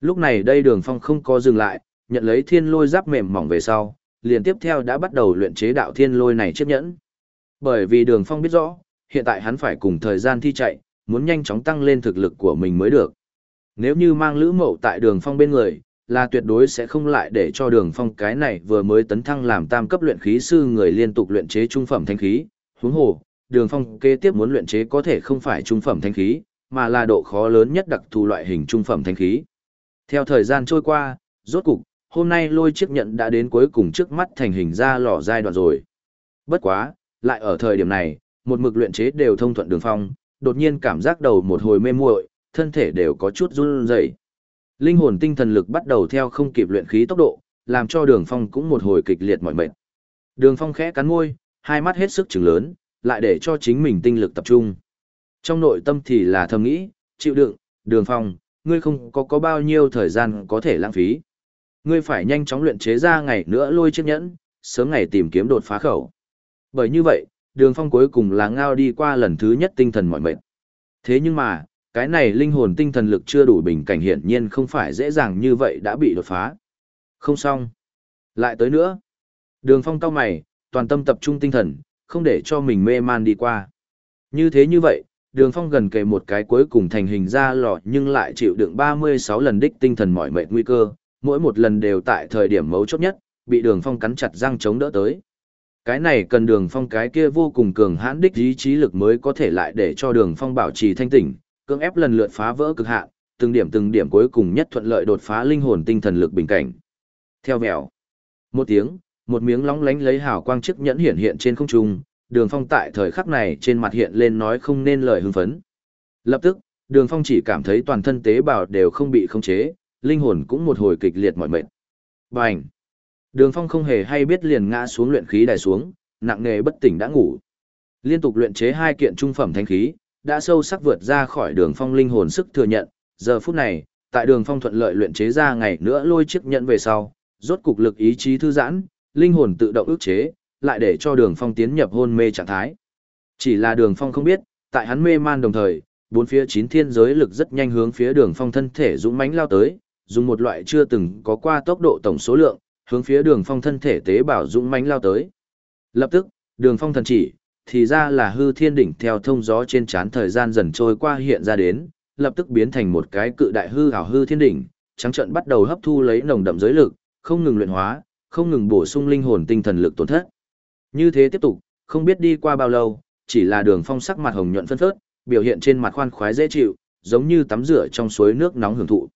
Lúc này đây đường phong không có dừng lại, nhận lấy thiên lôi giáp mềm mỏng về sau, liền tiếp theo đã bắt đầu luyện chế đạo thiên lôi này chiếc nhẫn. Bởi vì đường phong biết rõ, hiện tại hắn phải cùng thời gian thi chạy, muốn nhanh chóng tăng lên thực lực của mình mới được. Nếu như mang lữ mậu tại đường phong bên người, là tuyệt đối sẽ không lại để cho đường phong cái này vừa mới tấn thăng làm tam cấp luyện khí sư người liên tục luyện chế trung phẩm thanh khí. Huống hồ, đường phong kế tiếp muốn luyện chế có thể không phải trung phẩm thanh khí, mà là độ khó lớn nhất đặc thù loại hình trung phẩm thanh khí. Theo thời gian trôi qua, rốt cục, hôm nay lôi chiếc nhận đã đến cuối cùng trước mắt thành hình ra lò giai đoạn rồi. Bất quá, lại ở thời điểm này, một mực luyện chế đều thông thuận đường phong, đột nhiên cảm giác đầu một hồi mê muội, thân thể đều có chút run rẩy. Linh hồn tinh thần lực bắt đầu theo không kịp luyện khí tốc độ, làm cho Đường Phong cũng một hồi kịch liệt mỏi mệt. Đường Phong khẽ cắn môi, hai mắt hết sức trừng lớn, lại để cho chính mình tinh lực tập trung. Trong nội tâm thì là thầm nghĩ, chịu đựng, Đường Phong, ngươi không có có bao nhiêu thời gian có thể lãng phí. Ngươi phải nhanh chóng luyện chế ra ngày nữa lôi chiếc nhẫn, sớm ngày tìm kiếm đột phá khẩu. Bởi như vậy, Đường Phong cuối cùng là ngao đi qua lần thứ nhất tinh thần mọi mệt. Thế nhưng mà, cái này linh hồn tinh thần lực chưa đủ bình cảnh hiển nhiên không phải dễ dàng như vậy đã bị đột phá. Không xong. Lại tới nữa. Đường phong cao mày, toàn tâm tập trung tinh thần, không để cho mình mê man đi qua. Như thế như vậy, đường phong gần kề một cái cuối cùng thành hình ra lò nhưng lại chịu đựng 36 lần đích tinh thần mỏi mệt nguy cơ, mỗi một lần đều tại thời điểm mấu chốt nhất, bị đường phong cắn chặt răng chống đỡ tới. Cái này cần đường phong cái kia vô cùng cường hãn đích ý chí lực mới có thể lại để cho đường phong bảo trì thanh tỉnh, cưỡng ép lần lượt phá vỡ cực hạn, từng điểm từng điểm cuối cùng nhất thuận lợi đột phá linh hồn tinh thần lực bình cảnh. Theo vẹo. một tiếng, một miếng lóng lánh lấy hào quang chiếc nhẫn hiện hiện trên không trung, Đường Phong tại thời khắc này trên mặt hiện lên nói không nên lời hưng phấn. Lập tức, Đường Phong chỉ cảm thấy toàn thân tế bào đều không bị khống chế, linh hồn cũng một hồi kịch liệt mỏi mệt. Bành! Đường Phong không hề hay biết liền ngã xuống luyện khí đài xuống, nặng nề bất tỉnh đã ngủ. Liên tục luyện chế hai kiện trung phẩm thanh khí, đã sâu sắc vượt ra khỏi đường phong linh hồn sức thừa nhận, giờ phút này, tại đường phong thuận lợi luyện chế ra ngày nữa lôi chiếc nhận về sau, rốt cục lực ý chí thư giãn, linh hồn tự động ức chế, lại để cho đường phong tiến nhập hôn mê trạng thái. Chỉ là đường phong không biết, tại hắn mê man đồng thời, bốn phía chín thiên giới lực rất nhanh hướng phía đường phong thân thể dũng mánh lao tới, dùng một loại chưa từng có qua tốc độ tổng số lượng, hướng phía đường phong thân thể tế bào dũng mánh lao tới. Lập tức, đường phong thần chỉ, thì ra là hư thiên đỉnh theo thông gió trên chán thời gian dần trôi qua hiện ra đến, lập tức biến thành một cái cự đại hư ảo hư thiên đỉnh, trắng trận bắt đầu hấp thu lấy nồng đậm giới lực, không ngừng luyện hóa, không ngừng bổ sung linh hồn tinh thần lực tổn thất. Như thế tiếp tục, không biết đi qua bao lâu, chỉ là đường phong sắc mặt hồng nhuận phân phớt, biểu hiện trên mặt khoan khoái dễ chịu, giống như tắm rửa trong suối nước nóng hưởng thụ.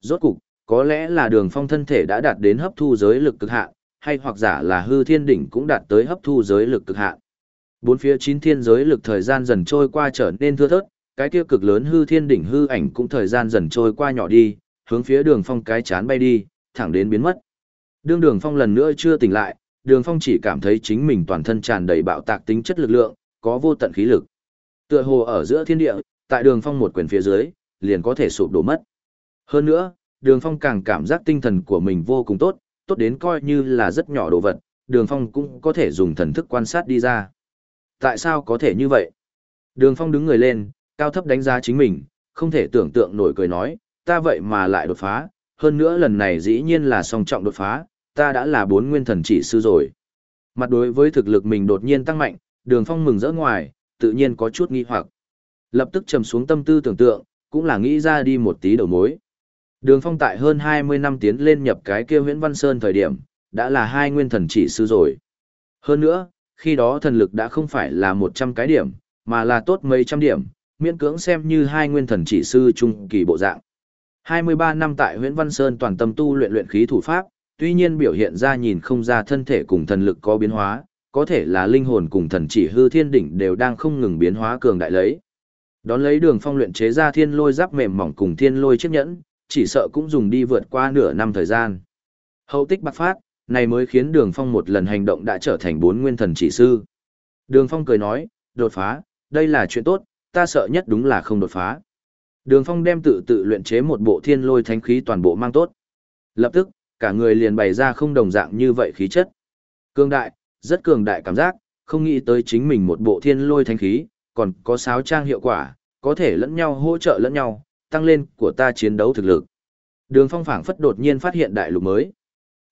Rốt cục, có lẽ là đường phong thân thể đã đạt đến hấp thu giới lực cực hạn, hay hoặc giả là hư thiên đỉnh cũng đạt tới hấp thu giới lực cực hạn. Bốn phía chín thiên giới lực thời gian dần trôi qua trở nên thưa thớt, cái kia cực lớn hư thiên đỉnh hư ảnh cũng thời gian dần trôi qua nhỏ đi, hướng phía đường phong cái chán bay đi, thẳng đến biến mất. Đương đường phong lần nữa chưa tỉnh lại, đường phong chỉ cảm thấy chính mình toàn thân tràn đầy bạo tạc tính chất lực lượng, có vô tận khí lực. Tựa hồ ở giữa thiên địa, tại đường phong một quyền phía dưới, liền có thể sụp đổ mất. Hơn nữa, đường phong càng cảm giác tinh thần của mình vô cùng tốt, tốt đến coi như là rất nhỏ đồ vật, đường phong cũng có thể dùng thần thức quan sát đi ra. Tại sao có thể như vậy? Đường Phong đứng người lên, cao thấp đánh giá chính mình, không thể tưởng tượng nổi cười nói, ta vậy mà lại đột phá, hơn nữa lần này dĩ nhiên là song trọng đột phá, ta đã là bốn nguyên thần chỉ sư rồi. Mặt đối với thực lực mình đột nhiên tăng mạnh, Đường Phong mừng rỡ ngoài, tự nhiên có chút nghi hoặc. Lập tức trầm xuống tâm tư tưởng tượng, cũng là nghĩ ra đi một tí đầu mối. Đường Phong tại hơn 20 năm tiến lên nhập cái kia Huyễn Văn Sơn thời điểm, đã là hai nguyên thần chỉ sư rồi. Hơn nữa, khi đó thần lực đã không phải là 100 cái điểm, mà là tốt mấy trăm điểm, miễn cưỡng xem như hai nguyên thần chỉ sư trung kỳ bộ dạng. 23 năm tại Huyễn Văn Sơn toàn tâm tu luyện luyện khí thủ pháp, tuy nhiên biểu hiện ra nhìn không ra thân thể cùng thần lực có biến hóa, có thể là linh hồn cùng thần chỉ hư thiên đỉnh đều đang không ngừng biến hóa cường đại lấy. Đón lấy đường phong luyện chế ra thiên lôi giáp mềm mỏng cùng thiên lôi chiếc nhẫn, chỉ sợ cũng dùng đi vượt qua nửa năm thời gian. Hậu tích bạc phát, này mới khiến Đường Phong một lần hành động đã trở thành bốn nguyên thần chỉ sư. Đường Phong cười nói, đột phá, đây là chuyện tốt, ta sợ nhất đúng là không đột phá. Đường Phong đem tự tự luyện chế một bộ thiên lôi thánh khí toàn bộ mang tốt. Lập tức, cả người liền bày ra không đồng dạng như vậy khí chất. Cường đại, rất cường đại cảm giác, không nghĩ tới chính mình một bộ thiên lôi thánh khí, còn có sáo trang hiệu quả, có thể lẫn nhau hỗ trợ lẫn nhau, tăng lên của ta chiến đấu thực lực. Đường phong phảng phất đột nhiên phát hiện đại lục mới.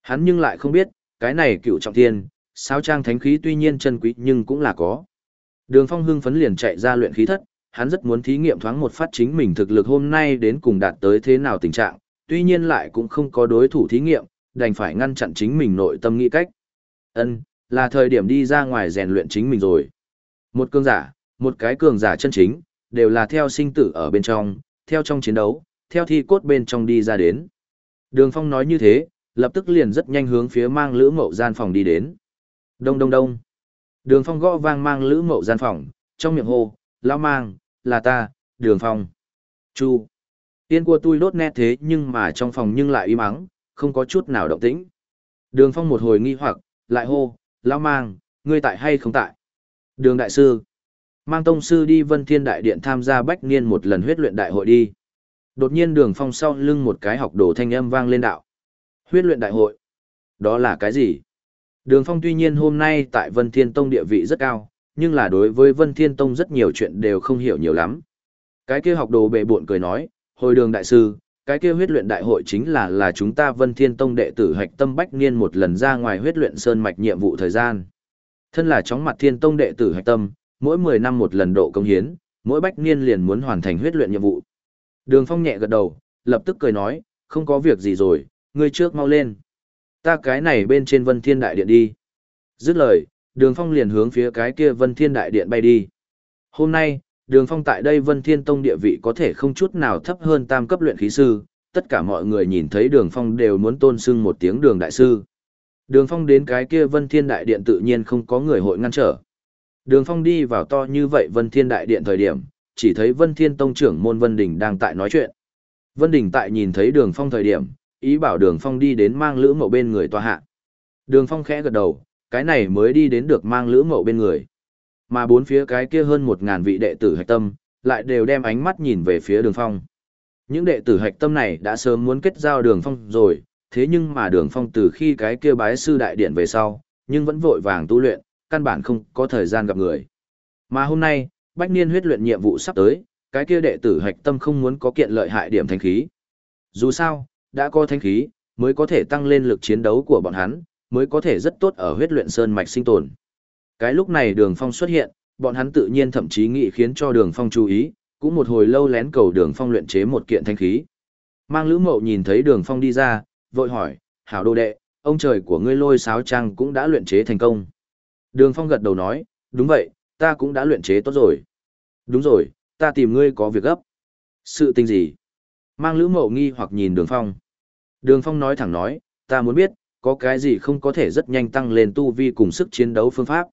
Hắn nhưng lại không biết, cái này cựu trọng thiên, sáo trang thánh khí tuy nhiên chân quý nhưng cũng là có. Đường phong hưng phấn liền chạy ra luyện khí thất, hắn rất muốn thí nghiệm thoáng một phát chính mình thực lực hôm nay đến cùng đạt tới thế nào tình trạng, tuy nhiên lại cũng không có đối thủ thí nghiệm, đành phải ngăn chặn chính mình nội tâm nghĩ cách. Ân, là thời điểm đi ra ngoài rèn luyện chính mình rồi. Một cường giả, một cái cường giả chân chính, đều là theo sinh tử ở bên trong, theo trong chiến đấu, theo thi cốt bên trong đi ra đến. Đường Phong nói như thế, lập tức liền rất nhanh hướng phía mang lữ mậu gian phòng đi đến. Đông đông đông. Đường Phong gõ vang mang lữ mậu gian phòng, trong miệng hô, lao mang, là ta, đường Phong. Chu. Tiên của tôi đốt nét thế nhưng mà trong phòng nhưng lại im ắng, không có chút nào động tĩnh. Đường Phong một hồi nghi hoặc, lại hô, lao mang, ngươi tại hay không tại? Đường Đại Sư. Mang Tông Sư đi Vân Thiên Đại Điện tham gia bách niên một lần huyết luyện đại hội đi. Đột nhiên đường phong sau lưng một cái học đồ thanh âm vang lên đạo. Huyết luyện đại hội. Đó là cái gì? Đường phong tuy nhiên hôm nay tại Vân Thiên Tông địa vị rất cao, nhưng là đối với Vân Thiên Tông rất nhiều chuyện đều không hiểu nhiều lắm. Cái kia học đồ bệ buộn cười nói, hồi đường đại sư, cái kia huyết luyện đại hội chính là là chúng ta Vân Thiên Tông đệ tử hạch tâm bách niên một lần ra ngoài huyết luyện sơn mạch nhiệm vụ thời gian. Thân là chóng mặt Thiên Tông đệ tử hạch tâm, mỗi 10 năm một lần độ công hiến, mỗi bách niên liền muốn hoàn thành huyết luyện nhiệm vụ. Đường Phong nhẹ gật đầu, lập tức cười nói, không có việc gì rồi, ngươi trước mau lên. Ta cái này bên trên Vân Thiên Đại Điện đi. Dứt lời, Đường Phong liền hướng phía cái kia Vân Thiên Đại Điện bay đi. Hôm nay, Đường Phong tại đây Vân Thiên Tông địa vị có thể không chút nào thấp hơn tam cấp luyện khí sư, tất cả mọi người nhìn thấy Đường Phong đều muốn tôn sưng một tiếng Đường Đại Sư. Đường Phong đến cái kia Vân Thiên Đại Điện tự nhiên không có người hội ngăn trở. Đường Phong đi vào to như vậy Vân Thiên Đại Điện thời điểm, chỉ thấy Vân Thiên Tông trưởng môn Vân Đình đang tại nói chuyện. Vân Đình tại nhìn thấy Đường Phong thời điểm, ý bảo Đường Phong đi đến mang lữ mậu bên người tòa hạ. Đường Phong khẽ gật đầu, cái này mới đi đến được mang lữ mậu bên người. Mà bốn phía cái kia hơn một ngàn vị đệ tử hạch tâm, lại đều đem ánh mắt nhìn về phía Đường Phong. Những đệ tử hạch tâm này đã sớm muốn kết giao Đường Phong rồi, thế nhưng mà Đường Phong từ khi cái kia bái sư đại điện về sau, nhưng vẫn vội vàng tu luyện, căn bản không có thời gian gặp người. Mà hôm nay, bách niên huyết luyện nhiệm vụ sắp tới, cái kia đệ tử hạch tâm không muốn có kiện lợi hại điểm thanh khí. Dù sao, đã có thanh khí, mới có thể tăng lên lực chiến đấu của bọn hắn, mới có thể rất tốt ở huyết luyện sơn mạch sinh tồn. Cái lúc này đường phong xuất hiện, bọn hắn tự nhiên thậm chí nghĩ khiến cho đường phong chú ý, cũng một hồi lâu lén cầu đường phong luyện chế một kiện thanh khí. Mang lữ mậu nhìn thấy đường phong đi ra, vội hỏi, hảo đô đệ, ông trời của ngươi lôi sáo trang cũng đã luyện chế thành công. Đường phong gật đầu nói, đúng vậy, ta cũng đã luyện chế tốt rồi. Đúng rồi, ta tìm ngươi có việc gấp. Sự tình gì? Mang lữ mậu nghi hoặc nhìn đường phong. Đường phong nói thẳng nói, ta muốn biết, có cái gì không có thể rất nhanh tăng lên tu vi cùng sức chiến đấu phương pháp.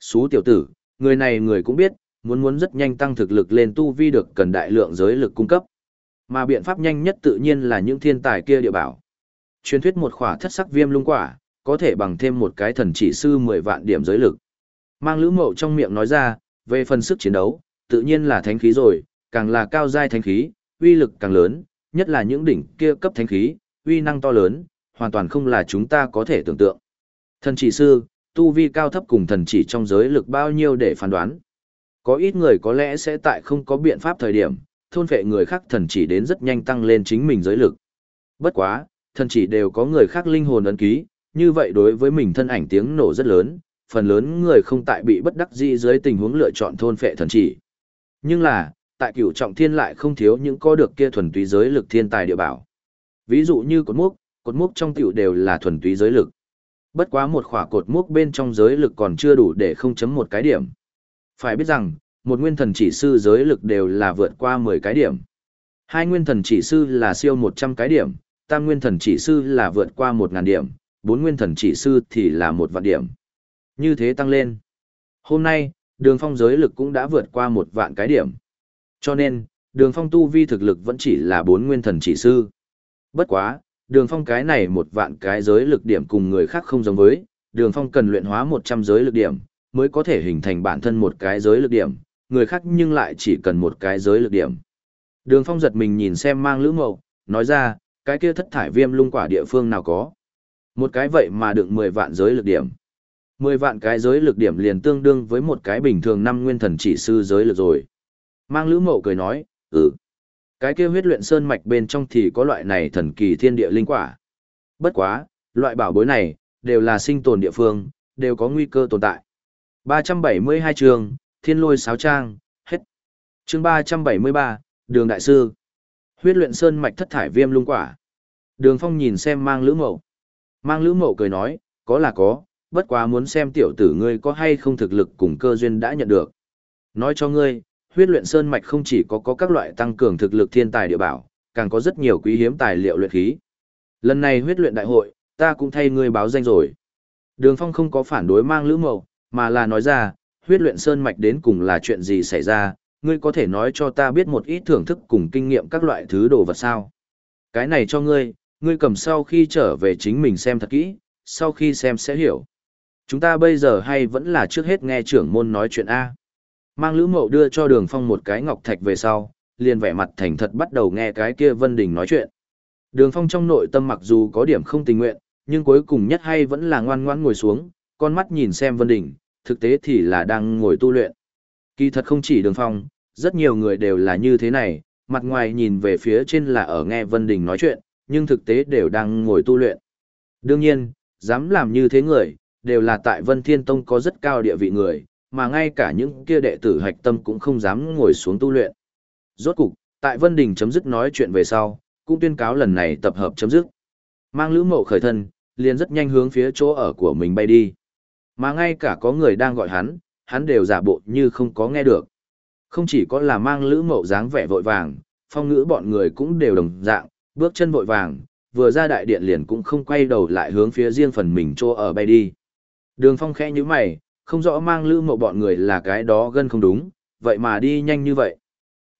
Xú tiểu tử, người này người cũng biết, muốn muốn rất nhanh tăng thực lực lên tu vi được cần đại lượng giới lực cung cấp. Mà biện pháp nhanh nhất tự nhiên là những thiên tài kia địa bảo. Truyền thuyết một khỏa thất sắc viêm lung quả, có thể bằng thêm một cái thần chỉ sư 10 vạn điểm giới lực. Mang lữ mậu trong miệng nói ra, về phần sức chiến đấu, tự nhiên là thánh khí rồi, càng là cao giai thánh khí, uy lực càng lớn, nhất là những đỉnh kia cấp thánh khí, uy năng to lớn, hoàn toàn không là chúng ta có thể tưởng tượng. Thần chỉ sư, tu vi cao thấp cùng thần chỉ trong giới lực bao nhiêu để phán đoán. Có ít người có lẽ sẽ tại không có biện pháp thời điểm, thôn phệ người khác thần chỉ đến rất nhanh tăng lên chính mình giới lực. Bất quá, thần chỉ đều có người khác linh hồn ấn ký, như vậy đối với mình thân ảnh tiếng nổ rất lớn, phần lớn người không tại bị bất đắc dĩ dưới tình huống lựa chọn thôn phệ thần chỉ. Nhưng là, tại cửu trọng thiên lại không thiếu những có được kia thuần túy giới lực thiên tài địa bảo. Ví dụ như cột mốc, cột mốc trong tiểu đều là thuần túy giới lực. Bất quá một khỏa cột mốc bên trong giới lực còn chưa đủ để không chấm một cái điểm. Phải biết rằng, một nguyên thần chỉ sư giới lực đều là vượt qua 10 cái điểm. Hai nguyên thần chỉ sư là siêu 100 cái điểm, tam nguyên thần chỉ sư là vượt qua 1000 điểm, bốn nguyên thần chỉ sư thì là một vạn điểm. Như thế tăng lên. Hôm nay, đường phong giới lực cũng đã vượt qua một vạn cái điểm. Cho nên, đường phong tu vi thực lực vẫn chỉ là bốn nguyên thần chỉ sư. Bất quá, đường phong cái này một vạn cái giới lực điểm cùng người khác không giống với, đường phong cần luyện hóa một trăm giới lực điểm, mới có thể hình thành bản thân một cái giới lực điểm, người khác nhưng lại chỉ cần một cái giới lực điểm. Đường phong giật mình nhìn xem mang lữ mậu, nói ra, cái kia thất thải viêm lung quả địa phương nào có. Một cái vậy mà đựng mười vạn giới lực điểm. 10 vạn cái giới lực điểm liền tương đương với một cái bình thường năm nguyên thần chỉ sư giới lực rồi. Mang lữ mậu cười nói, ừ. Cái kia huyết luyện sơn mạch bên trong thì có loại này thần kỳ thiên địa linh quả. Bất quá, loại bảo bối này, đều là sinh tồn địa phương, đều có nguy cơ tồn tại. 372 trường, Thiên Lôi Sáo Trang, hết. chương 373, Đường Đại Sư. Huyết luyện sơn mạch thất thải viêm lung quả. Đường Phong nhìn xem mang lữ mậu. Mang lữ mậu cười nói, có là có, bất quá muốn xem tiểu tử ngươi có hay không thực lực cùng cơ duyên đã nhận được. Nói cho ngươi, huyết luyện sơn mạch không chỉ có có các loại tăng cường thực lực thiên tài địa bảo, càng có rất nhiều quý hiếm tài liệu luyện khí. Lần này huyết luyện đại hội, ta cũng thay ngươi báo danh rồi. Đường Phong không có phản đối mang lữ mậu, mà là nói ra, huyết luyện sơn mạch đến cùng là chuyện gì xảy ra, ngươi có thể nói cho ta biết một ít thưởng thức cùng kinh nghiệm các loại thứ đồ vật sao. Cái này cho ngươi, ngươi cầm sau khi trở về chính mình xem thật kỹ, sau khi xem sẽ hiểu. Chúng ta bây giờ hay vẫn là trước hết nghe trưởng môn nói chuyện A. Mang Lữ Mậu đưa cho Đường Phong một cái ngọc thạch về sau, liền vẻ mặt thành thật bắt đầu nghe cái kia Vân Đình nói chuyện. Đường Phong trong nội tâm mặc dù có điểm không tình nguyện, nhưng cuối cùng nhất hay vẫn là ngoan ngoãn ngồi xuống, con mắt nhìn xem Vân Đình, thực tế thì là đang ngồi tu luyện. Kỳ thật không chỉ Đường Phong, rất nhiều người đều là như thế này, mặt ngoài nhìn về phía trên là ở nghe Vân Đình nói chuyện, nhưng thực tế đều đang ngồi tu luyện. Đương nhiên, dám làm như thế người, đều là tại Vân Thiên Tông có rất cao địa vị người, mà ngay cả những kia đệ tử hạch tâm cũng không dám ngồi xuống tu luyện. Rốt cục, tại Vân Đình chấm dứt nói chuyện về sau, cũng tuyên cáo lần này tập hợp chấm dứt. Mang Lữ Mộ khởi thân, liền rất nhanh hướng phía chỗ ở của mình bay đi. Mà ngay cả có người đang gọi hắn, hắn đều giả bộ như không có nghe được. Không chỉ có là mang Lữ Mộ dáng vẻ vội vàng, phong ngữ bọn người cũng đều đồng dạng, bước chân vội vàng, vừa ra đại điện liền cũng không quay đầu lại hướng phía riêng phần mình chỗ ở bay đi. Đường phong khẽ như mày, không rõ mang lữ mộ bọn người là cái đó gân không đúng, vậy mà đi nhanh như vậy.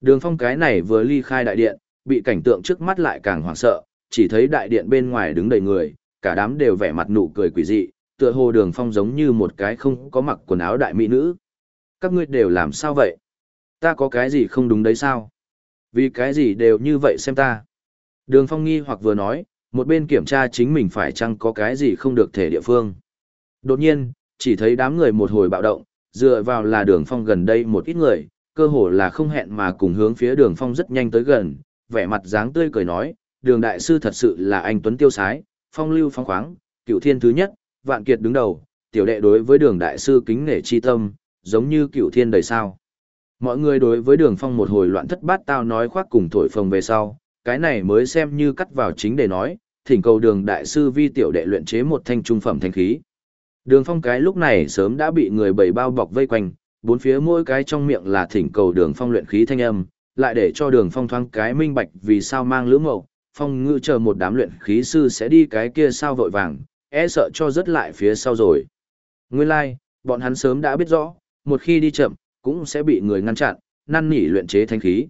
Đường phong cái này vừa ly khai đại điện, bị cảnh tượng trước mắt lại càng hoảng sợ, chỉ thấy đại điện bên ngoài đứng đầy người, cả đám đều vẻ mặt nụ cười quỷ dị, tựa hồ đường phong giống như một cái không có mặc quần áo đại mỹ nữ. Các ngươi đều làm sao vậy? Ta có cái gì không đúng đấy sao? Vì cái gì đều như vậy xem ta? Đường phong nghi hoặc vừa nói, một bên kiểm tra chính mình phải chăng có cái gì không được thể địa phương. Đột nhiên, chỉ thấy đám người một hồi bạo động, dựa vào là đường phong gần đây một ít người, cơ hồ là không hẹn mà cùng hướng phía đường phong rất nhanh tới gần, vẻ mặt dáng tươi cười nói, đường đại sư thật sự là anh Tuấn Tiêu Sái, phong lưu phong khoáng, cựu thiên thứ nhất, vạn kiệt đứng đầu, tiểu đệ đối với đường đại sư kính nể chi tâm, giống như cựu thiên đời sao. Mọi người đối với đường phong một hồi loạn thất bát tao nói khoác cùng thổi phồng về sau, cái này mới xem như cắt vào chính để nói, thỉnh cầu đường đại sư vi tiểu đệ luyện chế một thanh trung phẩm thanh khí. Đường phong cái lúc này sớm đã bị người bầy bao bọc vây quanh, bốn phía mỗi cái trong miệng là thỉnh cầu đường phong luyện khí thanh âm, lại để cho đường phong thoáng cái minh bạch vì sao mang lữ mậu, phong ngự chờ một đám luyện khí sư sẽ đi cái kia sao vội vàng, e sợ cho rớt lại phía sau rồi. Nguyên lai, like, bọn hắn sớm đã biết rõ, một khi đi chậm, cũng sẽ bị người ngăn chặn, năn nỉ luyện chế thanh khí.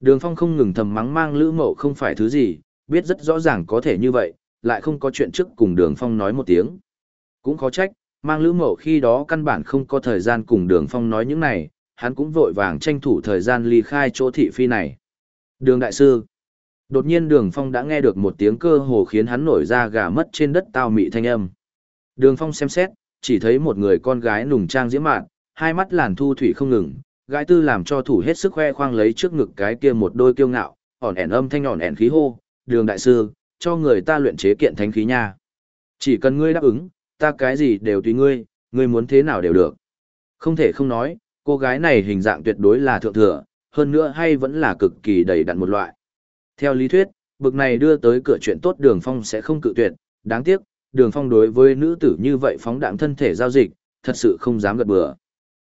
Đường phong không ngừng thầm mắng mang lữ mậu không phải thứ gì, biết rất rõ ràng có thể như vậy, lại không có chuyện trước cùng đường phong nói một tiếng. Cũng khó trách, mang lữ mậu khi đó căn bản không có thời gian cùng đường phong nói những này, hắn cũng vội vàng tranh thủ thời gian ly khai chỗ thị phi này. Đường đại sư. Đột nhiên đường phong đã nghe được một tiếng cơ hồ khiến hắn nổi ra gà mất trên đất tao mị thanh âm. Đường phong xem xét, chỉ thấy một người con gái nùng trang diễm mạn, hai mắt làn thu thủy không ngừng, gái tư làm cho thủ hết sức khoe khoang lấy trước ngực cái kia một đôi kiêu ngạo, ỏn ẻn âm thanh ỏn ẻn khí hô, đường đại sư, cho người ta luyện chế kiện thánh khí nha. Chỉ cần ngươi đáp ứng, ta cái gì đều tùy ngươi, ngươi muốn thế nào đều được. Không thể không nói, cô gái này hình dạng tuyệt đối là thượng thừa, hơn nữa hay vẫn là cực kỳ đầy đặn một loại. Theo lý thuyết, bực này đưa tới cửa chuyện tốt đường phong sẽ không cự tuyệt, đáng tiếc, đường phong đối với nữ tử như vậy phóng đạm thân thể giao dịch, thật sự không dám gật bừa.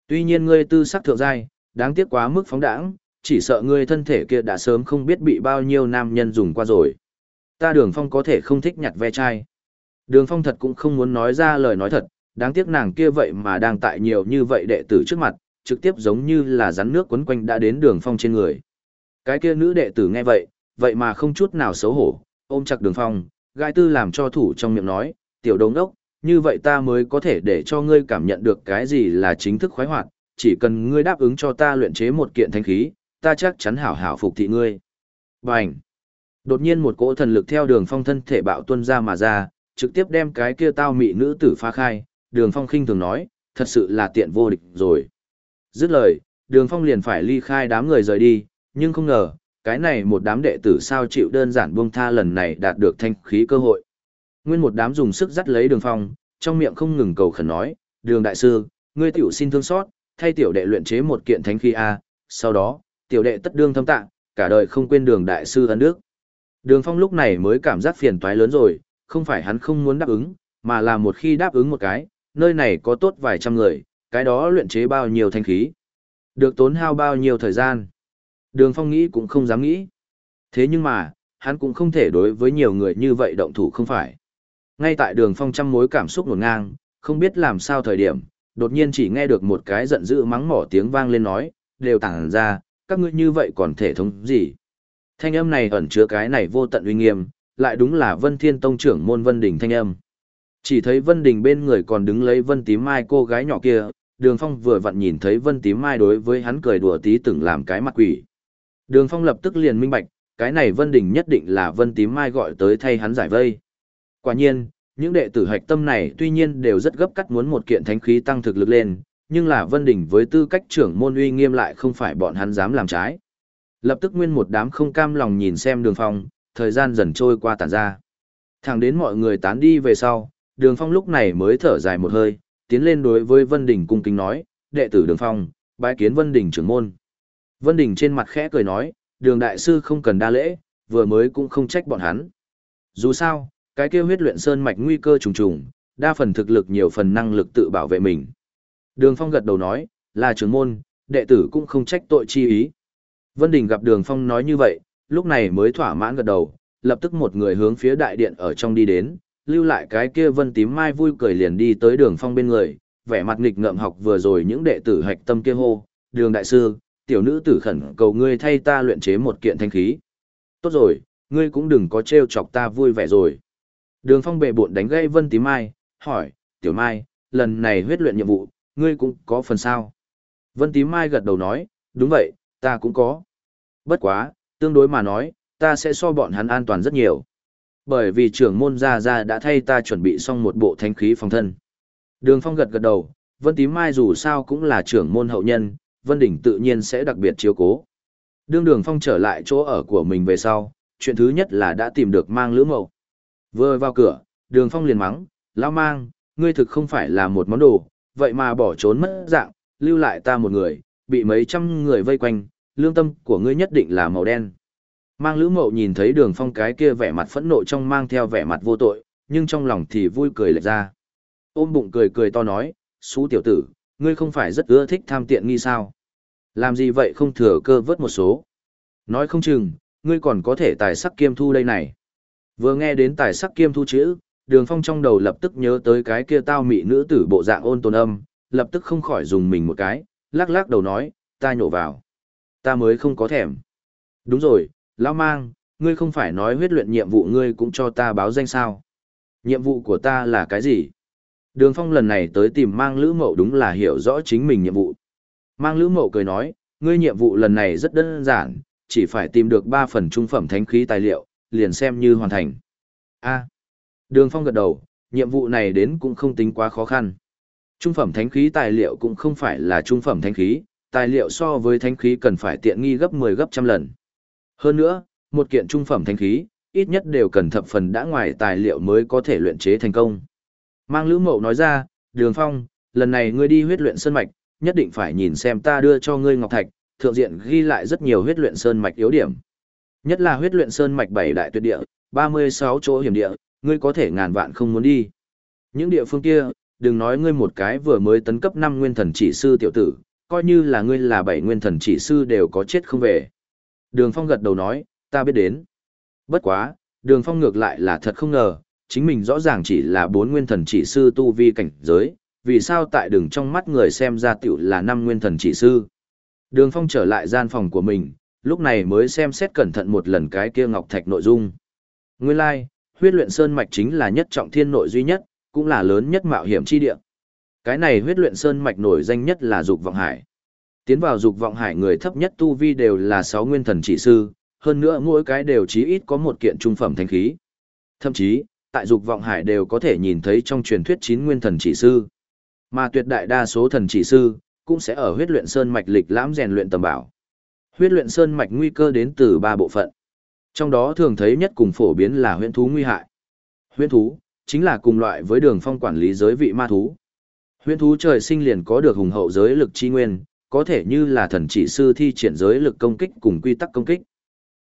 Tuy nhiên ngươi tư sắc thượng giai, đáng tiếc quá mức phóng đãng, chỉ sợ ngươi thân thể kia đã sớm không biết bị bao nhiêu nam nhân dùng qua rồi. Ta đường phong có thể không thích nhặt ve chai. Đường phong thật cũng không muốn nói ra lời nói thật, đáng tiếc nàng kia vậy mà đang tại nhiều như vậy đệ tử trước mặt, trực tiếp giống như là rắn nước quấn quanh đã đến đường phong trên người. Cái kia nữ đệ tử nghe vậy, vậy mà không chút nào xấu hổ, ôm chặt đường phong, gai tư làm cho thủ trong miệng nói, tiểu đồng đốc, như vậy ta mới có thể để cho ngươi cảm nhận được cái gì là chính thức khoái hoạt, chỉ cần ngươi đáp ứng cho ta luyện chế một kiện thanh khí, ta chắc chắn hảo hảo phục thị ngươi. Bành! Đột nhiên một cỗ thần lực theo đường phong thân thể bạo tuân ra mà ra, trực tiếp đem cái kia tao mị nữ tử phá khai, đường phong khinh thường nói, thật sự là tiện vô địch rồi. Dứt lời, đường phong liền phải ly khai đám người rời đi, nhưng không ngờ, cái này một đám đệ tử sao chịu đơn giản buông tha lần này đạt được thanh khí cơ hội. Nguyên một đám dùng sức dắt lấy đường phong, trong miệng không ngừng cầu khẩn nói, đường đại sư, ngươi tiểu xin thương xót, thay tiểu đệ luyện chế một kiện thánh khí A, sau đó, tiểu đệ tất đương thâm tạng, cả đời không quên đường đại sư ấn đức. Đường phong lúc này mới cảm giác phiền toái lớn rồi, không phải hắn không muốn đáp ứng, mà là một khi đáp ứng một cái, nơi này có tốt vài trăm người, cái đó luyện chế bao nhiêu thanh khí. Được tốn hao bao nhiêu thời gian. Đường phong nghĩ cũng không dám nghĩ. Thế nhưng mà, hắn cũng không thể đối với nhiều người như vậy động thủ không phải. Ngay tại đường phong trăm mối cảm xúc nổn ngang, không biết làm sao thời điểm, đột nhiên chỉ nghe được một cái giận dữ mắng mỏ tiếng vang lên nói, đều tản ra, các ngươi như vậy còn thể thống gì. Thanh âm này ẩn chứa cái này vô tận uy nghiêm, lại đúng là Vân Thiên Tông trưởng môn Vân Đình thanh âm. Chỉ thấy Vân Đình bên người còn đứng lấy Vân Tím Mai cô gái nhỏ kia, Đường Phong vừa vặn nhìn thấy Vân Tím Mai đối với hắn cười đùa tí từng làm cái mặt quỷ. Đường Phong lập tức liền minh bạch, cái này Vân Đình nhất định là Vân Tím Mai gọi tới thay hắn giải vây. Quả nhiên, những đệ tử hạch tâm này tuy nhiên đều rất gấp cắt muốn một kiện thánh khí tăng thực lực lên, nhưng là Vân Đình với tư cách trưởng môn uy nghiêm lại không phải bọn hắn dám làm trái. Lập tức nguyên một đám không cam lòng nhìn xem đường phong, thời gian dần trôi qua tàn ra. Thẳng đến mọi người tán đi về sau, đường phong lúc này mới thở dài một hơi, tiến lên đối với Vân Đình cung kính nói, đệ tử đường phong, bái kiến Vân Đình trưởng môn. Vân Đình trên mặt khẽ cười nói, đường đại sư không cần đa lễ, vừa mới cũng không trách bọn hắn. Dù sao, cái kêu huyết luyện sơn mạch nguy cơ trùng trùng, đa phần thực lực nhiều phần năng lực tự bảo vệ mình. Đường Phong gật đầu nói, là trưởng môn, đệ tử cũng không trách tội chi ý. Vân Đình gặp Đường Phong nói như vậy, lúc này mới thỏa mãn gật đầu, lập tức một người hướng phía đại điện ở trong đi đến, lưu lại cái kia Vân Tím Mai vui cười liền đi tới Đường Phong bên người, vẻ mặt nghịch ngợm học vừa rồi những đệ tử hạch tâm kia hô, "Đường đại sư, tiểu nữ tử khẩn cầu ngươi thay ta luyện chế một kiện thanh khí." "Tốt rồi, ngươi cũng đừng có trêu chọc ta vui vẻ rồi." Đường Phong bệ bội đánh gây Vân Tím Mai, hỏi, "Tiểu Mai, lần này huyết luyện nhiệm vụ, ngươi cũng có phần sao?" Vân Tím Mai gật đầu nói, "Đúng vậy, ta cũng có." Bất quá, tương đối mà nói, ta sẽ so bọn hắn an toàn rất nhiều. Bởi vì trưởng môn gia gia đã thay ta chuẩn bị xong một bộ thanh khí phòng thân. Đường Phong gật gật đầu, Vân Tím Mai dù sao cũng là trưởng môn hậu nhân, Vân Đỉnh tự nhiên sẽ đặc biệt chiếu cố. Đường Đường Phong trở lại chỗ ở của mình về sau, chuyện thứ nhất là đã tìm được mang lữ mậu. Vừa vào cửa, Đường Phong liền mắng, lao mang, ngươi thực không phải là một món đồ, vậy mà bỏ trốn mất dạng, lưu lại ta một người, bị mấy trăm người vây quanh, lương tâm của ngươi nhất định là màu đen. Mang lữ mậu nhìn thấy đường phong cái kia vẻ mặt phẫn nộ trong mang theo vẻ mặt vô tội, nhưng trong lòng thì vui cười lệch ra. Ôm bụng cười cười to nói, xú tiểu tử, ngươi không phải rất ưa thích tham tiện nghi sao? Làm gì vậy không thừa cơ vớt một số? Nói không chừng, ngươi còn có thể tài sắc kiêm thu đây này. Vừa nghe đến tài sắc kiêm thu chữ, đường phong trong đầu lập tức nhớ tới cái kia tao mị nữ tử bộ dạng ôn tồn âm, lập tức không khỏi dùng mình một cái, lắc lắc đầu nói, ta nhổ vào ta mới không có thèm. Đúng rồi, lão mang, ngươi không phải nói huyết luyện nhiệm vụ ngươi cũng cho ta báo danh sao. Nhiệm vụ của ta là cái gì? Đường phong lần này tới tìm mang lữ mậu đúng là hiểu rõ chính mình nhiệm vụ. Mang lữ mậu cười nói, ngươi nhiệm vụ lần này rất đơn giản, chỉ phải tìm được 3 phần trung phẩm thánh khí tài liệu, liền xem như hoàn thành. A. đường phong gật đầu, nhiệm vụ này đến cũng không tính quá khó khăn. Trung phẩm thánh khí tài liệu cũng không phải là trung phẩm thánh khí, tài liệu so với thánh khí cần phải tiện nghi gấp 10 gấp trăm lần. Hơn nữa, một kiện trung phẩm thánh khí, ít nhất đều cần thập phần đã ngoài tài liệu mới có thể luyện chế thành công. Mang Lữ Mậu nói ra, Đường Phong, lần này ngươi đi huyết luyện sơn mạch, nhất định phải nhìn xem ta đưa cho ngươi ngọc thạch, thượng diện ghi lại rất nhiều huyết luyện sơn mạch yếu điểm. Nhất là huyết luyện sơn mạch bảy đại tuyệt địa, 36 chỗ hiểm địa, ngươi có thể ngàn vạn không muốn đi. Những địa phương kia, đừng nói ngươi một cái vừa mới tấn cấp 5 nguyên thần chỉ sư tiểu tử, coi như là ngươi là bảy nguyên thần chỉ sư đều có chết không về. Đường Phong gật đầu nói, ta biết đến. Bất quá, Đường Phong ngược lại là thật không ngờ, chính mình rõ ràng chỉ là bốn nguyên thần chỉ sư tu vi cảnh giới, vì sao tại đường trong mắt người xem ra tiểu là năm nguyên thần chỉ sư. Đường Phong trở lại gian phòng của mình, lúc này mới xem xét cẩn thận một lần cái kia ngọc thạch nội dung. Nguyên lai, like, huyết luyện sơn mạch chính là nhất trọng thiên nội duy nhất, cũng là lớn nhất mạo hiểm chi địa. Cái này huyết luyện sơn mạch nổi danh nhất là dục vọng hải. Tiến vào dục vọng hải người thấp nhất tu vi đều là sáu nguyên thần chỉ sư, hơn nữa mỗi cái đều chí ít có một kiện trung phẩm thanh khí. Thậm chí, tại dục vọng hải đều có thể nhìn thấy trong truyền thuyết chín nguyên thần chỉ sư. Mà tuyệt đại đa số thần chỉ sư, cũng sẽ ở huyết luyện sơn mạch lịch lãm rèn luyện tầm bảo. Huyết luyện sơn mạch nguy cơ đến từ ba bộ phận. Trong đó thường thấy nhất cùng phổ biến là huyễn thú nguy hại. Huyễn thú chính là cùng loại với đường phong quản lý giới vị ma thú. Huyễn thú trời sinh liền có được hùng hậu giới lực chi nguyên, có thể như là thần chỉ sư thi triển giới lực công kích cùng quy tắc công kích.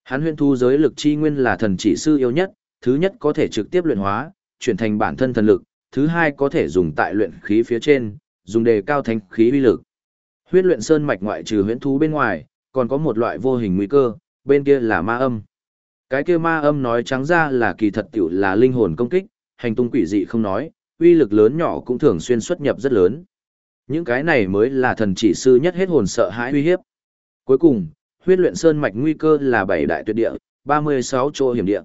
Hắn huyễn thú giới lực chi nguyên là thần chỉ sư yếu nhất, thứ nhất có thể trực tiếp luyện hóa, chuyển thành bản thân thần lực, thứ hai có thể dùng tại luyện khí phía trên, dùng đề cao thánh khí uy lực. Huyết luyện sơn mạch ngoại trừ huyễn thú bên ngoài, còn có một loại vô hình nguy cơ, bên kia là ma âm. Cái kia ma âm nói trắng ra là kỳ thật tiểu là linh hồn công kích, hành tung quỷ dị không nói, uy lực lớn nhỏ cũng thường xuyên xuất nhập rất lớn. Những cái này mới là thần chỉ sư nhất hết hồn sợ hãi uy hiếp. Cuối cùng, huyết luyện sơn mạch nguy cơ là bảy đại tuyệt địa, 36 chỗ hiểm địa.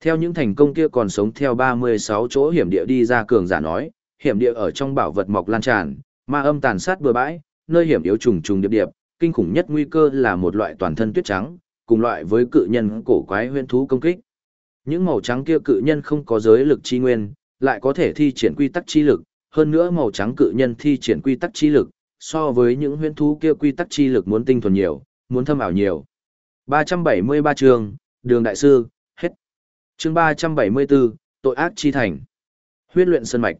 Theo những thành công kia còn sống theo 36 chỗ hiểm địa đi ra cường giả nói, hiểm địa ở trong bảo vật mọc lan tràn, ma âm tàn sát bừa bãi, nơi hiểm yếu trùng trùng điệp điệp, kinh khủng nhất nguy cơ là một loại toàn thân tuyết trắng, cùng loại với cự nhân cổ quái huyễn thú công kích. Những màu trắng kia cự nhân không có giới lực chi nguyên, lại có thể thi triển quy tắc chi lực, hơn nữa màu trắng cự nhân thi triển quy tắc chi lực, so với những huyễn thú kia quy tắc chi lực muốn tinh thuần nhiều, muốn thâm ảo nhiều. 373 chương, Đường đại sư, hết. Chương 374, tội ác chi thành. Huyết luyện sơn mạch.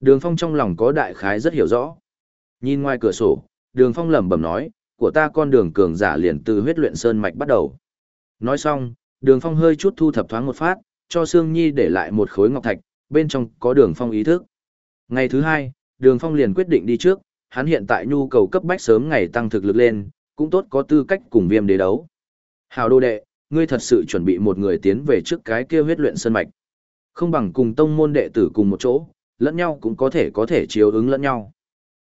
Đường Phong trong lòng có đại khái rất hiểu rõ. Nhìn ngoài cửa sổ, Đường Phong lẩm bẩm nói, của ta con đường cường giả liền từ huyết luyện sơn mạch bắt đầu. Nói xong, Đường Phong hơi chút thu thập thoáng một phát, cho Sương Nhi để lại một khối ngọc thạch, bên trong có Đường Phong ý thức. Ngày thứ hai, Đường Phong liền quyết định đi trước, hắn hiện tại nhu cầu cấp bách sớm ngày tăng thực lực lên, cũng tốt có tư cách cùng viêm đế đấu. Hào đô đệ, ngươi thật sự chuẩn bị một người tiến về trước cái kia huyết luyện sân mạch. Không bằng cùng tông môn đệ tử cùng một chỗ, lẫn nhau cũng có thể có thể chiếu ứng lẫn nhau.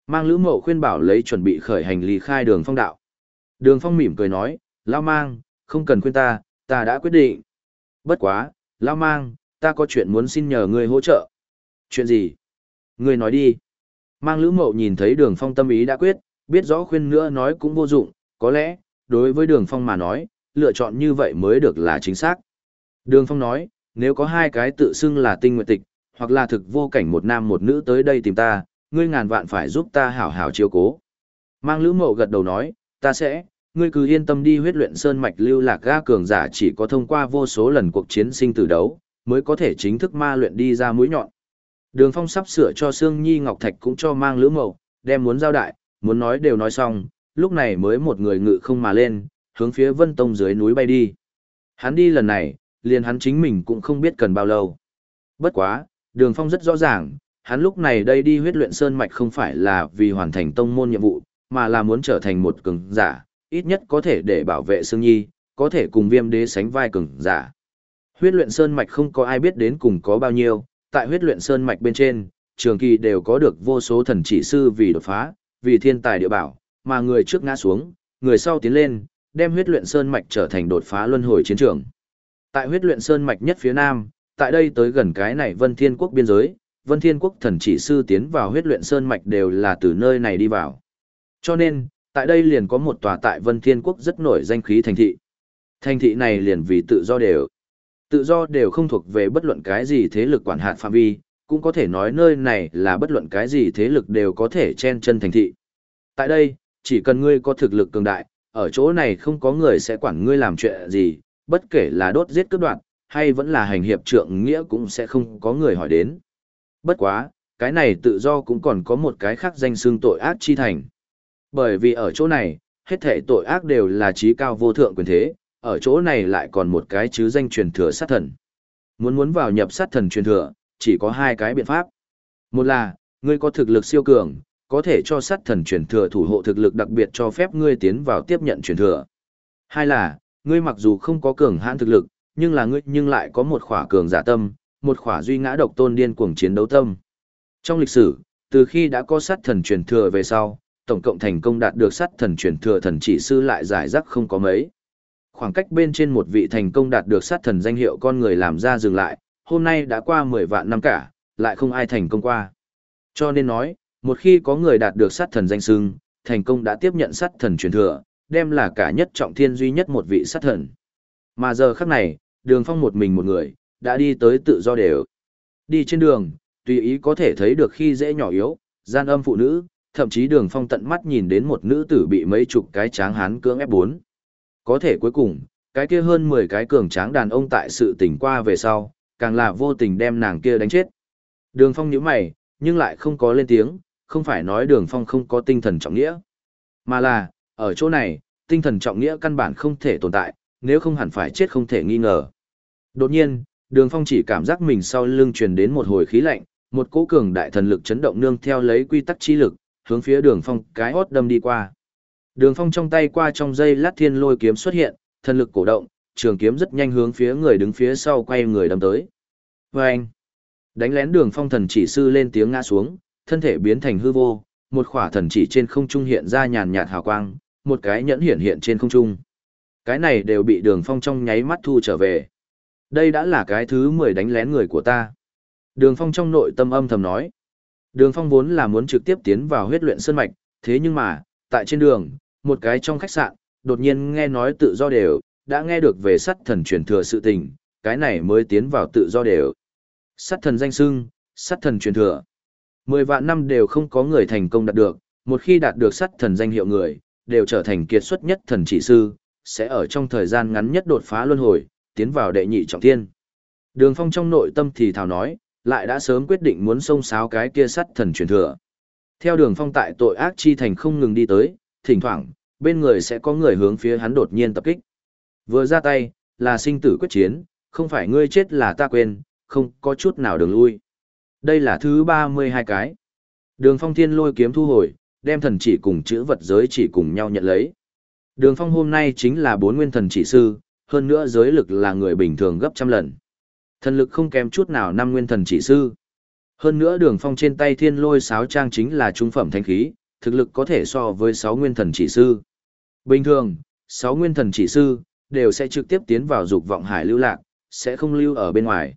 Mang Lữ Mậu khuyên bảo lấy chuẩn bị khởi hành lý khai đường phong đạo. Đường phong mỉm cười nói, Lao Mang, không cần khuyên ta, ta đã quyết định. Bất quá, Lao Mang, ta có chuyện muốn xin nhờ ngươi hỗ trợ. Chuyện gì? Ngươi nói đi. Mang Lữ Mậu nhìn thấy đường phong tâm ý đã quyết, biết rõ khuyên nữa nói cũng vô dụng, có lẽ, đối với đường phong mà nói, lựa chọn như vậy mới được là chính xác. Đường phong nói, nếu có hai cái tự xưng là tinh nguyện tịch, hoặc là thực vô cảnh một nam một nữ tới đây tìm ta, ngươi ngàn vạn phải giúp ta hảo hảo chiếu cố. Mang Lữ Mậu gật đầu nói, ta sẽ, ngươi cứ yên tâm đi huyết luyện sơn mạch lưu lạc ga cường giả chỉ có thông qua vô số lần cuộc chiến sinh tử đấu, mới có thể chính thức ma luyện đi ra mũi nhọn. Đường Phong sắp sửa cho Sương Nhi Ngọc Thạch cũng cho mang lưỡi màu, đem muốn giao đại, muốn nói đều nói xong, lúc này mới một người ngự không mà lên, hướng phía Vân Tông dưới núi bay đi. Hắn đi lần này, liền hắn chính mình cũng không biết cần bao lâu. Bất quá, Đường Phong rất rõ ràng, hắn lúc này đây đi huyết luyện sơn mạch không phải là vì hoàn thành tông môn nhiệm vụ, mà là muốn trở thành một cường giả, ít nhất có thể để bảo vệ Sương Nhi, có thể cùng viêm đế sánh vai cường giả. Huyết luyện sơn mạch không có ai biết đến cùng có bao nhiêu, tại huyết luyện sơn mạch bên trên, trường kỳ đều có được vô số thần chỉ sư vì đột phá, vì thiên tài địa bảo, mà người trước ngã xuống, người sau tiến lên, đem huyết luyện sơn mạch trở thành đột phá luân hồi chiến trường. Tại huyết luyện sơn mạch nhất phía nam, tại đây tới gần cái này Vân Thiên Quốc biên giới, Vân Thiên Quốc thần chỉ sư tiến vào huyết luyện sơn mạch đều là từ nơi này đi vào. Cho nên, tại đây liền có một tòa tại Vân Thiên Quốc rất nổi danh khí thành thị. Thành thị này liền vì tự do đều. Tự do đều không thuộc về bất luận cái gì thế lực quản hạt phạm vi, cũng có thể nói nơi này là bất luận cái gì thế lực đều có thể chen chân thành thị. Tại đây, chỉ cần ngươi có thực lực cường đại, ở chỗ này không có người sẽ quản ngươi làm chuyện gì, bất kể là đốt giết cướp đoạt, hay vẫn là hành hiệp trượng nghĩa cũng sẽ không có người hỏi đến. Bất quá, cái này tự do cũng còn có một cái khác danh xương tội ác chi thành. Bởi vì ở chỗ này, hết thể tội ác đều là trí cao vô thượng quyền thế, ở chỗ này lại còn một cái chứ danh truyền thừa sát thần. Muốn muốn vào nhập sát thần truyền thừa, chỉ có hai cái biện pháp. Một là, ngươi có thực lực siêu cường, có thể cho sát thần truyền thừa thủ hộ thực lực đặc biệt cho phép ngươi tiến vào tiếp nhận truyền thừa. Hai là, ngươi mặc dù không có cường hãn thực lực, nhưng là ngươi nhưng lại có một khỏa cường giả tâm, một khỏa duy ngã độc tôn điên cuồng chiến đấu tâm. Trong lịch sử, từ khi đã có sát thần truyền thừa về sau, tổng cộng thành công đạt được sát thần truyền thừa thần chỉ sư lại giải rác không có mấy. Khoảng cách bên trên một vị thành công đạt được sát thần danh hiệu con người làm ra dừng lại, hôm nay đã qua 10 vạn năm cả, lại không ai thành công qua. Cho nên nói, một khi có người đạt được sát thần danh xưng, thành công đã tiếp nhận sát thần truyền thừa, đem là cả nhất trọng thiên duy nhất một vị sát thần. Mà giờ khắc này, đường phong một mình một người, đã đi tới tự do đều. Đi trên đường, tùy ý có thể thấy được khi dễ nhỏ yếu, gian âm phụ nữ, thậm chí đường phong tận mắt nhìn đến một nữ tử bị mấy chục cái tráng hán cưỡng ép bốn. Có thể cuối cùng, cái kia hơn 10 cái cường tráng đàn ông tại sự tỉnh qua về sau, càng là vô tình đem nàng kia đánh chết. Đường Phong nhíu mày, nhưng lại không có lên tiếng, không phải nói Đường Phong không có tinh thần trọng nghĩa, mà là, ở chỗ này, tinh thần trọng nghĩa căn bản không thể tồn tại, nếu không hẳn phải chết không thể nghi ngờ. Đột nhiên, Đường Phong chỉ cảm giác mình sau lưng truyền đến một hồi khí lạnh, một cỗ cường đại thần lực chấn động nương theo lấy quy tắc chi lực, hướng phía Đường Phong cái hốt đâm đi qua. Đường Phong trong tay qua trong dây lát thiên lôi kiếm xuất hiện, thần lực cổ động, trường kiếm rất nhanh hướng phía người đứng phía sau quay người đâm tới. Vâng! Đánh lén đường phong thần chỉ sư lên tiếng ngã xuống, thân thể biến thành hư vô, một khỏa thần chỉ trên không trung hiện ra nhàn nhạt hào quang, một cái nhẫn hiện hiện trên không trung. Cái này đều bị đường phong trong nháy mắt thu trở về. Đây đã là cái thứ mười đánh lén người của ta. Đường phong trong nội tâm âm thầm nói. Đường phong vốn là muốn trực tiếp tiến vào huyết luyện sơn mạch, thế nhưng mà, tại trên đường, một cái trong khách sạn, đột nhiên nghe nói tự do đều, đã nghe được về sắt thần truyền thừa sự tình, cái này mới tiến vào tự do đều. Sắt thần danh sưng, sắt thần truyền thừa. Mười vạn năm đều không có người thành công đạt được, một khi đạt được sắt thần danh hiệu người, đều trở thành kiệt xuất nhất thần chỉ sư, sẽ ở trong thời gian ngắn nhất đột phá luân hồi, tiến vào đệ nhị trọng thiên. Đường Phong trong nội tâm thì thào nói, lại đã sớm quyết định muốn xông xáo cái kia sắt thần truyền thừa. Theo đường Phong tại tội ác chi thành không ngừng đi tới, thỉnh thoảng, bên người sẽ có người hướng phía hắn đột nhiên tập kích. Vừa ra tay, là sinh tử quyết chiến, không phải ngươi chết là ta quên, không có chút nào đường lui. Đây là thứ 32 cái. Đường phong thiên lôi kiếm thu hồi, đem thần chỉ cùng chữ vật giới chỉ cùng nhau nhận lấy. Đường phong hôm nay chính là bốn nguyên thần chỉ sư, hơn nữa giới lực là người bình thường gấp trăm lần. Thần lực không kém chút nào năm nguyên thần chỉ sư. Hơn nữa đường phong trên tay thiên lôi sáo trang chính là trung phẩm thanh khí, thực lực có thể so với 6 nguyên thần chỉ sư. Bình thường, 6 nguyên thần chỉ sư, đều sẽ trực tiếp tiến vào dục vọng hải lưu lạc, sẽ không lưu ở bên ngoài.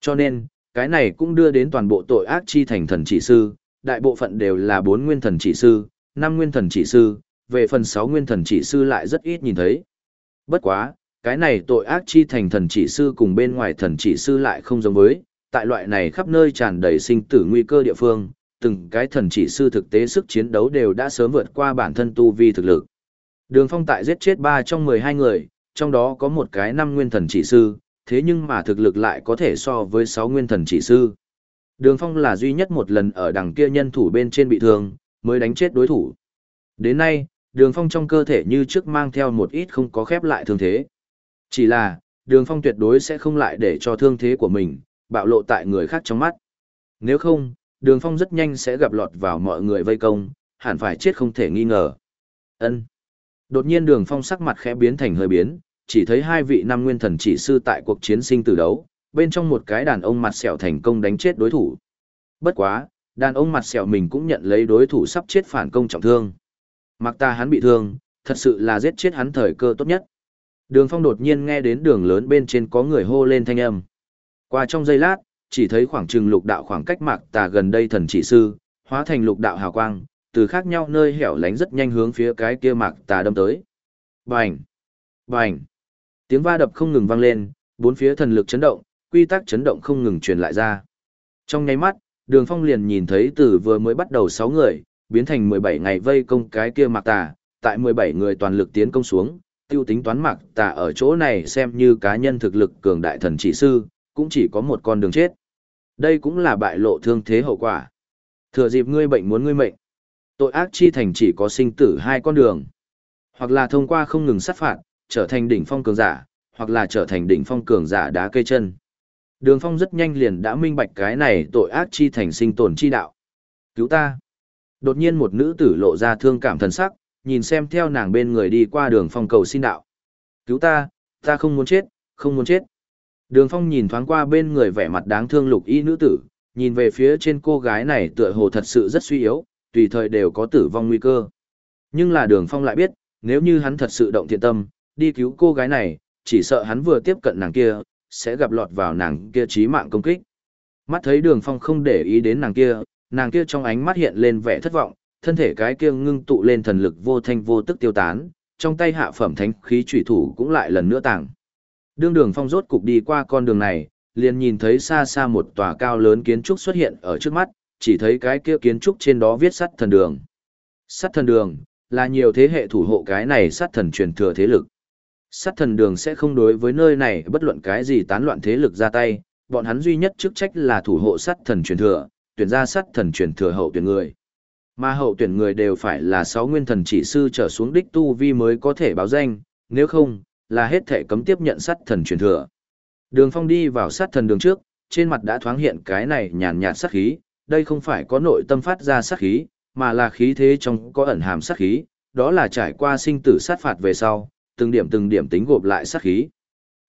Cho nên, cái này cũng đưa đến toàn bộ tội ác chi thành thần chỉ sư, đại bộ phận đều là 4 nguyên thần chỉ sư, 5 nguyên thần chỉ sư, về phần 6 nguyên thần chỉ sư lại rất ít nhìn thấy. Bất quá, cái này tội ác chi thành thần chỉ sư cùng bên ngoài thần chỉ sư lại không giống với, tại loại này khắp nơi tràn đầy sinh tử nguy cơ địa phương, từng cái thần chỉ sư thực tế sức chiến đấu đều đã sớm vượt qua bản thân tu vi thực lực. Đường Phong tại giết chết 3 trong 12 người, trong đó có một cái năm nguyên thần chỉ sư, thế nhưng mà thực lực lại có thể so với 6 nguyên thần chỉ sư. Đường Phong là duy nhất một lần ở đằng kia nhân thủ bên trên bị thương, mới đánh chết đối thủ. Đến nay, Đường Phong trong cơ thể như trước mang theo một ít không có khép lại thương thế. Chỉ là, Đường Phong tuyệt đối sẽ không lại để cho thương thế của mình, bạo lộ tại người khác trong mắt. Nếu không, đường phong rất nhanh sẽ gặp lọt vào mọi người vây công, hẳn phải chết không thể nghi ngờ. Ân. Đột nhiên đường phong sắc mặt khẽ biến thành hơi biến, chỉ thấy hai vị năm nguyên thần chỉ sư tại cuộc chiến sinh tử đấu, bên trong một cái đàn ông mặt sẹo thành công đánh chết đối thủ. Bất quá, đàn ông mặt sẹo mình cũng nhận lấy đối thủ sắp chết phản công trọng thương. Mặc ta hắn bị thương, thật sự là giết chết hắn thời cơ tốt nhất. Đường phong đột nhiên nghe đến đường lớn bên trên có người hô lên thanh âm. Qua trong giây lát chỉ thấy khoảng trừng lục đạo khoảng cách mạc tà gần đây thần chỉ sư, hóa thành lục đạo hào quang, từ khác nhau nơi hẻo lánh rất nhanh hướng phía cái kia mạc tà đâm tới. Bành! Bành! Tiếng va đập không ngừng vang lên, bốn phía thần lực chấn động, quy tắc chấn động không ngừng truyền lại ra. Trong nháy mắt, Đường Phong liền nhìn thấy từ vừa mới bắt đầu 6 người, biến thành 17 ngày vây công cái kia mạc tà, tại 17 người toàn lực tiến công xuống, tiêu tính toán mạc tà ở chỗ này xem như cá nhân thực lực cường đại thần chỉ sư, cũng chỉ có một con đường chết. Đây cũng là bại lộ thương thế hậu quả. Thừa dịp ngươi bệnh muốn ngươi mệnh. Tội ác chi thành chỉ có sinh tử hai con đường. Hoặc là thông qua không ngừng sát phạt, trở thành đỉnh phong cường giả, hoặc là trở thành đỉnh phong cường giả đá cây chân. Đường phong rất nhanh liền đã minh bạch cái này tội ác chi thành sinh tồn chi đạo. Cứu ta. Đột nhiên một nữ tử lộ ra thương cảm thần sắc, nhìn xem theo nàng bên người đi qua đường phong cầu xin đạo. Cứu ta, ta không muốn chết, không muốn chết. Đường Phong nhìn thoáng qua bên người vẻ mặt đáng thương lục y nữ tử, nhìn về phía trên cô gái này tựa hồ thật sự rất suy yếu, tùy thời đều có tử vong nguy cơ. Nhưng là đường Phong lại biết, nếu như hắn thật sự động thiện tâm, đi cứu cô gái này, chỉ sợ hắn vừa tiếp cận nàng kia, sẽ gặp lọt vào nàng kia chí mạng công kích. Mắt thấy đường Phong không để ý đến nàng kia, nàng kia trong ánh mắt hiện lên vẻ thất vọng, thân thể cái kia ngưng tụ lên thần lực vô thanh vô tức tiêu tán, trong tay hạ phẩm thánh khí chủy thủ cũng lại lần nữa tàng. Đương đường phong rốt cục đi qua con đường này, liền nhìn thấy xa xa một tòa cao lớn kiến trúc xuất hiện ở trước mắt, chỉ thấy cái kia kiến trúc trên đó viết sắt thần đường. Sắt thần đường, là nhiều thế hệ thủ hộ cái này sắt thần truyền thừa thế lực. Sát thần đường sẽ không đối với nơi này bất luận cái gì tán loạn thế lực ra tay, bọn hắn duy nhất chức trách là thủ hộ sát thần truyền thừa, tuyển ra sát thần truyền thừa hậu tuyển người. Mà hậu tuyển người đều phải là sáu nguyên thần chỉ sư trở xuống đích tu vi mới có thể báo danh, nếu không, là hết thể cấm tiếp nhận sát thần truyền thừa. Đường phong đi vào sát thần đường trước, trên mặt đã thoáng hiện cái này nhàn nhạt sát khí, đây không phải có nội tâm phát ra sát khí, mà là khí thế trong có ẩn hàm sát khí, đó là trải qua sinh tử sát phạt về sau, từng điểm từng điểm tính gộp lại sát khí.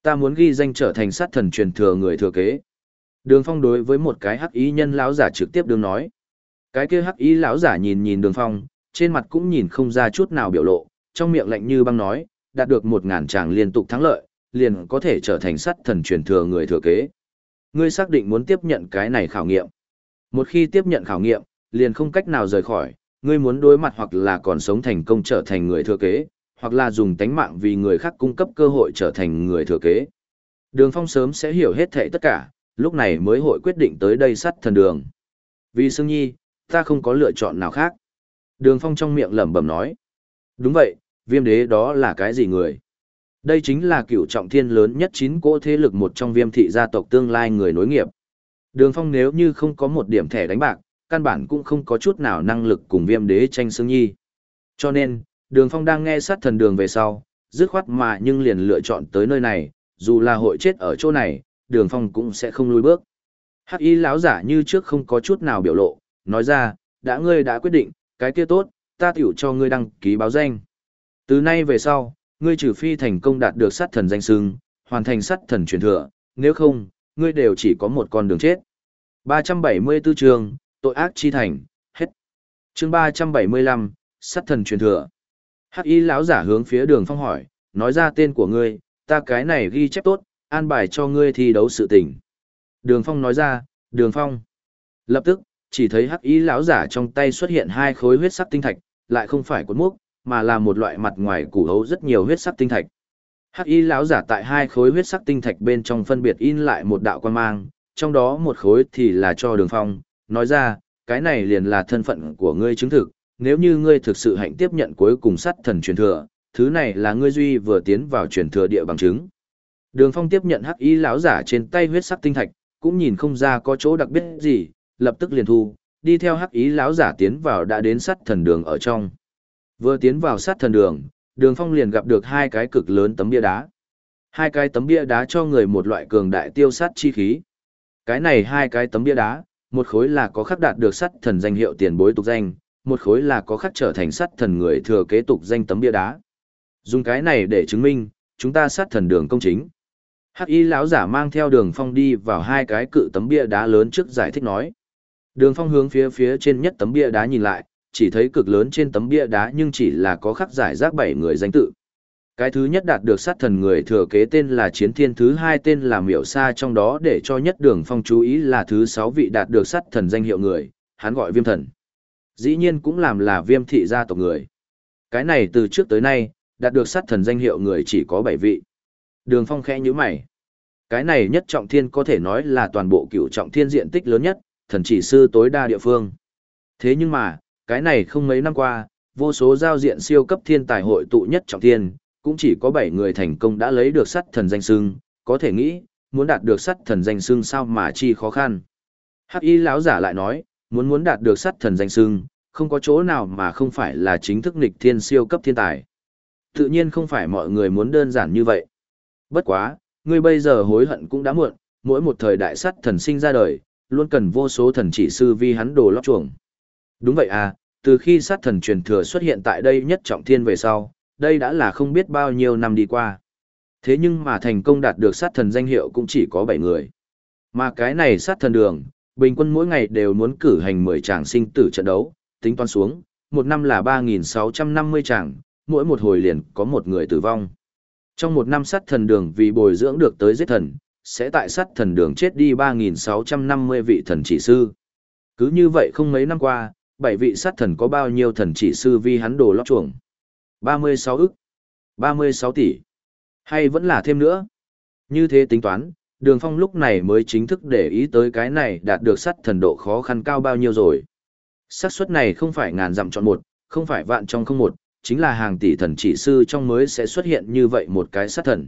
Ta muốn ghi danh trở thành sát thần truyền thừa người thừa kế. Đường Phong đối với một cái hắc ý nhân lão giả trực tiếp đường nói. Cái kia hắc ý lão giả nhìn nhìn Đường Phong, trên mặt cũng nhìn không ra chút nào biểu lộ, trong miệng lạnh như băng nói, đạt được một ngàn tràng liên tục thắng lợi, liền có thể trở thành sát thần truyền thừa người thừa kế. Ngươi xác định muốn tiếp nhận cái này khảo nghiệm. Một khi tiếp nhận khảo nghiệm, liền không cách nào rời khỏi, ngươi muốn đối mặt hoặc là còn sống thành công trở thành người thừa kế, hoặc là dùng tánh mạng vì người khác cung cấp cơ hội trở thành người thừa kế. Đường Phong sớm sẽ hiểu hết thảy tất cả, lúc này mới hội quyết định tới đây sắt thần đường. Vì Sương Nhi, ta không có lựa chọn nào khác. Đường Phong trong miệng lẩm bẩm nói. Đúng vậy, viêm đế đó là cái gì người? Đây chính là cựu trọng thiên lớn nhất chín cỗ thế lực một trong viêm thị gia tộc tương lai người nối nghiệp. Đường Phong nếu như không có một điểm thẻ đánh bạc, căn bản cũng không có chút nào năng lực cùng viêm đế tranh xương Nhi. Cho nên, Đường Phong đang nghe sát thần đường về sau, dứt khoát mà nhưng liền lựa chọn tới nơi này, dù là hội chết ở chỗ này, Đường Phong cũng sẽ không lùi bước. Hắc y lão giả như trước không có chút nào biểu lộ, nói ra, đã ngươi đã quyết định, cái kia tốt, ta tiểu cho ngươi đăng ký báo danh. Từ nay về sau, ngươi trừ phi thành công đạt được sát thần danh sưng, hoàn thành sát thần truyền thừa, nếu không, ngươi đều chỉ có một con đường chết. 374 chương, tội ác chi thành, hết. Chương 375, sát thần truyền thừa. Hắc y lão giả hướng phía đường phong hỏi, nói ra tên của ngươi, ta cái này ghi chép tốt, an bài cho ngươi thi đấu sự tình. Đường phong nói ra, đường phong. Lập tức, chỉ thấy hắc y lão giả trong tay xuất hiện hai khối huyết sắc tinh thạch, lại không phải cột mốc, mà là một loại mặt ngoài củ hấu rất nhiều huyết sắc tinh thạch. Hắc y lão giả tại hai khối huyết sắc tinh thạch bên trong phân biệt in lại một đạo quan mang, trong đó một khối thì là cho đường phong, nói ra, cái này liền là thân phận của ngươi chứng thực, nếu như ngươi thực sự hạnh tiếp nhận cuối cùng sắt thần truyền thừa, thứ này là ngươi duy vừa tiến vào truyền thừa địa bằng chứng. Đường Phong tiếp nhận hắc y lão giả trên tay huyết sắc tinh thạch, cũng nhìn không ra có chỗ đặc biệt gì, lập tức liền thu, đi theo hắc y lão giả tiến vào đã đến sắt thần đường ở trong. Vừa tiến vào sát thần đường, Đường Phong liền gặp được hai cái cực lớn tấm bia đá. Hai cái tấm bia đá cho người một loại cường đại tiêu sát chi khí. Cái này hai cái tấm bia đá, một khối là có khắc đạt được sắt thần danh hiệu tiền bối tục danh, một khối là có khắc trở thành sát thần người thừa kế tục danh tấm bia đá. Dùng cái này để chứng minh, chúng ta sát thần đường công chính. Hắc y lão giả mang theo đường phong đi vào hai cái cự tấm bia đá lớn trước giải thích nói. Đường phong hướng phía phía trên nhất tấm bia đá nhìn lại, chỉ thấy cực lớn trên tấm bia đá nhưng chỉ là có khắc giải rác bảy người danh tự. Cái thứ nhất đạt được sát thần người thừa kế tên là Chiến Thiên thứ hai tên là Miểu Sa trong đó để cho nhất đường phong chú ý là thứ sáu vị đạt được sát thần danh hiệu người, hắn gọi viêm thần. Dĩ nhiên cũng làm là viêm thị gia tộc người. Cái này từ trước tới nay, đạt được sát thần danh hiệu người chỉ có bảy vị. Đường phong khẽ như mày. Cái này nhất trọng thiên có thể nói là toàn bộ cựu trọng thiên diện tích lớn nhất, thần chỉ sư tối đa địa phương. Thế nhưng mà, cái này không mấy năm qua, vô số giao diện siêu cấp thiên tài hội tụ nhất trọng thiên, cũng chỉ có 7 người thành công đã lấy được sắt thần danh xưng, có thể nghĩ, muốn đạt được sắt thần danh xưng sao mà chi khó khăn. Hắc y lão giả lại nói, muốn muốn đạt được sắt thần danh xưng, không có chỗ nào mà không phải là chính thức nghịch thiên siêu cấp thiên tài. Tự nhiên không phải mọi người muốn đơn giản như vậy. Bất quá, ngươi bây giờ hối hận cũng đã muộn, mỗi một thời đại sắt thần sinh ra đời, luôn cần vô số thần chỉ sư vi hắn đồ lót chuồng. Đúng vậy à, từ khi sát thần truyền thừa xuất hiện tại đây nhất trọng thiên về sau, đây đã là không biết bao nhiêu năm đi qua. Thế nhưng mà thành công đạt được sát thần danh hiệu cũng chỉ có 7 người. Mà cái này sát thần đường, bình quân mỗi ngày đều muốn cử hành 10 tràng sinh tử trận đấu, tính toán xuống, một năm là 3.650 tràng, mỗi một hồi liền có một người tử vong. Trong một năm sát thần đường vì bồi dưỡng được tới giết thần, sẽ tại sát thần đường chết đi 3.650 vị thần chỉ sư. Cứ như vậy không mấy năm qua, bảy vị sát thần có bao nhiêu thần chỉ sư vi hắn đồ lót chuồng. 36 ức, 36 tỷ, hay vẫn là thêm nữa. Như thế tính toán, đường phong lúc này mới chính thức để ý tới cái này đạt được sát thần độ khó khăn cao bao nhiêu rồi xác suất này không phải ngàn dặm chọn một không phải vạn trong không một chính là hàng tỷ thần chỉ sư trong mới sẽ xuất hiện như vậy một cái sát thần.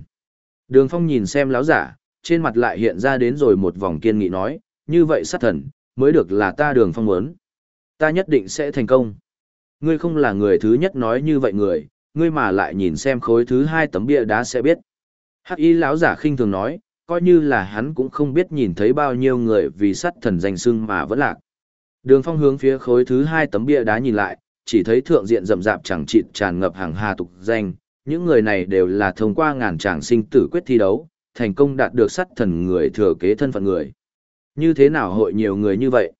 Đường Phong nhìn xem láo giả, trên mặt lại hiện ra đến rồi một vòng kiên nghị nói, như vậy sát thần, mới được là ta Đường Phong muốn. Ta nhất định sẽ thành công. Ngươi không là người thứ nhất nói như vậy người, ngươi mà lại nhìn xem khối thứ hai tấm bia đá sẽ biết. Hắc y lão giả khinh thường nói, coi như là hắn cũng không biết nhìn thấy bao nhiêu người vì sát thần danh sưng mà vẫn lạc. Đường phong hướng phía khối thứ hai tấm bia đá nhìn lại, chỉ thấy thượng diện rậm rạp chẳng chịt tràn ngập hàng hà tục danh, những người này đều là thông qua ngàn tràng sinh tử quyết thi đấu, thành công đạt được sát thần người thừa kế thân phận người. Như thế nào hội nhiều người như vậy?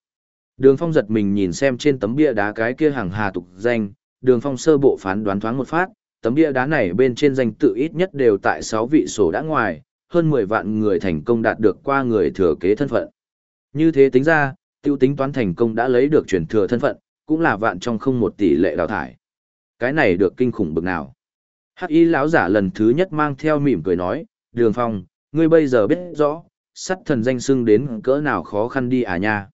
Đường phong giật mình nhìn xem trên tấm bia đá cái kia hàng hà tục danh, đường phong sơ bộ phán đoán thoáng một phát, tấm bia đá này bên trên danh tự ít nhất đều tại 6 vị sổ đã ngoài, hơn 10 vạn người thành công đạt được qua người thừa kế thân phận. Như thế tính ra, tiêu tính toán thành công đã lấy được truyền thừa thân phận, cũng là vạn trong không một tỷ lệ đào thải. Cái này được kinh khủng bực nào. Hắc y lão giả lần thứ nhất mang theo mỉm cười nói, đường phong, ngươi bây giờ biết rõ, sắt thần danh xưng đến cỡ nào khó khăn đi à nha.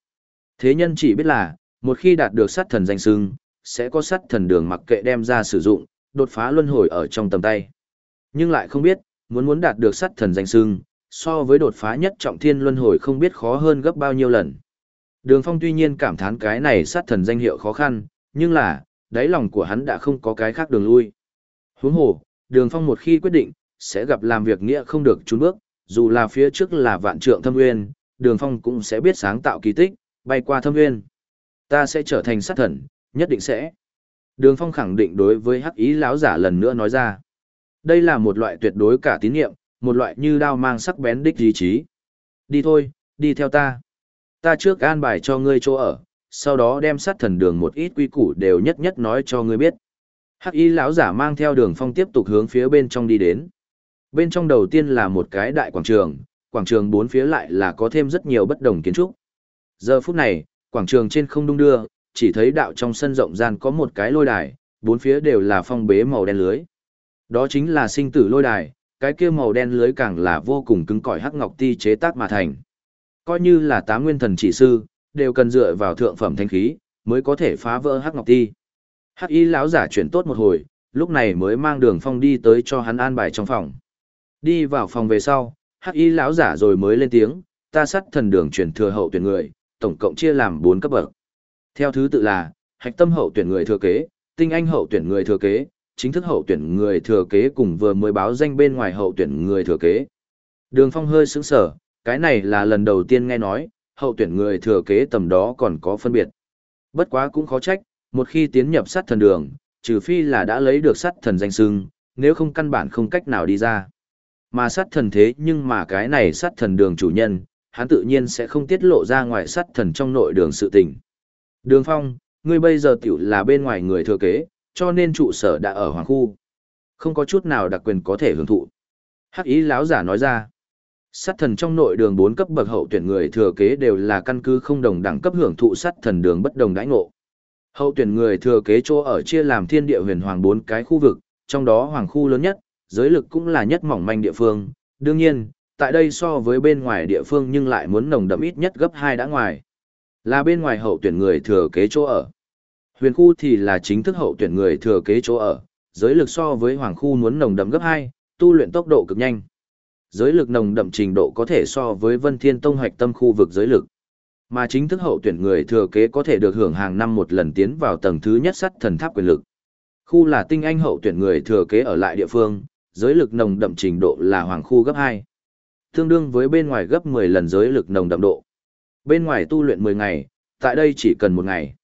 Thế nhân chỉ biết là, một khi đạt được sát thần danh sưng, sẽ có sát thần đường mặc kệ đem ra sử dụng, đột phá luân hồi ở trong tầm tay. Nhưng lại không biết, muốn muốn đạt được sát thần danh sưng, so với đột phá nhất trọng thiên luân hồi không biết khó hơn gấp bao nhiêu lần. Đường Phong tuy nhiên cảm thán cái này sát thần danh hiệu khó khăn, nhưng là, đáy lòng của hắn đã không có cái khác đường lui. Huống hồ, Đường Phong một khi quyết định, sẽ gặp làm việc nghĩa không được trốn bước, dù là phía trước là vạn trượng thâm nguyên, Đường Phong cũng sẽ biết sáng tạo kỳ tích, bay qua thâm nguyên. Ta sẽ trở thành sát thần, nhất định sẽ. Đường Phong khẳng định đối với hắc ý lão giả lần nữa nói ra. Đây là một loại tuyệt đối cả tín nhiệm, một loại như đao mang sắc bén đích ý chí. Đi thôi, đi theo ta. Ta trước an bài cho ngươi chỗ ở, sau đó đem sát thần đường một ít quy củ đều nhất nhất nói cho ngươi biết. Hắc y lão giả mang theo đường phong tiếp tục hướng phía bên trong đi đến. Bên trong đầu tiên là một cái đại quảng trường, quảng trường bốn phía lại là có thêm rất nhiều bất đồng kiến trúc. Giờ phút này, quảng trường trên không đung đưa, chỉ thấy đạo trong sân rộng gian có một cái lôi đài, bốn phía đều là phong bế màu đen lưới. Đó chính là sinh tử lôi đài, cái kia màu đen lưới càng là vô cùng cứng cỏi hắc ngọc ti chế tác mà thành. Coi như là tám nguyên thần chỉ sư, đều cần dựa vào thượng phẩm thanh khí, mới có thể phá vỡ hắc ngọc ti. Hắc y lão giả chuyển tốt một hồi, lúc này mới mang đường phong đi tới cho hắn an bài trong phòng. Đi vào phòng về sau, hắc y lão giả rồi mới lên tiếng, ta sắt thần đường chuyển thừa hậu tuyển người, tổng cộng chia làm bốn cấp bậc. Theo thứ tự là, hạch tâm hậu tuyển người thừa kế, tinh anh hậu tuyển người thừa kế, chính thức hậu tuyển người thừa kế cùng vừa mới báo danh bên ngoài hậu tuyển người thừa kế. Đường Phong hơi sững sở, cái này là lần đầu tiên nghe nói, hậu tuyển người thừa kế tầm đó còn có phân biệt. Bất quá cũng khó trách, một khi tiến nhập sát thần đường, trừ phi là đã lấy được sát thần danh sưng, nếu không căn bản không cách nào đi ra. Mà sát thần thế nhưng mà cái này sát thần đường chủ nhân, hắn tự nhiên sẽ không tiết lộ ra ngoài sắt thần trong nội đường sự tình. Đường Phong, ngươi bây giờ tiểu là bên ngoài người thừa kế, cho nên trụ sở đã ở hoàng khu. Không có chút nào đặc quyền có thể hưởng thụ. Hắc ý lão giả nói ra. Sát thần trong nội đường 4 cấp bậc hậu tuyển người thừa kế đều là căn cứ không đồng đẳng cấp hưởng thụ sát thần đường bất đồng đãi ngộ. Hậu tuyển người thừa kế chỗ ở chia làm thiên địa huyền hoàng 4 cái khu vực, trong đó hoàng khu lớn nhất, giới lực cũng là nhất mỏng manh địa phương. Đương nhiên, tại đây so với bên ngoài địa phương nhưng lại muốn nồng đậm ít nhất gấp 2 đã ngoài. Là bên ngoài hậu tuyển người thừa kế chỗ ở. Huyền khu thì là chính thức hậu tuyển người thừa kế chỗ ở, giới lực so với hoàng khu muốn nồng đậm gấp 2, tu luyện tốc độ cực nhanh. Giới lực nồng đậm trình độ có thể so với Vân Thiên Tông hoạch tâm khu vực giới lực. Mà chính thức hậu tuyển người thừa kế có thể được hưởng hàng năm một lần tiến vào tầng thứ nhất sắt thần tháp quyền lực. Khu là tinh anh hậu tuyển người thừa kế ở lại địa phương, giới lực nồng đậm trình độ là hoàng khu gấp 2. Tương đương với bên ngoài gấp 10 lần giới lực nồng đậm độ. Bên ngoài tu luyện 10 ngày, tại đây chỉ cần một ngày.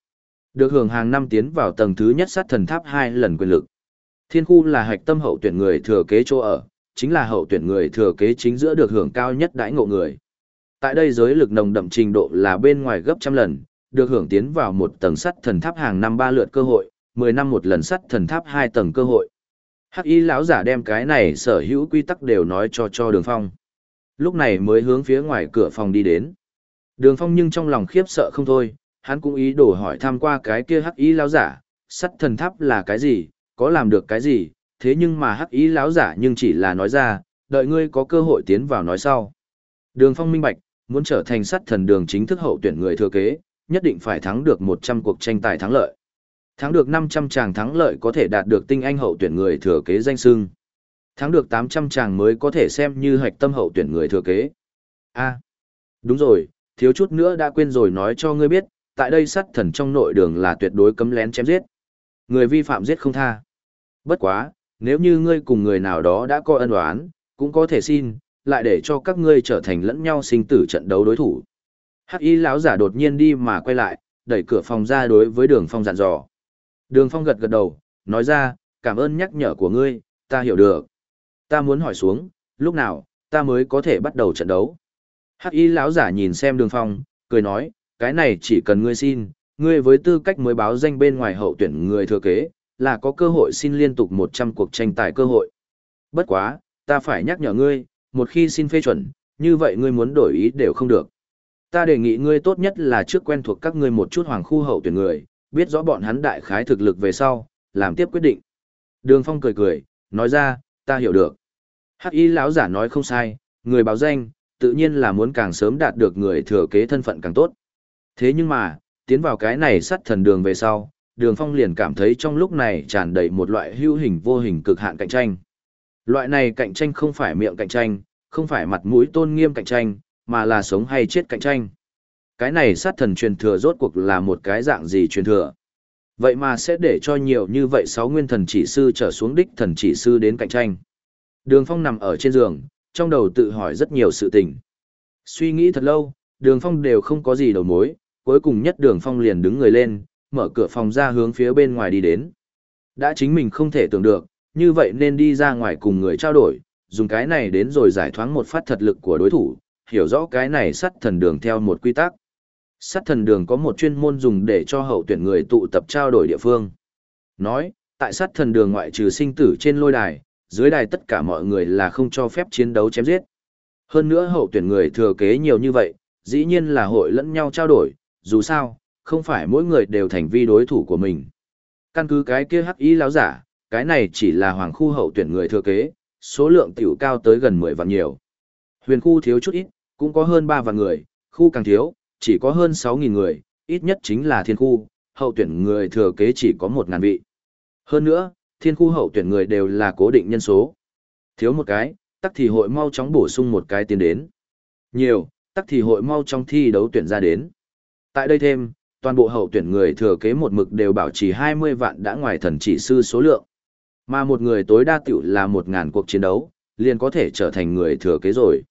Được hưởng hàng năm tiến vào tầng thứ nhất sát thần tháp hai lần quyền lực. Thiên khu là hạch tâm hậu tuyển người thừa kế chỗ ở, chính là hậu tuyển người thừa kế chính giữa được hưởng cao nhất đãi ngộ người. Tại đây giới lực nồng đậm trình độ là bên ngoài gấp trăm lần, được hưởng tiến vào một tầng sắt thần tháp hàng năm ba lượt cơ hội, 10 năm một lần sắt thần tháp hai tầng cơ hội. Hắc y lão giả đem cái này sở hữu quy tắc đều nói cho cho đường phong. Lúc này mới hướng phía ngoài cửa phòng đi đến. Đường phong nhưng trong lòng khiếp sợ không thôi, hắn cũng ý đồ hỏi thăm qua cái kia hắc ý lão giả, sắt thần tháp là cái gì, có làm được cái gì, thế nhưng mà hắc ý lão giả nhưng chỉ là nói ra, đợi ngươi có cơ hội tiến vào nói sau. Đường phong minh bạch, muốn trở thành sắt thần đường chính thức hậu tuyển người thừa kế, nhất định phải thắng được 100 cuộc tranh tài thắng lợi. Thắng được 500 chàng thắng lợi có thể đạt được tinh anh hậu tuyển người thừa kế danh xưng. Thắng được 800 chàng mới có thể xem như hạch tâm hậu tuyển người thừa kế. A. đúng rồi, thiếu chút nữa đã quên rồi nói cho ngươi biết, tại đây sát thần trong nội đường là tuyệt đối cấm lén chém giết. Người vi phạm giết không tha. Bất quá, nếu như ngươi cùng người nào đó đã có ân oán, cũng có thể xin, lại để cho các ngươi trở thành lẫn nhau sinh tử trận đấu đối thủ. Hắc y lão giả đột nhiên đi mà quay lại, đẩy cửa phòng ra đối với đường phong dặn dò. Đường phong gật gật đầu, nói ra, cảm ơn nhắc nhở của ngươi, ta hiểu được. Ta muốn hỏi xuống, lúc nào, ta mới có thể bắt đầu trận đấu. Hắc y lão giả nhìn xem đường phong, cười nói, cái này chỉ cần ngươi xin, ngươi với tư cách mới báo danh bên ngoài hậu tuyển người thừa kế, là có cơ hội xin liên tục 100 cuộc tranh tài cơ hội. Bất quá, ta phải nhắc nhở ngươi, một khi xin phê chuẩn, như vậy ngươi muốn đổi ý đều không được. Ta đề nghị ngươi tốt nhất là trước quen thuộc các ngươi một chút hoàng khu hậu tuyển người, biết rõ bọn hắn đại khái thực lực về sau, làm tiếp quyết định. Đường Phong cười cười, nói ra, ta hiểu được. Hắc y lão giả nói không sai, người báo danh, tự nhiên là muốn càng sớm đạt được người thừa kế thân phận càng tốt. Thế nhưng mà, tiến vào cái này sắt thần đường về sau, đường phong liền cảm thấy trong lúc này tràn đầy một loại hữu hình vô hình cực hạn cạnh tranh. Loại này cạnh tranh không phải miệng cạnh tranh, không phải mặt mũi tôn nghiêm cạnh tranh, mà là sống hay chết cạnh tranh. Cái này sát thần truyền thừa rốt cuộc là một cái dạng gì truyền thừa. Vậy mà sẽ để cho nhiều như vậy sáu nguyên thần chỉ sư trở xuống đích thần chỉ sư đến cạnh tranh. Đường Phong nằm ở trên giường, trong đầu tự hỏi rất nhiều sự tình. Suy nghĩ thật lâu, Đường Phong đều không có gì đầu mối, cuối cùng nhất Đường Phong liền đứng người lên, mở cửa phòng ra hướng phía bên ngoài đi đến. Đã chính mình không thể tưởng được, như vậy nên đi ra ngoài cùng người trao đổi, dùng cái này đến rồi giải thoáng một phát thật lực của đối thủ, hiểu rõ cái này sắt thần đường theo một quy tắc. Sắt thần đường có một chuyên môn dùng để cho hậu tuyển người tụ tập trao đổi địa phương. Nói, tại sắt thần đường ngoại trừ sinh tử trên lôi đài, dưới đài tất cả mọi người là không cho phép chiến đấu chém giết. Hơn nữa hậu tuyển người thừa kế nhiều như vậy, dĩ nhiên là hội lẫn nhau trao đổi, dù sao, không phải mỗi người đều thành vi đối thủ của mình. Căn cứ cái kia hắc ý láo giả, cái này chỉ là hoàng khu hậu tuyển người thừa kế, số lượng tiểu cao tới gần 10 vạn nhiều. Huyền khu thiếu chút ít, cũng có hơn 3 vạn người, khu càng thiếu, chỉ có hơn 6.000 người, ít nhất chính là thiên khu, hậu tuyển người thừa kế chỉ có 1.000 vị. Hơn nữa, thiên khu hậu tuyển người đều là cố định nhân số. Thiếu một cái, tắc thì hội mau chóng bổ sung một cái tiến đến. Nhiều, tắc thì hội mau trong thi đấu tuyển ra đến. Tại đây thêm, toàn bộ hậu tuyển người thừa kế một mực đều bảo trì 20 vạn đã ngoài thần chỉ sư số lượng. Mà một người tối đa tiểu là 1.000 cuộc chiến đấu, liền có thể trở thành người thừa kế rồi.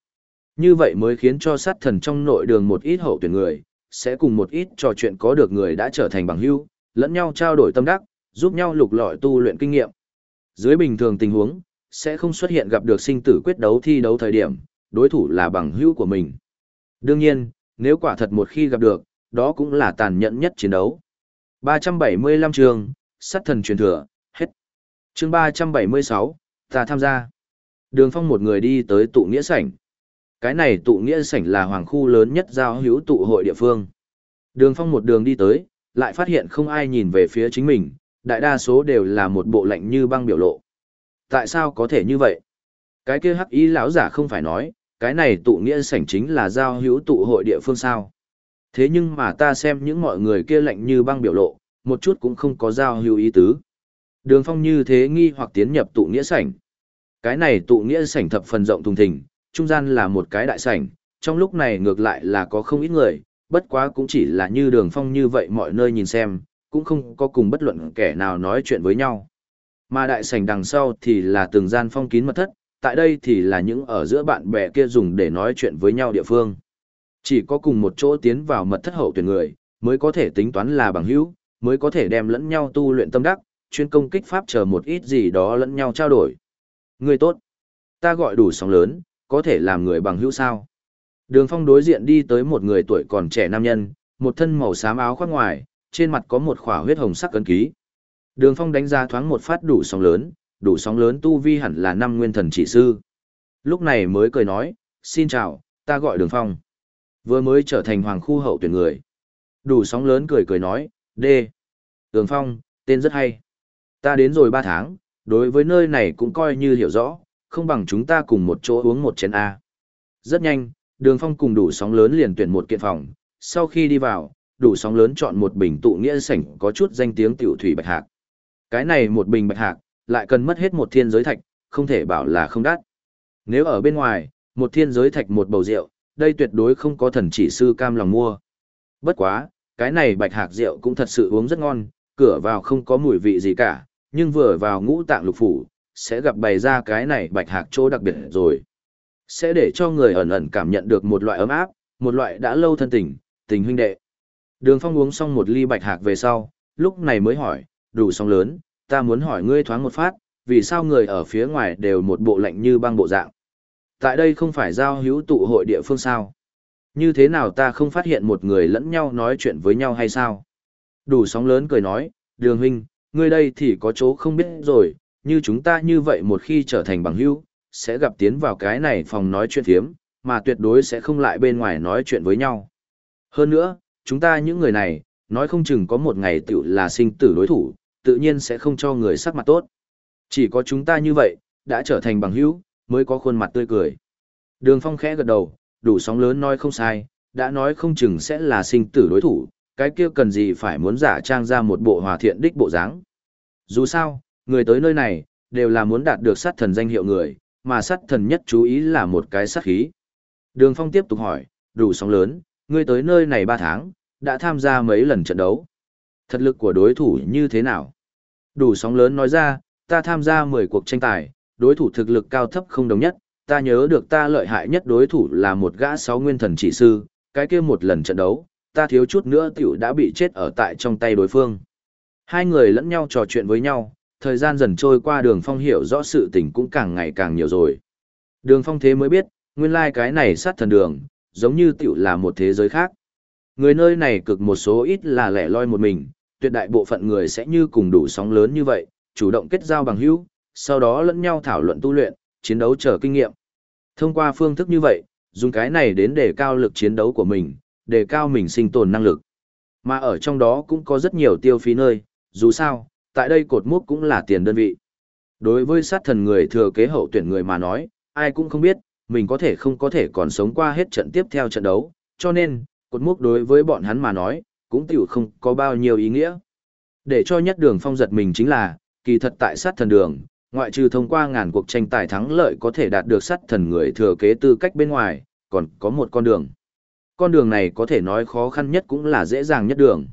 Như vậy mới khiến cho sát thần trong nội đường một ít hậu tuyển người, sẽ cùng một ít trò chuyện có được người đã trở thành bằng hữu, lẫn nhau trao đổi tâm đắc, giúp nhau lục lọi tu luyện kinh nghiệm. Dưới bình thường tình huống, sẽ không xuất hiện gặp được sinh tử quyết đấu thi đấu thời điểm, đối thủ là bằng hữu của mình. Đương nhiên, nếu quả thật một khi gặp được, đó cũng là tàn nhẫn nhất chiến đấu. 375 trường, sát thần truyền thừa, hết. chương 376, ta tham gia. Đường phong một người đi tới tụ nghĩa sảnh. Cái này tụ nghĩa sảnh là hoàng khu lớn nhất giao hữu tụ hội địa phương. Đường phong một đường đi tới, lại phát hiện không ai nhìn về phía chính mình, đại đa số đều là một bộ lạnh như băng biểu lộ. Tại sao có thể như vậy? Cái kia hắc ý lão giả không phải nói, cái này tụ nghĩa sảnh chính là giao hữu tụ hội địa phương sao. Thế nhưng mà ta xem những mọi người kia lạnh như băng biểu lộ, một chút cũng không có giao hữu ý tứ. Đường phong như thế nghi hoặc tiến nhập tụ nghĩa sảnh. Cái này tụ nghĩa sảnh thập phần rộng thùng thình, trung gian là một cái đại sảnh, trong lúc này ngược lại là có không ít người, bất quá cũng chỉ là như đường phong như vậy mọi nơi nhìn xem, cũng không có cùng bất luận kẻ nào nói chuyện với nhau. Mà đại sảnh đằng sau thì là từng gian phong kín mật thất, tại đây thì là những ở giữa bạn bè kia dùng để nói chuyện với nhau địa phương. Chỉ có cùng một chỗ tiến vào mật thất hậu tuyển người, mới có thể tính toán là bằng hữu, mới có thể đem lẫn nhau tu luyện tâm đắc, chuyên công kích pháp chờ một ít gì đó lẫn nhau trao đổi. Người tốt. Ta gọi đủ sóng lớn, có thể làm người bằng hữu sao. Đường phong đối diện đi tới một người tuổi còn trẻ nam nhân, một thân màu xám áo khoác ngoài, trên mặt có một khỏa huyết hồng sắc cấn ký. Đường phong đánh ra thoáng một phát đủ sóng lớn, đủ sóng lớn tu vi hẳn là năm nguyên thần chỉ sư. Lúc này mới cười nói, xin chào, ta gọi đường phong. Vừa mới trở thành hoàng khu hậu tuyển người. Đủ sóng lớn cười cười nói, đê. Đường phong, tên rất hay. Ta đến rồi ba tháng, đối với nơi này cũng coi như hiểu rõ, không bằng chúng ta cùng một chỗ uống một chén A. Rất nhanh, đường phong cùng đủ sóng lớn liền tuyển một kiện phòng, sau khi đi vào, đủ sóng lớn chọn một bình tụ nghĩa sảnh có chút danh tiếng tiểu thủy bạch hạc. Cái này một bình bạch hạc, lại cần mất hết một thiên giới thạch, không thể bảo là không đắt. Nếu ở bên ngoài, một thiên giới thạch một bầu rượu, đây tuyệt đối không có thần chỉ sư cam lòng mua. Bất quá, cái này bạch hạc rượu cũng thật sự uống rất ngon, cửa vào không có mùi vị gì cả, nhưng vừa vào ngũ tạng lục phủ, sẽ gặp bày ra cái này bạch hạc chỗ đặc biệt rồi. Sẽ để cho người ẩn ẩn cảm nhận được một loại ấm áp, một loại đã lâu thân tình, tình huynh đệ. Đường Phong uống xong một ly bạch hạc về sau, lúc này mới hỏi, đủ sóng lớn, ta muốn hỏi ngươi thoáng một phát, vì sao người ở phía ngoài đều một bộ lạnh như băng bộ dạng. Tại đây không phải giao hữu tụ hội địa phương sao? Như thế nào ta không phát hiện một người lẫn nhau nói chuyện với nhau hay sao? Đủ sóng lớn cười nói, đường huynh, ngươi đây thì có chỗ không biết rồi, như chúng ta như vậy một khi trở thành bằng hữu, sẽ gặp tiến vào cái này phòng nói chuyện thiếm, mà tuyệt đối sẽ không lại bên ngoài nói chuyện với nhau. Hơn nữa, chúng ta những người này, nói không chừng có một ngày tự là sinh tử đối thủ, tự nhiên sẽ không cho người sắc mặt tốt. Chỉ có chúng ta như vậy, đã trở thành bằng hữu, mới có khuôn mặt tươi cười. Đường Phong khẽ gật đầu, đủ sóng lớn nói không sai, đã nói không chừng sẽ là sinh tử đối thủ, cái kia cần gì phải muốn giả trang ra một bộ hòa thiện đích bộ dáng. Dù sao, người tới nơi này, đều là muốn đạt được sát thần danh hiệu người, mà sát thần nhất chú ý là một cái sát khí. Đường Phong tiếp tục hỏi, đủ sóng lớn, ngươi tới nơi này 3 tháng, đã tham gia mấy lần trận đấu. Thật lực của đối thủ như thế nào? Đủ sóng lớn nói ra, ta tham gia 10 cuộc tranh tài, đối thủ thực lực cao thấp không đồng nhất, ta nhớ được ta lợi hại nhất đối thủ là một gã sáu nguyên thần chỉ sư, cái kia một lần trận đấu, ta thiếu chút nữa tiểu đã bị chết ở tại trong tay đối phương. Hai người lẫn nhau trò chuyện với nhau, thời gian dần trôi qua đường phong hiểu rõ sự tình cũng càng ngày càng nhiều rồi. Đường phong thế mới biết, nguyên lai cái này sát thần đường, giống như tiểu là một thế giới khác. Người nơi này cực một số ít là lẻ loi một mình, tuyệt đại bộ phận người sẽ như cùng đủ sóng lớn như vậy, chủ động kết giao bằng hữu, sau đó lẫn nhau thảo luận tu luyện, chiến đấu chờ kinh nghiệm. Thông qua phương thức như vậy, dùng cái này đến đề cao lực chiến đấu của mình, đề cao mình sinh tồn năng lực. Mà ở trong đó cũng có rất nhiều tiêu phí nơi, dù sao, tại đây cột mốc cũng là tiền đơn vị. Đối với sát thần người thừa kế hậu tuyển người mà nói, ai cũng không biết, mình có thể không có thể còn sống qua hết trận tiếp theo trận đấu, cho nên, cột mốc đối với bọn hắn mà nói, cũng tiểu không có bao nhiêu ý nghĩa. Để cho nhất đường phong giật mình chính là, kỳ thật tại sát thần đường, ngoại trừ thông qua ngàn cuộc tranh tài thắng lợi có thể đạt được sát thần người thừa kế tư cách bên ngoài, còn có một con đường. Con đường này có thể nói khó khăn nhất cũng là dễ dàng nhất đường.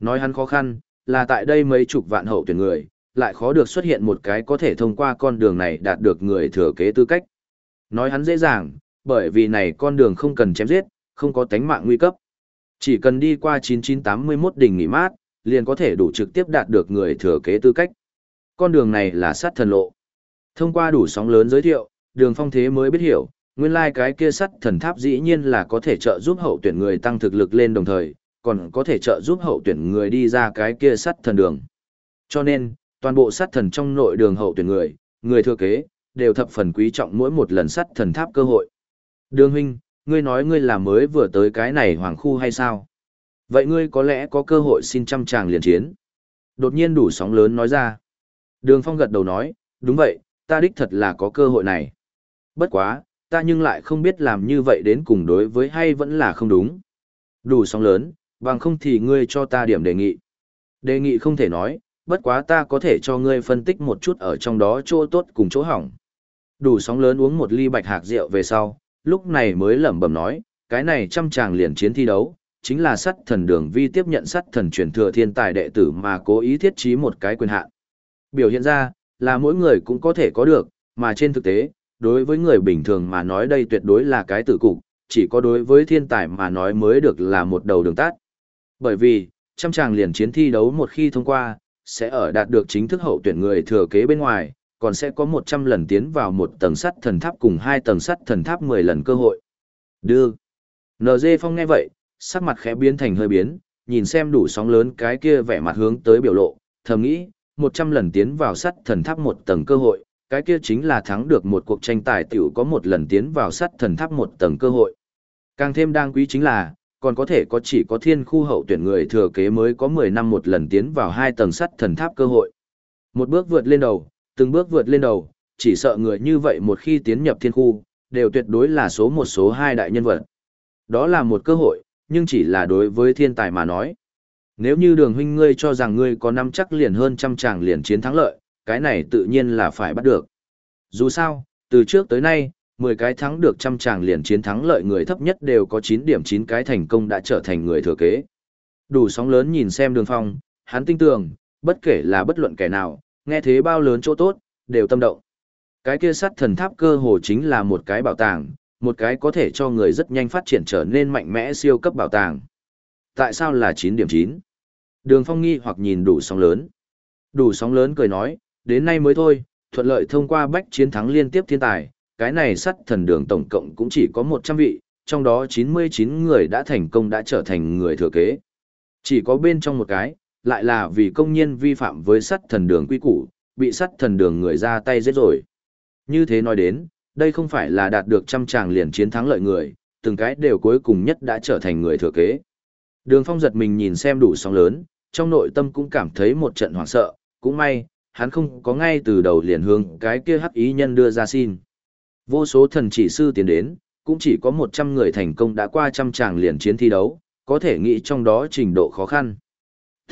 Nói hắn khó khăn, là tại đây mấy chục vạn hậu tuyển người, lại khó được xuất hiện một cái có thể thông qua con đường này đạt được người thừa kế tư cách. Nói hắn dễ dàng, bởi vì này con đường không cần chém giết, không có tánh mạng nguy cấp. Chỉ cần đi qua 9981 đỉnh nghỉ mát, liền có thể đủ trực tiếp đạt được người thừa kế tư cách. Con đường này là sát thần lộ. Thông qua đủ sóng lớn giới thiệu, đường phong thế mới biết hiểu, nguyên lai like cái kia sắt thần tháp dĩ nhiên là có thể trợ giúp hậu tuyển người tăng thực lực lên đồng thời, còn có thể trợ giúp hậu tuyển người đi ra cái kia sắt thần đường. Cho nên, toàn bộ sát thần trong nội đường hậu tuyển người, người thừa kế, đều thập phần quý trọng mỗi một lần sắt thần tháp cơ hội. Đường huynh, ngươi nói ngươi là mới vừa tới cái này hoàng khu hay sao? Vậy ngươi có lẽ có cơ hội xin trăm tràng liền chiến. Đột nhiên đủ sóng lớn nói ra. Đường Phong gật đầu nói, đúng vậy, ta đích thật là có cơ hội này. Bất quá, ta nhưng lại không biết làm như vậy đến cùng đối với hay vẫn là không đúng. Đủ sóng lớn, bằng không thì ngươi cho ta điểm đề nghị. Đề nghị không thể nói, bất quá ta có thể cho ngươi phân tích một chút ở trong đó chỗ tốt cùng chỗ hỏng. Đủ sóng lớn uống một ly bạch hạc rượu về sau, lúc này mới lẩm bẩm nói, cái này trăm chàng liền chiến thi đấu, chính là sắt thần đường vi tiếp nhận sắt thần truyền thừa thiên tài đệ tử mà cố ý thiết trí một cái quyền hạn. Biểu hiện ra, là mỗi người cũng có thể có được, mà trên thực tế, đối với người bình thường mà nói đây tuyệt đối là cái tử cục, chỉ có đối với thiên tài mà nói mới được là một đầu đường tắt. Bởi vì, trăm chàng liền chiến thi đấu một khi thông qua, sẽ ở đạt được chính thức hậu tuyển người thừa kế bên ngoài, còn sẽ có 100 lần tiến vào một tầng sắt thần tháp cùng hai tầng sắt thần tháp 10 lần cơ hội. Đưa. NG Phong nghe vậy, sắc mặt khẽ biến thành hơi biến, nhìn xem đủ sóng lớn cái kia vẻ mặt hướng tới biểu lộ, thầm nghĩ, 100 lần tiến vào sắt thần tháp một tầng cơ hội, cái kia chính là thắng được một cuộc tranh tài tiểu có một lần tiến vào sắt thần tháp một tầng cơ hội. Càng thêm đáng quý chính là, còn có thể có chỉ có thiên khu hậu tuyển người thừa kế mới có 10 năm một lần tiến vào hai tầng sắt thần tháp cơ hội. Một bước vượt lên đầu, từng bước vượt lên đầu, chỉ sợ người như vậy một khi tiến nhập thiên khu, đều tuyệt đối là số một số hai đại nhân vật. Đó là một cơ hội, nhưng chỉ là đối với thiên tài mà nói. Nếu như đường huynh ngươi cho rằng ngươi có năm chắc liền hơn trăm chàng liền chiến thắng lợi, cái này tự nhiên là phải bắt được. Dù sao, từ trước tới nay, 10 cái thắng được trăm chàng liền chiến thắng lợi người thấp nhất đều có 9 điểm 9 cái thành công đã trở thành người thừa kế. Đủ sóng lớn nhìn xem đường phong, hắn tin tưởng, bất kể là bất luận kẻ nào, nghe thế bao lớn chỗ tốt, đều tâm động. Cái kia sắt thần tháp cơ hồ chính là một cái bảo tàng, một cái có thể cho người rất nhanh phát triển trở nên mạnh mẽ siêu cấp bảo tàng. Tại sao là 9 điểm 9? Đường phong nghi hoặc nhìn đủ sóng lớn. Đủ sóng lớn cười nói, đến nay mới thôi, thuận lợi thông qua bách chiến thắng liên tiếp thiên tài, cái này sắt thần đường tổng cộng cũng chỉ có 100 vị, trong đó 99 người đã thành công đã trở thành người thừa kế. Chỉ có bên trong một cái, lại là vì công nhân vi phạm với sắt thần đường quy củ, bị sắt thần đường người ra tay giết rồi. Như thế nói đến, đây không phải là đạt được trăm tràng liền chiến thắng lợi người, từng cái đều cuối cùng nhất đã trở thành người thừa kế. Đường phong giật mình nhìn xem đủ sóng lớn, trong nội tâm cũng cảm thấy một trận hoảng sợ, cũng may, hắn không có ngay từ đầu liền hướng cái kia hắc ý nhân đưa ra xin. Vô số thần chỉ sư tiến đến, cũng chỉ có 100 người thành công đã qua trăm tràng liền chiến thi đấu, có thể nghĩ trong đó trình độ khó khăn.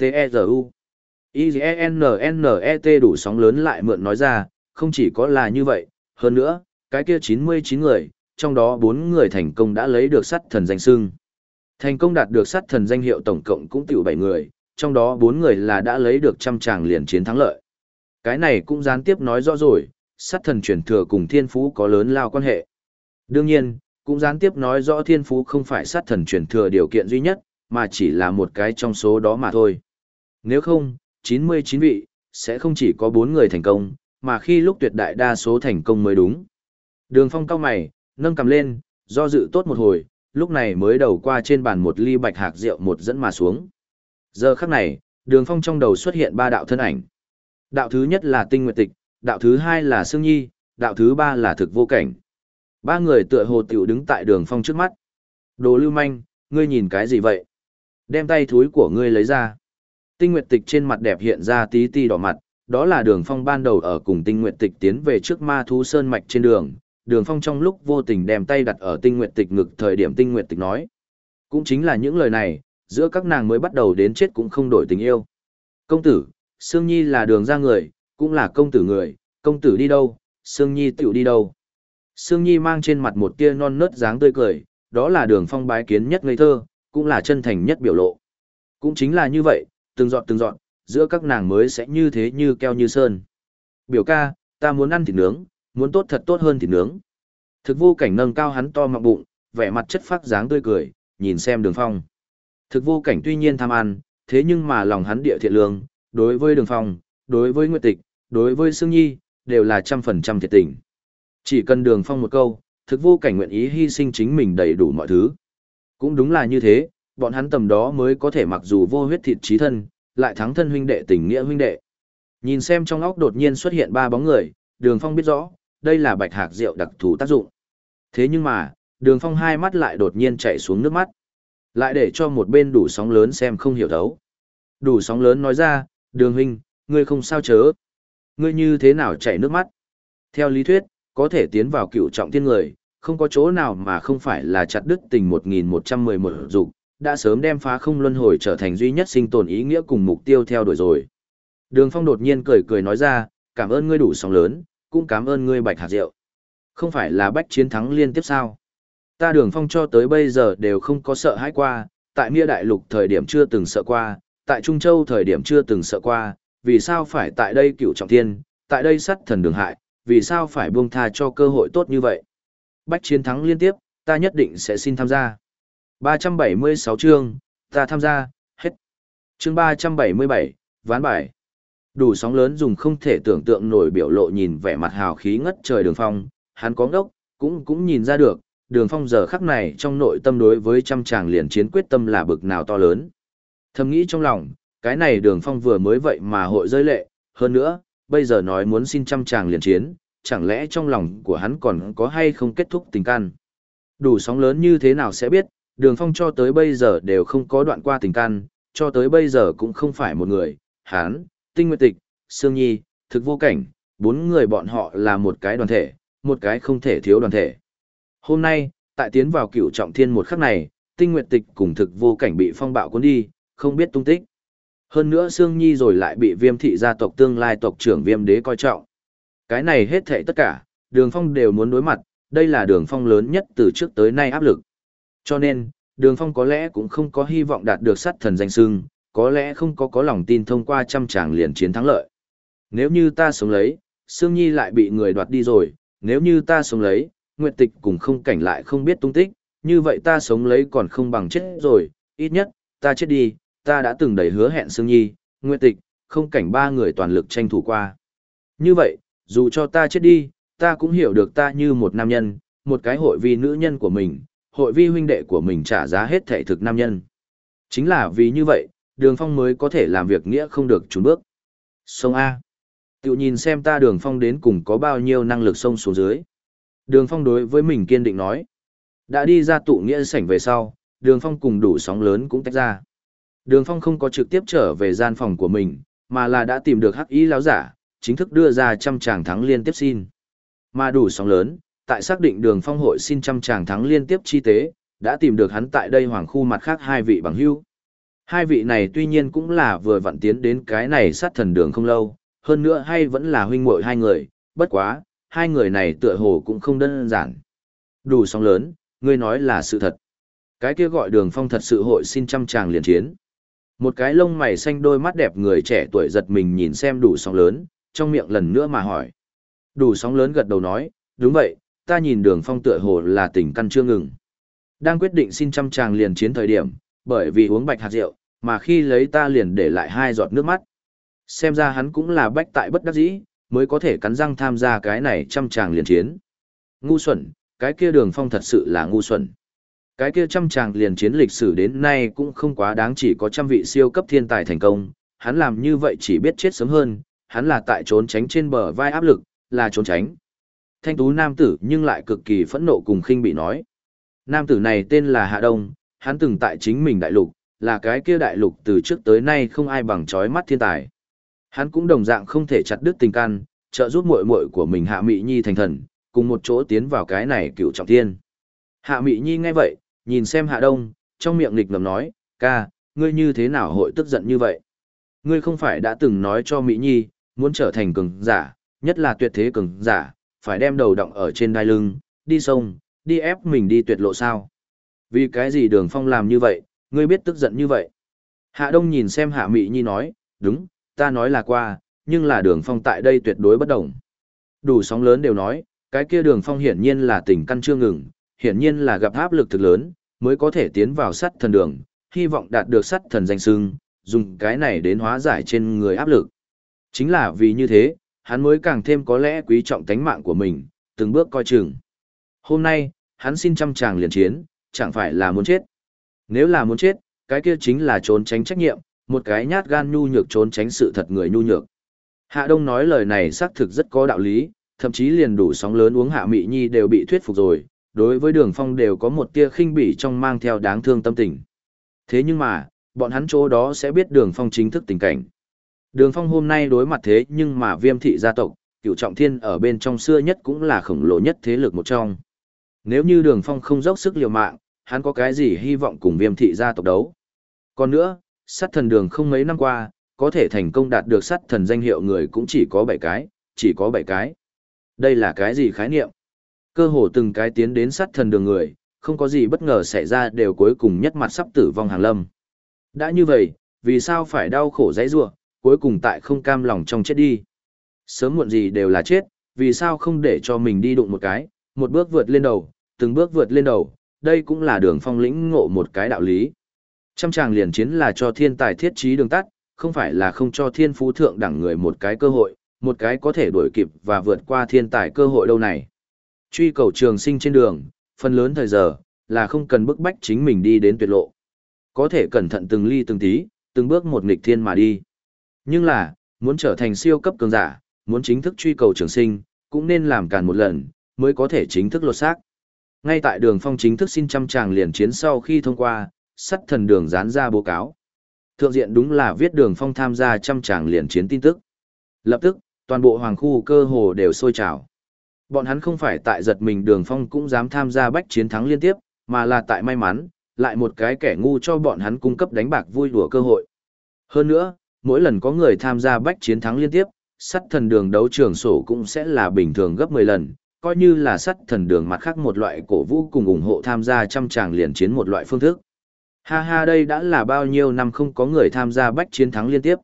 T.E.G.U. I-G-E-N-N-E-T đủ sóng lớn lại mượn nói ra, không chỉ có là như vậy, hơn nữa, cái kia 99 người, trong đó 4 người thành công đã lấy được sắt thần danh sưng. Thành công đạt được sắt thần danh hiệu tổng cộng cũng tiểu 7 người, trong đó 4 người là đã lấy được trăm tràng liền chiến thắng lợi. Cái này cũng gián tiếp nói rõ rồi, Sát thần truyền thừa cùng thiên phú có lớn lao quan hệ. Đương nhiên, cũng gián tiếp nói rõ thiên phú không phải sát thần truyền thừa điều kiện duy nhất, mà chỉ là một cái trong số đó mà thôi. Nếu không, 99 vị, sẽ không chỉ có 4 người thành công, mà khi lúc tuyệt đại đa số thành công mới đúng. Đường phong cao mày, nâng cầm lên, do dự tốt một hồi, lúc này mới đầu qua trên bàn một ly bạch hạc rượu một dẫn mà xuống. Giờ khắc này, đường phong trong đầu xuất hiện ba đạo thân ảnh. Đạo thứ nhất là tinh nguyệt tịch, đạo thứ hai là sương nhi, đạo thứ ba là thực vô cảnh. Ba người tựa hồ tiểu đứng tại đường phong trước mắt. Đồ lưu manh, ngươi nhìn cái gì vậy? Đem tay thúi của ngươi lấy ra. Tinh nguyệt tịch trên mặt đẹp hiện ra tí ti đỏ mặt, đó là đường phong ban đầu ở cùng tinh nguyệt tịch tiến về trước ma thú sơn mạch trên đường. Đường phong trong lúc vô tình đem tay đặt ở tinh nguyệt tịch ngực thời điểm tinh nguyệt tịch nói. Cũng chính là những lời này, giữa các nàng mới bắt đầu đến chết cũng không đổi tình yêu. Công tử, Sương Nhi là đường ra người, cũng là công tử người, công tử đi đâu, Sương Nhi tiểu đi đâu. Sương Nhi mang trên mặt một tia non nớt dáng tươi cười, đó là đường phong bái kiến nhất ngây thơ, cũng là chân thành nhất biểu lộ. Cũng chính là như vậy, từng dọn từng dọn, giữa các nàng mới sẽ như thế như keo như sơn. Biểu ca, ta muốn ăn thịt nướng, muốn tốt thật tốt hơn thịt nướng. Thực vô cảnh nâng cao hắn to mọng bụng, vẻ mặt chất phát dáng tươi cười, nhìn xem đường phong. Thực vô cảnh tuy nhiên tham ăn, thế nhưng mà lòng hắn địa thiện lương, đối với đường phong, đối với nguyệt tịch, đối với Sương Nhi, đều là trăm phần trăm thiệt tình. Chỉ cần đường phong một câu, thực vô cảnh nguyện ý hy sinh chính mình đầy đủ mọi thứ. Cũng đúng là như thế, bọn hắn tầm đó mới có thể mặc dù vô huyết thịt trí thân, lại thắng thân huynh đệ tình nghĩa huynh đệ. Nhìn xem trong óc đột nhiên xuất hiện ba bóng người, đường phong biết rõ, đây là bạch hạc rượu đặc thù tác dụng. Thế nhưng mà, đường phong hai mắt lại đột nhiên chạy xuống nước mắt. Lại để cho một bên đủ sóng lớn xem không hiểu thấu. Đủ sóng lớn nói ra, đường huynh, ngươi không sao chớ. Ngươi như thế nào chảy nước mắt? Theo lý thuyết, có thể tiến vào cựu trọng thiên người, không có chỗ nào mà không phải là chặt đứt tình 1111 dục, đã sớm đem phá không luân hồi trở thành duy nhất sinh tồn ý nghĩa cùng mục tiêu theo đuổi rồi. Đường Phong đột nhiên cười cười nói ra, cảm ơn ngươi đủ sóng lớn, cũng cảm ơn ngươi bạch hạt rượu. Không phải là bách chiến thắng liên tiếp sao? Ta đường Phong cho tới bây giờ đều không có sợ hãi qua, tại Mia Đại Lục thời điểm chưa từng sợ qua, tại Trung Châu thời điểm chưa từng sợ qua, vì sao phải tại đây cựu trọng thiên, tại đây sắt thần đường hại, vì sao phải buông tha cho cơ hội tốt như vậy. Bách chiến thắng liên tiếp, ta nhất định sẽ xin tham gia. 376 chương, ta tham gia, hết. Chương 377, ván bài. Đủ sóng lớn dùng không thể tưởng tượng nổi biểu lộ nhìn vẻ mặt hào khí ngất trời đường phong, hắn có ngốc, cũng cũng nhìn ra được, đường phong giờ khắc này trong nội tâm đối với trăm chàng liền chiến quyết tâm là bực nào to lớn. Thầm nghĩ trong lòng, cái này đường phong vừa mới vậy mà hội rơi lệ, hơn nữa, bây giờ nói muốn xin trăm chàng liền chiến, chẳng lẽ trong lòng của hắn còn có hay không kết thúc tình can. Đủ sóng lớn như thế nào sẽ biết, đường phong cho tới bây giờ đều không có đoạn qua tình can, cho tới bây giờ cũng không phải một người, Hán tinh nguyệt tịch, sương nhi, thực vô cảnh, bốn người bọn họ là một cái đoàn thể, một cái không thể thiếu đoàn thể. Hôm nay, tại tiến vào cựu trọng thiên một khắc này, tinh nguyệt tịch cùng thực vô cảnh bị phong bạo cuốn đi, không biết tung tích. Hơn nữa Sương Nhi rồi lại bị viêm thị gia tộc tương lai tộc trưởng viêm đế coi trọng. Cái này hết thệ tất cả, đường phong đều muốn đối mặt, đây là đường phong lớn nhất từ trước tới nay áp lực. Cho nên, đường phong có lẽ cũng không có hy vọng đạt được sát thần danh sưng, có lẽ không có có lòng tin thông qua trăm tràng liền chiến thắng lợi. Nếu như ta sống lấy, Sương Nhi lại bị người đoạt đi rồi, nếu như ta sống lấy, Nguyệt Tịch cùng không cảnh lại không biết tung tích, như vậy ta sống lấy còn không bằng chết rồi, ít nhất, ta chết đi, ta đã từng đầy hứa hẹn Sương Nhi, Nguyệt Tịch, không cảnh ba người toàn lực tranh thủ qua. Như vậy, dù cho ta chết đi, ta cũng hiểu được ta như một nam nhân, một cái hội vi nữ nhân của mình, hội vi huynh đệ của mình trả giá hết thể thực nam nhân. Chính là vì như vậy, đường phong mới có thể làm việc nghĩa không được trốn bước. Sông A. Tiểu nhìn xem ta đường phong đến cùng có bao nhiêu năng lực sông xuống dưới. Đường phong đối với mình kiên định nói. Đã đi ra tụ nghĩa sảnh về sau, đường phong cùng đủ sóng lớn cũng tách ra. Đường phong không có trực tiếp trở về gian phòng của mình, mà là đã tìm được hắc ý lão giả, chính thức đưa ra trăm tràng thắng liên tiếp xin. Mà đủ sóng lớn, tại xác định đường phong hội xin trăm tràng thắng liên tiếp chi tế, đã tìm được hắn tại đây hoàng khu mặt khác hai vị bằng hữu. Hai vị này tuy nhiên cũng là vừa vặn tiến đến cái này sát thần đường không lâu, hơn nữa hay vẫn là huynh muội hai người, bất quá, hai người này tựa hồ cũng không đơn giản. Đủ sóng lớn, ngươi nói là sự thật. Cái kia gọi đường phong thật sự hội xin trăm tràng liền chiến. Một cái lông mày xanh đôi mắt đẹp người trẻ tuổi giật mình nhìn xem đủ sóng lớn, trong miệng lần nữa mà hỏi. Đủ sóng lớn gật đầu nói, đúng vậy, ta nhìn đường phong tựa hồ là tỉnh căn chưa ngừng. Đang quyết định xin trăm tràng liền chiến thời điểm, bởi vì uống bạch hạt rượu, mà khi lấy ta liền để lại hai giọt nước mắt. Xem ra hắn cũng là bách tại bất đắc dĩ, mới có thể cắn răng tham gia cái này trăm tràng liền chiến. Ngu xuẩn, cái kia đường phong thật sự là ngu xuẩn. Cái kia trăm chàng liền chiến lịch sử đến nay cũng không quá đáng chỉ có trăm vị siêu cấp thiên tài thành công, hắn làm như vậy chỉ biết chết sớm hơn, hắn là tại trốn tránh trên bờ vai áp lực, là trốn tránh. Thanh tú nam tử nhưng lại cực kỳ phẫn nộ cùng khinh bị nói. Nam tử này tên là Hạ Đông, hắn từng tại chính mình đại lục, là cái kia đại lục từ trước tới nay không ai bằng chói mắt thiên tài. Hắn cũng đồng dạng không thể chặt đứt tình can, trợ giúp muội muội của mình Hạ Mị Nhi thành thần, cùng một chỗ tiến vào cái này cựu trọng thiên. Hạ Mị Nhi nghe vậy, nhìn xem Hạ Đông, trong miệng nghịch ngầm nói, ca, ngươi như thế nào hội tức giận như vậy? Ngươi không phải đã từng nói cho Mỹ Nhi, muốn trở thành cường giả, nhất là tuyệt thế cường giả, phải đem đầu động ở trên đai lưng, đi sông, đi ép mình đi tuyệt lộ sao? Vì cái gì đường phong làm như vậy, ngươi biết tức giận như vậy? Hạ Đông nhìn xem Hạ Mỹ Nhi nói, đúng, ta nói là qua, nhưng là đường phong tại đây tuyệt đối bất đồng. Đủ sóng lớn đều nói, cái kia đường phong hiển nhiên là tình căn chưa ngừng, hiển nhiên là gặp áp lực thực lớn, mới có thể tiến vào sắt thần đường, hy vọng đạt được sắt thần danh sưng, dùng cái này đến hóa giải trên người áp lực. Chính là vì như thế, hắn mới càng thêm có lẽ quý trọng tánh mạng của mình, từng bước coi chừng. Hôm nay, hắn xin trăm chàng liền chiến, chẳng phải là muốn chết. Nếu là muốn chết, cái kia chính là trốn tránh trách nhiệm, một cái nhát gan nhu nhược trốn tránh sự thật người nhu nhược. Hạ Đông nói lời này xác thực rất có đạo lý, thậm chí liền đủ sóng lớn uống Hạ Mị Nhi đều bị thuyết phục rồi, đối với Đường Phong đều có một tia khinh bỉ trong mang theo đáng thương tâm tình. Thế nhưng mà, bọn hắn chỗ đó sẽ biết Đường Phong chính thức tình cảnh. Đường Phong hôm nay đối mặt thế nhưng mà viêm thị gia tộc, cựu trọng thiên ở bên trong xưa nhất cũng là khổng lồ nhất thế lực một trong. Nếu như Đường Phong không dốc sức liều mạng, hắn có cái gì hy vọng cùng viêm thị gia tộc đấu. Còn nữa, sát thần đường không mấy năm qua, có thể thành công đạt được sát thần danh hiệu người cũng chỉ có bảy cái, chỉ có bảy cái. Đây là cái gì khái niệm? Cơ hồ từng cái tiến đến sát thần đường người, không có gì bất ngờ xảy ra đều cuối cùng nhất mặt sắp tử vong hàng lâm. Đã như vậy, vì sao phải đau khổ dãy rua, cuối cùng tại không cam lòng trong chết đi. Sớm muộn gì đều là chết, vì sao không để cho mình đi đụng một cái, một bước vượt lên đầu, từng bước vượt lên đầu, đây cũng là đường phong lĩnh ngộ một cái đạo lý. Trăm tràng liền chiến là cho thiên tài thiết trí đường tắt, không phải là không cho thiên phú thượng đẳng người một cái cơ hội, một cái có thể đuổi kịp và vượt qua thiên tài cơ hội đâu này. Truy cầu trường sinh trên đường, phần lớn thời giờ, là không cần bức bách chính mình đi đến tuyệt lộ. Có thể cẩn thận từng ly từng tí, từng bước một nghịch thiên mà đi. Nhưng là, muốn trở thành siêu cấp cường giả, muốn chính thức truy cầu trường sinh, cũng nên làm càn một lần, mới có thể chính thức lột xác. Ngay tại đường phong chính thức xin trăm tràng liền chiến sau khi thông qua, sắt thần đường dán ra báo cáo. Thượng diện đúng là viết đường phong tham gia trăm tràng liền chiến tin tức. Lập tức, toàn bộ hoàng khu cơ hồ đều sôi trào. Bọn hắn không phải tại giật mình đường phong cũng dám tham gia bách chiến thắng liên tiếp, mà là tại may mắn, lại một cái kẻ ngu cho bọn hắn cung cấp đánh bạc vui đùa cơ hội. Hơn nữa, mỗi lần có người tham gia bách chiến thắng liên tiếp, sắt thần đường đấu trường sổ cũng sẽ là bình thường gấp 10 lần, coi như là sắt thần đường mặt khác một loại cổ vũ cùng ủng hộ tham gia trăm tràng liền chiến một loại phương thức. Ha ha đây đã là bao nhiêu năm không có người tham gia bách chiến thắng liên tiếp.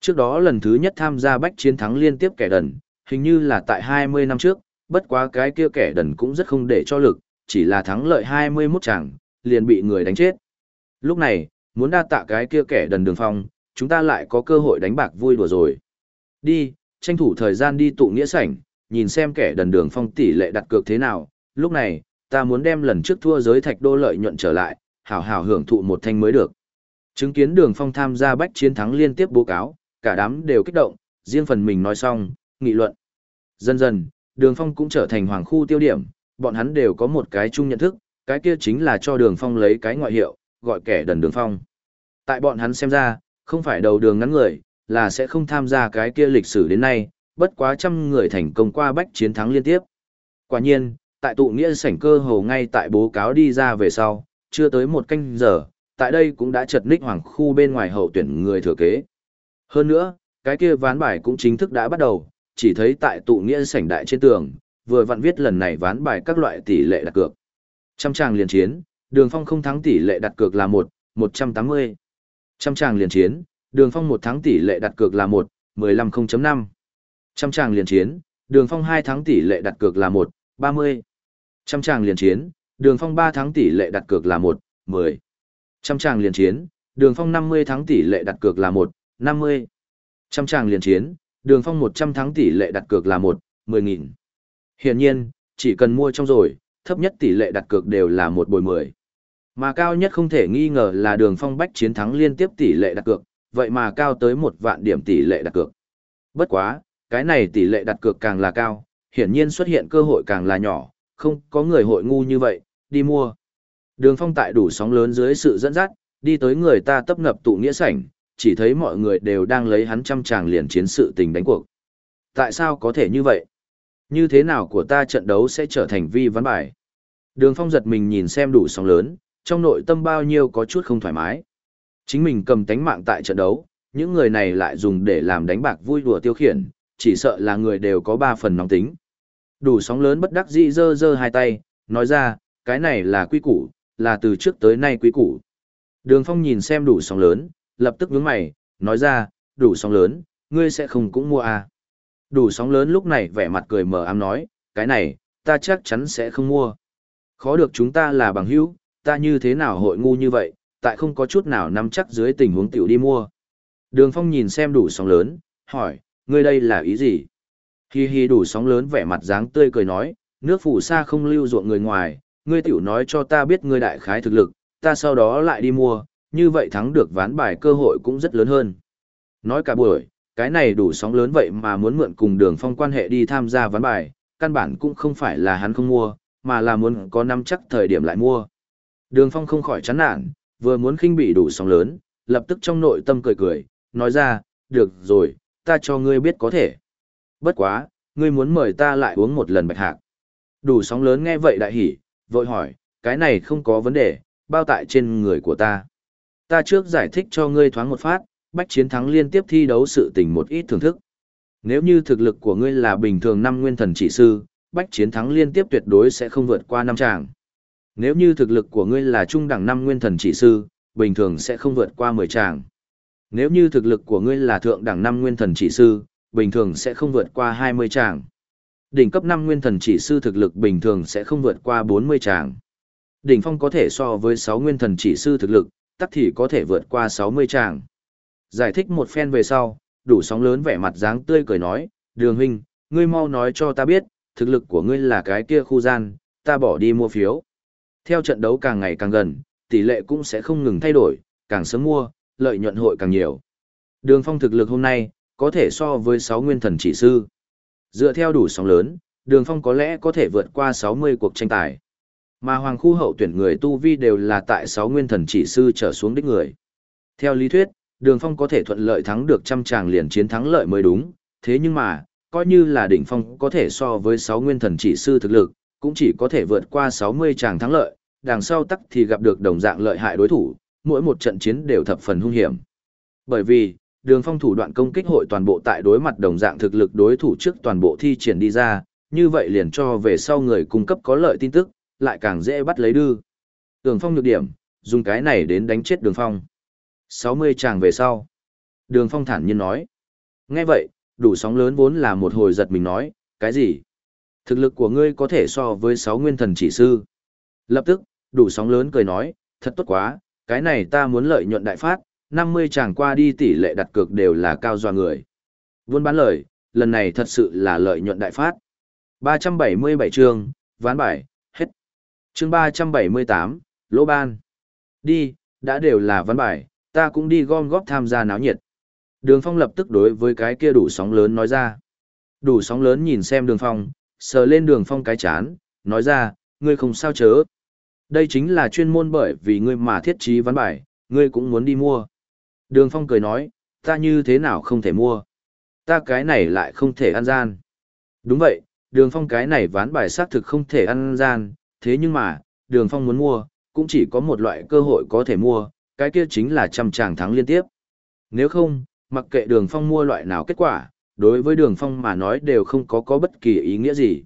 Trước đó lần thứ nhất tham gia bách chiến thắng liên tiếp kẻ đần, hình như là tại 20 năm trước, bất quá cái kia kẻ đần cũng rất không để cho lực, chỉ là thắng lợi 21 chàng, liền bị người đánh chết. Lúc này, muốn đa tạ cái kia kẻ đần đường phong, chúng ta lại có cơ hội đánh bạc vui đùa rồi. Đi, tranh thủ thời gian đi tụ nghĩa sảnh, nhìn xem kẻ đần đường phong tỷ lệ đặt cược thế nào, lúc này, ta muốn đem lần trước thua giới thạch đô lợi nhuận trở lại, hảo hảo hưởng thụ một thanh mới được. Chứng kiến đường phong tham gia bách chiến thắng liên tiếp bố cáo, cả đám đều kích động, riêng phần mình nói xong, nghị luận. Dần dần, đường phong cũng trở thành hoàng khu tiêu điểm, bọn hắn đều có một cái chung nhận thức, cái kia chính là cho đường phong lấy cái ngoại hiệu, gọi kẻ đần đường phong. Tại bọn hắn xem ra, không phải đầu đường ngắn người, là sẽ không tham gia cái kia lịch sử đến nay, bất quá trăm người thành công qua bách chiến thắng liên tiếp. Quả nhiên, tại tụ nghĩa sảnh cơ hồ ngay tại bố cáo đi ra về sau, chưa tới một canh giờ, tại đây cũng đã chật ních hoàng khu bên ngoài hậu tuyển người thừa kế. Hơn nữa, cái kia ván bài cũng chính thức đã bắt đầu, chỉ thấy tại tụ nghĩa sảnh đại trên tường, vừa vặn viết lần này ván bài các loại tỷ lệ đặt cược. Trăm tràng liền chiến, đường phong không thắng tỷ lệ đặt cược là 1, 180. Trăm tràng liền chiến, đường phong một thắng tỷ lệ đặt cược là 1, 15 0.5. Trăm tràng liền chiến, đường phong hai thắng tỷ lệ đặt cược là 1, 30. Trăm tràng liền chiến, đường phong ba thắng tỷ lệ đặt cược là 1, 10. Trăm tràng liền chiến, đường phong 50 thắng tỷ lệ đặt cược là 1, 50. Trăm tràng liền chiến, đường phong 100 thắng tỷ lệ đặt cược là 1, 10.000. Hiển nhiên, chỉ cần mua trong rồi, thấp nhất tỷ lệ đặt cược đều là một bồi 10. Mà cao nhất không thể nghi ngờ là đường phong bách chiến thắng liên tiếp tỷ lệ đặt cược, vậy mà cao tới một vạn điểm tỷ lệ đặt cược. Bất quá, cái này tỷ lệ đặt cược càng là cao, hiển nhiên xuất hiện cơ hội càng là nhỏ, không có người hội ngu như vậy, đi mua. Đường phong tại đủ sóng lớn dưới sự dẫn dắt, đi tới người ta tấp nập tụ nghĩa sảnh, chỉ thấy mọi người đều đang lấy hắn trăm tràng liền chiến sự tình đánh cuộc. Tại sao có thể như vậy? Như thế nào của ta trận đấu sẽ trở thành vi ván bài? Đường phong giật mình nhìn xem đủ sóng lớn, trong nội tâm bao nhiêu có chút không thoải mái. Chính mình cầm tánh mạng tại trận đấu, những người này lại dùng để làm đánh bạc vui đùa tiêu khiển, chỉ sợ là người đều có ba phần nóng tính. Đủ sóng lớn bất đắc dĩ giơ giơ hai tay, nói ra, cái này là quy củ, là từ trước tới nay quy củ. Đường Phong nhìn xem đủ sóng lớn, lập tức nhướng mày, nói ra, đủ sóng lớn, ngươi sẽ không cũng mua à. Đủ sóng lớn lúc này vẻ mặt cười mờ ám nói, cái này, ta chắc chắn sẽ không mua. Khó được chúng ta là bằng hữu, ta như thế nào hội ngu như vậy, tại không có chút nào nắm chắc dưới tình huống tiểu đi mua. Đường Phong nhìn xem đủ sóng lớn, hỏi, ngươi đây là ý gì? Hi hi đủ sóng lớn vẻ mặt dáng tươi cười nói, nước phủ xa không lưu ruộng người ngoài, ngươi tiểu nói cho ta biết ngươi đại khái thực lực, ta sau đó lại đi mua, như vậy thắng được ván bài cơ hội cũng rất lớn hơn. Nói cả buổi, cái này đủ sóng lớn vậy mà muốn mượn cùng đường phong quan hệ đi tham gia ván bài, căn bản cũng không phải là hắn không mua, mà là muốn có năm chắc thời điểm lại mua. Đường phong không khỏi chán nản, vừa muốn khinh bị đủ sóng lớn, lập tức trong nội tâm cười cười, nói ra, được rồi, ta cho ngươi biết có thể. Bất quá, ngươi muốn mời ta lại uống một lần bạch hạc. Đủ sóng lớn nghe vậy đại hỉ, vội hỏi, cái này không có vấn đề, bao tại trên người của ta. Ta trước giải thích cho ngươi thoáng một phát, bách chiến thắng liên tiếp thi đấu sự tình một ít thưởng thức. Nếu như thực lực của ngươi là bình thường năm nguyên thần chỉ sư, bách chiến thắng liên tiếp tuyệt đối sẽ không vượt qua năm tràng. Nếu như thực lực của ngươi là trung đẳng năm nguyên thần chỉ sư, bình thường sẽ không vượt qua 10 tràng. Nếu như thực lực của ngươi là thượng đẳng năm nguyên thần chỉ sư, bình thường sẽ không vượt qua 20 tràng. Đỉnh cấp năm nguyên thần chỉ sư thực lực bình thường sẽ không vượt qua 40 tràng. Đỉnh phong có thể so với 6 nguyên thần chỉ sư thực lực, tắc thì có thể vượt qua 60 tràng. Giải thích một phen về sau, đủ sóng lớn vẻ mặt dáng tươi cười nói, đường huynh, ngươi mau nói cho ta biết, thực lực của ngươi là cái kia khu gian, ta bỏ đi mua phiếu. Theo trận đấu càng ngày càng gần, tỷ lệ cũng sẽ không ngừng thay đổi, càng sớm mua, lợi nhuận hội càng nhiều. Đường phong thực lực hôm nay, có thể so với 6 nguyên thần chỉ sư. Dựa theo đủ sóng lớn, đường phong có lẽ có thể vượt qua 60 cuộc tranh tài. Mà hoàng khu hậu tuyển người tu vi đều là tại sáu nguyên thần chỉ sư trở xuống đích người. Theo lý thuyết, đường phong có thể thuận lợi thắng được trăm tràng liền chiến thắng lợi mới đúng, thế nhưng mà, coi như là đỉnh phong có thể so với sáu nguyên thần chỉ sư thực lực, cũng chỉ có thể vượt qua 60 tràng thắng lợi, đằng sau tắc thì gặp được đồng dạng lợi hại đối thủ, mỗi một trận chiến đều thập phần hung hiểm. Bởi vì, đường phong thủ đoạn công kích hội toàn bộ tại đối mặt đồng dạng thực lực đối thủ trước toàn bộ thi triển đi ra, như vậy liền cho về sau người cung cấp có lợi tin tức, lại càng dễ bắt lấy đư. Đường phong nhược điểm, dùng cái này đến đánh chết đường phong. 60 chàng về sau. Đường phong thản nhiên nói. Nghe vậy, đủ sóng lớn vốn là một hồi giật mình nói, cái gì? Thực lực của ngươi có thể so với 6 nguyên thần chỉ sư. Lập tức, đủ sóng lớn cười nói, thật tốt quá, cái này ta muốn lợi nhuận đại phát, 50 chàng qua đi tỷ lệ đặt cược đều là cao doa người. Buôn bán lời, lần này thật sự là lợi nhuận đại phát. 377 chương, ván bài, Chương ba trăm bảy mươi tám, lỗ ban. Đi, đã đều là văn bài, ta cũng đi gom góp tham gia náo nhiệt. Đường Phong lập tức đối với cái kia đủ sóng lớn nói ra. Đủ sóng lớn nhìn xem đường Phong, sờ lên đường Phong cái chán, nói ra, ngươi không sao chớ. Đây chính là chuyên môn bởi vì ngươi mà thiết trí văn bài, ngươi cũng muốn đi mua. Đường Phong cười nói, ta như thế nào không thể mua. Ta cái này lại không thể ăn gian. Đúng vậy, đường Phong cái này ván bài xác thực không thể ăn gian, thế nhưng mà, đường Phong muốn mua, cũng chỉ có một loại cơ hội có thể mua, cái kia chính là trăm tràng thắng liên tiếp. Nếu không, mặc kệ đường Phong mua loại nào kết quả, đối với đường Phong mà nói đều không có có bất kỳ ý nghĩa gì.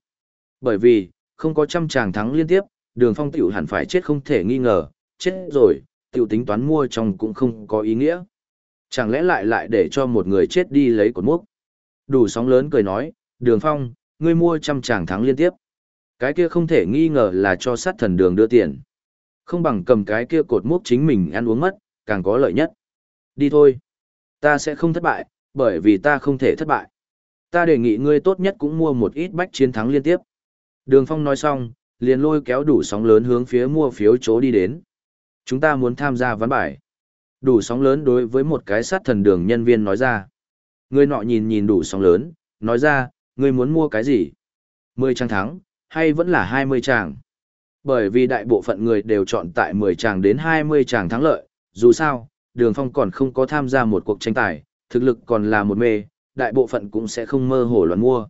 Bởi vì, không có trăm tràng thắng liên tiếp, đường Phong tiểu hẳn phải chết không thể nghi ngờ, chết rồi, tiểu tính toán mua trong cũng không có ý nghĩa. Chẳng lẽ lại lại để cho một người chết đi lấy cột múc? Đủ sóng lớn cười nói, đường phong, ngươi mua trăm tràng thắng liên tiếp. Cái kia không thể nghi ngờ là cho sát thần đường đưa tiền. Không bằng cầm cái kia cột mốc chính mình ăn uống mất, càng có lợi nhất. Đi thôi. Ta sẽ không thất bại, bởi vì ta không thể thất bại. Ta đề nghị ngươi tốt nhất cũng mua một ít bách chiến thắng liên tiếp. Đường Phong nói xong, liền lôi kéo đủ sóng lớn hướng phía mua phiếu chỗ đi đến. Chúng ta muốn tham gia ván bài. Đủ sóng lớn đối với một cái sát thần đường nhân viên nói ra. Người nọ nhìn nhìn đủ sóng lớn, nói ra, ngươi muốn mua cái gì? Mười trang thắng, hay vẫn là hai mươi tràng? Bởi vì đại bộ phận người đều chọn tại mười tràng đến hai mươi tràng thắng lợi, dù sao, đường phong còn không có tham gia một cuộc tranh tài, thực lực còn là một mê, đại bộ phận cũng sẽ không mơ hồ loạn mua.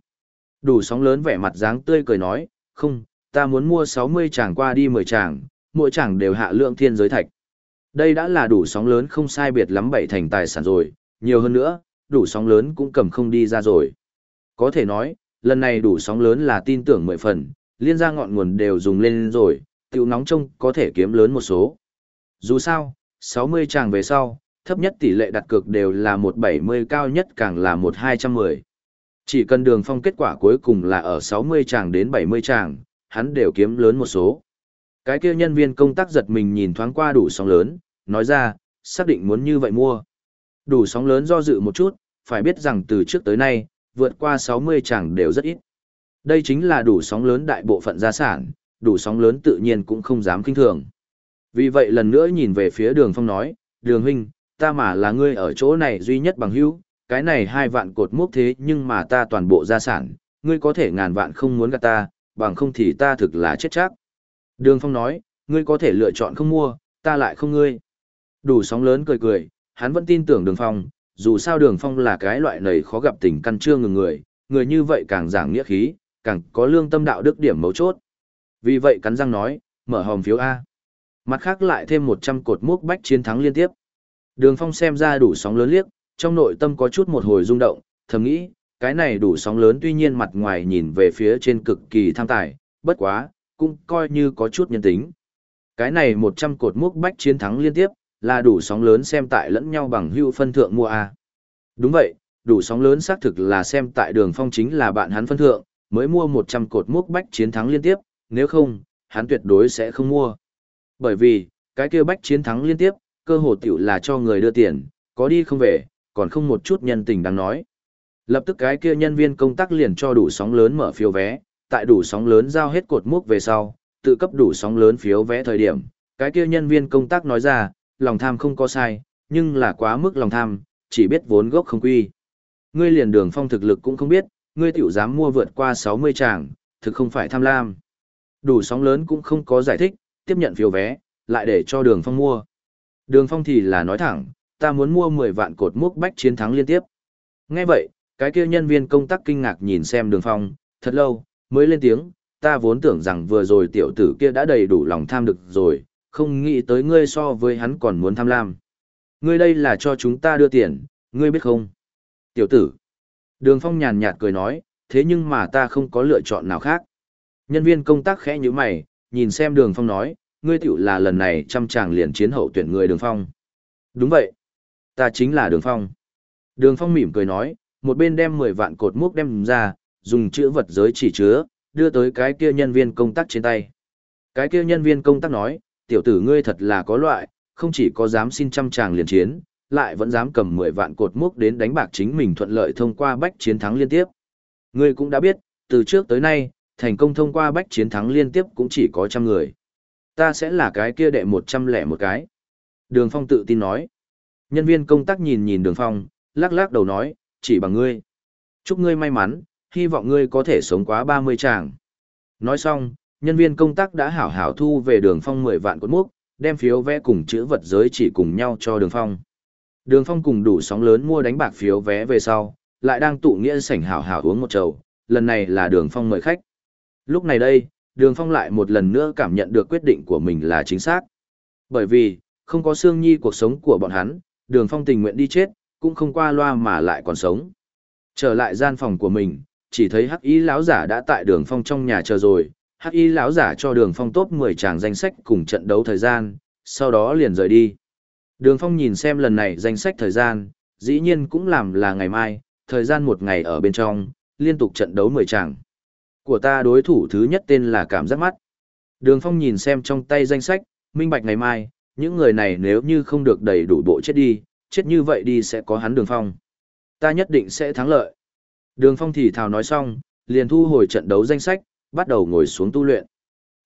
Đủ sóng lớn vẻ mặt dáng tươi cười nói, không, ta muốn mua sáu mươi tràng qua đi mười tràng, mỗi tràng đều hạ lượng thiên giới thạch. Đây đã là đủ sóng lớn không sai biệt lắm bảy thành tài sản rồi, nhiều hơn nữa, đủ sóng lớn cũng cầm không đi ra rồi. Có thể nói, lần này đủ sóng lớn là tin tưởng mười phần, liên ra ngọn nguồn đều dùng lên rồi, tiêu nóng trông có thể kiếm lớn một số. Dù sao, 60 tràng về sau, thấp nhất tỷ lệ đặt cược đều là 170 cao nhất càng là 1210. Chỉ cần đường phong kết quả cuối cùng là ở 60 tràng đến 70 tràng, hắn đều kiếm lớn một số. Cái kia nhân viên công tác giật mình nhìn thoáng qua đủ sóng lớn, nói ra, xác định muốn như vậy mua. Đủ sóng lớn do dự một chút, phải biết rằng từ trước tới nay, vượt qua 60 chẳng đều rất ít. Đây chính là đủ sóng lớn đại bộ phận gia sản, đủ sóng lớn tự nhiên cũng không dám kinh thường. Vì vậy lần nữa nhìn về phía đường phong nói, đường huynh, ta mà là ngươi ở chỗ này duy nhất bằng hữu, cái này hai vạn cột mốc thế nhưng mà ta toàn bộ gia sản, ngươi có thể ngàn vạn không muốn gặp ta, bằng không thì ta thực là chết chắc. Đường phong nói, ngươi có thể lựa chọn không mua, ta lại không ngươi. Đủ sóng lớn cười cười, hắn vẫn tin tưởng đường phong, dù sao đường phong là cái loại nầy khó gặp tình căn trương ngừng người, người như vậy càng giảng nghĩa khí, càng có lương tâm đạo đức điểm mấu chốt. Vì vậy cắn răng nói, mở hòm phiếu A. Mặt khác lại thêm một trăm cột mốc bách chiến thắng liên tiếp. Đường phong xem ra đủ sóng lớn liếc, trong nội tâm có chút một hồi rung động, thầm nghĩ, cái này đủ sóng lớn tuy nhiên mặt ngoài nhìn về phía trên cực kỳ tham tài, bất quá, cũng coi như có chút nhân tính. Cái này một trăm cột mốc bách chiến thắng liên tiếp, là đủ sóng lớn xem tại lẫn nhau bằng hưu phân thượng mua a. Đúng vậy, đủ sóng lớn xác thực là xem tại đường phong chính là bạn hắn phân thượng, mới mua một trăm cột múc bách chiến thắng liên tiếp, nếu không, hắn tuyệt đối sẽ không mua. Bởi vì, cái kia bách chiến thắng liên tiếp, cơ hồ tiểu là cho người đưa tiền, có đi không về, còn không một chút nhân tình đáng nói. Lập tức cái kia nhân viên công tác liền cho đủ sóng lớn mở phiếu vé, tại đủ sóng lớn giao hết cột múc về sau, tự cấp đủ sóng lớn phiếu vé thời điểm, cái kia nhân viên công tác nói ra, lòng tham không có sai, nhưng là quá mức lòng tham, chỉ biết vốn gốc không quy. Ngươi liền đường phong thực lực cũng không biết, ngươi tiểu dám mua vượt qua 60 tràng, thực không phải tham lam. Đủ sóng lớn cũng không có giải thích, tiếp nhận phiếu vé, lại để cho đường phong mua. Đường phong thì là nói thẳng, ta muốn mua 10 vạn cột múc bách chiến thắng liên tiếp. Nghe vậy, cái kia nhân viên công tác kinh ngạc nhìn xem đường phong, thật lâu, mới lên tiếng, ta vốn tưởng rằng vừa rồi tiểu tử kia đã đầy đủ lòng tham được rồi, không nghĩ tới ngươi so với hắn còn muốn tham lam. Ngươi đây là cho chúng ta đưa tiền, ngươi biết không? Tiểu tử. Đường Phong nhàn nhạt cười nói, thế nhưng mà ta không có lựa chọn nào khác. Nhân viên công tác khẽ như mày, nhìn xem Đường Phong nói, ngươi tiểu là lần này trăm chàng liền chiến hậu tuyển người Đường Phong. Đúng vậy. Ta chính là Đường Phong. Đường Phong mỉm cười nói, một bên đem 10 vạn cột múc đem ra, dùng chữ vật giới chỉ chứa, đưa tới cái kia nhân viên công tác trên tay. Cái kia nhân viên công tác nói, tiểu tử ngươi thật là có loại, không chỉ có dám xin trăm chàng liền chiến, lại vẫn dám cầm 10 vạn cột mốc đến đánh bạc chính mình thuận lợi thông qua bách chiến thắng liên tiếp. Ngươi cũng đã biết, từ trước tới nay, thành công thông qua bách chiến thắng liên tiếp cũng chỉ có trăm người. Ta sẽ là cái kia đệ 101 cái. Đường Phong tự tin nói. Nhân viên công tác nhìn nhìn Đường Phong, lắc lắc đầu nói, chỉ bằng ngươi. Chúc ngươi may mắn, hy vọng ngươi có thể sống quá 30 tràng. Nói xong, nhân viên công tác đã hảo hảo thu về đường phong 10 vạn cột mốc, đem phiếu vé cùng chữ vật giới chỉ cùng nhau cho đường phong. Đường phong cùng đủ sóng lớn mua đánh bạc phiếu vé về sau, lại đang tụ nghĩa sảnh hảo hảo uống một chầu, lần này là đường phong mời khách. Lúc này đây, đường phong lại một lần nữa cảm nhận được quyết định của mình là chính xác. Bởi vì, không có xương nhi cuộc sống của bọn hắn, đường phong tình nguyện đi chết, cũng không qua loa mà lại còn sống. Trở lại gian phòng của mình, chỉ thấy hắc ý lão giả đã tại đường phong trong nhà chờ rồi hắc y lão giả cho đường phong top mười tràng danh sách cùng trận đấu thời gian sau đó liền rời đi. Đường phong nhìn xem lần này danh sách thời gian dĩ nhiên cũng làm là ngày mai thời gian một ngày ở bên trong liên tục trận đấu mười tràng của ta đối thủ thứ nhất tên là cảm giác mắt. Đường phong nhìn xem trong tay danh sách minh bạch ngày mai những người này nếu như không được đầy đủ bộ chết đi chết như vậy đi sẽ có hắn đường phong. Ta nhất định sẽ thắng lợi. Đường Phong thì thào nói xong, liền thu hồi trận đấu danh sách, bắt đầu ngồi xuống tu luyện.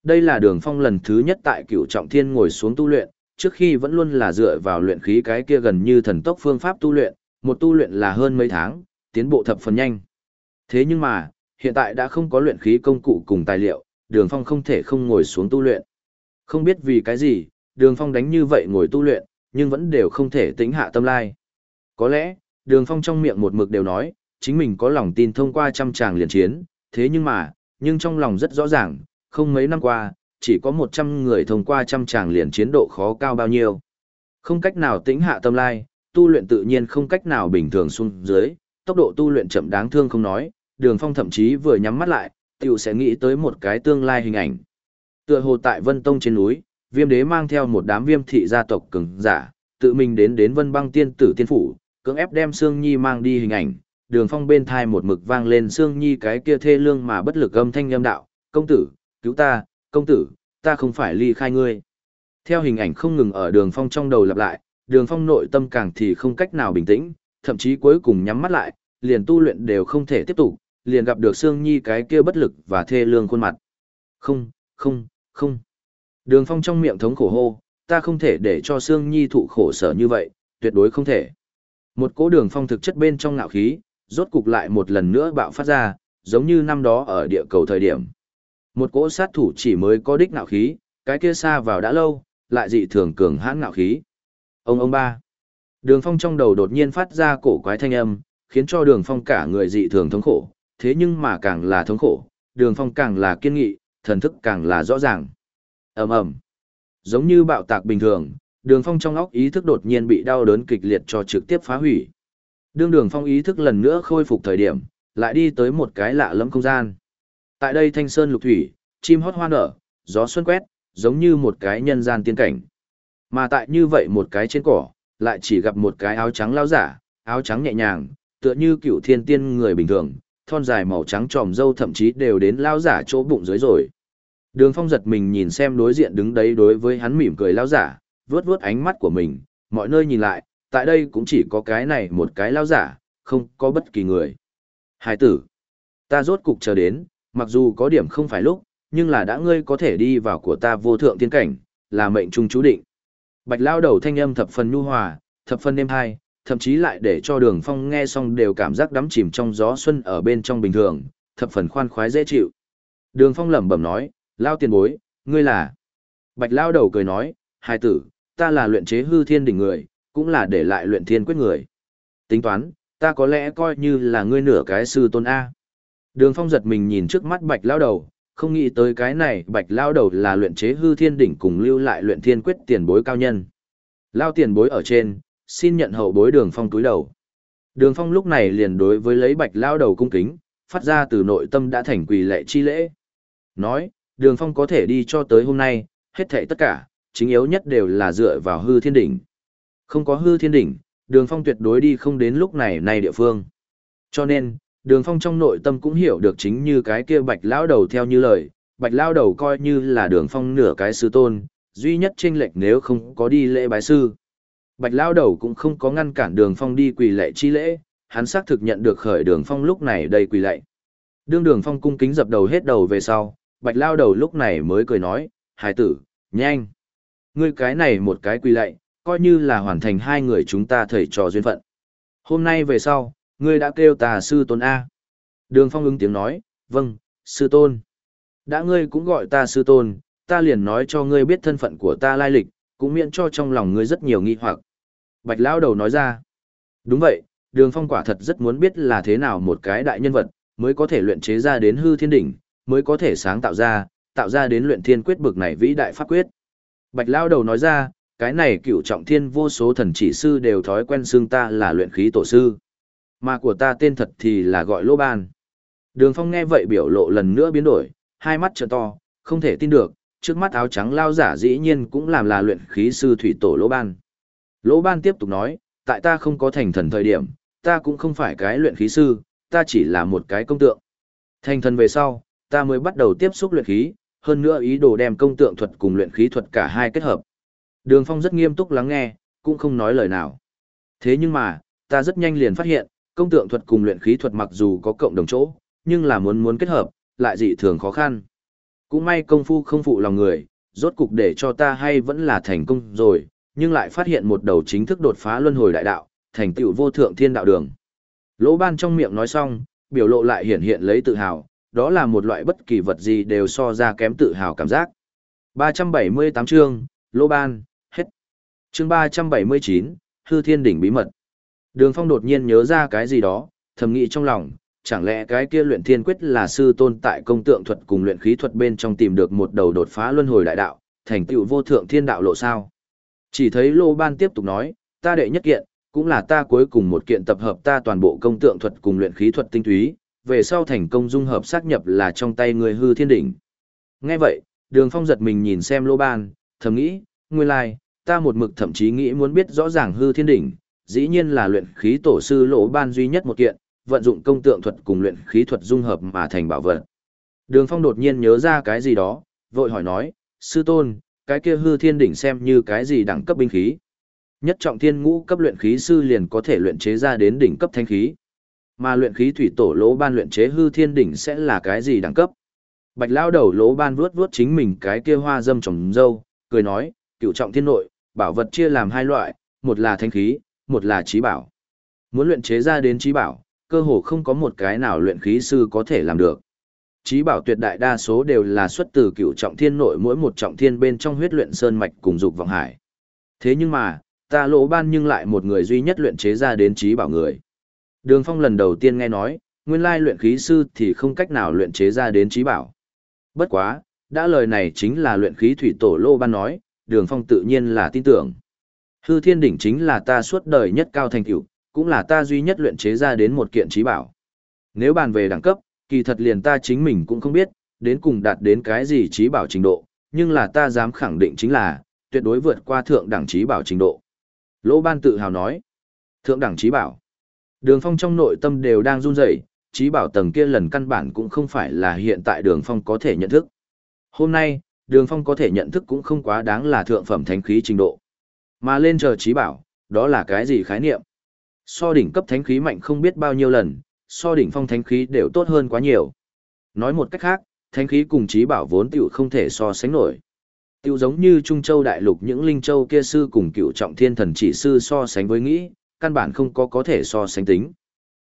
Đây là Đường Phong lần thứ nhất tại Cửu Trọng Thiên ngồi xuống tu luyện, trước khi vẫn luôn là dựa vào luyện khí cái kia gần như thần tốc phương pháp tu luyện, một tu luyện là hơn mấy tháng, tiến bộ thập phần nhanh. Thế nhưng mà, hiện tại đã không có luyện khí công cụ cùng tài liệu, Đường Phong không thể không ngồi xuống tu luyện. Không biết vì cái gì, Đường Phong đánh như vậy ngồi tu luyện, nhưng vẫn đều không thể tĩnh hạ tâm lai. Có lẽ, Đường Phong trong miệng một mực đều nói, chính mình có lòng tin thông qua trăm tràng liền chiến, thế nhưng mà, nhưng trong lòng rất rõ ràng, không mấy năm qua, chỉ có 100 người thông qua trăm tràng liền chiến độ khó cao bao nhiêu. Không cách nào tĩnh hạ tâm lai, tu luyện tự nhiên không cách nào bình thường xuống dưới, tốc độ tu luyện chậm đáng thương không nói, đường phong thậm chí vừa nhắm mắt lại, tiểu sẽ nghĩ tới một cái tương lai hình ảnh. Tựa hồ tại Vân Tông trên núi, viêm đế mang theo một đám viêm thị gia tộc cường giả, tự mình đến đến Vân Băng Tiên tử tiên phủ, cưỡng ép đem Sương Nhi mang đi hình ảnh, đường phong bên thai một mực vang lên sương nhi cái kia thê lương mà bất lực âm thanh nhâm đạo, công tử, cứu ta, công tử, ta không phải ly khai ngươi. Theo hình ảnh không ngừng ở đường phong trong đầu lặp lại, đường phong nội tâm càng thì không cách nào bình tĩnh, thậm chí cuối cùng nhắm mắt lại, liền tu luyện đều không thể tiếp tục, liền gặp được sương nhi cái kia bất lực và thê lương khuôn mặt. Không không không. Đường phong trong miệng thống khổ hô, ta không thể để cho sương nhi thụ khổ sở như vậy, tuyệt đối không thể. Một cỗ đường phong thực chất bên trong ngạo khí rốt cục lại một lần nữa bạo phát ra, giống như năm đó ở địa cầu thời điểm. Một cỗ sát thủ chỉ mới có đích nạo khí, cái kia xa vào đã lâu, lại dị thường cường hãn nạo khí. Ông ông ba. Đường phong trong đầu đột nhiên phát ra cổ quái thanh âm, khiến cho đường phong cả người dị thường thống khổ, thế nhưng mà càng là thống khổ, đường phong càng là kiên nghị, thần thức càng là rõ ràng. ầm ầm Giống như bạo tạc bình thường, đường phong trong óc ý thức đột nhiên bị đau đớn kịch liệt cho trực tiếp phá hủy. Đương đường phong ý thức lần nữa khôi phục thời điểm, lại đi tới một cái lạ lẫm không gian. Tại đây thanh sơn lục thủy, chim hót hoa nở, gió xuân quét, giống như một cái nhân gian tiên cảnh. Mà tại như vậy một cái trên cỏ, lại chỉ gặp một cái áo trắng lao giả, áo trắng nhẹ nhàng, tựa như cựu thiên tiên người bình thường, thon dài màu trắng tròm dâu thậm chí đều đến lao giả chỗ bụng dưới rồi. Đường phong giật mình nhìn xem đối diện đứng đấy đối với hắn mỉm cười lao giả, vướt vướt ánh mắt của mình, mọi nơi nhìn lại, tại đây cũng chỉ có cái này một cái lao giả, không có bất kỳ người. Hải tử, ta rốt cục chờ đến, mặc dù có điểm không phải lúc, nhưng là đã ngươi có thể đi vào của ta vô thượng tiên cảnh, là mệnh trung chú định. Bạch lao đầu thanh âm thập phần nhu hòa, thập phần êm hai, thậm chí lại để cho đường phong nghe xong đều cảm giác đắm chìm trong gió xuân ở bên trong bình thường, thập phần khoan khoái dễ chịu. Đường phong lẩm bẩm nói, lao tiền bối, ngươi là. Bạch lao đầu cười nói, hai tử, ta là luyện chế hư thiên đỉnh người, cũng là để lại luyện thiên quyết người. Tính toán, ta có lẽ coi như là ngươi nửa cái sư tôn A. Đường phong giật mình nhìn trước mắt bạch lao đầu, không nghĩ tới cái này bạch lao đầu là luyện chế hư thiên đỉnh cùng lưu lại luyện thiên quyết tiền bối cao nhân. Lao tiền bối ở trên, xin nhận hậu bối đường phong túi đầu. Đường phong lúc này liền đối với lấy bạch lao đầu cung kính, phát ra từ nội tâm đã thành quỳ lệ chi lễ. Nói, đường phong có thể đi cho tới hôm nay, hết thảy tất cả, chính yếu nhất đều là dựa vào hư thiên đỉnh. Không có hư thiên đỉnh, đường phong tuyệt đối đi không đến lúc này này địa phương. Cho nên, đường phong trong nội tâm cũng hiểu được chính như cái kia bạch lão đầu theo như lời, bạch lão đầu coi như là đường phong nửa cái sư tôn, duy nhất chênh lệch nếu không có đi lễ bái sư. Bạch lão đầu cũng không có ngăn cản đường phong đi quỳ lệ chi lễ, hắn xác thực nhận được khởi đường phong lúc này đầy quỳ lệ. Đương đường phong cung kính dập đầu hết đầu về sau, bạch lao đầu lúc này mới cười nói, hải tử, nhanh. Ngươi cái này một cái quỳ lệ, coi như là hoàn thành hai người chúng ta thầy trò duyên phận. Hôm nay về sau, ngươi đã kêu ta sư tôn A. Đường phong ứng tiếng nói, vâng, sư tôn. Đã ngươi cũng gọi ta sư tôn, ta liền nói cho ngươi biết thân phận của ta lai lịch, cũng miễn cho trong lòng ngươi rất nhiều nghi hoặc. Bạch lão đầu nói ra, đúng vậy, đường phong quả thật rất muốn biết là thế nào một cái đại nhân vật, mới có thể luyện chế ra đến hư thiên đỉnh, mới có thể sáng tạo ra, tạo ra đến luyện thiên quyết bực này vĩ đại pháp quyết. Bạch lão đầu nói ra, cái này cựu trọng thiên vô số thần chỉ sư đều thói quen xương ta là luyện khí tổ sư. Mà của ta tên thật thì là gọi lỗ ban. Đường phong nghe vậy biểu lộ lần nữa biến đổi, hai mắt trợ to, không thể tin được, trước mắt áo trắng lao giả dĩ nhiên cũng làm là luyện khí sư thủy tổ lỗ ban. Lỗ ban tiếp tục nói, tại ta không có thành thần thời điểm, ta cũng không phải cái luyện khí sư, ta chỉ là một cái công tượng. Thành thần về sau, ta mới bắt đầu tiếp xúc luyện khí, hơn nữa ý đồ đem công tượng thuật cùng luyện khí thuật cả hai kết hợp. Đường Phong rất nghiêm túc lắng nghe, cũng không nói lời nào. Thế nhưng mà, ta rất nhanh liền phát hiện, công tượng thuật cùng luyện khí thuật mặc dù có cộng đồng chỗ, nhưng là muốn muốn kết hợp, lại dị thường khó khăn. Cũng may công phu không phụ lòng người, rốt cục để cho ta hay vẫn là thành công rồi, nhưng lại phát hiện một đầu chính thức đột phá luân hồi đại đạo, thành tựu vô thượng thiên đạo đường. Lỗ ban trong miệng nói xong, biểu lộ lại hiển hiện lấy tự hào, đó là một loại bất kỳ vật gì đều so ra kém tự hào cảm giác. 378 chương, Lỗ ban, Chương ba trăm bảy mươi chín, Hư Thiên đỉnh bí mật. Đường Phong đột nhiên nhớ ra cái gì đó, thầm nghĩ trong lòng, chẳng lẽ cái kia luyện thiên quyết là sư tôn tại công tượng thuật cùng luyện khí thuật bên trong tìm được một đầu đột phá luân hồi đại đạo, thành tựu vô thượng thiên đạo lộ sao? Chỉ thấy Lô Ban tiếp tục nói, ta đệ nhất kiện, cũng là ta cuối cùng một kiện tập hợp ta toàn bộ công tượng thuật cùng luyện khí thuật tinh túy, về sau thành công dung hợp xác nhập là trong tay người hư thiên đỉnh. Nghe vậy, Đường Phong giật mình nhìn xem Lô Ban, thầm nghĩ, nguyên lai, like, ta một mực thậm chí nghĩ muốn biết rõ ràng hư thiên đỉnh, dĩ nhiên là luyện khí tổ sư lỗ Ban duy nhất một kiện, vận dụng công tượng thuật cùng luyện khí thuật dung hợp mà thành bảo vật. Đường Phong đột nhiên nhớ ra cái gì đó, vội hỏi nói, sư tôn, cái kia hư thiên đỉnh xem như cái gì đẳng cấp binh khí. Nhất trọng thiên ngũ cấp luyện khí sư liền có thể luyện chế ra đến đỉnh cấp thanh khí. Mà luyện khí thủy tổ lỗ ban luyện chế hư thiên đỉnh sẽ là cái gì đẳng cấp? Bạch lao đầu lỗ ban vuốt vuốt chính mình cái kia hoa dâm trồng dâu, cười nói, cựu trọng thiên nội, bảo vật chia làm hai loại, một là thanh khí, một là trí bảo. Muốn luyện chế ra đến trí bảo, cơ hồ không có một cái nào luyện khí sư có thể làm được. Trí bảo tuyệt đại đa số đều là xuất từ cựu trọng thiên nội mỗi một trọng thiên bên trong huyết luyện sơn mạch cùng dục vọng hải. Thế nhưng mà, ta lỗ ban nhưng lại một người duy nhất luyện chế ra đến trí bảo người. Đường Phong lần đầu tiên nghe nói, nguyên lai luyện khí sư thì không cách nào luyện chế ra đến trí bảo. Bất quá, đã lời này chính là luyện khí thủy tổ lô ban nói, Đường Phong tự nhiên là tin tưởng. Hư thiên đỉnh chính là ta suốt đời nhất cao thành tựu, cũng là ta duy nhất luyện chế ra đến một kiện trí bảo. Nếu bàn về đẳng cấp, kỳ thật liền ta chính mình cũng không biết, đến cùng đạt đến cái gì trí bảo trình độ, nhưng là ta dám khẳng định chính là, tuyệt đối vượt qua thượng đẳng trí bảo trình độ. Lỗ ban tự hào nói, thượng đẳng trí bảo. Đường phong trong nội tâm đều đang run rẩy, trí bảo tầng kia lần căn bản cũng không phải là hiện tại đường phong có thể nhận thức. Hôm nay, đường phong có thể nhận thức cũng không quá đáng là thượng phẩm thánh khí trình độ. Mà lên chờ trí bảo, đó là cái gì khái niệm? So đỉnh cấp thánh khí mạnh không biết bao nhiêu lần, so đỉnh phong thánh khí đều tốt hơn quá nhiều. Nói một cách khác, thánh khí cùng trí bảo vốn tiểu không thể so sánh nổi. Tiểu giống như Trung Châu Đại Lục những linh châu kia sư cùng cựu trọng thiên thần chỉ sư so sánh với nghĩ, căn bản không có có thể so sánh tính.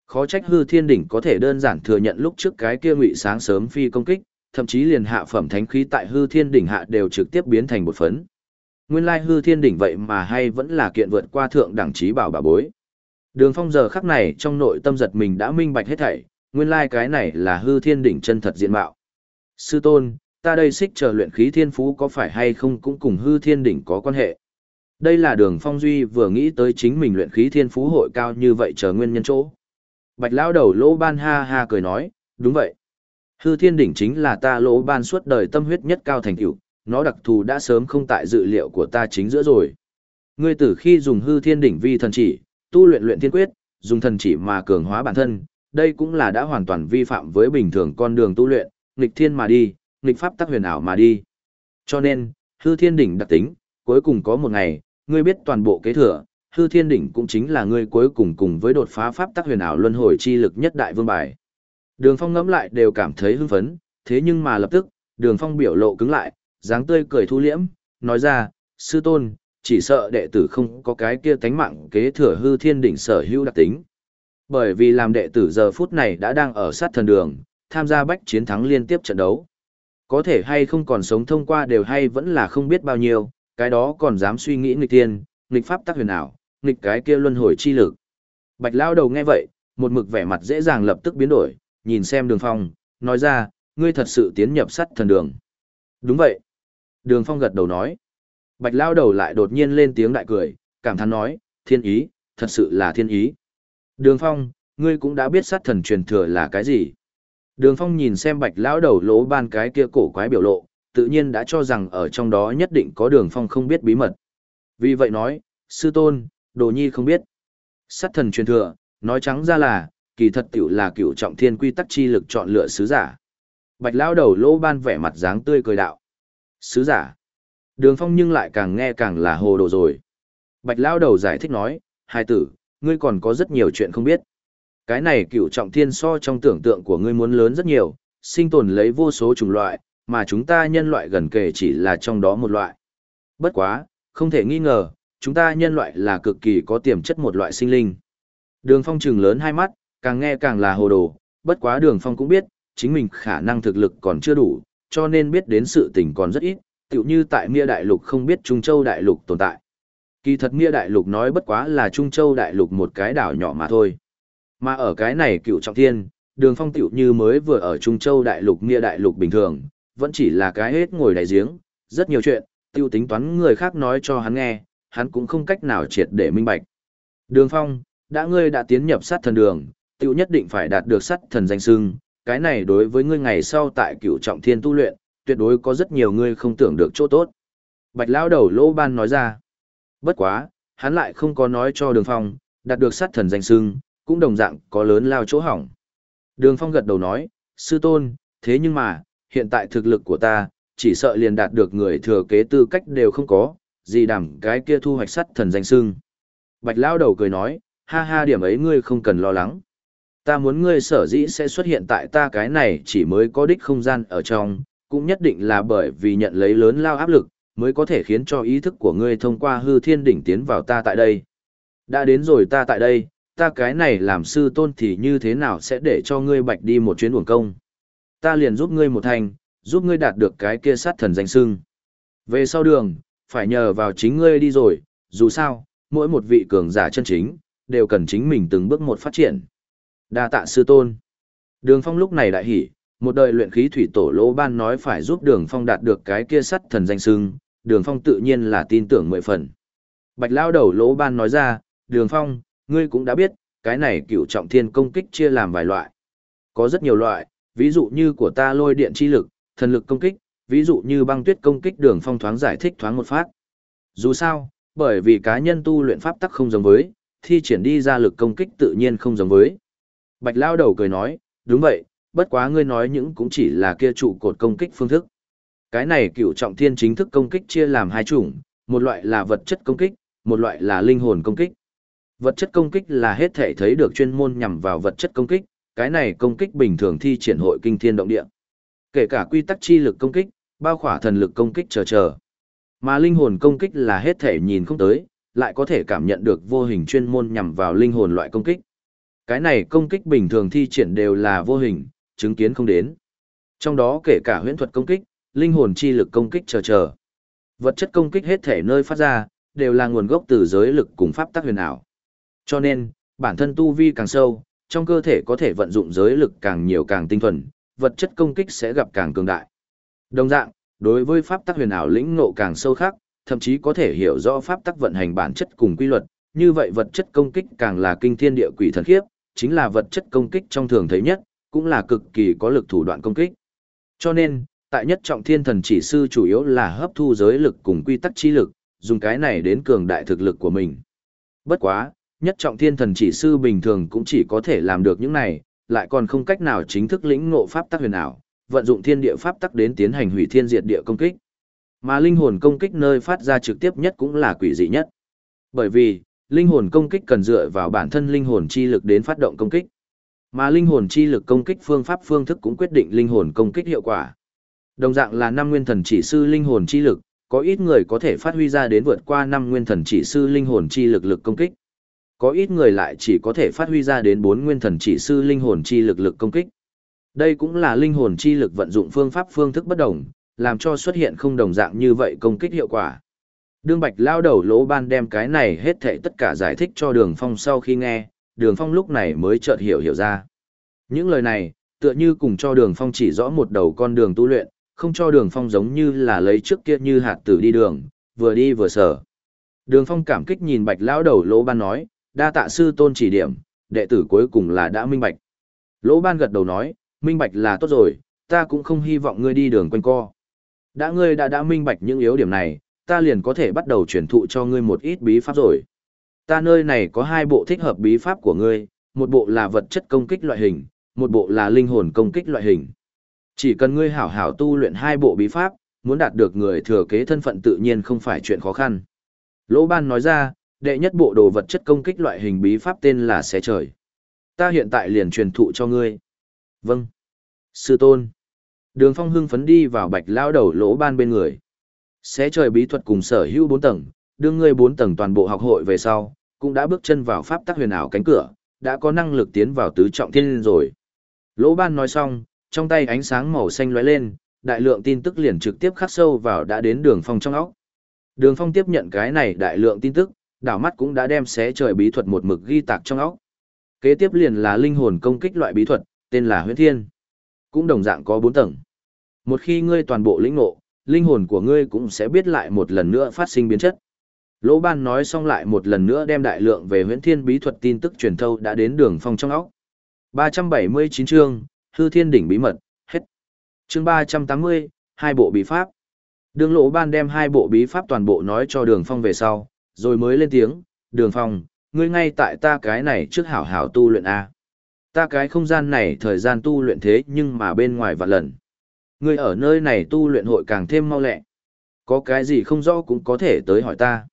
Khó trách hư thiên đỉnh có thể đơn giản thừa nhận lúc trước cái kia ngụy sáng sớm phi công kích, thậm chí liền hạ phẩm thánh khí tại hư thiên đỉnh hạ đều trực tiếp biến thành một phấn. Nguyên lai hư thiên đỉnh vậy mà hay vẫn là kiện vượt qua thượng đẳng trí bảo bà bối. Đường phong giờ khắc này trong nội tâm giật mình đã minh bạch hết thảy, nguyên lai cái này là hư thiên đỉnh chân thật diện mạo. Sư tôn, ta đây xích chờ luyện khí thiên phú có phải hay không cũng cùng hư thiên đỉnh có quan hệ. Đây là đường phong duy vừa nghĩ tới chính mình luyện khí thiên phú hội cao như vậy chờ nguyên nhân chỗ. Bạch lão đầu lỗ ban ha ha cười nói, đúng vậy. Hư thiên đỉnh chính là ta lỗ ban suốt đời tâm huyết nhất cao thành tựu, nó đặc thù đã sớm không tại dự liệu của ta chính giữa rồi. Ngươi từ khi dùng hư thiên đỉnh vi thần chỉ, tu luyện luyện thiên quyết, dùng thần chỉ mà cường hóa bản thân, đây cũng là đã hoàn toàn vi phạm với bình thường con đường tu luyện, nghịch thiên mà đi, nghịch pháp tắc huyền ảo mà đi. Cho nên, hư thiên đỉnh đặc tính, cuối cùng có một ngày, ngươi biết toàn bộ kế thừa, hư thiên đỉnh cũng chính là ngươi cuối cùng cùng với đột phá pháp tắc huyền ảo luân hồi chi lực nhất đại vương bài. Đường Phong ngẫm lại đều cảm thấy hưng phấn, thế nhưng mà lập tức, Đường Phong biểu lộ cứng lại, dáng tươi cười thu liễm, nói ra, sư tôn, chỉ sợ đệ tử không có cái kia tánh mạng kế thừa hư thiên đỉnh sở hữu đặc tính. Bởi vì làm đệ tử giờ phút này đã đang ở sát thần đường, tham gia bách chiến thắng liên tiếp trận đấu. Có thể hay không còn sống thông qua đều hay vẫn là không biết bao nhiêu, cái đó còn dám suy nghĩ nghịch tiên, nghịch pháp tắc huyền ảo, nghịch cái kia luân hồi chi lực. Bạch lao đầu nghe vậy, một mực vẻ mặt dễ dàng lập tức biến đổi, nhìn xem đường phong, nói ra, ngươi thật sự tiến nhập sắt thần đường. Đúng vậy. Đường phong gật đầu nói. Bạch lao đầu lại đột nhiên lên tiếng đại cười, cảm thán nói, thiên ý, thật sự là thiên ý. Đường phong, ngươi cũng đã biết sát thần truyền thừa là cái gì. Đường phong nhìn xem bạch lão đầu lỗ ban cái kia cổ quái biểu lộ, tự nhiên đã cho rằng ở trong đó nhất định có đường phong không biết bí mật. Vì vậy nói, sư tôn, đồ nhi không biết. Sát thần truyền thừa, nói trắng ra là, kỳ thật tiểu là cựu trọng thiên quy tắc chi lực chọn lựa sứ giả. Bạch lão đầu lỗ ban vẻ mặt dáng tươi cười đạo. Sứ giả. Đường phong nhưng lại càng nghe càng là hồ đồ rồi. Bạch lão đầu giải thích nói, hai tử, ngươi còn có rất nhiều chuyện không biết. Cái này cựu trọng thiên so trong tưởng tượng của ngươi muốn lớn rất nhiều, sinh tồn lấy vô số chủng loại, mà chúng ta nhân loại gần kề chỉ là trong đó một loại. Bất quá, không thể nghi ngờ, chúng ta nhân loại là cực kỳ có tiềm chất một loại sinh linh. Đường phong trừng lớn hai mắt, càng nghe càng là hồ đồ, bất quá đường phong cũng biết, chính mình khả năng thực lực còn chưa đủ, cho nên biết đến sự tình còn rất ít, tựu như tại Mia Đại Lục không biết Trung Châu Đại Lục tồn tại. Kỳ thật Mia Đại Lục nói bất quá là Trung Châu Đại Lục một cái đảo nhỏ mà thôi. Mà ở cái này cựu trọng thiên, đường phong tựu như mới vừa ở Trung Châu Đại Lục Mia Đại Lục bình thường, vẫn chỉ là cái hết ngồi đại giếng, rất nhiều chuyện, tiêu tính toán người khác nói cho hắn nghe, hắn cũng không cách nào triệt để minh bạch. Đường phong, đã ngươi đã tiến nhập sát thần đường, tiêu nhất định phải đạt được sắt thần danh sưng, cái này đối với ngươi ngày sau tại cựu trọng thiên tu luyện, tuyệt đối có rất nhiều ngươi không tưởng được chỗ tốt. Bạch lão đầu lỗ ban nói ra. Bất quá, hắn lại không có nói cho đường phong, đạt được sát thần danh sưng, cũng đồng dạng có lớn lao chỗ hỏng. Đường phong gật đầu nói, sư tôn, thế nhưng mà, hiện tại thực lực của ta, chỉ sợ liền đạt được người thừa kế tư cách đều không có, gì đảm cái kia thu hoạch sắt thần danh sưng. Bạch lão đầu cười nói, ha ha điểm ấy ngươi không cần lo lắng. Ta muốn ngươi sở dĩ sẽ xuất hiện tại ta cái này chỉ mới có đích không gian ở trong, cũng nhất định là bởi vì nhận lấy lớn lao áp lực, mới có thể khiến cho ý thức của ngươi thông qua hư thiên đỉnh tiến vào ta tại đây. Đã đến rồi ta tại đây, ta cái này làm sư tôn thì như thế nào sẽ để cho ngươi bạch đi một chuyến uổng công. Ta liền giúp ngươi một thành, giúp ngươi đạt được cái kia sát thần danh sưng. Về sau đường, phải nhờ vào chính ngươi đi rồi, dù sao, mỗi một vị cường giả chân chính, đều cần chính mình từng bước một phát triển. Đa tạ sư tôn. Đường phong lúc này đại hỉ, một đời luyện khí thủy tổ lỗ ban nói phải giúp đường phong đạt được cái kia sắt thần danh sưng, đường phong tự nhiên là tin tưởng mười phần. Bạch lao đầu lỗ ban nói ra, đường phong, ngươi cũng đã biết, cái này cựu trọng thiên công kích chia làm vài loại. Có rất nhiều loại, ví dụ như của ta lôi điện chi lực, thần lực công kích, ví dụ như băng tuyết công kích đường phong thoáng giải thích thoáng một phát. Dù sao, bởi vì cá nhân tu luyện pháp tắc không giống với, thi triển đi ra lực công kích tự nhiên không giống với. Bạch lao đầu cười nói, đúng vậy, bất quá ngươi nói những cũng chỉ là kia trụ cột công kích phương thức. Cái này cựu trọng thiên chính thức công kích chia làm hai chủng, một loại là vật chất công kích, một loại là linh hồn công kích. Vật chất công kích là hết thể thấy được chuyên môn nhằm vào vật chất công kích, cái này công kích bình thường thi triển hội kinh thiên động địa. Kể cả quy tắc chi lực công kích, bao khỏa thần lực công kích chờ chờ. Mà linh hồn công kích là hết thể nhìn không tới, lại có thể cảm nhận được vô hình chuyên môn nhằm vào linh hồn loại công kích. Cái này công kích bình thường thi triển đều là vô hình, chứng kiến không đến. Trong đó kể cả huyễn thuật công kích, linh hồn chi lực công kích chờ chờ. Vật chất công kích hết thể nơi phát ra, đều là nguồn gốc từ giới lực cùng pháp tắc huyền ảo. Cho nên, bản thân tu vi càng sâu, trong cơ thể có thể vận dụng giới lực càng nhiều càng tinh thuần, vật chất công kích sẽ gặp càng cường đại. Đồng dạng, đối với pháp tắc huyền ảo lĩnh ngộ càng sâu khác, thậm chí có thể hiểu rõ pháp tắc vận hành bản chất cùng quy luật, như vậy vật chất công kích càng là kinh thiên địa quỷ thần khiếp, chính là vật chất công kích trong thường thấy nhất, cũng là cực kỳ có lực thủ đoạn công kích. Cho nên, tại nhất trọng thiên thần chỉ sư chủ yếu là hấp thu giới lực cùng quy tắc chi lực, dùng cái này đến cường đại thực lực của mình. Bất quá, nhất trọng thiên thần chỉ sư bình thường cũng chỉ có thể làm được những này, lại còn không cách nào chính thức lĩnh ngộ pháp tắc huyền ảo, vận dụng thiên địa pháp tắc đến tiến hành hủy thiên diệt địa công kích. Mà linh hồn công kích nơi phát ra trực tiếp nhất cũng là quỷ dị nhất. Bởi vì, linh hồn công kích cần dựa vào bản thân linh hồn chi lực đến phát động công kích. Mà linh hồn chi lực công kích phương pháp phương thức cũng quyết định linh hồn công kích hiệu quả. Đồng dạng là năm nguyên thần chỉ sư linh hồn chi lực, có ít người có thể phát huy ra đến vượt qua năm nguyên thần chỉ sư linh hồn chi lực lực công kích. Có ít người lại chỉ có thể phát huy ra đến bốn nguyên thần chỉ sư linh hồn chi lực lực công kích. Đây cũng là linh hồn chi lực vận dụng phương pháp phương thức bất đồng, làm cho xuất hiện không đồng dạng như vậy công kích hiệu quả. Đường Bạch lao đầu lỗ ban đem cái này hết thệ tất cả giải thích cho Đường Phong sau khi nghe, Đường Phong lúc này mới chợt hiểu hiểu ra. Những lời này, tựa như cùng cho Đường Phong chỉ rõ một đầu con đường tu luyện, không cho Đường Phong giống như là lấy trước kia như hạt tử đi đường, vừa đi vừa sở. Đường Phong cảm kích nhìn Bạch lão đầu lỗ ban nói, đa tạ sư tôn chỉ điểm, đệ tử cuối cùng là đã minh bạch. Lỗ ban gật đầu nói, minh bạch là tốt rồi, ta cũng không hy vọng ngươi đi đường quanh co. Đã ngươi đã đã minh bạch những yếu điểm này, ta liền có thể bắt đầu truyền thụ cho ngươi một ít bí pháp rồi. Ta nơi này có hai bộ thích hợp bí pháp của ngươi, một bộ là vật chất công kích loại hình, một bộ là linh hồn công kích loại hình. Chỉ cần ngươi hảo hảo tu luyện hai bộ bí pháp, muốn đạt được người thừa kế thân phận tự nhiên không phải chuyện khó khăn. Lỗ Ban nói ra, đệ nhất bộ đồ vật chất công kích loại hình bí pháp tên là xé trời. Ta hiện tại liền truyền thụ cho ngươi. Vâng. Sư tôn. Đường phong hưng phấn đi vào bạch lao đầu lỗ ban bên người. Xé trời bí thuật cùng sở hữu bốn tầng, đương ngươi bốn tầng toàn bộ học hội về sau, cũng đã bước chân vào pháp tắc huyền ảo cánh cửa, đã có năng lực tiến vào tứ trọng thiên rồi. Lỗ ban nói xong, trong tay ánh sáng màu xanh lóe lên, đại lượng tin tức liền trực tiếp khắc sâu vào đã đến đường phong trong óc. Đường phong tiếp nhận cái này đại lượng tin tức, đảo mắt cũng đã đem xé trời bí thuật một mực ghi tạc trong óc. Kế tiếp liền là linh hồn công kích loại bí thuật, tên là huyễn thiên. Cũng đồng dạng có bốn tầng. Một khi ngươi toàn bộ lĩnh ngộ, linh hồn của ngươi cũng sẽ biết lại một lần nữa phát sinh biến chất. Lỗ Ban nói xong lại một lần nữa đem đại lượng về huyễn thiên bí thuật tin tức truyền thâu đã đến đường phong trong óc. 379 chương, hư thiên đỉnh bí mật, hết. Chương 380, hai bộ bí pháp. Đường Lỗ Ban đem hai bộ bí pháp toàn bộ nói cho đường phong về sau, rồi mới lên tiếng, đường phong, ngươi ngay tại ta cái này trước hảo hảo tu luyện A. Ta cái không gian này thời gian tu luyện thế nhưng mà bên ngoài vạn lần. Ngươi ở nơi này tu luyện hội càng thêm mau lẹ. Có cái gì không rõ cũng có thể tới hỏi ta.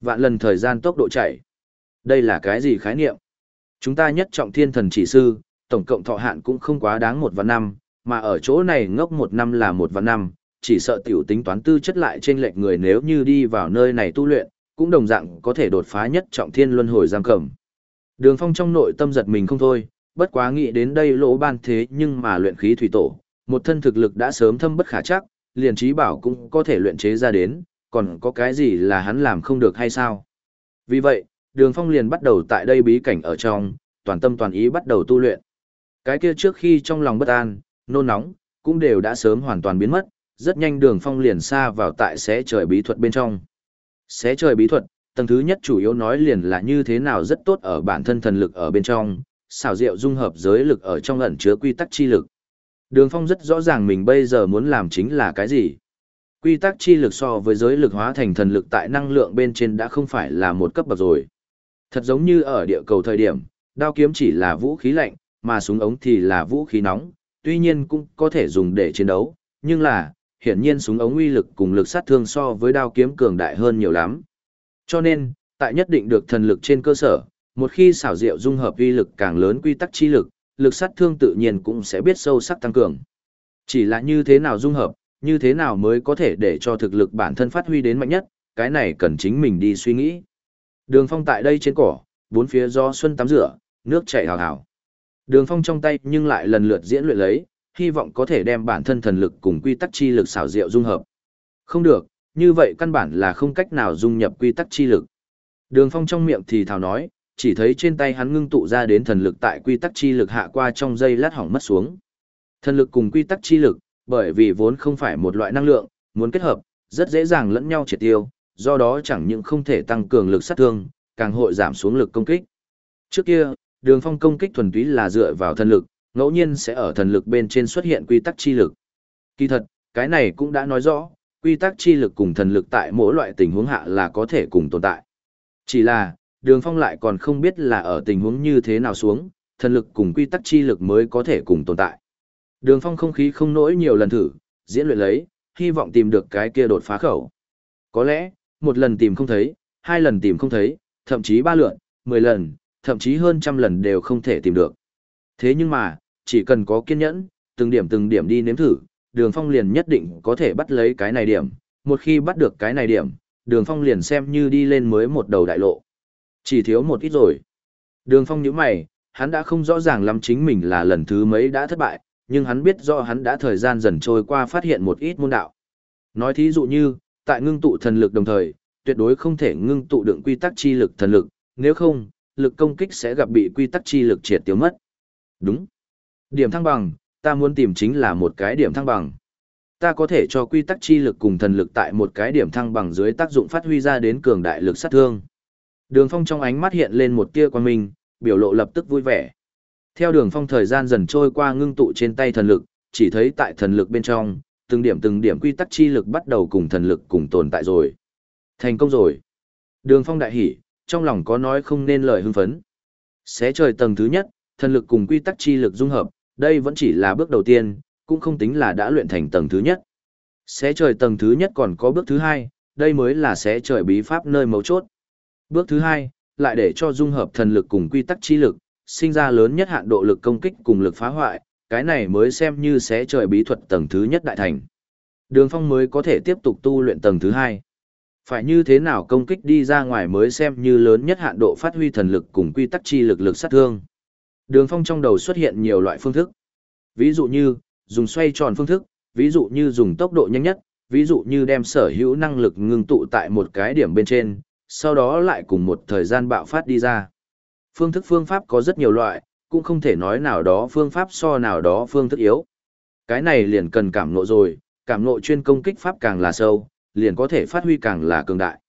Vạn lần thời gian tốc độ chạy. Đây là cái gì khái niệm? Chúng ta nhất trọng thiên thần chỉ sư, tổng cộng thọ hạn cũng không quá đáng một vạn năm, mà ở chỗ này ngốc một năm là một vạn năm, chỉ sợ tiểu tính toán tư chất lại trên lệch người nếu như đi vào nơi này tu luyện, cũng đồng dạng có thể đột phá nhất trọng thiên luân hồi giam cầm. Đường Phong trong nội tâm giật mình không thôi, bất quá nghĩ đến đây lỗ ban thế nhưng mà luyện khí thủy tổ, một thân thực lực đã sớm thâm bất khả chắc, liền trí bảo cũng có thể luyện chế ra đến, còn có cái gì là hắn làm không được hay sao? Vì vậy, Đường Phong liền bắt đầu tại đây bí cảnh ở trong, toàn tâm toàn ý bắt đầu tu luyện. Cái kia trước khi trong lòng bất an, nôn nóng, cũng đều đã sớm hoàn toàn biến mất, rất nhanh Đường Phong liền xa vào tại xé trời bí thuật bên trong. Xé trời bí thuật, tầng thứ nhất chủ yếu nói liền là như thế nào rất tốt ở bản thân thần lực ở bên trong, xảo diệu dung hợp giới lực ở trong ẩn chứa quy tắc chi lực. Đường Phong rất rõ ràng mình bây giờ muốn làm chính là cái gì. Quy tắc chi lực so với giới lực hóa thành thần lực tại năng lượng bên trên đã không phải là một cấp bậc rồi. Thật giống như ở địa cầu thời điểm, đao kiếm chỉ là vũ khí lạnh, mà súng ống thì là vũ khí nóng, tuy nhiên cũng có thể dùng để chiến đấu, nhưng là, hiển nhiên súng ống uy lực cùng lực sát thương so với đao kiếm cường đại hơn nhiều lắm. Cho nên, tại nhất định được thần lực trên cơ sở, một khi xảo diệu dung hợp uy lực càng lớn quy tắc chi lực, lực sát thương tự nhiên cũng sẽ biết sâu sắc tăng cường. Chỉ là như thế nào dung hợp, như thế nào mới có thể để cho thực lực bản thân phát huy đến mạnh nhất, cái này cần chính mình đi suy nghĩ. Đường phong tại đây trên cỏ, bốn phía do xuân tắm rửa, nước chảy hào hào. Đường phong trong tay nhưng lại lần lượt diễn luyện lấy, hy vọng có thể đem bản thân thần lực cùng quy tắc chi lực xảo diệu dung hợp. Không được, như vậy căn bản là không cách nào dung nhập quy tắc chi lực. Đường phong trong miệng thì thào nói, chỉ thấy trên tay hắn ngưng tụ ra đến thần lực tại quy tắc chi lực hạ qua trong dây lát hỏng mất xuống. Thần lực cùng quy tắc chi lực, bởi vì vốn không phải một loại năng lượng, muốn kết hợp, rất dễ dàng lẫn nhau triệt tiêu, do đó chẳng những không thể tăng cường lực sát thương, càng hội giảm xuống lực công kích. Trước kia, đường phong công kích thuần túy là dựa vào thần lực, ngẫu nhiên sẽ ở thần lực bên trên xuất hiện quy tắc chi lực. Kỳ thật, cái này cũng đã nói rõ, quy tắc chi lực cùng thần lực tại mỗi loại tình huống hạ là có thể cùng tồn tại. Chỉ là, đường phong lại còn không biết là ở tình huống như thế nào xuống, thần lực cùng quy tắc chi lực mới có thể cùng tồn tại. Đường phong không khí không nỗi nhiều lần thử, diễn luyện lấy, hy vọng tìm được cái kia đột phá khẩu. Có lẽ, một lần tìm không thấy, hai lần tìm không thấy, thậm chí ba lượn, mười lần, thậm chí hơn trăm lần đều không thể tìm được. Thế nhưng mà, chỉ cần có kiên nhẫn, từng điểm từng điểm đi nếm thử, đường phong liền nhất định có thể bắt lấy cái này điểm. Một khi bắt được cái này điểm, đường phong liền xem như đi lên mới một đầu đại lộ. Chỉ thiếu một ít rồi. Đường phong nhíu mày, hắn đã không rõ ràng lắm chính mình là lần thứ mấy đã thất bại, nhưng hắn biết do hắn đã thời gian dần trôi qua phát hiện một ít môn đạo. Nói thí dụ như, tại ngưng tụ thần lực đồng thời, tuyệt đối không thể ngưng tụ đựng quy tắc chi lực thần lực, nếu không, lực công kích sẽ gặp bị quy tắc chi lực triệt tiêu mất. Đúng. Điểm thăng bằng, ta muốn tìm chính là một cái điểm thăng bằng. Ta có thể cho quy tắc chi lực cùng thần lực tại một cái điểm thăng bằng dưới tác dụng phát huy ra đến cường đại lực sát thương. Đường Phong trong ánh mắt hiện lên một tia quan minh, biểu lộ lập tức vui vẻ. Theo đường phong thời gian dần trôi qua ngưng tụ trên tay thần lực, chỉ thấy tại thần lực bên trong, từng điểm từng điểm quy tắc chi lực bắt đầu cùng thần lực cùng tồn tại rồi. Thành công rồi. Đường phong đại hỉ, trong lòng có nói không nên lời hưng phấn. Xé trời tầng thứ nhất, thần lực cùng quy tắc chi lực dung hợp, đây vẫn chỉ là bước đầu tiên, cũng không tính là đã luyện thành tầng thứ nhất. Xé trời tầng thứ nhất còn có bước thứ hai, đây mới là xé trời bí pháp nơi mấu chốt. Bước thứ hai, lại để cho dung hợp thần lực cùng quy tắc chi lực, sinh ra lớn nhất hạn độ lực công kích cùng lực phá hoại, cái này mới xem như sẽ trời bí thuật tầng thứ nhất đại thành. Đường phong mới có thể tiếp tục tu luyện tầng thứ hai. Phải như thế nào công kích đi ra ngoài mới xem như lớn nhất hạn độ phát huy thần lực cùng quy tắc chi lực lực sát thương. Đường phong trong đầu xuất hiện nhiều loại phương thức. Ví dụ như, dùng xoay tròn phương thức, ví dụ như dùng tốc độ nhanh nhất, ví dụ như đem sở hữu năng lực ngưng tụ tại một cái điểm bên trên, sau đó lại cùng một thời gian bạo phát đi ra. Phương thức phương pháp có rất nhiều loại, cũng không thể nói nào đó phương pháp so nào đó phương thức yếu. Cái này liền cần cảm ngộ rồi, cảm ngộ chuyên công kích pháp càng là sâu, liền có thể phát huy càng là cường đại.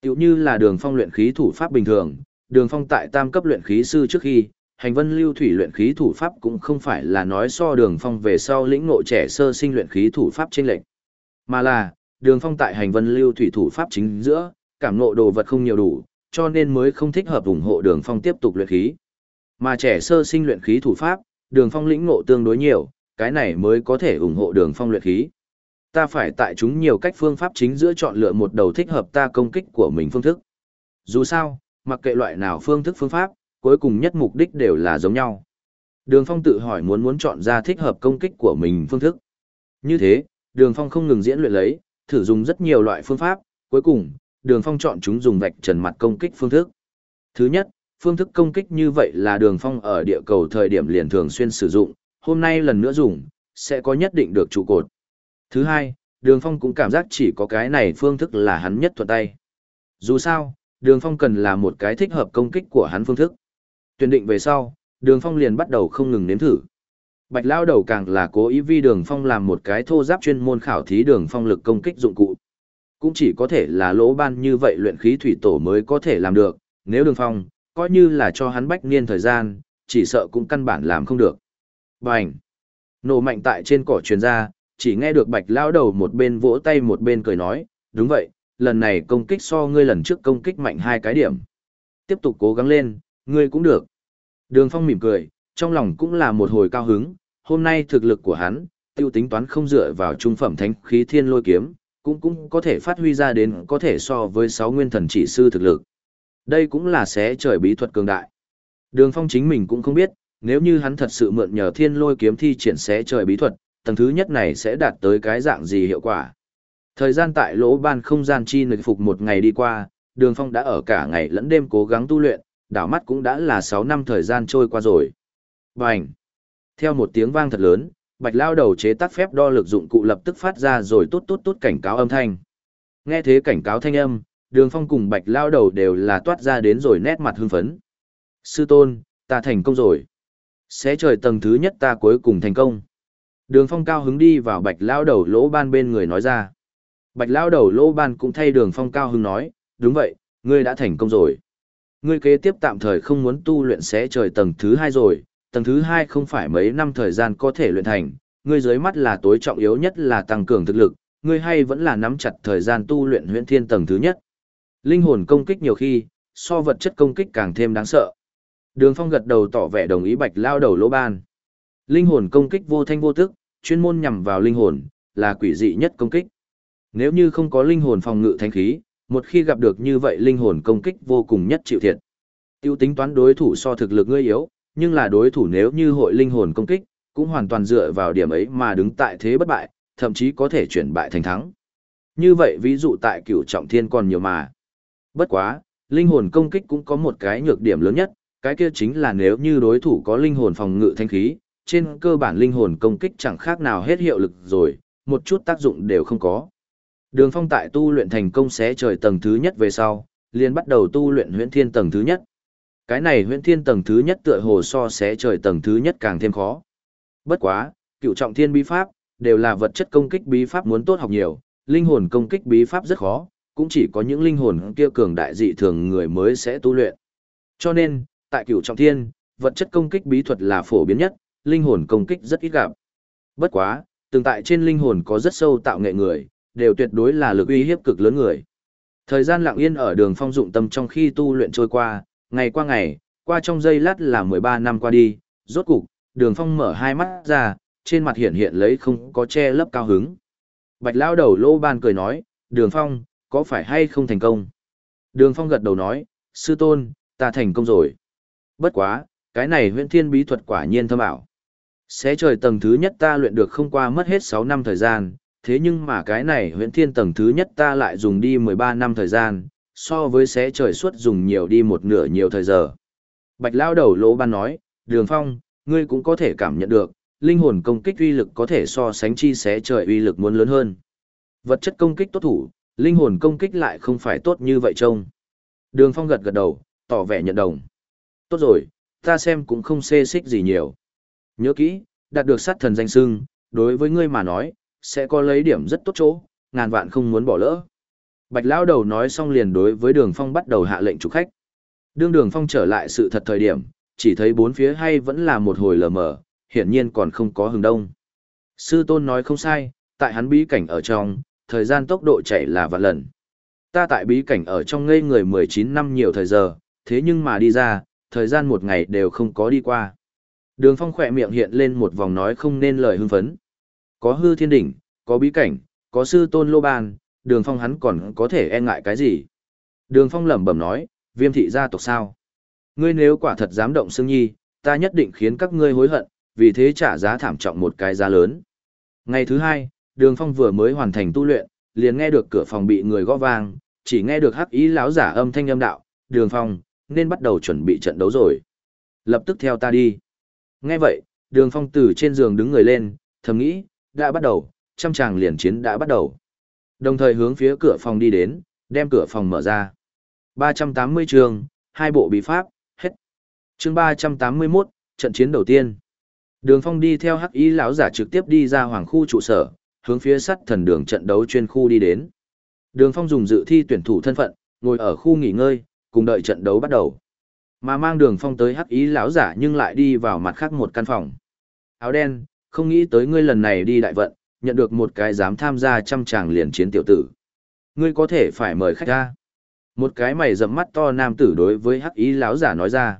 Tiểu như là đường phong luyện khí thủ pháp bình thường, đường phong tại tam cấp luyện khí sư trước khi, hành vân lưu thủy luyện khí thủ pháp cũng không phải là nói so đường phong về sau lĩnh ngộ trẻ sơ sinh luyện khí thủ pháp trên lệnh, mà là đường phong tại hành vân lưu thủy thủ pháp chính giữa, cảm ngộ đồ vật không nhiều đủ, cho nên mới không thích hợp ủng hộ đường phong tiếp tục luyện khí. Mà trẻ sơ sinh luyện khí thủ pháp, đường phong lĩnh ngộ tương đối nhiều, cái này mới có thể ủng hộ đường phong luyện khí. Ta phải tại chúng nhiều cách phương pháp chính giữa chọn lựa một đầu thích hợp ta công kích của mình phương thức. Dù sao, mặc kệ loại nào phương thức phương pháp, cuối cùng nhất mục đích đều là giống nhau. Đường phong tự hỏi muốn muốn chọn ra thích hợp công kích của mình phương thức. Như thế, đường phong không ngừng diễn luyện lấy, thử dùng rất nhiều loại phương pháp, cuối cùng, đường phong chọn chúng dùng vạch trần mặt công kích phương thức. Thứ nhất, phương thức công kích như vậy là đường phong ở địa cầu thời điểm liền thường xuyên sử dụng, hôm nay lần nữa dùng, sẽ có nhất định được trụ cột. Thứ hai, đường phong cũng cảm giác chỉ có cái này phương thức là hắn nhất thuận tay. Dù sao, đường phong cần là một cái thích hợp công kích của hắn phương thức. Tuyển định về sau, đường phong liền bắt đầu không ngừng nếm thử. Bạch lao đầu càng là cố ý vi đường phong làm một cái thô giáp chuyên môn khảo thí đường phong lực công kích dụng cụ cũng chỉ có thể là lỗ ban như vậy luyện khí thủy tổ mới có thể làm được, nếu đường phong, coi như là cho hắn bách niên thời gian, chỉ sợ cũng căn bản làm không được. Bành! Nổ mạnh tại trên cỏ truyền ra, chỉ nghe được bạch lao đầu một bên vỗ tay một bên cười nói, đúng vậy, lần này công kích so ngươi lần trước công kích mạnh hai cái điểm. Tiếp tục cố gắng lên, ngươi cũng được. Đường phong mỉm cười, trong lòng cũng là một hồi cao hứng, hôm nay thực lực của hắn, tiêu tính toán không dựa vào trung phẩm thánh khí thiên lôi kiếm, cũng cũng có thể phát huy ra đến có thể so với sáu nguyên thần chỉ sư thực lực. Đây cũng là xé trời bí thuật cường đại. Đường Phong chính mình cũng không biết, nếu như hắn thật sự mượn nhờ thiên lôi kiếm thi triển xé trời bí thuật, tầng thứ nhất này sẽ đạt tới cái dạng gì hiệu quả. Thời gian tại lỗ ban không gian chi nực phục một ngày đi qua, đường phong đã ở cả ngày lẫn đêm cố gắng tu luyện, đảo mắt cũng đã là 6 năm thời gian trôi qua rồi. Bành! Theo một tiếng vang thật lớn, bạch lao đầu chế tác phép đo lực dụng cụ lập tức phát ra rồi tốt tốt tốt cảnh cáo âm thanh. Nghe thế cảnh cáo thanh âm, đường phong cùng bạch lao đầu đều là toát ra đến rồi nét mặt hưng phấn. Sư tôn, ta thành công rồi. Sẽ trời tầng thứ nhất ta cuối cùng thành công. Đường phong cao hứng đi vào bạch lao đầu lỗ ban bên người nói ra. Bạch lao đầu lỗ ban cũng thay đường phong cao hứng nói, đúng vậy, ngươi đã thành công rồi. Ngươi kế tiếp tạm thời không muốn tu luyện xé trời tầng thứ hai rồi, tầng thứ hai không phải mấy năm thời gian có thể luyện thành, ngươi dưới mắt là tối trọng yếu nhất là tăng cường thực lực, ngươi hay vẫn là nắm chặt thời gian tu luyện huyễn thiên tầng thứ nhất. Linh hồn công kích nhiều khi, so vật chất công kích càng thêm đáng sợ. Đường Phong gật đầu tỏ vẻ đồng ý bạch lao đầu lỗ ban. Linh hồn công kích vô thanh vô tức, chuyên môn nhằm vào linh hồn, là quỷ dị nhất công kích. Nếu như không có linh hồn phòng ngự thanh khí, một khi gặp được như vậy linh hồn công kích vô cùng nhất chịu thiệt. Tiêu tính toán đối thủ so thực lực ngươi yếu, nhưng là đối thủ nếu như hội linh hồn công kích, cũng hoàn toàn dựa vào điểm ấy mà đứng tại thế bất bại, thậm chí có thể chuyển bại thành thắng. Như vậy ví dụ tại cửu trọng thiên còn nhiều mà. Bất quá, linh hồn công kích cũng có một cái nhược điểm lớn nhất, cái kia chính là nếu như đối thủ có linh hồn phòng ngự thanh khí, trên cơ bản linh hồn công kích chẳng khác nào hết hiệu lực rồi, một chút tác dụng đều không có. Đường phong tại tu luyện thành công xé trời tầng thứ nhất về sau, liền bắt đầu tu luyện huyễn thiên tầng thứ nhất. Cái này huyễn thiên tầng thứ nhất tựa hồ so xé trời tầng thứ nhất càng thêm khó. Bất quá, cựu trọng thiên bí pháp, đều là vật chất công kích bí pháp muốn tốt học nhiều, linh hồn công kích bí pháp rất khó, cũng chỉ có những linh hồn kia cường đại dị thường người mới sẽ tu luyện. Cho nên, tại cửu trọng thiên, vật chất công kích bí thuật là phổ biến nhất, linh hồn công kích rất ít gặp. Bất quá, từng tại trên linh hồn có rất sâu tạo nghệ người, đều tuyệt đối là lực uy hiếp cực lớn người. Thời gian lặng yên ở đường phong dụng tâm trong khi tu luyện trôi qua, ngày qua ngày, qua trong giây lát là 13 năm qua đi, rốt cục, đường phong mở hai mắt ra, trên mặt hiện hiện lấy không có che lấp cao hứng. Bạch lao đầu lô ban cười nói, đường phong, có phải hay không thành công? Đường phong gật đầu nói, sư tôn, ta thành công rồi. Bất quá, cái này huyện thiên bí thuật quả nhiên thâm ảo. Xé trời tầng thứ nhất ta luyện được không qua mất hết 6 năm thời gian, thế nhưng mà cái này huyện thiên tầng thứ nhất ta lại dùng đi 13 năm thời gian, so với xé trời suốt dùng nhiều đi một nửa nhiều thời giờ. Bạch lao đầu lỗ ban nói, đường phong, ngươi cũng có thể cảm nhận được, linh hồn công kích uy lực có thể so sánh chi xé trời uy lực muốn lớn hơn. Vật chất công kích tốt thủ, linh hồn công kích lại không phải tốt như vậy trông. Đường phong gật gật đầu, tỏ vẻ nhận đồng. Tốt rồi, ta xem cũng không xê xích gì nhiều. Nhớ kỹ, đạt được sát thần danh sưng, đối với ngươi mà nói, sẽ có lấy điểm rất tốt chỗ, ngàn vạn không muốn bỏ lỡ. Bạch Lão đầu nói xong liền đối với đường phong bắt đầu hạ lệnh chủ khách. Đương đường phong trở lại sự thật thời điểm, chỉ thấy bốn phía hay vẫn là một hồi lờ mờ, hiển nhiên còn không có hừng đông. Sư tôn nói không sai, tại hắn bí cảnh ở trong, thời gian tốc độ chạy là vạn lần. Ta tại bí cảnh ở trong ngây người 19 năm nhiều thời giờ, thế nhưng mà đi ra, thời gian một ngày đều không có đi qua. Đường phong khỏe miệng hiện lên một vòng nói không nên lời hưng phấn. Có hư thiên đỉnh, có bí cảnh, có sư tôn lô ban, đường phong hắn còn có thể e ngại cái gì. Đường phong lẩm bẩm nói, viêm thị gia tộc sao. Ngươi nếu quả thật dám động xương nhi, ta nhất định khiến các ngươi hối hận, vì thế trả giá thảm trọng một cái giá lớn. Ngày thứ hai, đường phong vừa mới hoàn thành tu luyện, liền nghe được cửa phòng bị người gõ vang, chỉ nghe được hắc ý láo giả âm thanh âm đạo, đường phong, nên bắt đầu chuẩn bị trận đấu rồi. Lập tức theo ta đi. Nghe vậy, đường phong từ trên giường đứng người lên, thầm nghĩ, đã bắt đầu, trăm tràng liền chiến đã bắt đầu. Đồng thời hướng phía cửa phòng đi đến, đem cửa phòng mở ra. 380 trường, hai bộ bí pháp, hết. chương 381, trận chiến đầu tiên. Đường phong đi theo hắc ý lão giả trực tiếp đi ra hoàng khu trụ sở, hướng phía sắt thần đường trận đấu chuyên khu đi đến. Đường phong dùng dự thi tuyển thủ thân phận, ngồi ở khu nghỉ ngơi, cùng đợi trận đấu bắt đầu. Mà mang đường phong tới hắc ý lão giả nhưng lại đi vào mặt khác một căn phòng. Áo đen, không nghĩ tới ngươi lần này đi đại vận, nhận được một cái dám tham gia trăm tràng liền chiến tiểu tử. Ngươi có thể phải mời khách ra. Một cái mày rậm mắt to nam tử đối với hắc ý lão giả nói ra.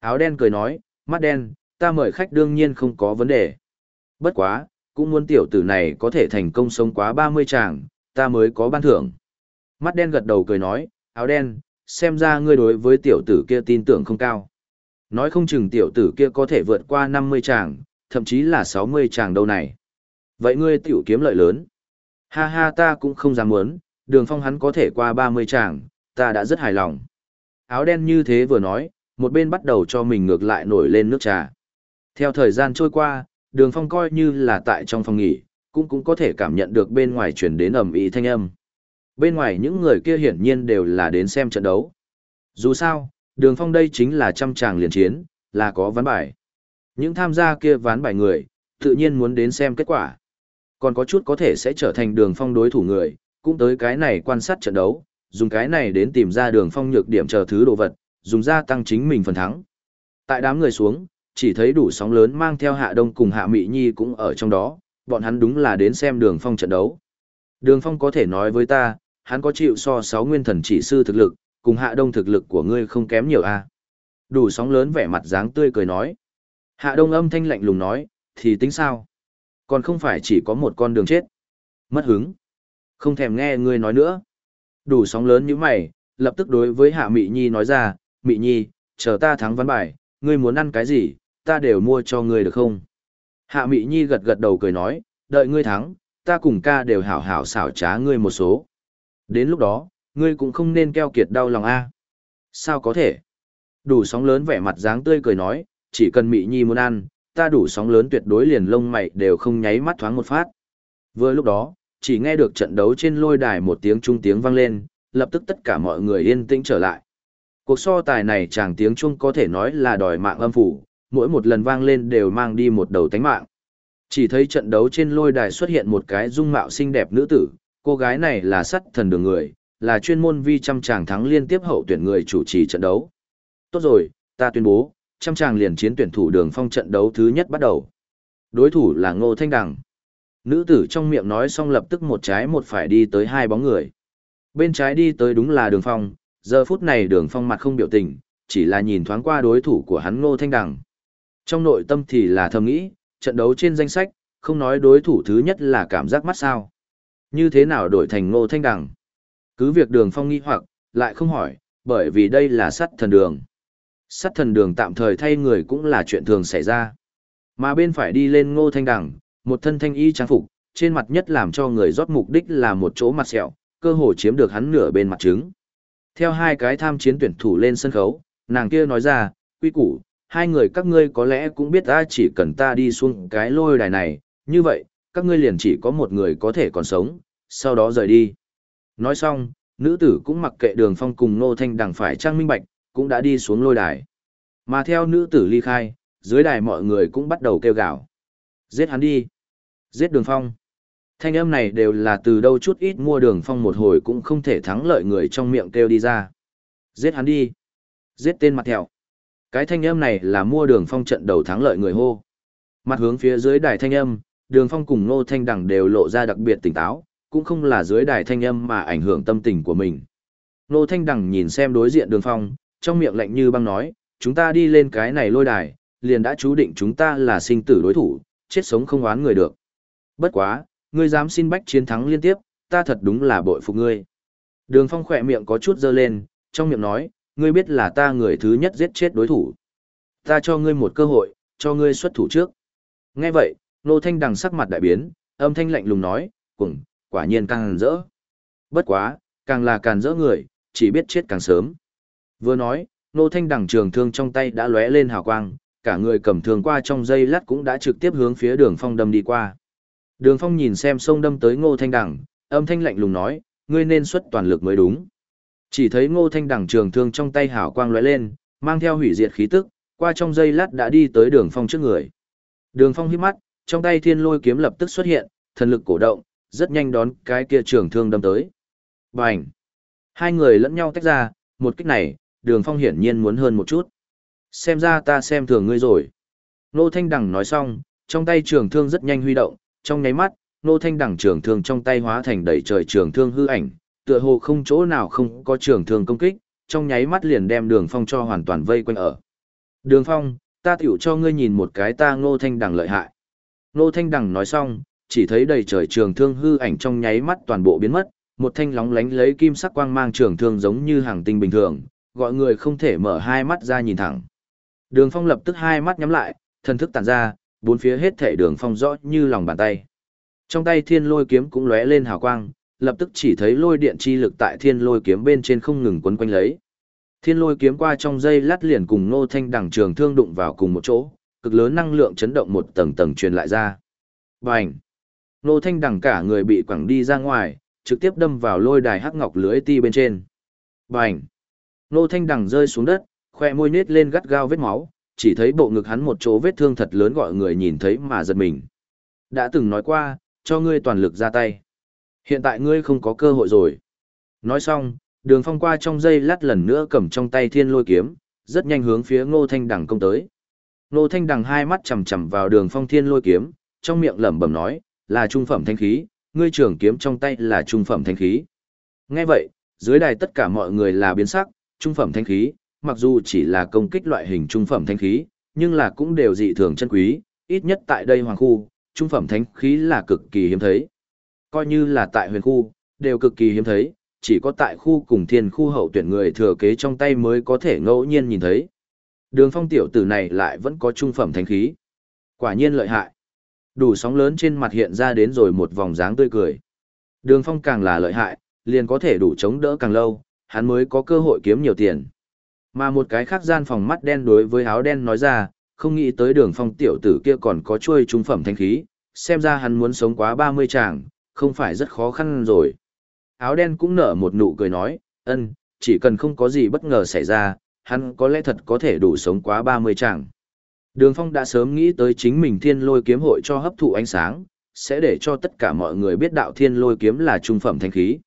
Áo đen cười nói, mắt đen, ta mời khách đương nhiên không có vấn đề. Bất quá, cũng muốn tiểu tử này có thể thành công sống quá 30 tràng, ta mới có ban thưởng. Mắt đen gật đầu cười nói, áo đen, xem ra ngươi đối với tiểu tử kia tin tưởng không cao. Nói không chừng tiểu tử kia có thể vượt qua 50 tràng, thậm chí là 60 tràng đâu này. Vậy ngươi tiểu kiếm lợi lớn. Ha ha ta cũng không dám muốn, đường phong hắn có thể qua 30 tràng, ta đã rất hài lòng. Áo đen như thế vừa nói, một bên bắt đầu cho mình ngược lại nổi lên nước trà. Theo thời gian trôi qua, đường phong coi như là tại trong phòng nghỉ, cũng cũng có thể cảm nhận được bên ngoài chuyển đến ầm ĩ thanh âm. Bên ngoài những người kia hiển nhiên đều là đến xem trận đấu. Dù sao, đường phong đây chính là trăm tràng liền chiến, là có ván bài. Những tham gia kia ván bài người, Tự nhiên muốn đến xem kết quả. Còn có chút có thể sẽ trở thành đường phong đối thủ người, cũng tới cái này quan sát trận đấu, dùng cái này đến tìm ra đường phong nhược điểm chờ thứ đồ vật, dùng ra tăng chính mình phần thắng. Tại đám người xuống, chỉ thấy đủ sóng lớn mang theo hạ đông cùng hạ mị nhi cũng ở trong đó, bọn hắn đúng là đến xem đường phong trận đấu. Đường phong có thể nói với ta, hắn có chịu so sáu nguyên thần chỉ sư thực lực, cùng hạ đông thực lực của ngươi không kém nhiều a à? Đủ sóng lớn vẻ mặt dáng tươi cười nói. Hạ đông âm thanh lạnh lùng nói, thì tính sao? Còn không phải chỉ có một con đường chết. Mất hứng. Không thèm nghe ngươi nói nữa. Đủ sóng lớn như mày, lập tức đối với hạ mị nhi nói ra, mị nhi, chờ ta thắng văn bài, ngươi muốn ăn cái gì, ta đều mua cho ngươi được không? Hạ mị nhi gật gật đầu cười nói, đợi ngươi thắng, ta cùng ca đều hảo hảo xảo trá ngươi một số. Đến lúc đó, ngươi cũng không nên keo kiệt đau lòng a. Sao có thể? Đủ sóng lớn vẻ mặt dáng tươi cười nói, chỉ cần Mị Nhi muốn ăn, ta đủ sóng lớn tuyệt đối liền lông mày đều không nháy mắt thoáng một phát. Vừa lúc đó, chỉ nghe được trận đấu trên lôi đài một tiếng trung tiếng vang lên, lập tức tất cả mọi người yên tĩnh trở lại. Cuộc so tài này chàng tiếng trung có thể nói là đòi mạng âm phủ, mỗi một lần vang lên đều mang đi một đầu tánh mạng. Chỉ thấy trận đấu trên lôi đài xuất hiện một cái dung mạo xinh đẹp nữ tử, cô gái này là sắt thần đường người, là chuyên môn vi trăm chàng thắng liên tiếp hậu tuyển người chủ trì trận đấu. Tốt rồi, ta tuyên bố, trăm chàng liền chiến tuyển thủ đường phong trận đấu thứ nhất bắt đầu. Đối thủ là Ngô Thanh Đằng. Nữ tử trong miệng nói xong lập tức một trái một phải đi tới hai bóng người. Bên trái đi tới đúng là đường phong, giờ phút này đường phong mặt không biểu tình, chỉ là nhìn thoáng qua đối thủ của hắn Ngô Thanh Đằng. Trong nội tâm thì là thầm nghĩ, trận đấu trên danh sách, không nói đối thủ thứ nhất là cảm giác mắt sao. Như thế nào đổi thành Ngô Thanh Đằng? Cứ việc đường phong nghi hoặc, lại không hỏi, bởi vì đây là sắt thần đường. Sát thần đường tạm thời thay người cũng là chuyện thường xảy ra. Mà bên phải đi lên ngô thanh Đẳng một thân thanh y trang phục, trên mặt nhất làm cho người rót mục đích là một chỗ mặt sẹo, cơ hồ chiếm được hắn nửa bên mặt trứng. Theo hai cái tham chiến tuyển thủ lên sân khấu, nàng kia nói ra, quy củ, hai người các ngươi có lẽ cũng biết ta chỉ cần ta đi xuống cái lôi đài này, như vậy, các ngươi liền chỉ có một người có thể còn sống, sau đó rời đi. Nói xong, nữ tử cũng mặc kệ đường phong cùng nô thanh đằng phải trang minh bạch, cũng đã đi xuống lôi đài. Mà theo nữ tử ly khai, dưới đài mọi người cũng bắt đầu kêu gào. Giết hắn đi. Giết đường phong. Thanh âm này đều là từ đâu chút ít mua đường phong một hồi cũng không thể thắng lợi người trong miệng kêu đi ra. Giết hắn đi. Giết tên mặt thẹo. Cái thanh âm này là mua đường phong trận đầu thắng lợi người hô. Mặt hướng phía dưới đài thanh âm, đường phong cùng nô thanh đẳng đều lộ ra đặc biệt tỉnh táo, cũng không là dưới đài thanh âm mà ảnh hưởng tâm tình của mình. Nô thanh đẳng nhìn xem đối diện đường phong, trong miệng lạnh như băng nói, chúng ta đi lên cái này lôi đài, liền đã chú định chúng ta là sinh tử đối thủ, chết sống không oán người được. Bất quá, ngươi dám xin bách chiến thắng liên tiếp, ta thật đúng là bội phục ngươi. Đường phong khỏe miệng có chút dơ lên, trong miệng nói, ngươi biết là ta người thứ nhất giết chết đối thủ. Ta cho ngươi một cơ hội, cho ngươi xuất thủ trước. Nghe vậy, nô thanh đằng sắc mặt đại biến, âm thanh lạnh lùng nói, cùng, quả nhiên càng rỡ. Bất quá, càng là càng rỡ người, chỉ biết chết càng sớm. Vừa nói, nô thanh đằng trường thương trong tay đã lóe lên hào quang, cả người cầm thương qua trong dây lát cũng đã trực tiếp hướng phía đường phong đâm đi qua. Đường phong nhìn xem sông đâm tới ngô thanh đằng, âm thanh lạnh lùng nói, ngươi nên xuất toàn lực mới đúng. Chỉ thấy ngô thanh đằng trường thương trong tay hào quang lóe lên, mang theo hủy diệt khí tức, qua trong dây lát đã đi tới đường phong trước người. Đường phong hít mắt, trong tay thiên lôi kiếm lập tức xuất hiện, thần lực cổ động, rất nhanh đón cái kia trường thương đâm tới. Bành! Hai người lẫn nhau tách ra, một kích này, đường phong hiển nhiên muốn hơn một chút. Xem ra ta xem thường ngươi rồi. Nô Thanh Đằng nói xong, trong tay trường thương rất nhanh huy động, trong nháy mắt, Nô Thanh Đằng trường thương trong tay hóa thành đầy trời trường thương hư ảnh, tựa hồ không chỗ nào không có trường thương công kích, trong nháy mắt liền đem đường phong cho hoàn toàn vây quanh ở. Đường phong, ta tiểu cho ngươi nhìn một cái ta Nô Thanh Đằng lợi hại. Nô Thanh Đằng nói xong, chỉ thấy đầy trời trường thương hư ảnh trong nháy mắt toàn bộ biến mất, một thanh lóng lánh lấy kim sắc quang mang trường thương giống như hàng tinh bình thường, gọi người không thể mở hai mắt ra nhìn thẳng. Đường phong lập tức hai mắt nhắm lại, thần thức tản ra, bốn phía hết thể đường phong rõ như lòng bàn tay. Trong tay thiên lôi kiếm cũng lóe lên hào quang, lập tức chỉ thấy lôi điện chi lực tại thiên lôi kiếm bên trên không ngừng quấn quanh lấy. Thiên lôi kiếm qua trong dây lát liền cùng nô thanh đằng trường thương đụng vào cùng một chỗ, cực lớn năng lượng chấn động một tầng tầng truyền lại ra. Bành! Nô thanh đằng cả người bị quẳng đi ra ngoài, trực tiếp đâm vào lôi đài hắc ngọc lưới ti bên trên. Bành! Nô Thanh Đằng rơi xuống đất, khoe môi nết lên gắt gao vết máu, chỉ thấy bộ ngực hắn một chỗ vết thương thật lớn gọi người nhìn thấy mà giật mình. Đã từng nói qua, cho ngươi toàn lực ra tay. Hiện tại ngươi không có cơ hội rồi. Nói xong, đường phong qua trong dây lát lần nữa cầm trong tay thiên lôi kiếm, rất nhanh hướng phía ngô thanh đằng công tới. Ngô thanh đằng hai mắt chầm chầm vào đường phong thiên lôi kiếm, trong miệng lẩm bẩm nói, là trung phẩm thanh khí, ngươi trưởng kiếm trong tay là trung phẩm thanh khí. Nghe vậy, dưới đài tất cả mọi người là biến sắc, trung phẩm thanh khí, mặc dù chỉ là công kích loại hình trung phẩm thanh khí, nhưng là cũng đều dị thường chân quý, ít nhất tại đây hoàng khu, trung phẩm thanh khí là cực kỳ hiếm thấy. Coi như là tại huyền khu, đều cực kỳ hiếm thấy, chỉ có tại khu cùng thiên khu hậu tuyển người thừa kế trong tay mới có thể ngẫu nhiên nhìn thấy. Đường phong tiểu tử này lại vẫn có trung phẩm thanh khí. Quả nhiên lợi hại. Đủ sóng lớn trên mặt hiện ra đến rồi một vòng dáng tươi cười. Đường phong càng là lợi hại, liền có thể đủ chống đỡ càng lâu, hắn mới có cơ hội kiếm nhiều tiền. Mà một cái khác gian phòng mắt đen đối với áo đen nói ra, không nghĩ tới đường phong tiểu tử kia còn có chuôi trung phẩm thanh khí, xem ra hắn muốn sống quá 30 tràng, không phải rất khó khăn rồi. Áo đen cũng nở một nụ cười nói, ân, chỉ cần không có gì bất ngờ xảy ra, hắn có lẽ thật có thể đủ sống quá 30 tràng. Đường phong đã sớm nghĩ tới chính mình thiên lôi kiếm hội cho hấp thụ ánh sáng, sẽ để cho tất cả mọi người biết đạo thiên lôi kiếm là trung phẩm thanh khí.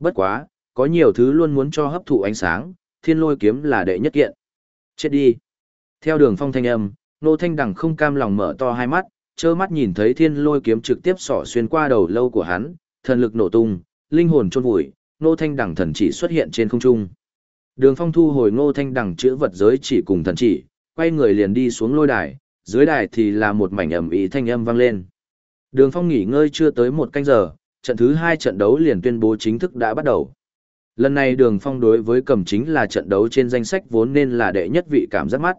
Bất quá, có nhiều thứ luôn muốn cho hấp thụ ánh sáng, thiên lôi kiếm là đệ nhất kiện. Chết đi. Theo đường phong thanh âm, nô thanh đằng không cam lòng mở to hai mắt, trơ mắt nhìn thấy thiên lôi kiếm trực tiếp sỏ xuyên qua đầu lâu của hắn, thần lực nổ tung, linh hồn trôn vùi, nô thanh đằng thần chỉ xuất hiện trên không trung. Đường phong thu hồi ngô thanh đằng chữa vật giới chỉ cùng thần chỉ, quay người liền đi xuống lôi đài, dưới đài thì là một mảnh ẩm ý thanh âm vang lên. Đường phong nghỉ ngơi chưa tới một canh giờ, trận thứ hai trận đấu liền tuyên bố chính thức đã bắt đầu. Lần này đường phong đối với cầm chính là trận đấu trên danh sách vốn nên là đệ nhất vị cảm giác mắt.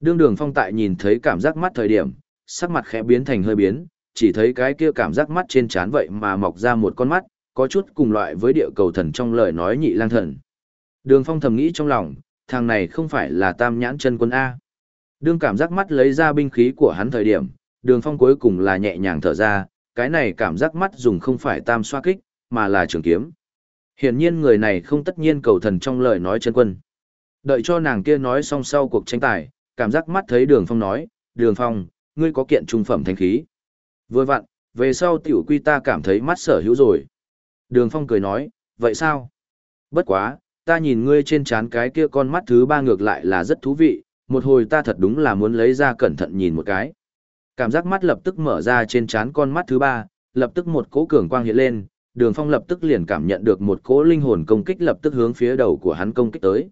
Đương đường phong tại nhìn thấy cảm giác mắt thời điểm, sắc mặt khẽ biến thành hơi biến, chỉ thấy cái kia cảm giác mắt trên trán vậy mà mọc ra một con mắt, có chút cùng loại với địa cầu thần trong lời nói nhị lang thần. Đường phong thầm nghĩ trong lòng, thằng này không phải là tam nhãn chân quân A. Đương cảm giác mắt lấy ra binh khí của hắn thời điểm, đường phong cuối cùng là nhẹ nhàng thở ra, cái này cảm giác mắt dùng không phải tam xoa kích, mà là trường kiếm. Hiển nhiên người này không tất nhiên cầu thần trong lời nói chân quân. Đợi cho nàng kia nói xong sau cuộc tranh tài, cảm giác mắt thấy đường phong nói, đường phong, ngươi có kiện trung phẩm thanh khí. Vừa vặn, về sau tiểu quy ta cảm thấy mắt sở hữu rồi. Đường phong cười nói, vậy sao? Bất quá, ta nhìn ngươi trên trán cái kia con mắt thứ ba ngược lại là rất thú vị, một hồi ta thật đúng là muốn lấy ra cẩn thận nhìn một cái. Cảm giác mắt lập tức mở ra trên trán con mắt thứ ba, lập tức một cỗ cường quang hiện lên, đường phong lập tức liền cảm nhận được một cỗ linh hồn công kích lập tức hướng phía đầu của hắn công kích tới.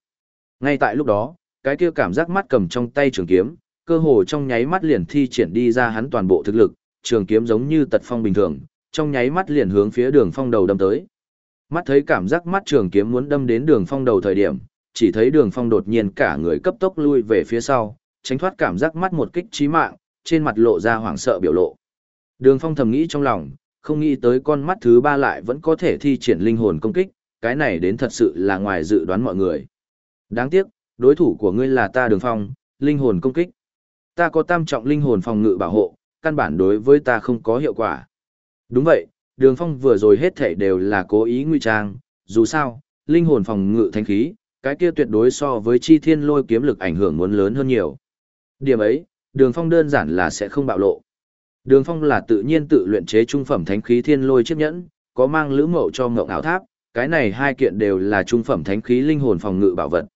Ngay tại lúc đó, cái kia cảm giác mắt cầm trong tay trường kiếm, cơ hồ trong nháy mắt liền thi triển đi ra hắn toàn bộ thực lực, trường kiếm giống như tật phong bình thường, trong nháy mắt liền hướng phía đường phong đầu đâm tới. Mắt thấy cảm giác mắt trường kiếm muốn đâm đến đường phong đầu thời điểm, chỉ thấy đường phong đột nhiên cả người cấp tốc lui về phía sau, tránh thoát cảm giác mắt một kích trí mạng, trên mặt lộ ra hoảng sợ biểu lộ. Đường phong thầm nghĩ trong lòng, không nghĩ tới con mắt thứ ba lại vẫn có thể thi triển linh hồn công kích, cái này đến thật sự là ngoài dự đoán mọi người. Đáng tiếc, đối thủ của ngươi là ta đường phong, linh hồn công kích. Ta có tam trọng linh hồn phòng ngự bảo hộ, căn bản đối với ta không có hiệu quả. Đúng vậy, đường phong vừa rồi hết thể đều là cố ý nguy trang, dù sao, linh hồn phòng ngự thanh khí, cái kia tuyệt đối so với chi thiên lôi kiếm lực ảnh hưởng muốn lớn hơn nhiều. Điểm ấy, đường phong đơn giản là sẽ không bạo lộ. Đường phong là tự nhiên tự luyện chế trung phẩm thánh khí thiên lôi chiếc nhẫn, có mang lữ mậu cho ngộng ảo tháp, cái này hai kiện đều là trung phẩm thánh khí linh hồn phòng ngự bảo vật.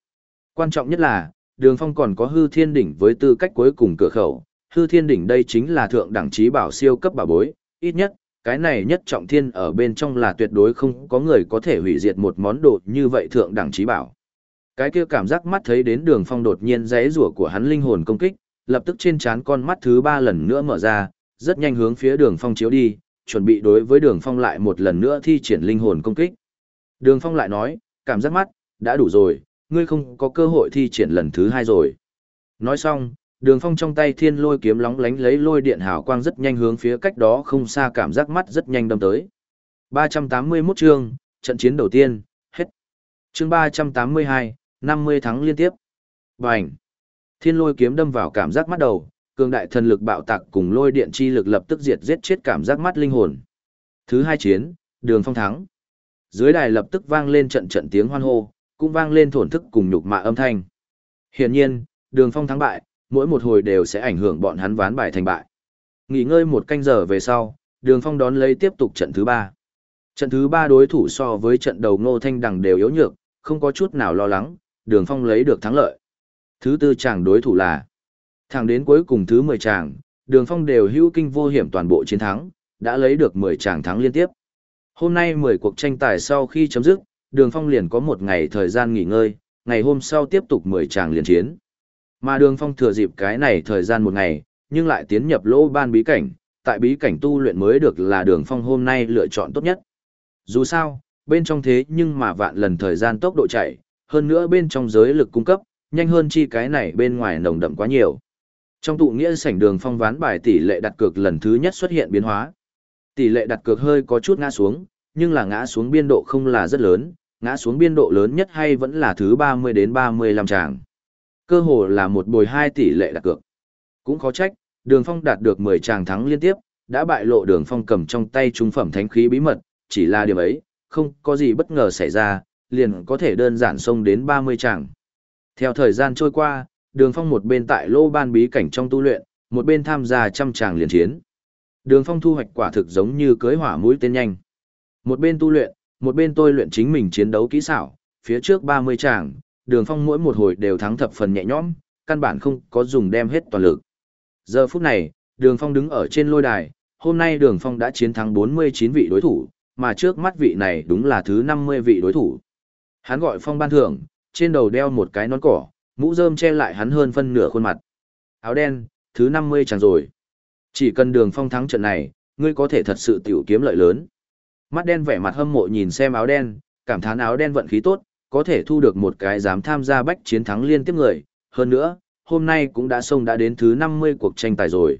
Quan trọng nhất là, đường phong còn có hư thiên đỉnh với tư cách cuối cùng cửa khẩu. Hư thiên đỉnh đây chính là thượng đẳng trí bảo siêu cấp bảo bối, ít nhất, cái này nhất trọng thiên ở bên trong là tuyệt đối không có người có thể hủy diệt một món đồ như vậy thượng đẳng trí bảo. Cái kia cảm giác mắt thấy đến đường phong đột nhiên rẽ rủa của hắn linh hồn công kích, lập tức trên trán con mắt thứ ba lần nữa mở ra, rất nhanh hướng phía đường phong chiếu đi, chuẩn bị đối với đường phong lại một lần nữa thi triển linh hồn công kích. Đường phong lại nói, cảm giác mắt, đã đủ rồi, ngươi không có cơ hội thi triển lần thứ hai rồi. Nói xong, đường phong trong tay thiên lôi kiếm lóng lánh lấy lôi điện hào quang rất nhanh hướng phía cách đó không xa cảm giác mắt rất nhanh đâm tới. 381 chương, trận chiến đầu tiên, hết. Chương 382, 50 thắng liên tiếp. Bành! Thiên lôi kiếm đâm vào cảm giác mắt đầu, cường đại thần lực bạo tạc cùng lôi điện chi lực lập tức diệt giết chết cảm giác mắt linh hồn. Thứ hai chiến, đường phong thắng. Dưới đài lập tức vang lên trận trận tiếng hoan hô, cũng vang lên thổn thức cùng nhục mạ âm thanh. Hiển nhiên, đường phong thắng bại, mỗi một hồi đều sẽ ảnh hưởng bọn hắn ván bài thành bại. Nghỉ ngơi một canh giờ về sau, đường phong đón lấy tiếp tục trận thứ ba. Trận thứ ba đối thủ so với trận đầu ngô thanh đằng đều yếu nhược, không có chút nào lo lắng, đường phong lấy được thắng lợi. Thứ tư chàng đối thủ là thẳng đến cuối cùng thứ mười tràng, đường phong đều hữu kinh vô hiểm toàn bộ chiến thắng, đã lấy được mười tràng thắng liên tiếp. Hôm nay mười cuộc tranh tài sau khi chấm dứt, đường phong liền có một ngày thời gian nghỉ ngơi, ngày hôm sau tiếp tục mười tràng liên chiến. Mà đường phong thừa dịp cái này thời gian một ngày, nhưng lại tiến nhập lỗ ban bí cảnh, tại bí cảnh tu luyện mới được là đường phong hôm nay lựa chọn tốt nhất. Dù sao, bên trong thế nhưng mà vạn lần thời gian tốc độ chạy, hơn nữa bên trong giới lực cung cấp, nhanh hơn chi cái này bên ngoài nồng đậm quá nhiều. Trong tụ nghĩa sảnh đường phong ván bài tỷ lệ đặt cược lần thứ nhất xuất hiện biến hóa. Tỷ lệ đặt cược hơi có chút ngã xuống, nhưng là ngã xuống biên độ không là rất lớn, ngã xuống biên độ lớn nhất hay vẫn là thứ 30 đến 35 tràng. Cơ hồ là một bồi hai tỷ lệ đặt cược. Cũng khó trách, đường phong đạt được 10 tràng thắng liên tiếp, đã bại lộ đường phong cầm trong tay trung phẩm thánh khí bí mật, chỉ là điểm ấy, không có gì bất ngờ xảy ra, liền có thể đơn giản xông đến 30 tràng. Theo thời gian trôi qua, đường phong một bên tại lô ban bí cảnh trong tu luyện, một bên tham gia trăm tràng liền chiến. Đường phong thu hoạch quả thực giống như cưới hỏa mũi tên nhanh. Một bên tu luyện, một bên tôi luyện chính mình chiến đấu kỹ xảo, phía trước 30 tràng, đường phong mỗi một hồi đều thắng thập phần nhẹ nhõm, căn bản không có dùng đem hết toàn lực. Giờ phút này, đường phong đứng ở trên lôi đài, hôm nay đường phong đã chiến thắng 49 vị đối thủ, mà trước mắt vị này đúng là thứ 50 vị đối thủ. Hắn gọi phong ban thưởng, trên đầu đeo một cái nón cỏ, mũ rơm che lại hắn hơn phân nửa khuôn mặt. Áo đen, thứ 50 chẳng rồi. Chỉ cần đường phong thắng trận này, ngươi có thể thật sự tiểu kiếm lợi lớn. Mắt đen vẻ mặt hâm mộ nhìn xem áo đen, cảm thán áo đen vận khí tốt, có thể thu được một cái dám tham gia bách chiến thắng liên tiếp người. Hơn nữa, hôm nay cũng đã xông đã đến thứ 50 cuộc tranh tài rồi.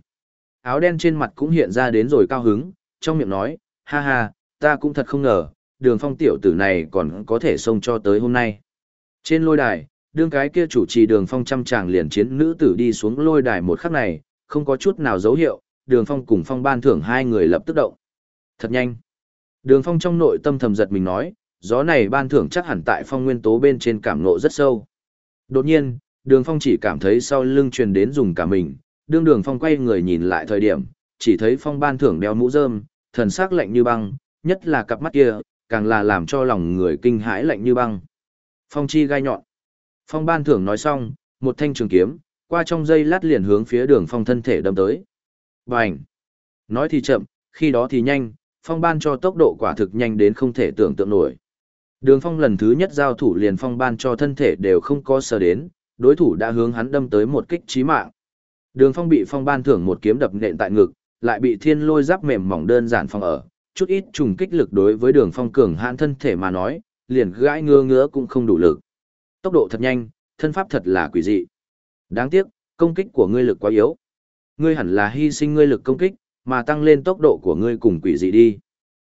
Áo đen trên mặt cũng hiện ra đến rồi cao hứng, trong miệng nói, ha ha, ta cũng thật không ngờ, đường phong tiểu tử này còn có thể xông cho tới hôm nay. Trên lôi đài, đương cái kia chủ trì đường phong trăm chàng liền chiến nữ tử đi xuống lôi đài một khắc này, không có chút nào dấu hiệu, đường phong cùng phong ban thưởng hai người lập tức động. Thật nhanh. Đường phong trong nội tâm thầm giật mình nói, gió này ban thưởng chắc hẳn tại phong nguyên tố bên trên cảm nộ rất sâu. Đột nhiên, đường phong chỉ cảm thấy sau lưng truyền đến dùng cả mình, đương đường phong quay người nhìn lại thời điểm, chỉ thấy phong ban thưởng đeo mũ rơm, thần sắc lạnh như băng, nhất là cặp mắt kia, càng là làm cho lòng người kinh hãi lạnh như băng. Phong chi gai nhọn. Phong ban thưởng nói xong, một thanh trường kiếm, qua trong dây lát liền hướng phía đường phong thân thể đâm tới. Bành! Nói thì chậm, khi đó thì nhanh, phong ban cho tốc độ quả thực nhanh đến không thể tưởng tượng nổi. Đường phong lần thứ nhất giao thủ liền phong ban cho thân thể đều không có sờ đến, đối thủ đã hướng hắn đâm tới một kích chí mạng. Đường phong bị phong ban thưởng một kiếm đập nện tại ngực, lại bị thiên lôi giáp mềm mỏng đơn giản phong ở, chút ít trùng kích lực đối với đường phong cường hãn thân thể mà nói, liền gãi ngứa ngứa cũng không đủ lực. Tốc độ thật nhanh, thân pháp thật là quỷ dị. Đáng tiếc, công kích của ngươi lực quá yếu. Ngươi hẳn là hy sinh ngươi lực công kích, mà tăng lên tốc độ của ngươi cùng quỷ dị đi.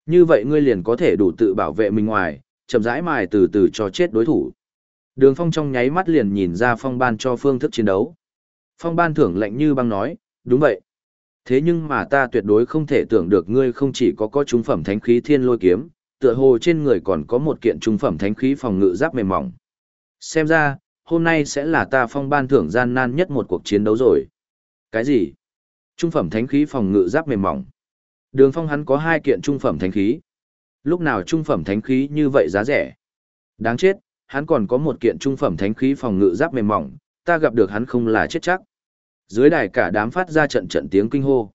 Như vậy ngươi liền có thể đủ tự bảo vệ mình ngoài, chậm rãi mài từ từ cho chết đối thủ. Đường Phong trong nháy mắt liền nhìn ra Phong ban cho phương thức chiến đấu. Phong ban thưởng lệnh như băng nói, đúng vậy. Thế nhưng mà ta tuyệt đối không thể tưởng được ngươi không chỉ có có trung phẩm thánh khí thiên lôi kiếm, tựa hồ trên người còn có một kiện trung phẩm thánh khí phòng ngự giáp mềm mỏng. Xem ra, hôm nay sẽ là ta phong ban thưởng gian nan nhất một cuộc chiến đấu rồi. Cái gì? Trung phẩm thánh khí phòng ngự giáp mềm mỏng. Đường phong hắn có hai kiện trung phẩm thánh khí. Lúc nào trung phẩm thánh khí như vậy giá rẻ? Đáng chết, hắn còn có một kiện trung phẩm thánh khí phòng ngự giáp mềm mỏng, ta gặp được hắn không là chết chắc. Dưới đài cả đám phát ra trận trận tiếng kinh hô.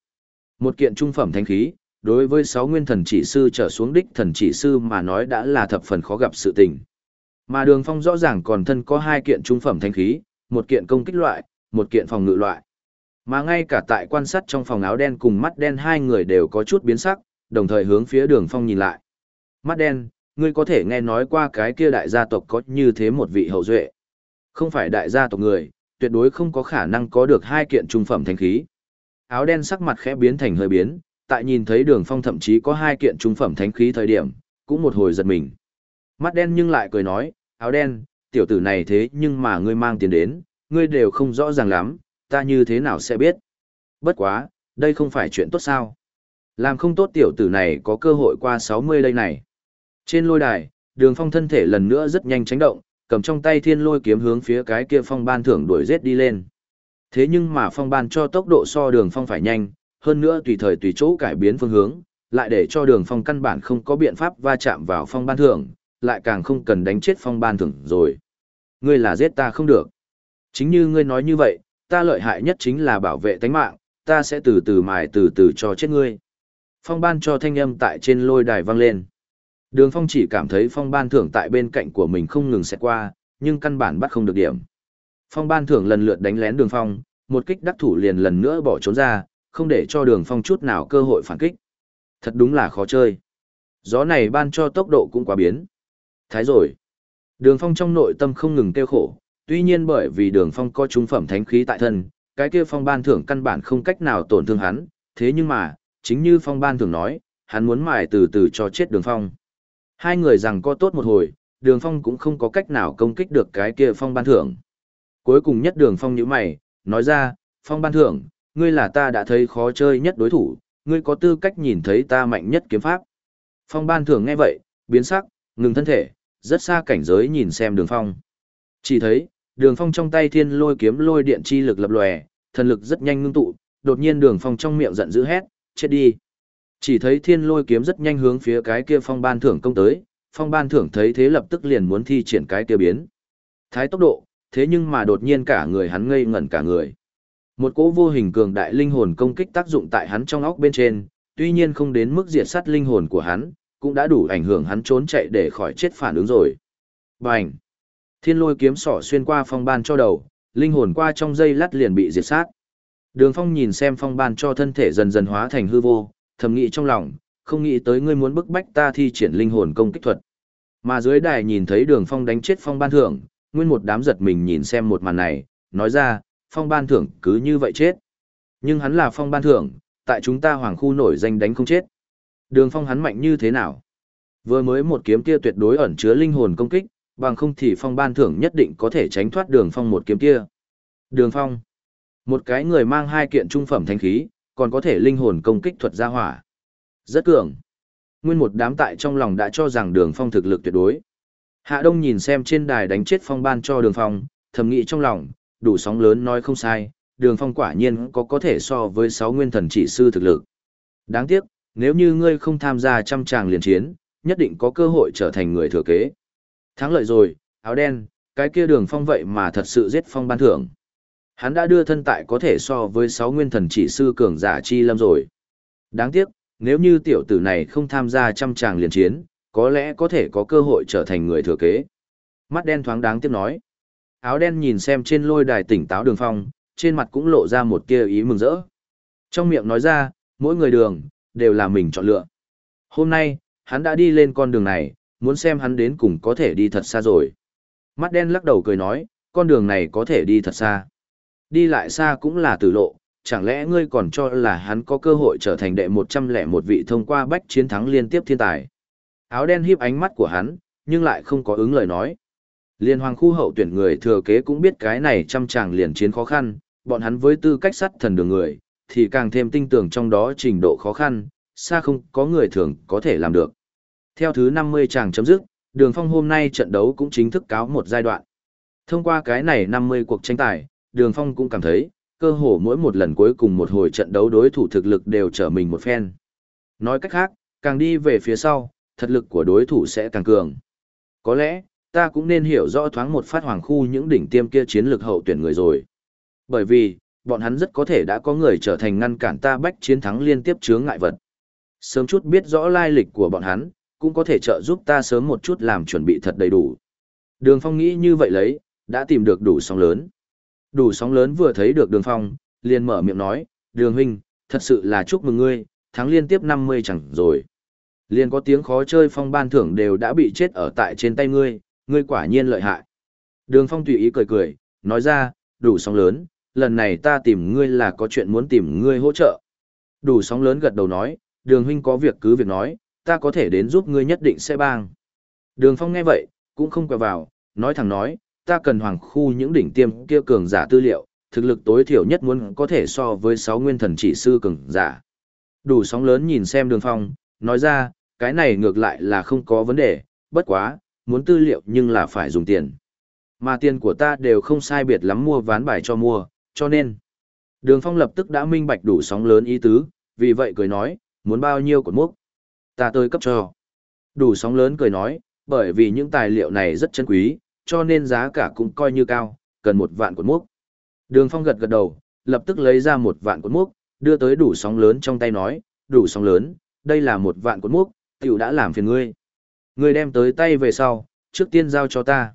Một kiện trung phẩm thánh khí, đối với sáu nguyên thần chỉ sư trở xuống đích thần chỉ sư mà nói đã là thập phần khó gặp sự tình. Mà đường phong rõ ràng còn thân có hai kiện trung phẩm thanh khí, một kiện công kích loại, một kiện phòng ngự loại. Mà ngay cả tại quan sát trong phòng áo đen cùng mắt đen hai người đều có chút biến sắc, đồng thời hướng phía đường phong nhìn lại. Mắt đen, ngươi có thể nghe nói qua cái kia đại gia tộc có như thế một vị hậu duệ. Không phải đại gia tộc người, tuyệt đối không có khả năng có được hai kiện trung phẩm thanh khí. Áo đen sắc mặt khẽ biến thành hơi biến, tại nhìn thấy đường phong thậm chí có hai kiện trung phẩm thánh khí thời điểm, cũng một hồi giật mình. Mắt đen nhưng lại cười nói, áo đen, tiểu tử này thế nhưng mà ngươi mang tiền đến, ngươi đều không rõ ràng lắm, ta như thế nào sẽ biết. Bất quá, đây không phải chuyện tốt sao. Làm không tốt tiểu tử này có cơ hội qua 60 đây này. Trên lôi đài, đường phong thân thể lần nữa rất nhanh tránh động, cầm trong tay thiên lôi kiếm hướng phía cái kia phong ban thưởng đuổi giết đi lên. Thế nhưng mà phong ban cho tốc độ so đường phong phải nhanh, hơn nữa tùy thời tùy chỗ cải biến phương hướng, lại để cho đường phong căn bản không có biện pháp va chạm vào phong ban thưởng, lại càng không cần đánh chết phong ban thưởng rồi. Ngươi là giết ta không được. Chính như ngươi nói như vậy, ta lợi hại nhất chính là bảo vệ tánh mạng, ta sẽ từ từ mài từ từ cho chết ngươi. Phong ban cho thanh âm tại trên lôi đài vang lên. Đường phong chỉ cảm thấy phong ban thưởng tại bên cạnh của mình không ngừng xẹt qua, nhưng căn bản bắt không được điểm. Phong ban thưởng lần lượt đánh lén đường phong, một kích đắc thủ liền lần nữa bỏ trốn ra, không để cho đường phong chút nào cơ hội phản kích. Thật đúng là khó chơi. Gió này ban cho tốc độ cũng quá biến. Thái rồi. Đường phong trong nội tâm không ngừng kêu khổ, tuy nhiên bởi vì đường phong có trung phẩm thánh khí tại thân, cái kia phong ban thưởng căn bản không cách nào tổn thương hắn, thế nhưng mà, chính như phong ban thưởng nói, hắn muốn mài từ từ cho chết đường phong. Hai người rằng có tốt một hồi, đường phong cũng không có cách nào công kích được cái kia phong ban thưởng. Cuối cùng nhất đường phong nhíu mày, nói ra, phong ban thưởng, ngươi là ta đã thấy khó chơi nhất đối thủ, ngươi có tư cách nhìn thấy ta mạnh nhất kiếm pháp. Phong ban thưởng nghe vậy, biến sắc, ngừng thân thể, rất xa cảnh giới nhìn xem đường phong. Chỉ thấy, đường phong trong tay thiên lôi kiếm lôi điện chi lực lập lòe, thần lực rất nhanh ngưng tụ, đột nhiên đường phong trong miệng giận dữ hét, chết đi. Chỉ thấy thiên lôi kiếm rất nhanh hướng phía cái kia phong ban thưởng công tới, phong ban thưởng thấy thế lập tức liền muốn thi triển cái kia biến. Thái tốc độ, thế nhưng mà đột nhiên cả người hắn ngây ngẩn cả người. Một cỗ vô hình cường đại linh hồn công kích tác dụng tại hắn trong óc bên trên, tuy nhiên không đến mức diệt sát linh hồn của hắn, cũng đã đủ ảnh hưởng hắn trốn chạy để khỏi chết phản ứng rồi. Bành! Thiên lôi kiếm sỏ xuyên qua phong ban cho đầu, linh hồn qua trong dây lát liền bị diệt sát. Đường phong nhìn xem phong ban cho thân thể dần dần hóa thành hư vô, thầm nghĩ trong lòng, không nghĩ tới ngươi muốn bức bách ta thi triển linh hồn công kích thuật. Mà dưới đài nhìn thấy đường phong đánh chết phong ban thưởng, nguyên một đám giật mình nhìn xem một màn này, nói ra, phong ban thưởng cứ như vậy chết. Nhưng hắn là phong ban thưởng, tại chúng ta hoàng khu nổi danh đánh không chết. Đường phong hắn mạnh như thế nào? Vừa mới một kiếm kia tuyệt đối ẩn chứa linh hồn công kích, bằng không thì phong ban thưởng nhất định có thể tránh thoát đường phong một kiếm kia. Đường phong. Một cái người mang hai kiện trung phẩm thanh khí, còn có thể linh hồn công kích thuật ra hỏa. Rất cường. Nguyên một đám tại trong lòng đã cho rằng đường phong thực lực tuyệt đối. Hạ Đông nhìn xem trên đài đánh chết phong ban cho đường phong, thầm nghĩ trong lòng, đủ sóng lớn nói không sai, đường phong quả nhiên có có thể so với sáu nguyên thần chỉ sư thực lực. Đáng tiếc, nếu như ngươi không tham gia trăm tràng liền chiến, nhất định có cơ hội trở thành người thừa kế. Thắng lợi rồi, áo đen, cái kia đường phong vậy mà thật sự giết phong ban thưởng. Hắn đã đưa thân tại có thể so với sáu nguyên thần chỉ sư cường giả chi lâm rồi. Đáng tiếc, nếu như tiểu tử này không tham gia trăm tràng liền chiến, có lẽ có thể có cơ hội trở thành người thừa kế. Mắt đen thoáng đáng tiếc nói. Áo đen nhìn xem trên lôi đài tỉnh táo đường phong, trên mặt cũng lộ ra một kia ý mừng rỡ. Trong miệng nói ra, mỗi người đường, đều là mình chọn lựa. Hôm nay, hắn đã đi lên con đường này, muốn xem hắn đến cùng có thể đi thật xa rồi. Mắt đen lắc đầu cười nói, con đường này có thể đi thật xa. Đi lại xa cũng là tử lộ, chẳng lẽ ngươi còn cho là hắn có cơ hội trở thành đệ 101 vị thông qua bách chiến thắng liên tiếp thiên tài. Áo đen hiếp ánh mắt của hắn, nhưng lại không có ứng lời nói. Liên hoàng khu hậu tuyển người thừa kế cũng biết cái này trăm chàng liền chiến khó khăn, bọn hắn với tư cách sắt thần đường người, thì càng thêm tinh tưởng trong đó trình độ khó khăn, xa không có người thường có thể làm được. Theo thứ 50 chàng chấm dứt, đường phong hôm nay trận đấu cũng chính thức cáo một giai đoạn. Thông qua cái này 50 cuộc tranh tài, đường phong cũng cảm thấy, cơ hồ mỗi một lần cuối cùng một hồi trận đấu đối thủ thực lực đều trở mình một phen. Nói cách khác, càng đi về phía sau, thật lực của đối thủ sẽ càng cường. Có lẽ, ta cũng nên hiểu rõ thoáng một phát hoàng khu những đỉnh tiêm kia chiến lược hậu tuyển người rồi. Bởi vì, bọn hắn rất có thể đã có người trở thành ngăn cản ta bách chiến thắng liên tiếp chướng ngại vật. Sớm chút biết rõ lai lịch của bọn hắn, cũng có thể trợ giúp ta sớm một chút làm chuẩn bị thật đầy đủ. Đường Phong nghĩ như vậy lấy, đã tìm được đủ sóng lớn. Đủ sóng lớn vừa thấy được Đường Phong, liền mở miệng nói, Đường Huynh, thật sự là chúc mừng ngươi, thắng liên tiếp 50 chẳng rồi. Liền có tiếng khó chơi phong ban thưởng đều đã bị chết ở tại trên tay ngươi, ngươi quả nhiên lợi hại. Đường Phong tùy ý cười cười, nói ra, đủ sóng lớn, lần này ta tìm ngươi là có chuyện muốn tìm ngươi hỗ trợ. Đủ sóng lớn gật đầu nói, đường huynh có việc cứ việc nói, ta có thể đến giúp ngươi nhất định sẽ bang. Đường Phong nghe vậy, cũng không quẹo vào, nói thẳng nói, ta cần hoàng khu những đỉnh tiêm kia cường giả tư liệu, thực lực tối thiểu nhất muốn có thể so với 6 nguyên thần chỉ sư cường giả. Đủ sóng lớn nhìn xem đường Phong, nói ra, cái này ngược lại là không có vấn đề, bất quá, muốn tư liệu nhưng là phải dùng tiền. Mà tiền của ta đều không sai biệt lắm mua ván bài cho mua, cho nên, Đường Phong lập tức đã minh bạch đủ sóng lớn ý tứ, vì vậy cười nói, muốn bao nhiêu cột mốc. Ta tới cấp cho. Đủ sóng lớn cười nói, bởi vì những tài liệu này rất chân quý, cho nên giá cả cũng coi như cao, cần một vạn cột mốc. Đường Phong gật gật đầu, lập tức lấy ra một vạn cột mốc, đưa tới đủ sóng lớn trong tay nói, đủ sóng lớn, đây là một vạn cột mốc, u đã làm phiền ngươi. Ngươi đem tới tay về sau, trước tiên giao cho ta.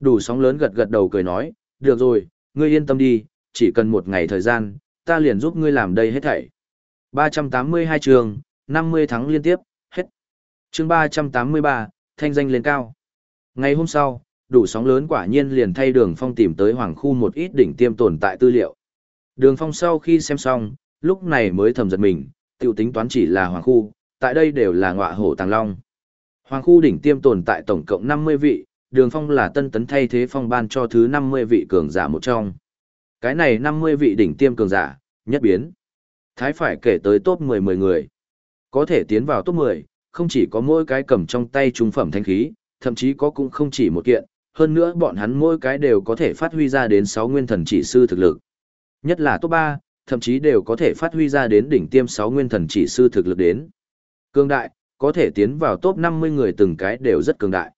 Đủ sóng lớn gật gật đầu cười nói, được rồi, ngươi yên tâm đi, chỉ cần một ngày thời gian, ta liền giúp ngươi làm đây hết thảy. 382 trường, 50 tháng liên tiếp, hết. chương 383, thanh danh lên cao. Ngày hôm sau, đủ sóng lớn quả nhiên liền thay đường phong tìm tới hoàng khu một ít đỉnh tiêm tồn tại tư liệu. Đường phong sau khi xem xong, lúc này mới thầm giật mình, tiểu tính toán chỉ là hoàng khu, tại đây đều là ngọa hổ tàng long. Hoàng khu đỉnh tiêm tồn tại tổng cộng 50 vị, đường phong là tân tấn thay thế phong ban cho thứ 50 vị cường giả một trong. Cái này 50 vị đỉnh tiêm cường giả, nhất biến. Thái phải kể tới top 10 10 người. Có thể tiến vào top 10, không chỉ có mỗi cái cầm trong tay trung phẩm thanh khí, thậm chí có cũng không chỉ một kiện, hơn nữa bọn hắn mỗi cái đều có thể phát huy ra đến 6 nguyên thần chỉ sư thực lực. Nhất là top 3, thậm chí đều có thể phát huy ra đến đỉnh tiêm 6 nguyên thần chỉ sư thực lực đến. Cường đại, có thể tiến vào top 50 người từng cái đều rất cường đại.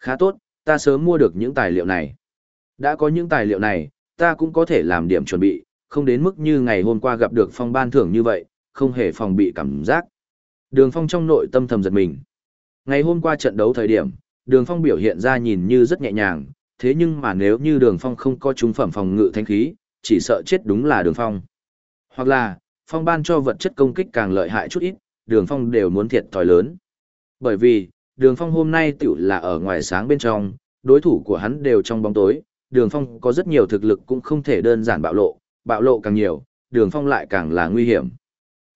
Khá tốt, ta sớm mua được những tài liệu này. Đã có những tài liệu này, ta cũng có thể làm điểm chuẩn bị, không đến mức như ngày hôm qua gặp được phong ban thưởng như vậy, không hề phòng bị cảm giác. Đường phong trong nội tâm thầm giật mình. Ngày hôm qua trận đấu thời điểm, đường phong biểu hiện ra nhìn như rất nhẹ nhàng, thế nhưng mà nếu như đường phong không có trung phẩm phòng ngự thanh khí, chỉ sợ chết đúng là đường phong. Hoặc là, phong ban cho vật chất công kích càng lợi hại chút ít, đường phong đều muốn thiệt thòi lớn. Bởi vì, đường phong hôm nay tựu là ở ngoài sáng bên trong, đối thủ của hắn đều trong bóng tối, đường phong có rất nhiều thực lực cũng không thể đơn giản bạo lộ, bạo lộ càng nhiều, đường phong lại càng là nguy hiểm.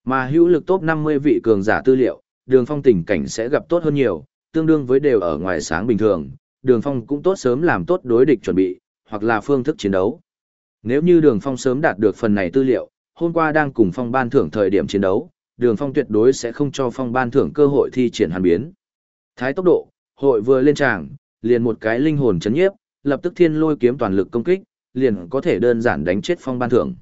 Mà hữu lực top 50 vị cường giả tư liệu, đường phong tình cảnh sẽ gặp tốt hơn nhiều, tương đương với đều ở ngoài sáng bình thường, đường phong cũng tốt sớm làm tốt đối địch chuẩn bị, hoặc là phương thức chiến đấu. Nếu như đường phong sớm đạt được phần này tư liệu, hôm qua đang cùng phong ban thưởng thời điểm chiến đấu, đường phong tuyệt đối sẽ không cho phong ban thưởng cơ hội thi triển hàn biến. Thái tốc độ, hội vừa lên tràng, liền một cái linh hồn chấn nhiếp, lập tức thiên lôi kiếm toàn lực công kích, liền có thể đơn giản đánh chết phong ban thưởng.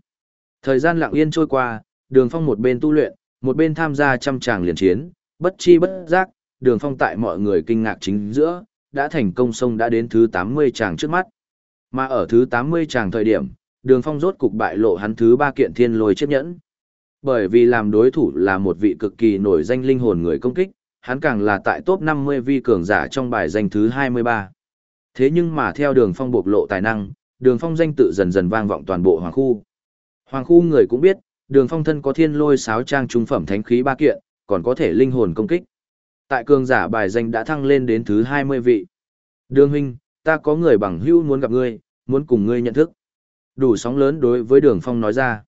Thời gian lặng yên trôi qua, đường phong một bên tu luyện, một bên tham gia trăm tràng liền chiến, bất chi bất giác, đường phong tại mọi người kinh ngạc chính giữa, đã thành công sông đã đến thứ 80 tràng trước mắt. Mà ở thứ 80 tràng thời điểm, đường phong rốt cục bại lộ hắn thứ ba kiện thiên lôi chiếc nhẫn. Bởi vì làm đối thủ là một vị cực kỳ nổi danh linh hồn người công kích, hắn càng là tại top 50 vi cường giả trong bài danh thứ 23. Thế nhưng mà theo đường phong bộc lộ tài năng, đường phong danh tự dần dần vang vọng toàn bộ hoàng khu. Hoàng khu người cũng biết, đường phong thân có thiên lôi sáo trang trung phẩm thánh khí ba kiện, còn có thể linh hồn công kích. Tại cường giả bài danh đã thăng lên đến thứ 20 vị. Đường huynh, ta có người bằng hữu muốn gặp ngươi, muốn cùng ngươi nhận thức. Đủ sóng lớn đối với đường phong nói ra.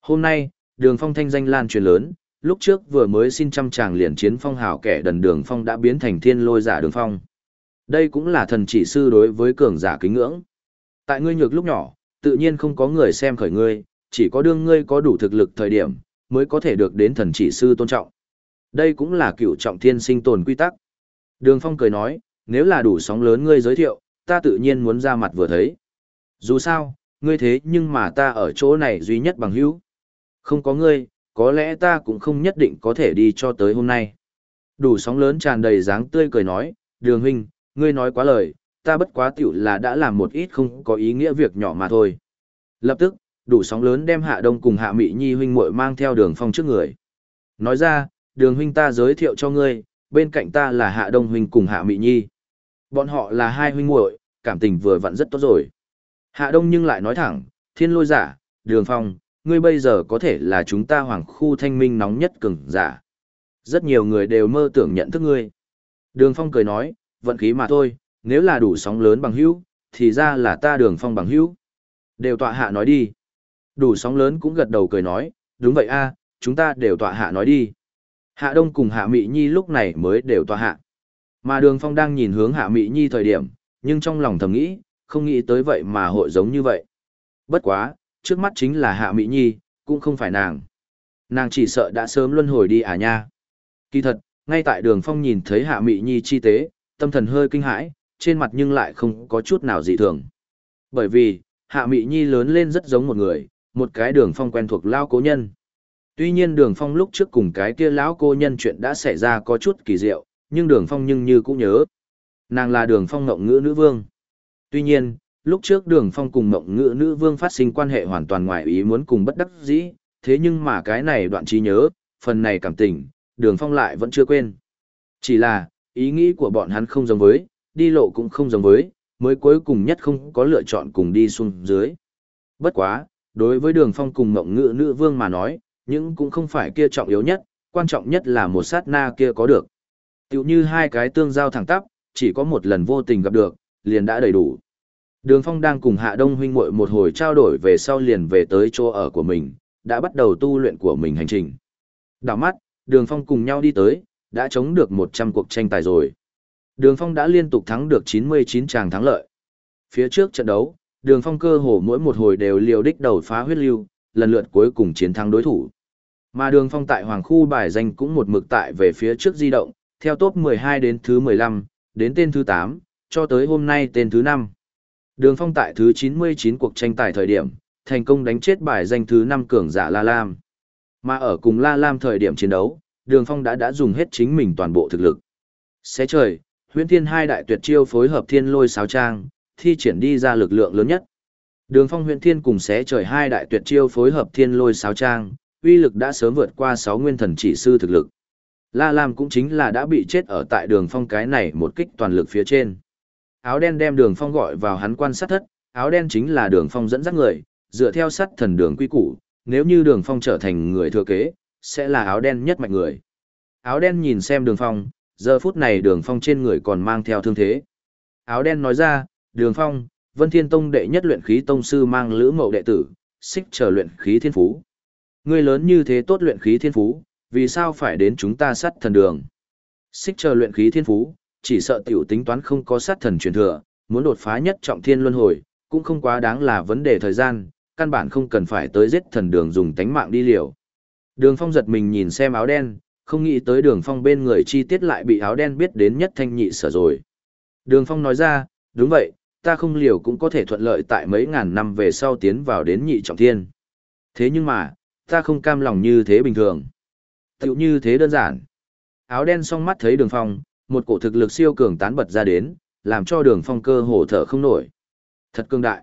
Hôm nay, đường phong thanh danh lan truyền lớn, lúc trước vừa mới xin trăm chàng liền chiến phong hào kẻ đần đường phong đã biến thành thiên lôi giả đường phong. Đây cũng là thần chỉ sư đối với cường giả kính ngưỡng. Tại ngươi nhược lúc nhỏ, tự nhiên không có người xem khởi ngươi, chỉ có đương ngươi có đủ thực lực thời điểm, mới có thể được đến thần chỉ sư tôn trọng. Đây cũng là cựu trọng thiên sinh tồn quy tắc. Đường Phong cười nói, nếu là đủ sóng lớn ngươi giới thiệu, ta tự nhiên muốn ra mặt vừa thấy. Dù sao, ngươi thế nhưng mà ta ở chỗ này duy nhất bằng hữu. Không có ngươi, có lẽ ta cũng không nhất định có thể đi cho tới hôm nay. Đủ sóng lớn tràn đầy dáng tươi cười nói, đường huynh, ngươi nói quá lời, ta bất quá tiểu là đã làm một ít không có ý nghĩa việc nhỏ mà thôi. Lập tức, đủ sóng lớn đem hạ đông cùng hạ mị nhi huynh muội mang theo đường phong trước người. Nói ra, đường huynh ta giới thiệu cho ngươi, bên cạnh ta là hạ đông huynh cùng hạ mị nhi. Bọn họ là hai huynh muội, cảm tình vừa vặn rất tốt rồi. Hạ đông nhưng lại nói thẳng, thiên lôi giả, đường phong, ngươi bây giờ có thể là chúng ta hoàng khu thanh minh nóng nhất cường giả. Rất nhiều người đều mơ tưởng nhận thức ngươi. Đường phong cười nói, vận khí mà thôi, nếu là đủ sóng lớn bằng hữu, thì ra là ta đường phong bằng hữu. Đều tọa hạ nói đi. Đủ sóng lớn cũng gật đầu cười nói, đúng vậy a, chúng ta đều tọa hạ nói đi. Hạ Đông cùng Hạ Mị Nhi lúc này mới đều tọa hạ. Mà Đường Phong đang nhìn hướng Hạ Mị Nhi thời điểm, nhưng trong lòng thầm nghĩ, không nghĩ tới vậy mà hội giống như vậy. Bất quá, trước mắt chính là Hạ Mị Nhi, cũng không phải nàng. Nàng chỉ sợ đã sớm luân hồi đi à nha. Kỳ thật, ngay tại Đường Phong nhìn thấy Hạ Mị Nhi chi tế, tâm thần hơi kinh hãi, trên mặt nhưng lại không có chút nào dị thường. Bởi vì, Hạ Mị Nhi lớn lên rất giống một người, một cái đường phong quen thuộc lao cố nhân. Tuy nhiên đường phong lúc trước cùng cái kia lão cô nhân chuyện đã xảy ra có chút kỳ diệu, nhưng đường phong nhưng như cũng nhớ. Nàng là đường phong ngộng ngữ nữ vương. Tuy nhiên, lúc trước đường phong cùng ngộng ngữ nữ vương phát sinh quan hệ hoàn toàn ngoài ý muốn cùng bất đắc dĩ, thế nhưng mà cái này đoạn trí nhớ, phần này cảm tình, đường phong lại vẫn chưa quên. Chỉ là, ý nghĩ của bọn hắn không giống với, đi lộ cũng không giống với, mới cuối cùng nhất không có lựa chọn cùng đi xuống dưới. Bất quá, đối với đường phong cùng mộng ngự nữ vương mà nói, nhưng cũng không phải kia trọng yếu nhất, quan trọng nhất là một sát na kia có được. Tiểu như hai cái tương giao thẳng tắp, chỉ có một lần vô tình gặp được, liền đã đầy đủ. Đường Phong đang cùng Hạ Đông huynh muội một hồi trao đổi về sau liền về tới chỗ ở của mình, đã bắt đầu tu luyện của mình hành trình. Đảo mắt, Đường Phong cùng nhau đi tới, đã chống được 100 cuộc tranh tài rồi. Đường Phong đã liên tục thắng được 99 tràng thắng lợi. Phía trước trận đấu, Đường Phong cơ hồ mỗi một hồi đều liều đích đầu phá huyết lưu, lần lượt cuối cùng chiến thắng đối thủ. Mà Đường Phong tại Hoàng khu bài danh cũng một mực tại về phía trước di động, theo top 12 đến thứ 15, đến tên thứ 8, cho tới hôm nay tên thứ 5. Đường Phong tại thứ 99 cuộc tranh tài thời điểm, thành công đánh chết bài danh thứ 5 cường giả La Lam. Mà ở cùng La Lam thời điểm chiến đấu, Đường Phong đã đã dùng hết chính mình toàn bộ thực lực. Xé trời, huyễn thiên hai đại tuyệt chiêu phối hợp thiên lôi sáo trang, thi triển đi ra lực lượng lớn nhất. Đường Phong huyễn thiên cùng xé trời hai đại tuyệt chiêu phối hợp thiên lôi sáo trang, uy lực đã sớm vượt qua sáu nguyên thần chỉ sư thực lực. La Lam cũng chính là đã bị chết ở tại đường phong cái này một kích toàn lực phía trên. Áo đen đem đường phong gọi vào hắn quan sát thất, áo đen chính là đường phong dẫn dắt người, dựa theo sát thần đường quy củ, nếu như đường phong trở thành người thừa kế, sẽ là áo đen nhất mạnh người. Áo đen nhìn xem đường phong, giờ phút này đường phong trên người còn mang theo thương thế. Áo đen nói ra, đường phong, vân thiên tông đệ nhất luyện khí tông sư mang lữ mậu đệ tử, xích chờ luyện khí thiên phú. Ngươi lớn như thế tốt luyện khí thiên phú, vì sao phải đến chúng ta sát thần đường? Xích chờ luyện khí thiên phú, chỉ sợ tiểu tính toán không có sát thần truyền thừa, muốn đột phá nhất trọng thiên luân hồi, cũng không quá đáng là vấn đề thời gian, căn bản không cần phải tới giết thần đường dùng tánh mạng đi liều. Đường phong giật mình nhìn xem áo đen, không nghĩ tới đường phong bên người chi tiết lại bị áo đen biết đến nhất thanh nhị sở rồi. Đường phong nói ra, đúng vậy, ta không liều cũng có thể thuận lợi tại mấy ngàn năm về sau tiến vào đến nhị trọng thiên. Thế nhưng mà, ta không cam lòng như thế bình thường. Tiểu như thế đơn giản. Áo đen song mắt thấy đường phong, một cổ thực lực siêu cường tán bật ra đến, làm cho đường phong cơ hồ thở không nổi. Thật cương đại.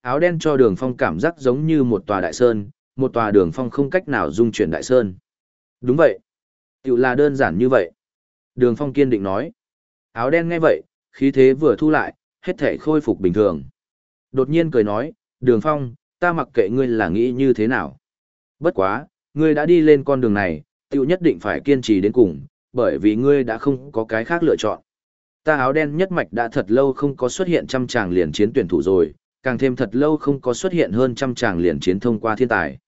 Áo đen cho đường phong cảm giác giống như một tòa đại sơn, một tòa đường phong không cách nào dung chuyển đại sơn. Đúng vậy. Tiểu là đơn giản như vậy. Đường phong kiên định nói. Áo đen nghe vậy, khí thế vừa thu lại, hết thể khôi phục bình thường. Đột nhiên cười nói, đường phong, ta mặc kệ ngươi là nghĩ như thế nào. Bất quá, ngươi đã đi lên con đường này, tiêu nhất định phải kiên trì đến cùng, bởi vì ngươi đã không có cái khác lựa chọn. Ta áo đen nhất mạch đã thật lâu không có xuất hiện trăm tràng liền chiến tuyển thủ rồi, càng thêm thật lâu không có xuất hiện hơn trăm tràng liền chiến thông qua thiên tài.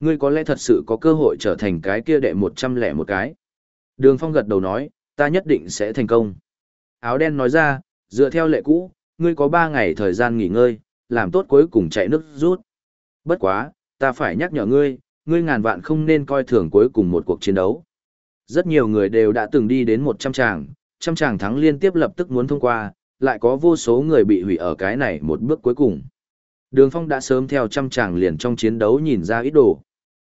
Ngươi có lẽ thật sự có cơ hội trở thành cái kia đệ một trăm lẻ một cái. Đường Phong gật đầu nói, ta nhất định sẽ thành công. Áo đen nói ra, dựa theo lệ cũ, ngươi có ba ngày thời gian nghỉ ngơi, làm tốt cuối cùng chạy nước rút. Bất quá, ta phải nhắc nhở ngươi, ngươi ngàn vạn không nên coi thường cuối cùng một cuộc chiến đấu. Rất nhiều người đều đã từng đi đến 100 tràng, trăm tràng thắng liên tiếp lập tức muốn thông qua, lại có vô số người bị hủy ở cái này một bước cuối cùng. Đường Phong đã sớm theo trăm tràng liền trong chiến đấu nhìn ra ít đồ.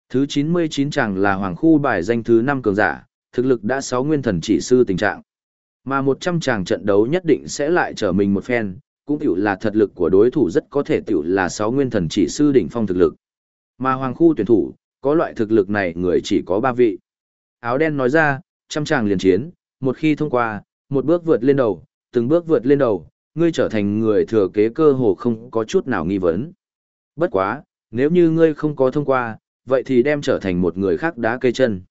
Thứ 99 tràng là hoàng khu bài danh thứ 5 cường giả, thực lực đã 6 nguyên thần chỉ sư tình trạng. Mà 100 tràng trận đấu nhất định sẽ lại trở mình một phen, cũng tiểu là thật lực của đối thủ rất có thể tiểu là 6 nguyên thần chỉ sư đỉnh phong thực lực. Mà hoàng khu tuyển thủ, có loại thực lực này người chỉ có ba vị. Áo đen nói ra, trăm tràng liền chiến, một khi thông qua, một bước vượt lên đầu, từng bước vượt lên đầu, ngươi trở thành người thừa kế cơ hồ không có chút nào nghi vấn. Bất quá, nếu như ngươi không có thông qua, vậy thì đem trở thành một người khác đá cây chân.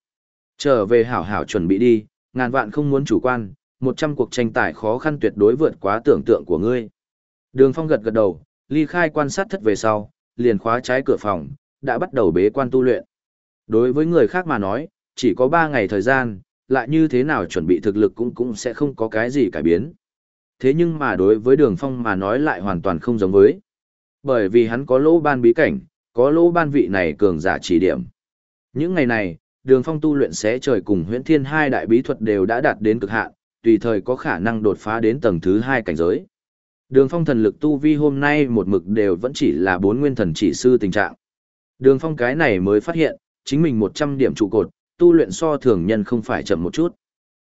Trở về hảo hảo chuẩn bị đi, ngàn vạn không muốn chủ quan, một trăm cuộc tranh tài khó khăn tuyệt đối vượt quá tưởng tượng của ngươi. Đường Phong gật gật đầu, ly khai quan sát thất về sau, liền khóa trái cửa phòng, đã bắt đầu bế quan tu luyện. Đối với người khác mà nói, chỉ có 3 ngày thời gian, lại như thế nào chuẩn bị thực lực cũng cũng sẽ không có cái gì cải biến. Thế nhưng mà đối với đường phong mà nói lại hoàn toàn không giống với. Bởi vì hắn có lỗ ban bí cảnh, có lỗ ban vị này cường giả chỉ điểm. Những ngày này, đường phong tu luyện xé trời cùng huyễn thiên hai đại bí thuật đều đã đạt đến cực hạn, tùy thời có khả năng đột phá đến tầng thứ hai cảnh giới. Đường phong thần lực tu vi hôm nay một mực đều vẫn chỉ là bốn nguyên thần chỉ sư tình trạng. Đường phong cái này mới phát hiện, chính mình 100 điểm trụ cột, tu luyện so thường nhân không phải chậm một chút.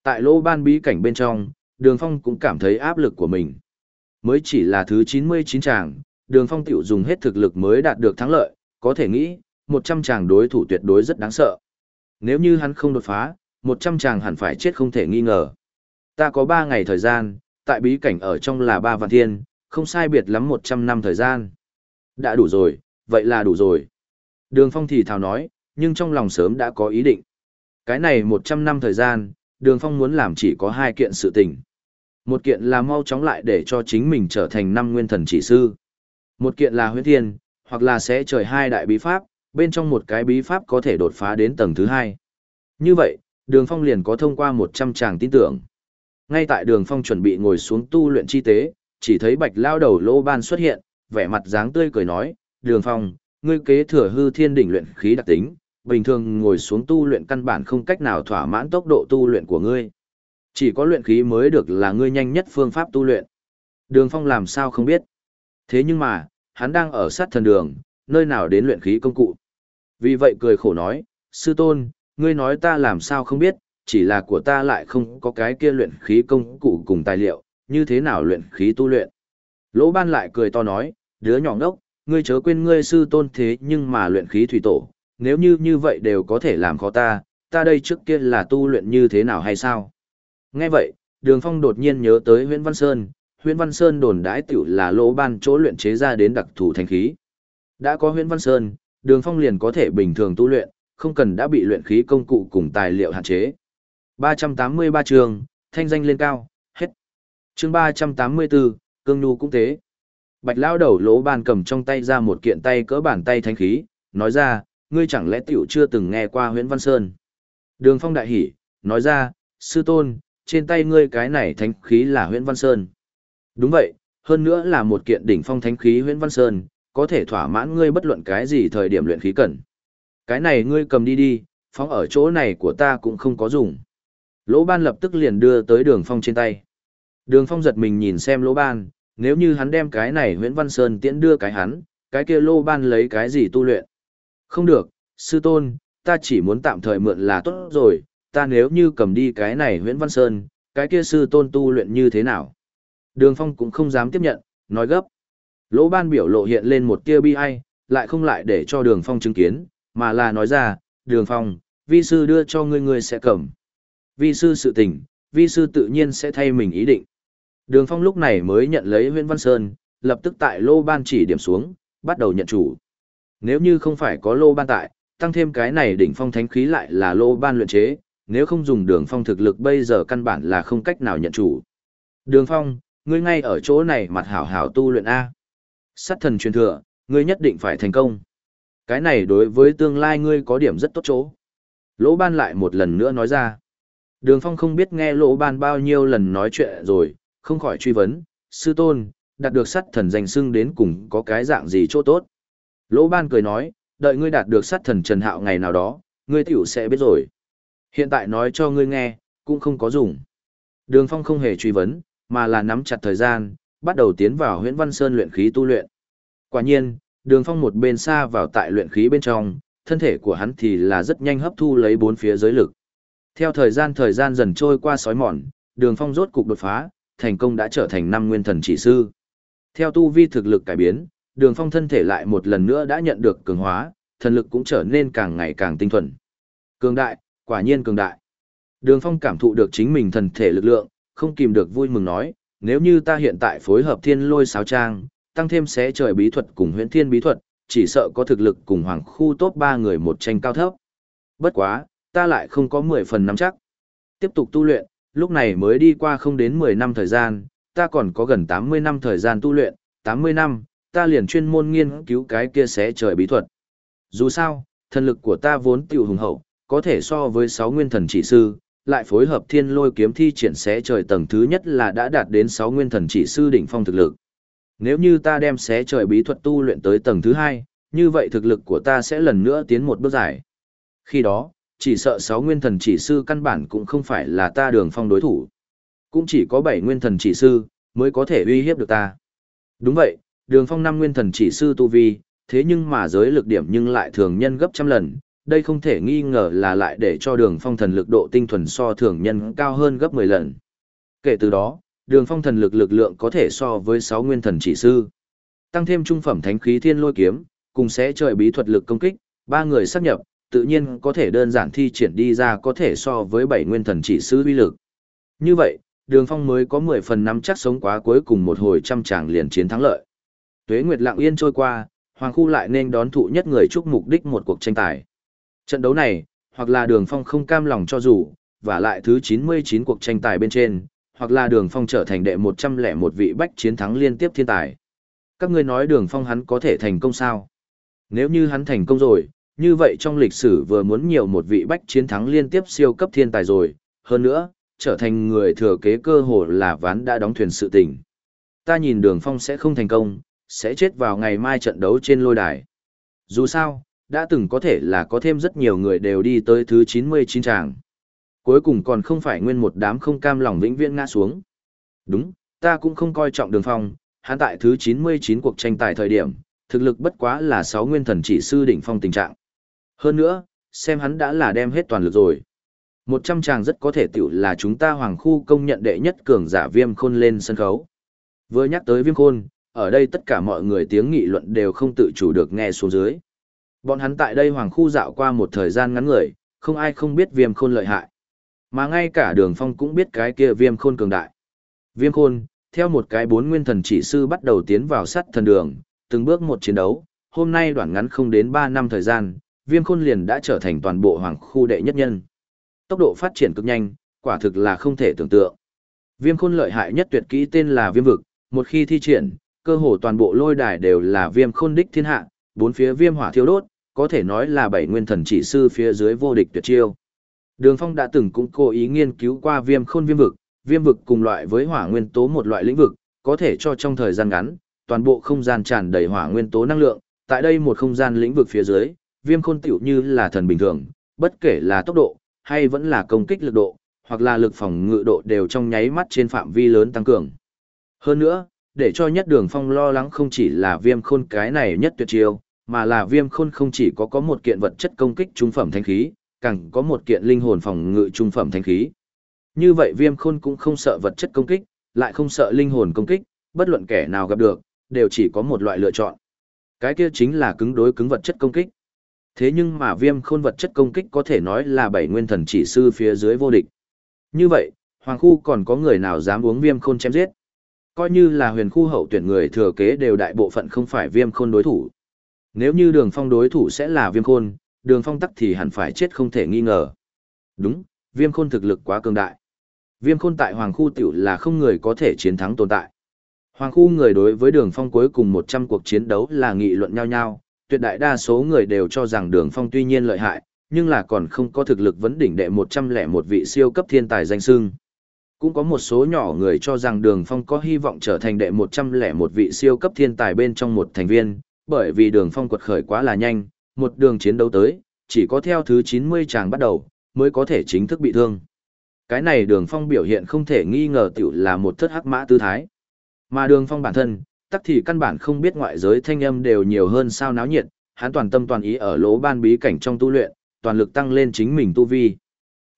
Tại lỗ ban bí cảnh bên trong, đường phong cũng cảm thấy áp lực của mình. Mới chỉ là thứ 99 tràng, đường phong tiểu dùng hết thực lực mới đạt được thắng lợi, có thể nghĩ, 100 tràng đối thủ tuyệt đối rất đáng sợ. Nếu như hắn không đột phá, 100 tràng hẳn phải chết không thể nghi ngờ. Ta có 3 ngày thời gian, tại bí cảnh ở trong là 3 vạn thiên, không sai biệt lắm 100 năm thời gian. Đã đủ rồi, vậy là đủ rồi. Đường Phong thì thào nói, nhưng trong lòng sớm đã có ý định. Cái này 100 năm thời gian, Đường Phong muốn làm chỉ có hai kiện sự tình. Một kiện là mau chóng lại để cho chính mình trở thành năm nguyên thần chỉ sư. Một kiện là huyết thiên, hoặc là sẽ trời hai đại bí pháp, bên trong một cái bí pháp có thể đột phá đến tầng thứ hai. Như vậy, Đường Phong liền có thông qua 100 tràng tin tưởng. Ngay tại Đường Phong chuẩn bị ngồi xuống tu luyện chi tế, chỉ thấy Bạch Lao đầu Lô Ban xuất hiện, vẻ mặt dáng tươi cười nói, "Đường Phong, ngươi kế thừa hư thiên đỉnh luyện khí đặc tính, bình thường ngồi xuống tu luyện căn bản không cách nào thỏa mãn tốc độ tu luyện của ngươi. Chỉ có luyện khí mới được là ngươi nhanh nhất phương pháp tu luyện." Đường Phong làm sao không biết. Thế nhưng mà, hắn đang ở sát thần đường, nơi nào đến luyện khí công cụ. Vì vậy cười khổ nói, sư tôn, ngươi nói ta làm sao không biết, chỉ là của ta lại không có cái kia luyện khí công cụ cùng tài liệu, như thế nào luyện khí tu luyện. Lỗ ban lại cười to nói, đứa nhỏ ngốc, ngươi chớ quên ngươi sư tôn thế nhưng mà luyện khí thủy tổ, nếu như như vậy đều có thể làm khó ta, ta đây trước kia là tu luyện như thế nào hay sao? Nghe vậy, đường phong đột nhiên nhớ tới Huyễn Văn Sơn, Huyễn Văn Sơn đồn đãi tiểu là lỗ ban chỗ luyện chế ra đến đặc thù thanh khí. Đã có Huyễn Văn Sơn, đường phong liền có thể bình thường tu luyện, không cần đã bị luyện khí công cụ cùng tài liệu hạn chế. 383 trường, thanh danh lên cao, hết. chương 384, cương nhu cũng thế. Bạch lao đầu lỗ ban cầm trong tay ra một kiện tay cỡ bàn tay thanh khí, nói ra, ngươi chẳng lẽ tiểu chưa từng nghe qua Huyễn Văn Sơn. Đường phong đại hỉ, nói ra, sư tôn, trên tay ngươi cái này thánh khí là huyễn Văn Sơn. Đúng vậy, hơn nữa là một kiện đỉnh phong thánh khí huyễn Văn Sơn, có thể thỏa mãn ngươi bất luận cái gì thời điểm luyện khí cần. Cái này ngươi cầm đi đi, phóng ở chỗ này của ta cũng không có dùng. Lỗ ban lập tức liền đưa tới đường phong trên tay. Đường phong giật mình nhìn xem lỗ ban, nếu như hắn đem cái này huyễn Văn Sơn tiễn đưa cái hắn, cái kia lô ban lấy cái gì tu luyện. Không được, sư tôn, ta chỉ muốn tạm thời mượn là tốt rồi, ta nếu như cầm đi cái này Nguyễn Văn Sơn, cái kia sư tôn tu luyện như thế nào. Đường phong cũng không dám tiếp nhận, nói gấp. Lỗ ban biểu lộ hiện lên một tia bi ai, lại không lại để cho đường phong chứng kiến, mà là nói ra, đường phong, vi sư đưa cho ngươi ngươi sẽ cầm. Vi sư sự tình, vi sư tự nhiên sẽ thay mình ý định. Đường phong lúc này mới nhận lấy Nguyễn Văn Sơn, lập tức tại lô ban chỉ điểm xuống, bắt đầu nhận chủ. Nếu như không phải có lô ban tại, tăng thêm cái này đỉnh phong thánh khí lại là lô ban luyện chế, nếu không dùng đường phong thực lực bây giờ căn bản là không cách nào nhận chủ. Đường phong, ngươi ngay ở chỗ này mặt hảo hảo tu luyện A. Sát thần truyền thừa, ngươi nhất định phải thành công. Cái này đối với tương lai ngươi có điểm rất tốt chỗ. Lỗ ban lại một lần nữa nói ra. Đường phong không biết nghe lỗ ban bao nhiêu lần nói chuyện rồi, không khỏi truy vấn, sư tôn, đạt được sát thần danh xưng đến cùng có cái dạng gì chỗ tốt. Lỗ ban cười nói, đợi ngươi đạt được sát thần trần hạo ngày nào đó, ngươi tiểu sẽ biết rồi. Hiện tại nói cho ngươi nghe, cũng không có dùng. Đường phong không hề truy vấn, mà là nắm chặt thời gian, bắt đầu tiến vào huyện Văn Sơn luyện khí tu luyện. Quả nhiên, đường phong một bên xa vào tại luyện khí bên trong, thân thể của hắn thì là rất nhanh hấp thu lấy bốn phía giới lực. Theo thời gian thời gian dần trôi qua sói mòn, đường phong rốt cục đột phá, thành công đã trở thành năm nguyên thần chỉ sư. Theo tu vi thực lực cải biến, đường phong thân thể lại một lần nữa đã nhận được cường hóa, thần lực cũng trở nên càng ngày càng tinh thuần. Cường đại, quả nhiên cường đại. Đường phong cảm thụ được chính mình thần thể lực lượng, không kìm được vui mừng nói, nếu như ta hiện tại phối hợp thiên lôi sáo trang, tăng thêm xé trời bí thuật cùng huyễn thiên bí thuật, chỉ sợ có thực lực cùng hoàng khu top ba người một tranh cao thấp. Bất quá, ta lại không có mười phần nắm chắc. Tiếp tục tu luyện, lúc này mới đi qua không đến mười năm thời gian, ta còn có gần tám mươi năm thời gian tu luyện, tám mươi năm, ta liền chuyên môn nghiên cứu cái kia xé trời bí thuật. Dù sao, thần lực của ta vốn tiểu hùng hậu, có thể so với sáu nguyên thần chỉ sư, lại phối hợp thiên lôi kiếm thi triển xé trời tầng thứ nhất là đã đạt đến sáu nguyên thần chỉ sư đỉnh phong thực lực. Nếu như ta đem xé trời bí thuật tu luyện tới tầng thứ hai, như vậy thực lực của ta sẽ lần nữa tiến một bước dài. Khi đó, chỉ sợ sáu nguyên thần chỉ sư căn bản cũng không phải là ta đường phong đối thủ. Cũng chỉ có bảy nguyên thần chỉ sư, mới có thể uy hiếp được ta. Đúng vậy, đường phong năm nguyên thần chỉ sư tu vi, thế nhưng mà giới lực điểm nhưng lại thường nhân gấp trăm lần, đây không thể nghi ngờ là lại để cho đường phong thần lực độ tinh thuần so thường nhân cao hơn gấp 10 lần. Kể từ đó, đường phong thần lực lực lượng có thể so với 6 nguyên thần chỉ sư. Tăng thêm trung phẩm thánh khí thiên lôi kiếm, cùng sẽ trời bí thuật lực công kích, ba người sắp nhập, tự nhiên có thể đơn giản thi triển đi ra có thể so với 7 nguyên thần chỉ sư uy lực. Như vậy, đường phong mới có 10 phần năm chắc sống quá cuối cùng một hồi trăm tràng liền chiến thắng lợi. Tuế Nguyệt lặng yên trôi qua, Hoàng khu lại nên đón thụ nhất người chúc mục đích một cuộc tranh tài. Trận đấu này, hoặc là đường phong không cam lòng cho dù, và lại thứ 99 cuộc tranh tài bên trên, hoặc là đường phong trở thành đệ 101 vị bách chiến thắng liên tiếp thiên tài. Các ngươi nói đường phong hắn có thể thành công sao? Nếu như hắn thành công rồi, như vậy trong lịch sử vừa muốn nhiều một vị bách chiến thắng liên tiếp siêu cấp thiên tài rồi, hơn nữa, trở thành người thừa kế cơ hồ là ván đã đóng thuyền sự tình. Ta nhìn đường phong sẽ không thành công, sẽ chết vào ngày mai trận đấu trên lôi đài. Dù sao, đã từng có thể là có thêm rất nhiều người đều đi tới thứ 99 tràng. Cuối cùng còn không phải nguyên một đám không cam lòng vĩnh viễn ngã xuống. Đúng, ta cũng không coi trọng đường phong, hắn tại thứ 99 cuộc tranh tài thời điểm, thực lực bất quá là 6 nguyên thần chỉ sư đỉnh phong tình trạng. Hơn nữa, xem hắn đã là đem hết toàn lực rồi. Một trăm chàng rất có thể tiểu là chúng ta hoàng khu công nhận đệ nhất cường giả viêm khôn lên sân khấu. Vừa nhắc tới viêm khôn, ở đây tất cả mọi người tiếng nghị luận đều không tự chủ được nghe xuống dưới. Bọn hắn tại đây hoàng khu dạo qua một thời gian ngắn người, không ai không biết viêm khôn lợi hại. Mà ngay cả đường phong cũng biết cái kia viêm khôn cường đại. Viêm khôn, theo một cái bốn nguyên thần chỉ sư bắt đầu tiến vào sắt thần đường, từng bước một chiến đấu, hôm nay đoạn ngắn không đến 3 năm thời gian, viêm khôn liền đã trở thành toàn bộ hoàng khu đệ nhất nhân. Tốc độ phát triển cực nhanh, quả thực là không thể tưởng tượng. Viêm khôn lợi hại nhất tuyệt kỹ tên là viêm vực, một khi thi triển, cơ hồ toàn bộ lôi đài đều là viêm khôn đích thiên hạ, bốn phía viêm hỏa thiêu đốt, có thể nói là bảy nguyên thần chỉ sư phía dưới vô địch tuyệt chiêu. Đường Phong đã từng cũng cố ý nghiên cứu qua viêm khôn viêm vực, viêm vực cùng loại với hỏa nguyên tố một loại lĩnh vực, có thể cho trong thời gian ngắn, toàn bộ không gian tràn đầy hỏa nguyên tố năng lượng, tại đây một không gian lĩnh vực phía dưới, viêm khôn tiểu như là thần bình thường, bất kể là tốc độ, hay vẫn là công kích lực độ, hoặc là lực phòng ngự độ đều trong nháy mắt trên phạm vi lớn tăng cường. Hơn nữa, để cho nhất đường phong lo lắng không chỉ là viêm khôn cái này nhất tuyệt chiêu, mà là viêm khôn không chỉ có có một kiện vật chất công kích trung phẩm thanh khí, càng có một kiện linh hồn phòng ngự trung phẩm thanh khí. Như vậy viêm khôn cũng không sợ vật chất công kích, lại không sợ linh hồn công kích, bất luận kẻ nào gặp được, đều chỉ có một loại lựa chọn. Cái kia chính là cứng đối cứng vật chất công kích. Thế nhưng mà viêm khôn vật chất công kích có thể nói là bảy nguyên thần chỉ sư phía dưới vô địch. Như vậy, hoàng khu còn có người nào dám uống viêm khôn chém giết? Coi như là huyền khu hậu tuyển người thừa kế đều đại bộ phận không phải viêm khôn đối thủ. Nếu như đường phong đối thủ sẽ là viêm khôn, đường phong tắc thì hẳn phải chết không thể nghi ngờ. Đúng, viêm khôn thực lực quá cường đại. Viêm khôn tại hoàng khu tiểu là không người có thể chiến thắng tồn tại. Hoàng khu người đối với đường phong cuối cùng 100 cuộc chiến đấu là nghị luận nhau nhau, tuyệt đại đa số người đều cho rằng đường phong tuy nhiên lợi hại, nhưng là còn không có thực lực vấn đỉnh đệ 101 vị siêu cấp thiên tài danh sưng. Cũng có một số nhỏ người cho rằng đường phong có hy vọng trở thành đệ 101 vị siêu cấp thiên tài bên trong một thành viên, bởi vì đường phong quật khởi quá là nhanh, một đường chiến đấu tới, chỉ có theo thứ 90 chàng bắt đầu, mới có thể chính thức bị thương. Cái này đường phong biểu hiện không thể nghi ngờ tiểu là một thất hắc mã tư thái. Mà đường phong bản thân, tắc thì căn bản không biết ngoại giới thanh âm đều nhiều hơn sao náo nhiệt, hắn toàn tâm toàn ý ở lỗ ban bí cảnh trong tu luyện, toàn lực tăng lên chính mình tu vi.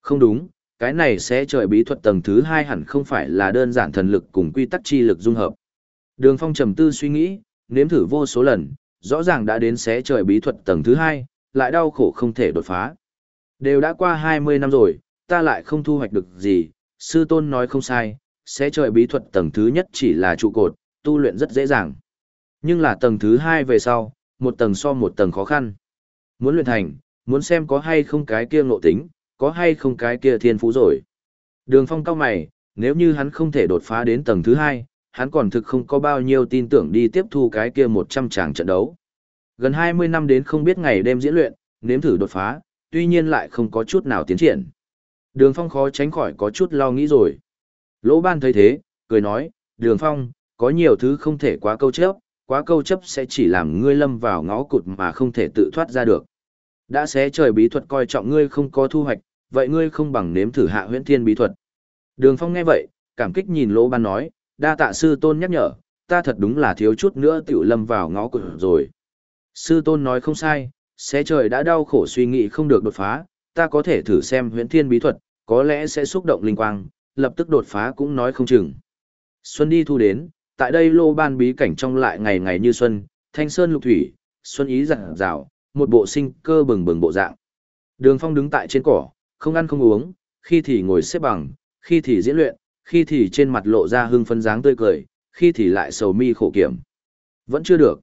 Không đúng, cái này sẽ trời bí thuật tầng thứ hai hẳn không phải là đơn giản thần lực cùng quy tắc chi lực dung hợp. Đường phong trầm tư suy nghĩ, nếm thử vô số lần, rõ ràng đã đến xé trời bí thuật tầng thứ hai, lại đau khổ không thể đột phá. Đều đã qua 20 năm rồi, ta lại không thu hoạch được gì, sư tôn nói không sai, xé trời bí thuật tầng thứ nhất chỉ là trụ cột, tu luyện rất dễ dàng. Nhưng là tầng thứ hai về sau, một tầng so một tầng khó khăn. Muốn luyện thành, muốn xem có hay không cái kia ngộ tính, có hay không cái kia thiên phú rồi. Đường phong cao mày, nếu như hắn không thể đột phá đến tầng thứ hai, hắn còn thực không có bao nhiêu tin tưởng đi tiếp thu cái kia 100 tràng trận đấu. Gần 20 năm đến không biết ngày đêm diễn luyện, nếm thử đột phá, tuy nhiên lại không có chút nào tiến triển. Đường Phong khó tránh khỏi có chút lo nghĩ rồi. Lỗ Ban thấy thế, cười nói, Đường Phong, có nhiều thứ không thể quá câu chấp, quá câu chấp sẽ chỉ làm ngươi lâm vào ngõ cụt mà không thể tự thoát ra được. Đã xé trời bí thuật coi trọng ngươi không có thu hoạch, vậy ngươi không bằng nếm thử hạ huyễn thiên bí thuật. Đường Phong nghe vậy, cảm kích nhìn Lỗ Ban nói, đa tạ sư tôn nhắc nhở, ta thật đúng là thiếu chút nữa tiểu lâm vào ngõ cụt rồi. Sư tôn nói không sai, sẽ trời đã đau khổ suy nghĩ không được đột phá, ta có thể thử xem huyễn thiên bí thuật, có lẽ sẽ xúc động linh quang, lập tức đột phá cũng nói không chừng. Xuân đi thu đến, tại đây lô ban bí cảnh trong lại ngày ngày như xuân, thanh sơn lục thủy, xuân ý rạng rào, một bộ sinh cơ bừng bừng bộ dạng. Đường phong đứng tại trên cỏ, không ăn không uống, khi thì ngồi xếp bằng, khi thì diễn luyện, khi thì trên mặt lộ ra hưng phấn dáng tươi cười, khi thì lại sầu mi khổ kiểm. Vẫn chưa được.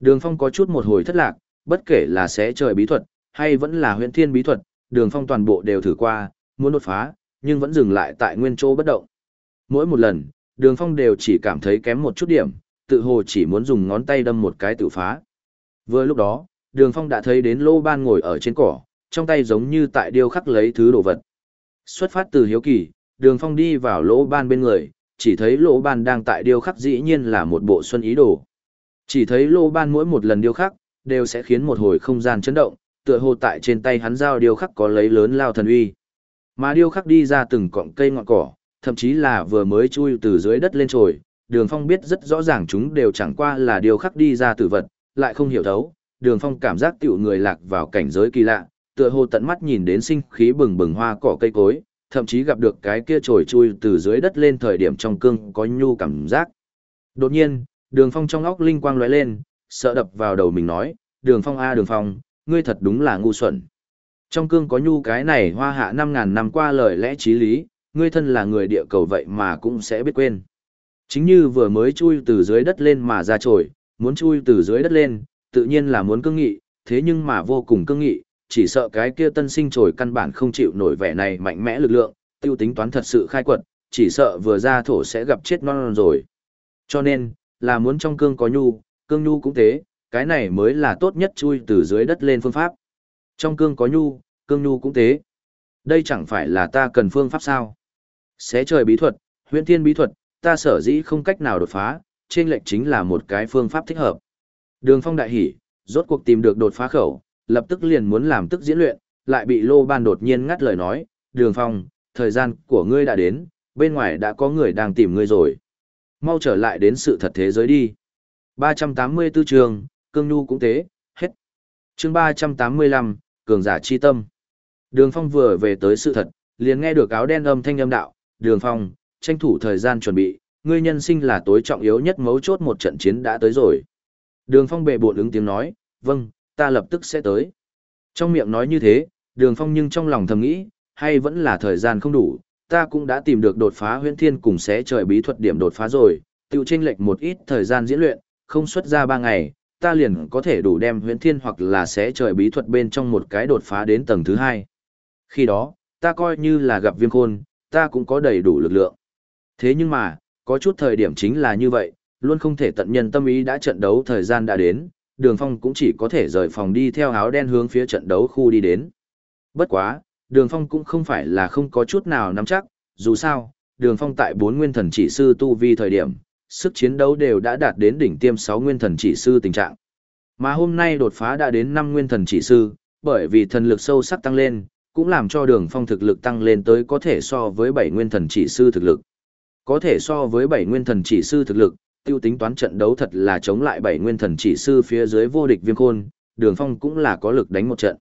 Đường phong có chút một hồi thất lạc, bất kể là sẽ trời bí thuật, hay vẫn là huyện thiên bí thuật, đường phong toàn bộ đều thử qua, muốn đột phá, nhưng vẫn dừng lại tại nguyên chỗ bất động. Mỗi một lần, đường phong đều chỉ cảm thấy kém một chút điểm, tự hồ chỉ muốn dùng ngón tay đâm một cái tự phá. Vừa lúc đó, đường phong đã thấy đến lô ban ngồi ở trên cỏ, trong tay giống như tại điêu khắc lấy thứ đồ vật. Xuất phát từ hiếu kỳ, đường phong đi vào lỗ ban bên người, chỉ thấy lỗ ban đang tại điêu khắc dĩ nhiên là một bộ xuân ý đồ. Chỉ thấy lỗ ban mỗi một lần điêu khắc, đều sẽ khiến một hồi không gian chấn động, tựa hồ tại trên tay hắn dao điêu khắc có lấy lớn lao thần uy. Mà điêu khắc đi ra từng cọng cây ngọn cỏ, thậm chí là vừa mới chui từ dưới đất lên trồi, đường phong biết rất rõ ràng chúng đều chẳng qua là điêu khắc đi ra từ vật, lại không hiểu thấu, đường phong cảm giác tiểu người lạc vào cảnh giới kỳ lạ, tựa hồ tận mắt nhìn đến sinh khí bừng bừng hoa cỏ cây cối, thậm chí gặp được cái kia trồi chui từ dưới đất lên thời điểm trong cương có nhu cảm giác. Đột nhiên, đường phong trong óc linh quang lóe lên, sợ đập vào đầu mình nói, đường phong a đường phong, ngươi thật đúng là ngu xuẩn. Trong cương có nhu cái này hoa hạ năm ngàn năm qua lời lẽ trí lý, ngươi thân là người địa cầu vậy mà cũng sẽ biết quên. Chính như vừa mới chui từ dưới đất lên mà ra trồi, muốn chui từ dưới đất lên, tự nhiên là muốn cương nghị, thế nhưng mà vô cùng cương nghị, chỉ sợ cái kia tân sinh trồi căn bản không chịu nổi vẻ này mạnh mẽ lực lượng, tiêu tính toán thật sự khai quật, chỉ sợ vừa ra thổ sẽ gặp chết non, non rồi. Cho nên, là muốn trong cương có nhu, cương nhu cũng thế, cái này mới là tốt nhất chui từ dưới đất lên phương pháp. Trong cương có nhu, cương nhu cũng thế. Đây chẳng phải là ta cần phương pháp sao? Xé trời bí thuật, huyễn thiên bí thuật, ta sở dĩ không cách nào đột phá, trên lệnh chính là một cái phương pháp thích hợp. Đường phong đại hỉ, rốt cuộc tìm được đột phá khẩu, lập tức liền muốn làm tức diễn luyện, lại bị lô ban đột nhiên ngắt lời nói, đường phong, thời gian của ngươi đã đến, bên ngoài đã có người đang tìm ngươi rồi. Mau trở lại đến sự thật thế giới đi. 384 trường, cương nhu cũng thế, hết. chương 385, cường giả chi tâm. Đường phong vừa về tới sự thật, liền nghe được áo đen âm thanh âm đạo, đường phong, tranh thủ thời gian chuẩn bị, ngươi nhân sinh là tối trọng yếu nhất mấu chốt một trận chiến đã tới rồi. Đường phong bệ bộn ứng tiếng nói, vâng, ta lập tức sẽ tới. Trong miệng nói như thế, đường phong nhưng trong lòng thầm nghĩ, hay vẫn là thời gian không đủ, ta cũng đã tìm được đột phá huyễn thiên cùng xé trời bí thuật điểm đột phá rồi, tiêu tranh lệch một ít thời gian diễn luyện, không xuất ra ba ngày, ta liền có thể đủ đem huyễn thiên hoặc là xé trời bí thuật bên trong một cái đột phá đến tầng thứ hai. Khi đó, ta coi như là gặp viêm khôn, ta cũng có đầy đủ lực lượng. Thế nhưng mà, có chút thời điểm chính là như vậy, luôn không thể tận nhân tâm ý đã trận đấu thời gian đã đến, đường phong cũng chỉ có thể rời phòng đi theo áo đen hướng phía trận đấu khu đi đến. Bất quá, đường phong cũng không phải là không có chút nào nắm chắc, dù sao, đường phong tại bốn nguyên thần chỉ sư tu vi thời điểm, sức chiến đấu đều đã đạt đến đỉnh tiêm sáu nguyên thần chỉ sư tình trạng. Mà hôm nay đột phá đã đến năm nguyên thần chỉ sư, bởi vì thần lực sâu sắc tăng lên, cũng làm cho đường phong thực lực tăng lên tới có thể so với bảy nguyên thần chỉ sư thực lực. Có thể so với bảy nguyên thần chỉ sư thực lực, tiêu tính toán trận đấu thật là chống lại bảy nguyên thần chỉ sư phía dưới vô địch viêm khôn, đường phong cũng là có lực đánh một trận.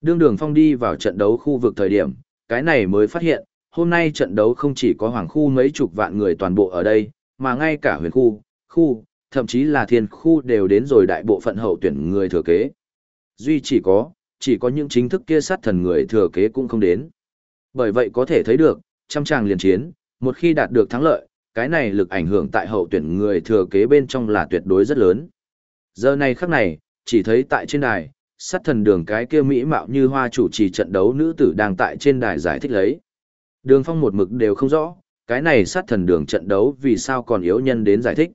Đương đường phong đi vào trận đấu khu vực thời điểm, cái này mới phát hiện, hôm nay trận đấu không chỉ có hoàng khu mấy chục vạn người toàn bộ ở đây, mà ngay cả huyền khu, khu, thậm chí là thiên khu đều đến rồi đại bộ phận hậu tuyển người thừa kế. Duy chỉ có, chỉ có những chính thức kia sát thần người thừa kế cũng không đến. Bởi vậy có thể thấy được, trăm tràng liền chiến, một khi đạt được thắng lợi, cái này lực ảnh hưởng tại hậu tuyển người thừa kế bên trong là tuyệt đối rất lớn. Giờ này khắc này, chỉ thấy tại trên đài, sát thần đường cái kia mỹ mạo như hoa chủ trì trận đấu nữ tử đang tại trên đài giải thích lấy. Đường phong một mực đều không rõ, cái này sát thần đường trận đấu vì sao còn yếu nhân đến giải thích.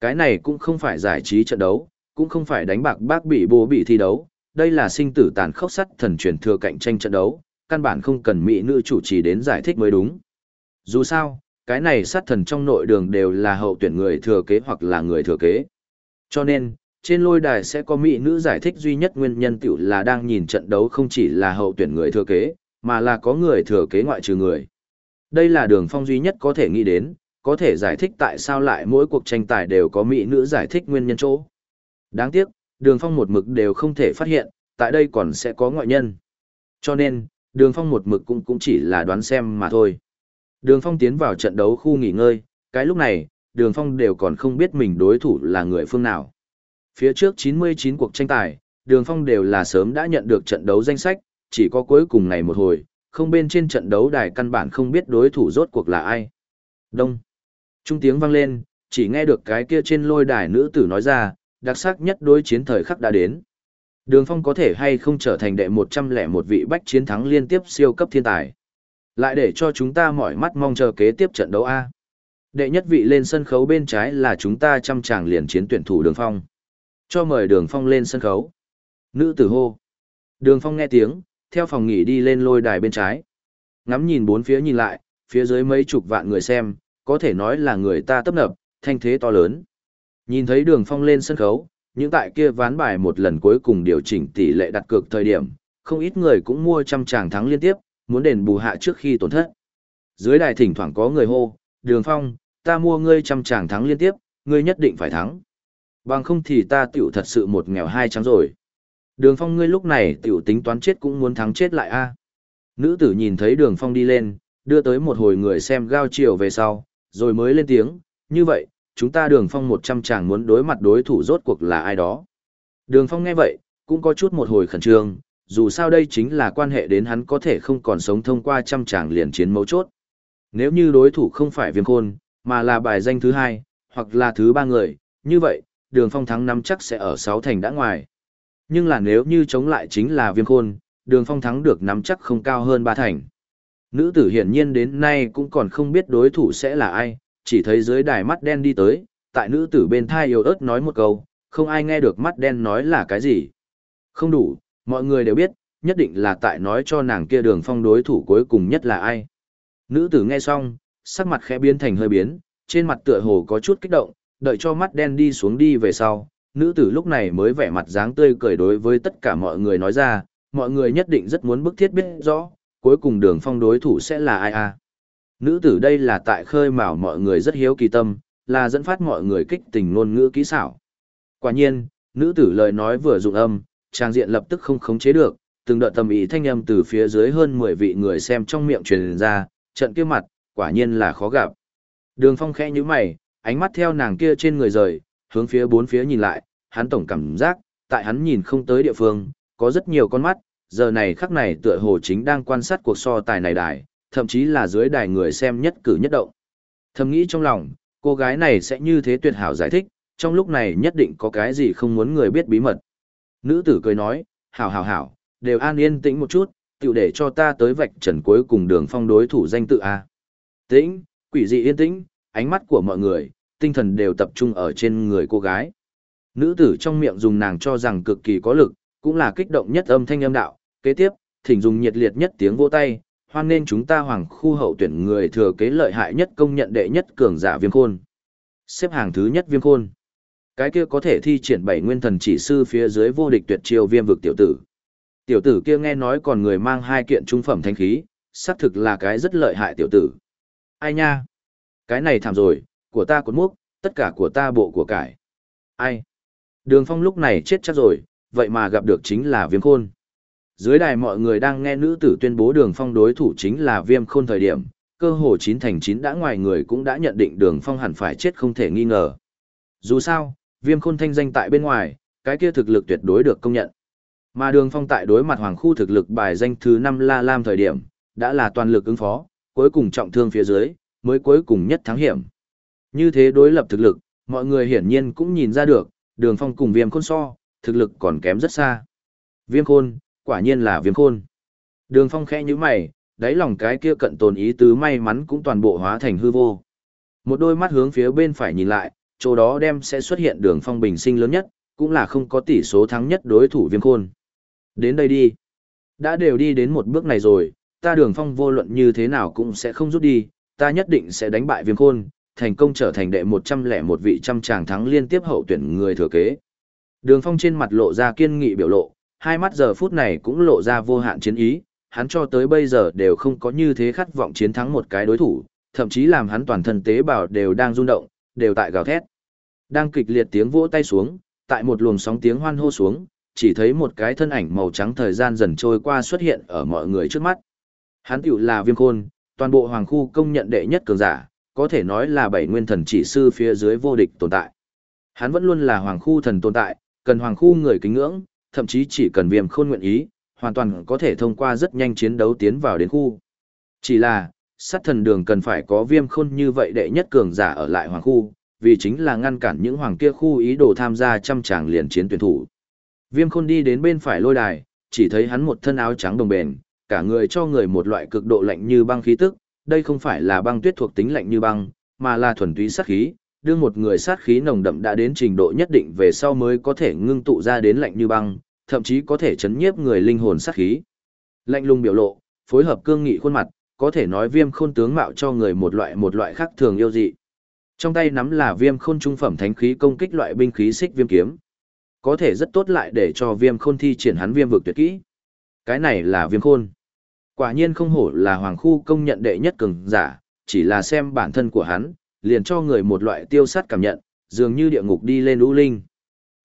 Cái này cũng không phải giải trí trận đấu, cũng không phải đánh bạc bác bị bố bị thi đấu, đây là sinh tử tàn khốc sát thần truyền thừa cạnh tranh trận đấu, căn bản không cần mỹ nữ chủ trì đến giải thích mới đúng. Dù sao, cái này sát thần trong nội đường đều là hậu tuyển người thừa kế hoặc là người thừa kế. Cho nên, trên lôi đài sẽ có mỹ nữ giải thích duy nhất nguyên nhân tiểu là đang nhìn trận đấu không chỉ là hậu tuyển người thừa kế, mà là có người thừa kế ngoại trừ người. Đây là đường phong duy nhất có thể nghĩ đến, có thể giải thích tại sao lại mỗi cuộc tranh tài đều có mỹ nữ giải thích nguyên nhân chỗ. Đáng tiếc, đường phong một mực đều không thể phát hiện, tại đây còn sẽ có ngoại nhân. Cho nên, đường phong một mực cũng cũng chỉ là đoán xem mà thôi. Đường phong tiến vào trận đấu khu nghỉ ngơi, cái lúc này, đường phong đều còn không biết mình đối thủ là người phương nào. Phía trước 99 cuộc tranh tài, đường phong đều là sớm đã nhận được trận đấu danh sách, chỉ có cuối cùng này một hồi, không bên trên trận đấu đài căn bản không biết đối thủ rốt cuộc là ai. Đông. Trung tiếng vang lên, chỉ nghe được cái kia trên lôi đài nữ tử nói ra, đặc sắc nhất đối chiến thời khắc đã đến. Đường Phong có thể hay không trở thành đệ 101 vị bách chiến thắng liên tiếp siêu cấp thiên tài. Lại để cho chúng ta mỏi mắt mong chờ kế tiếp trận đấu A. Đệ nhất vị lên sân khấu bên trái là chúng ta trăm chàng liền chiến tuyển thủ Đường Phong. Cho mời Đường Phong lên sân khấu. Nữ tử hô. Đường Phong nghe tiếng, theo phòng nghỉ đi lên lôi đài bên trái. Ngắm nhìn bốn phía nhìn lại, phía dưới mấy chục vạn người xem, có thể nói là người ta tấp nập, thanh thế to lớn. Nhìn thấy đường phong lên sân khấu, những tại kia ván bài một lần cuối cùng điều chỉnh tỷ lệ đặt cược thời điểm, không ít người cũng mua trăm tràng thắng liên tiếp, muốn đền bù hạ trước khi tổn thất. Dưới đài thỉnh thoảng có người hô, đường phong, ta mua ngươi trăm tràng thắng liên tiếp, ngươi nhất định phải thắng. Bằng không thì ta tiểu thật sự một nghèo hai trắng rồi. Đường phong ngươi lúc này tiểu tính toán chết cũng muốn thắng chết lại a Nữ tử nhìn thấy đường phong đi lên, đưa tới một hồi người xem gao chiều về sau, rồi mới lên tiếng, như vậy, chúng ta đường phong một trăm chàng muốn đối mặt đối thủ rốt cuộc là ai đó. Đường phong nghe vậy, cũng có chút một hồi khẩn trương, dù sao đây chính là quan hệ đến hắn có thể không còn sống thông qua trăm tràng liền chiến mấu chốt. Nếu như đối thủ không phải viêm khôn, mà là bài danh thứ hai, hoặc là thứ ba người, như vậy, đường phong thắng năm chắc sẽ ở sáu thành đã ngoài. Nhưng là nếu như chống lại chính là viêm khôn, đường phong thắng được nắm chắc không cao hơn ba thành. Nữ tử hiển nhiên đến nay cũng còn không biết đối thủ sẽ là ai, chỉ thấy dưới đài mắt đen đi tới, tại nữ tử bên thai yếu ớt nói một câu, không ai nghe được mắt đen nói là cái gì. Không đủ, mọi người đều biết, nhất định là tại nói cho nàng kia đường phong đối thủ cuối cùng nhất là ai. Nữ tử nghe xong, sắc mặt khẽ biến thành hơi biến, trên mặt tựa hồ có chút kích động, đợi cho mắt đen đi xuống đi về sau, nữ tử lúc này mới vẻ mặt dáng tươi cười đối với tất cả mọi người nói ra, mọi người nhất định rất muốn bức thiết biết rõ, cuối cùng đường phong đối thủ sẽ là ai à. Nữ tử đây là tại khơi mào mọi người rất hiếu kỳ tâm, là dẫn phát mọi người kích tình ngôn ngữ kỹ xảo. Quả nhiên, nữ tử lời nói vừa dụng âm, trang diện lập tức không khống chế được, từng đợt tầm ý thanh âm từ phía dưới hơn 10 vị người xem trong miệng truyền ra, trận kia mặt, quả nhiên là khó gặp. Đường phong khẽ như mày, ánh mắt theo nàng kia trên người rời, hướng phía bốn phía nhìn lại, hắn tổng cảm giác, tại hắn nhìn không tới địa phương, có rất nhiều con mắt, giờ này khắc này tựa hồ chính đang quan sát cuộc so tài này đài, thậm chí là dưới đài người xem nhất cử nhất động. Thầm nghĩ trong lòng, cô gái này sẽ như thế tuyệt hảo giải thích, trong lúc này nhất định có cái gì không muốn người biết bí mật. Nữ tử cười nói, hảo hảo hảo, đều an yên tĩnh một chút, tiểu để cho ta tới vạch trần cuối cùng đường phong đối thủ danh tự A. Tĩnh, quỷ dị yên tĩnh, ánh mắt của mọi người, tinh thần đều tập trung ở trên người cô gái. Nữ tử trong miệng dùng nàng cho rằng cực kỳ có lực, cũng là kích động nhất âm thanh âm đạo, kế tiếp, thỉnh dùng nhiệt liệt nhất tiếng vỗ tay, hoan nên chúng ta hoàng khu hậu tuyển người thừa kế lợi hại nhất công nhận đệ nhất cường giả viêm khôn. Xếp hàng thứ nhất viêm khôn. Cái kia có thể thi triển bảy nguyên thần chỉ sư phía dưới vô địch tuyệt chiêu viêm vực tiểu tử. Tiểu tử kia nghe nói còn người mang hai kiện trung phẩm thanh khí, xác thực là cái rất lợi hại tiểu tử. Ai nha? Cái này thảm rồi, của ta cuốn múc, tất cả của ta bộ của cải. Ai? Đường phong lúc này chết chắc rồi, vậy mà gặp được chính là viêm khôn. Dưới đài mọi người đang nghe nữ tử tuyên bố đường phong đối thủ chính là viêm khôn thời điểm, cơ hồ chín thành chín đã ngoài người cũng đã nhận định đường phong hẳn phải chết không thể nghi ngờ. Dù sao, viêm khôn thanh danh tại bên ngoài, cái kia thực lực tuyệt đối được công nhận. Mà đường phong tại đối mặt hoàng khu thực lực bài danh thứ năm La Lam thời điểm, đã là toàn lực ứng phó, cuối cùng trọng thương phía dưới, mới cuối cùng nhất thắng hiểm. Như thế đối lập thực lực, mọi người hiển nhiên cũng nhìn ra được, đường phong cùng viêm khôn so, thực lực còn kém rất xa. Viêm khôn, quả nhiên là viêm khôn. Đường phong khẽ như mày, đáy lòng cái kia cận tồn ý tứ may mắn cũng toàn bộ hóa thành hư vô. Một đôi mắt hướng phía bên phải nhìn lại, chỗ đó đem sẽ xuất hiện đường phong bình sinh lớn nhất, cũng là không có tỷ số thắng nhất đối thủ viêm khôn. Đến đây đi. Đã đều đi đến một bước này rồi, ta đường phong vô luận như thế nào cũng sẽ không rút đi, ta nhất định sẽ đánh bại viêm khôn, thành công trở thành đệ một trăm lẻ một vị trăm tràng thắng liên tiếp hậu tuyển người thừa kế. Đường phong trên mặt lộ ra kiên nghị biểu lộ, hai mắt giờ phút này cũng lộ ra vô hạn chiến ý, hắn cho tới bây giờ đều không có như thế khát vọng chiến thắng một cái đối thủ, thậm chí làm hắn toàn thân tế bào đều đang rung động, đều tại gào thét. Đang kịch liệt tiếng vỗ tay xuống, tại một luồng sóng tiếng hoan hô xuống, chỉ thấy một cái thân ảnh màu trắng thời gian dần trôi qua xuất hiện ở mọi người trước mắt. Hắn tiểu là Viêm Khôn, toàn bộ hoàng khu công nhận đệ nhất cường giả, có thể nói là bảy nguyên thần chỉ sư phía dưới vô địch tồn tại. Hắn vẫn luôn là hoàng khu thần tồn tại, cần hoàng khu người kính ngưỡng, thậm chí chỉ cần Viêm Khôn nguyện ý, hoàn toàn có thể thông qua rất nhanh chiến đấu tiến vào đến khu. Chỉ là, sát thần đường cần phải có Viêm Khôn như vậy đệ nhất cường giả ở lại hoàng khu, vì chính là ngăn cản những hoàng kia khu ý đồ tham gia trăm tràng liền chiến tuyển thủ. Viêm khôn đi đến bên phải lôi đài, chỉ thấy hắn một thân áo trắng đồng bền, cả người cho người một loại cực độ lạnh như băng khí tức, đây không phải là băng tuyết thuộc tính lạnh như băng, mà là thuần túy sát khí, đưa một người sát khí nồng đậm đã đến trình độ nhất định về sau mới có thể ngưng tụ ra đến lạnh như băng, thậm chí có thể chấn nhiếp người linh hồn sát khí. Lạnh lùng biểu lộ, phối hợp cương nghị khuôn mặt, có thể nói viêm khôn tướng mạo cho người một loại một loại khác thường yêu dị. Trong tay nắm là viêm khôn trung phẩm thánh khí công kích loại binh khí xích viêm kiếm. Có thể rất tốt lại để cho viêm khôn thi triển hắn viêm vực tuyệt kỹ. Cái này là viêm khôn. Quả nhiên không hổ là hoàng khu công nhận đệ nhất cường giả, chỉ là xem bản thân của hắn, liền cho người một loại tiêu sát cảm nhận, dường như địa ngục đi lên lũ linh.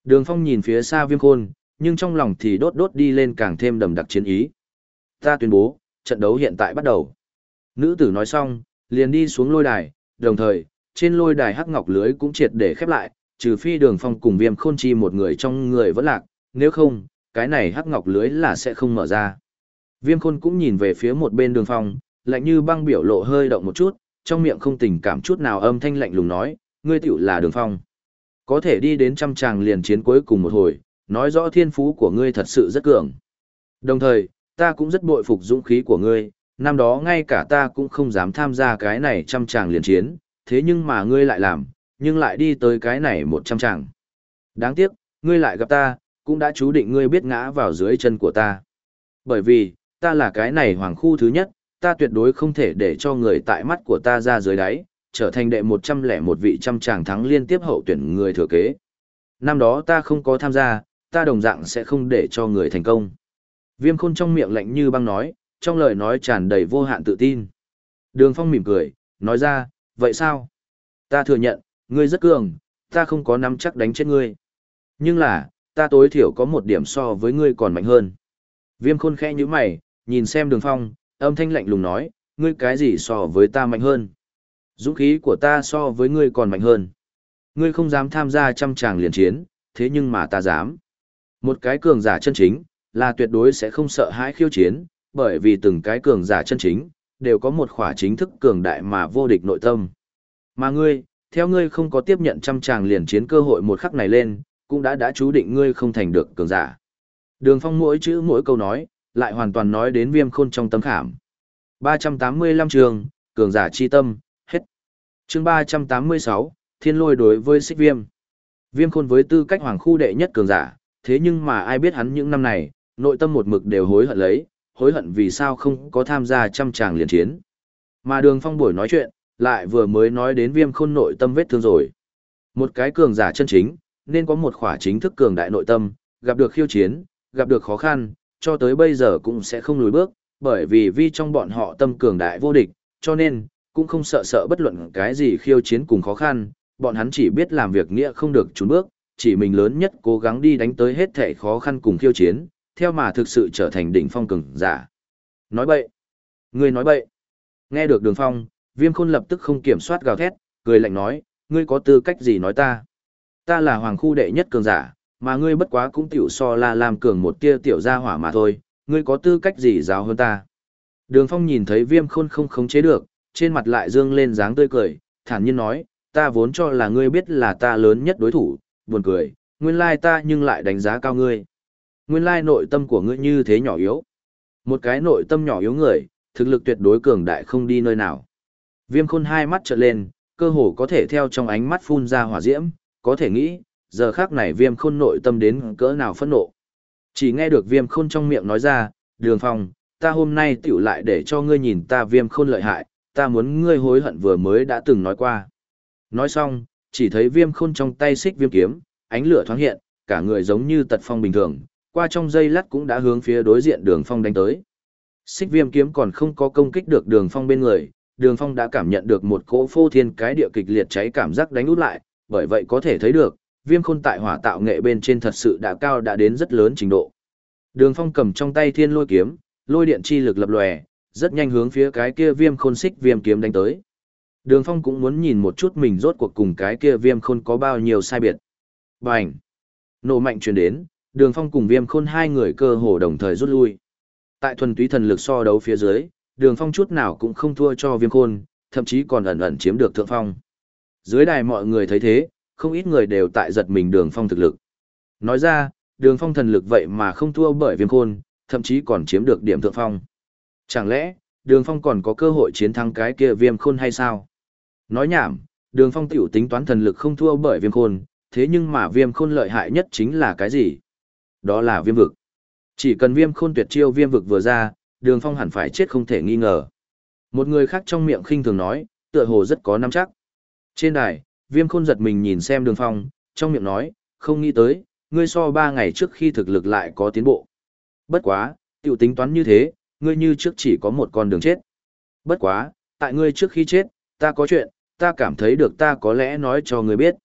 Đường phong nhìn phía xa viêm khôn, nhưng trong lòng thì đốt đốt đi lên càng thêm đầm đặc chiến ý. Ta tuyên bố, trận đấu hiện tại bắt đầu. Nữ tử nói xong, liền đi xuống lôi đài, đồng thời, trên lôi đài hắc ngọc lưới cũng triệt để khép lại, trừ phi đường phong cùng viêm khôn chi một người trong người vẫn lạc, nếu không, cái này hắc ngọc lưới là sẽ không mở ra. Viêm khôn cũng nhìn về phía một bên đường phong, lạnh như băng biểu lộ hơi động một chút, trong miệng không tình cảm chút nào âm thanh lạnh lùng nói, ngươi tiểu là đường phong. Có thể đi đến trăm tràng liền chiến cuối cùng một hồi, nói rõ thiên phú của ngươi thật sự rất cường. Đồng thời, ta cũng rất bội phục dũng khí của ngươi, năm đó ngay cả ta cũng không dám tham gia cái này trăm tràng liền chiến, thế nhưng mà ngươi lại làm, nhưng lại đi tới cái này một trăm tràng. Đáng tiếc, ngươi lại gặp ta, cũng đã chú định ngươi biết ngã vào dưới chân của ta. Bởi vì, ta là cái này hoàng khu thứ nhất, ta tuyệt đối không thể để cho người tại mắt của ta ra dưới đáy, trở thành đệ một trăm lẻ một vị trăm tràng thắng liên tiếp hậu tuyển người thừa kế. Năm đó ta không có tham gia, ta đồng dạng sẽ không để cho người thành công. Viêm khôn trong miệng lạnh như băng nói, trong lời nói tràn đầy vô hạn tự tin. Đường phong mỉm cười, nói ra, vậy sao? Ta thừa nhận, ngươi rất cường, ta không có nắm chắc đánh chết ngươi. Nhưng là, ta tối thiểu có một điểm so với ngươi còn mạnh hơn. Viêm khôn khẽ như mày, nhìn xem đường phong, âm thanh lạnh lùng nói, ngươi cái gì so với ta mạnh hơn? Dũng khí của ta so với ngươi còn mạnh hơn. Ngươi không dám tham gia trăm tràng liền chiến, thế nhưng mà ta dám. Một cái cường giả chân chính, là tuyệt đối sẽ không sợ hãi khiêu chiến, bởi vì từng cái cường giả chân chính, đều có một khỏa chính thức cường đại mà vô địch nội tâm. Mà ngươi, theo ngươi không có tiếp nhận trăm tràng liền chiến cơ hội một khắc này lên, cũng đã đã chú định ngươi không thành được cường giả. Đường phong mỗi chữ mỗi câu nói, lại hoàn toàn nói đến viêm khôn trong tâm khảm. 385 trường, cường giả chi tâm, hết. chương 386, thiên lôi đối với xích viêm. Viêm khôn với tư cách hoàng khu đệ nhất cường giả, thế nhưng mà ai biết hắn những năm này, nội tâm một mực đều hối hận lấy, hối hận vì sao không có tham gia trăm tràng liền chiến. Mà đường phong buổi nói chuyện, lại vừa mới nói đến viêm khôn nội tâm vết thương rồi. Một cái cường giả chân chính, nên có một khỏa chính thức cường đại nội tâm, gặp được khiêu chiến, gặp được khó khăn, cho tới bây giờ cũng sẽ không lùi bước, bởi vì vi trong bọn họ tâm cường đại vô địch, cho nên, cũng không sợ sợ bất luận cái gì khiêu chiến cùng khó khăn, bọn hắn chỉ biết làm việc nghĩa không được trốn bước, chỉ mình lớn nhất cố gắng đi đánh tới hết thể khó khăn cùng khiêu chiến, theo mà thực sự trở thành đỉnh phong cường giả. Nói bậy. Ngươi nói bậy. Nghe được đường phong, viêm khôn lập tức không kiểm soát gào thét, cười lạnh nói, ngươi có tư cách gì nói ta? Ta là hoàng khu đệ nhất cường giả, mà ngươi bất quá cũng tiểu so là làm cường một tia tiểu gia hỏa mà thôi, ngươi có tư cách gì giáo hơn ta? Đường phong nhìn thấy viêm khôn không khống chế được, trên mặt lại dương lên dáng tươi cười, thản nhiên nói, ta vốn cho là ngươi biết là ta lớn nhất đối thủ, buồn cười, nguyên lai ta nhưng lại đánh giá cao ngươi. Nguyên lai nội tâm của ngươi như thế nhỏ yếu. Một cái nội tâm nhỏ yếu người, thực lực tuyệt đối cường đại không đi nơi nào. Viêm khôn hai mắt trợn lên, cơ hồ có thể theo trong ánh mắt phun ra hỏa diễm, có thể nghĩ, giờ khác này viêm khôn nội tâm đến cỡ nào phẫn nộ. Chỉ nghe được viêm khôn trong miệng nói ra, đường phong, ta hôm nay tiểu lại để cho ngươi nhìn ta viêm khôn lợi hại, ta muốn ngươi hối hận vừa mới đã từng nói qua. Nói xong, chỉ thấy viêm khôn trong tay xích viêm kiếm, ánh lửa thoáng hiện, cả người giống như tật phong bình thường, qua trong dây lắt cũng đã hướng phía đối diện đường phong đánh tới. Xích viêm kiếm còn không có công kích được đường phong bên người, đường phong đã cảm nhận được một cỗ phô thiên cái địa kịch liệt cháy cảm giác đánh út lại bởi vậy có thể thấy được viêm khôn tại hỏa tạo nghệ bên trên thật sự đã cao đã đến rất lớn trình độ. Đường phong cầm trong tay thiên lôi kiếm, lôi điện chi lực lập lòe, rất nhanh hướng phía cái kia viêm khôn xích viêm kiếm đánh tới. Đường phong cũng muốn nhìn một chút mình rốt cuộc cùng cái kia viêm khôn có bao nhiêu sai biệt. Bành! Nổ mạnh truyền đến, đường phong cùng viêm khôn hai người cơ hồ đồng thời rút lui. Tại thuần túy thần lực so đấu phía dưới, đường phong chút nào cũng không thua cho viêm khôn, thậm chí còn ẩn ẩn chiếm được thượng phong. Dưới đài mọi người thấy thế, không ít người đều tại giật mình đường phong thực lực. Nói ra, đường phong thần lực vậy mà không thua bởi viêm khôn, thậm chí còn chiếm được điểm thượng phong. Chẳng lẽ, đường phong còn có cơ hội chiến thắng cái kia viêm khôn hay sao? Nói nhảm, đường phong tiểu tính toán thần lực không thua bởi viêm khôn, thế nhưng mà viêm khôn lợi hại nhất chính là cái gì? Đó là viêm vực. Chỉ cần viêm khôn tuyệt chiêu viêm vực vừa ra, đường phong hẳn phải chết không thể nghi ngờ. Một người khác trong miệng khinh thường nói, tựa hồ rất có nắm chắc. Trên đài, viêm khôn giật mình nhìn xem đường phong, trong miệng nói, không nghĩ tới, ngươi so ba ngày trước khi thực lực lại có tiến bộ. Bất quá, tiểu tính toán như thế, ngươi như trước chỉ có một con đường chết. Bất quá, tại ngươi trước khi chết, ta có chuyện, ta cảm thấy được ta có lẽ nói cho ngươi biết.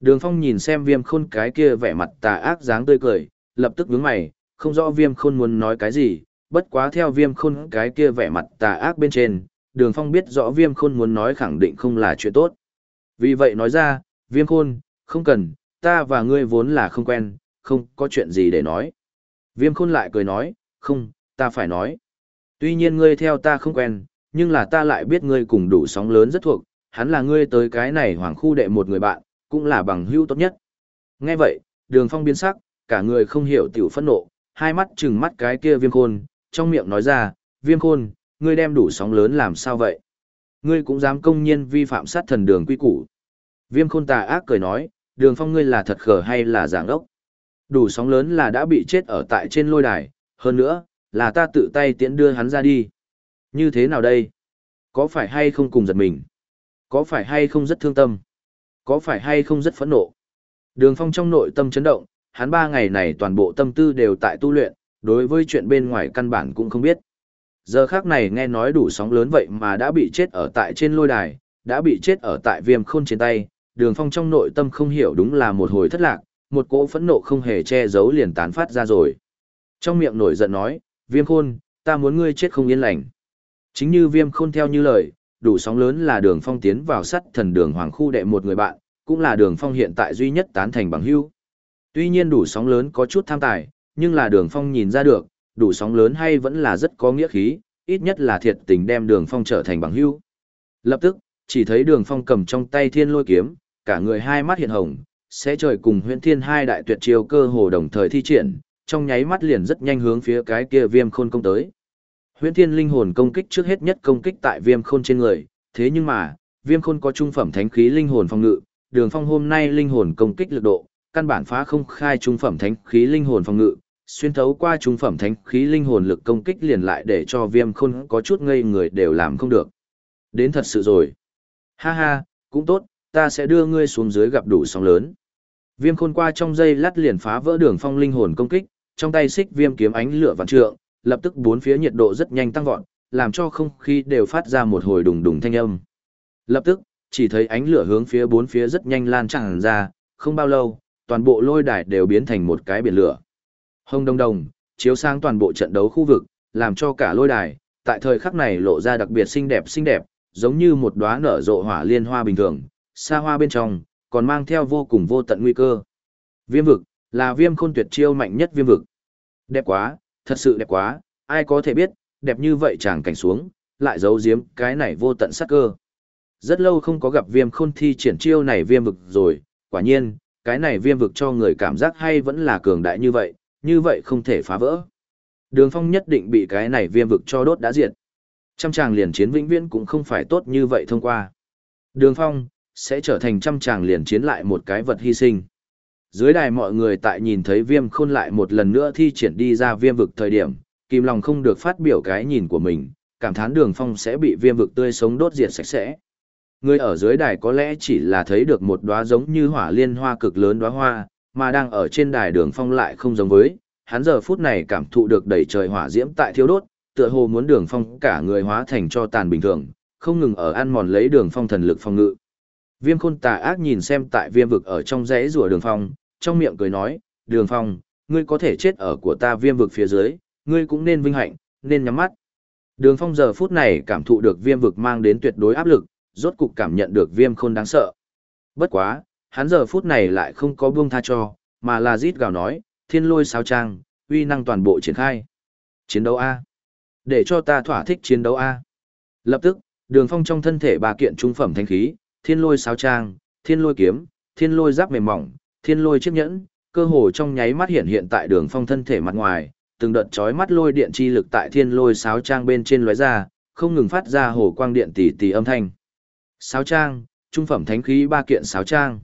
Đường phong nhìn xem viêm khôn cái kia vẻ mặt tà ác dáng tươi cười, lập tức nhướng mày, không rõ viêm khôn muốn nói cái gì, bất quá theo viêm khôn cái kia vẻ mặt tà ác bên trên, đường phong biết rõ viêm khôn muốn nói khẳng định không là chuyện tốt. Vì vậy nói ra, viêm khôn, không cần, ta và ngươi vốn là không quen, không có chuyện gì để nói. Viêm khôn lại cười nói, không, ta phải nói. Tuy nhiên ngươi theo ta không quen, nhưng là ta lại biết ngươi cùng đủ sóng lớn rất thuộc, hắn là ngươi tới cái này hoàng khu đệ một người bạn, cũng là bằng hữu tốt nhất. Nghe vậy, đường phong biến sắc, cả người không hiểu tiểu phẫn nộ, hai mắt trừng mắt cái kia viêm khôn, trong miệng nói ra, viêm khôn, ngươi đem đủ sóng lớn làm sao vậy? Ngươi cũng dám công nhiên vi phạm sát thần đường quy củ. Viêm khôn tà ác cười nói, đường phong ngươi là thật khờ hay là giảng ốc? Đủ sóng lớn là đã bị chết ở tại trên lôi đài, hơn nữa, là ta tự tay tiễn đưa hắn ra đi. Như thế nào đây? Có phải hay không cùng giật mình? Có phải hay không rất thương tâm? Có phải hay không rất phẫn nộ? Đường phong trong nội tâm chấn động, hắn ba ngày này toàn bộ tâm tư đều tại tu luyện, đối với chuyện bên ngoài căn bản cũng không biết. Giờ khác này nghe nói đủ sóng lớn vậy mà đã bị chết ở tại trên lôi đài, đã bị chết ở tại viêm khôn trên tay, đường phong trong nội tâm không hiểu đúng là một hồi thất lạc, một cỗ phẫn nộ không hề che giấu liền tán phát ra rồi. Trong miệng nổi giận nói, viêm khôn, ta muốn ngươi chết không yên lành. Chính như viêm khôn theo như lời, đủ sóng lớn là đường phong tiến vào sắt thần đường hoàng khu đệ một người bạn, cũng là đường phong hiện tại duy nhất tán thành bằng hưu. Tuy nhiên đủ sóng lớn có chút tham tài, nhưng là đường phong nhìn ra được, đủ sóng lớn hay vẫn là rất có nghĩa khí, ít nhất là thiệt tình đem đường phong trở thành bằng hữu. Lập tức, chỉ thấy đường phong cầm trong tay thiên lôi kiếm, cả người hai mắt hiện hồng, sẽ trời cùng huyện thiên hai đại tuyệt chiêu cơ hồ đồng thời thi triển, trong nháy mắt liền rất nhanh hướng phía cái kia viêm khôn công tới. Huyễn Thiên linh hồn công kích trước hết nhất công kích tại Viêm Khôn trên người, thế nhưng mà, Viêm Khôn có trung phẩm thánh khí linh hồn phòng ngự, Đường Phong hôm nay linh hồn công kích lực độ, căn bản phá không khai trung phẩm thánh khí linh hồn phòng ngự, xuyên thấu qua trung phẩm thánh khí linh hồn lực công kích liền lại để cho Viêm Khôn có chút ngây người đều làm không được. Đến thật sự rồi. Ha ha, cũng tốt, ta sẽ đưa ngươi xuống dưới gặp đủ sóng lớn. Viêm Khôn qua trong dây lát liền phá vỡ Đường Phong linh hồn công kích, trong tay xích viêm kiếm ánh lửa vạn trượng, lập tức bốn phía nhiệt độ rất nhanh tăng vọt, làm cho không khí đều phát ra một hồi đùng đùng thanh âm. Lập tức, chỉ thấy ánh lửa hướng phía bốn phía rất nhanh lan tràn ra, không bao lâu, toàn bộ lôi đài đều biến thành một cái biển lửa. Hông đông đông, chiếu sáng toàn bộ trận đấu khu vực, làm cho cả lôi đài, tại thời khắc này lộ ra đặc biệt xinh đẹp xinh đẹp, giống như một đóa nở rộ hỏa liên hoa bình thường, xa hoa bên trong, còn mang theo vô cùng vô tận nguy cơ. Viêm vực, là viêm khôn tuyệt chiêu mạnh nhất viêm vực. Đẹp quá, Thật sự đẹp quá, ai có thể biết, đẹp như vậy chàng cảnh xuống, lại giấu giếm cái này vô tận sắc cơ. Rất lâu không có gặp viêm khôn thi triển chiêu này viêm vực rồi, quả nhiên, cái này viêm vực cho người cảm giác hay vẫn là cường đại như vậy, như vậy không thể phá vỡ. Đường phong nhất định bị cái này viêm vực cho đốt đã diệt. Trăm tràng liền chiến vĩnh viễn cũng không phải tốt như vậy thông qua. Đường phong, sẽ trở thành trăm tràng liền chiến lại một cái vật hy sinh. Dưới đài mọi người tại nhìn thấy viêm khôn lại một lần nữa thi triển đi ra viêm vực thời điểm, kìm lòng không được phát biểu cái nhìn của mình, cảm thán đường phong sẽ bị viêm vực tươi sống đốt diệt sạch sẽ. Người ở dưới đài có lẽ chỉ là thấy được một đóa giống như hỏa liên hoa cực lớn đóa hoa, mà đang ở trên đài đường phong lại không giống với, hắn giờ phút này cảm thụ được đầy trời hỏa diễm tại thiêu đốt, tựa hồ muốn đường phong cả người hóa thành cho tàn bình thường, không ngừng ở ăn mòn lấy đường phong thần lực phong ngự. Viêm khôn tà ác nhìn xem tại viêm vực ở trong rẽ rùa đường phong, trong miệng cười nói, đường phong, ngươi có thể chết ở của ta viêm vực phía dưới, ngươi cũng nên vinh hạnh, nên nhắm mắt. Đường phong giờ phút này cảm thụ được viêm vực mang đến tuyệt đối áp lực, rốt cục cảm nhận được viêm khôn đáng sợ. Bất quá, hắn giờ phút này lại không có buông tha cho, mà là rít gào nói, thiên lôi sao trang, uy năng toàn bộ triển khai. Chiến đấu A. Để cho ta thỏa thích chiến đấu A. Lập tức, đường phong trong thân thể ba kiện trung phẩm thanh khí, thiên lôi sao trang, thiên lôi kiếm, thiên lôi giáp mềm mỏng, thiên lôi chiếc nhẫn, cơ hồ trong nháy mắt hiện hiện tại đường phong thân thể mặt ngoài, từng đợt chói mắt lôi điện chi lực tại thiên lôi sáo trang bên trên lóe ra, không ngừng phát ra hồ quang điện tỷ tỷ âm thanh. Sáo trang, trung phẩm thánh khí ba kiện sáo trang.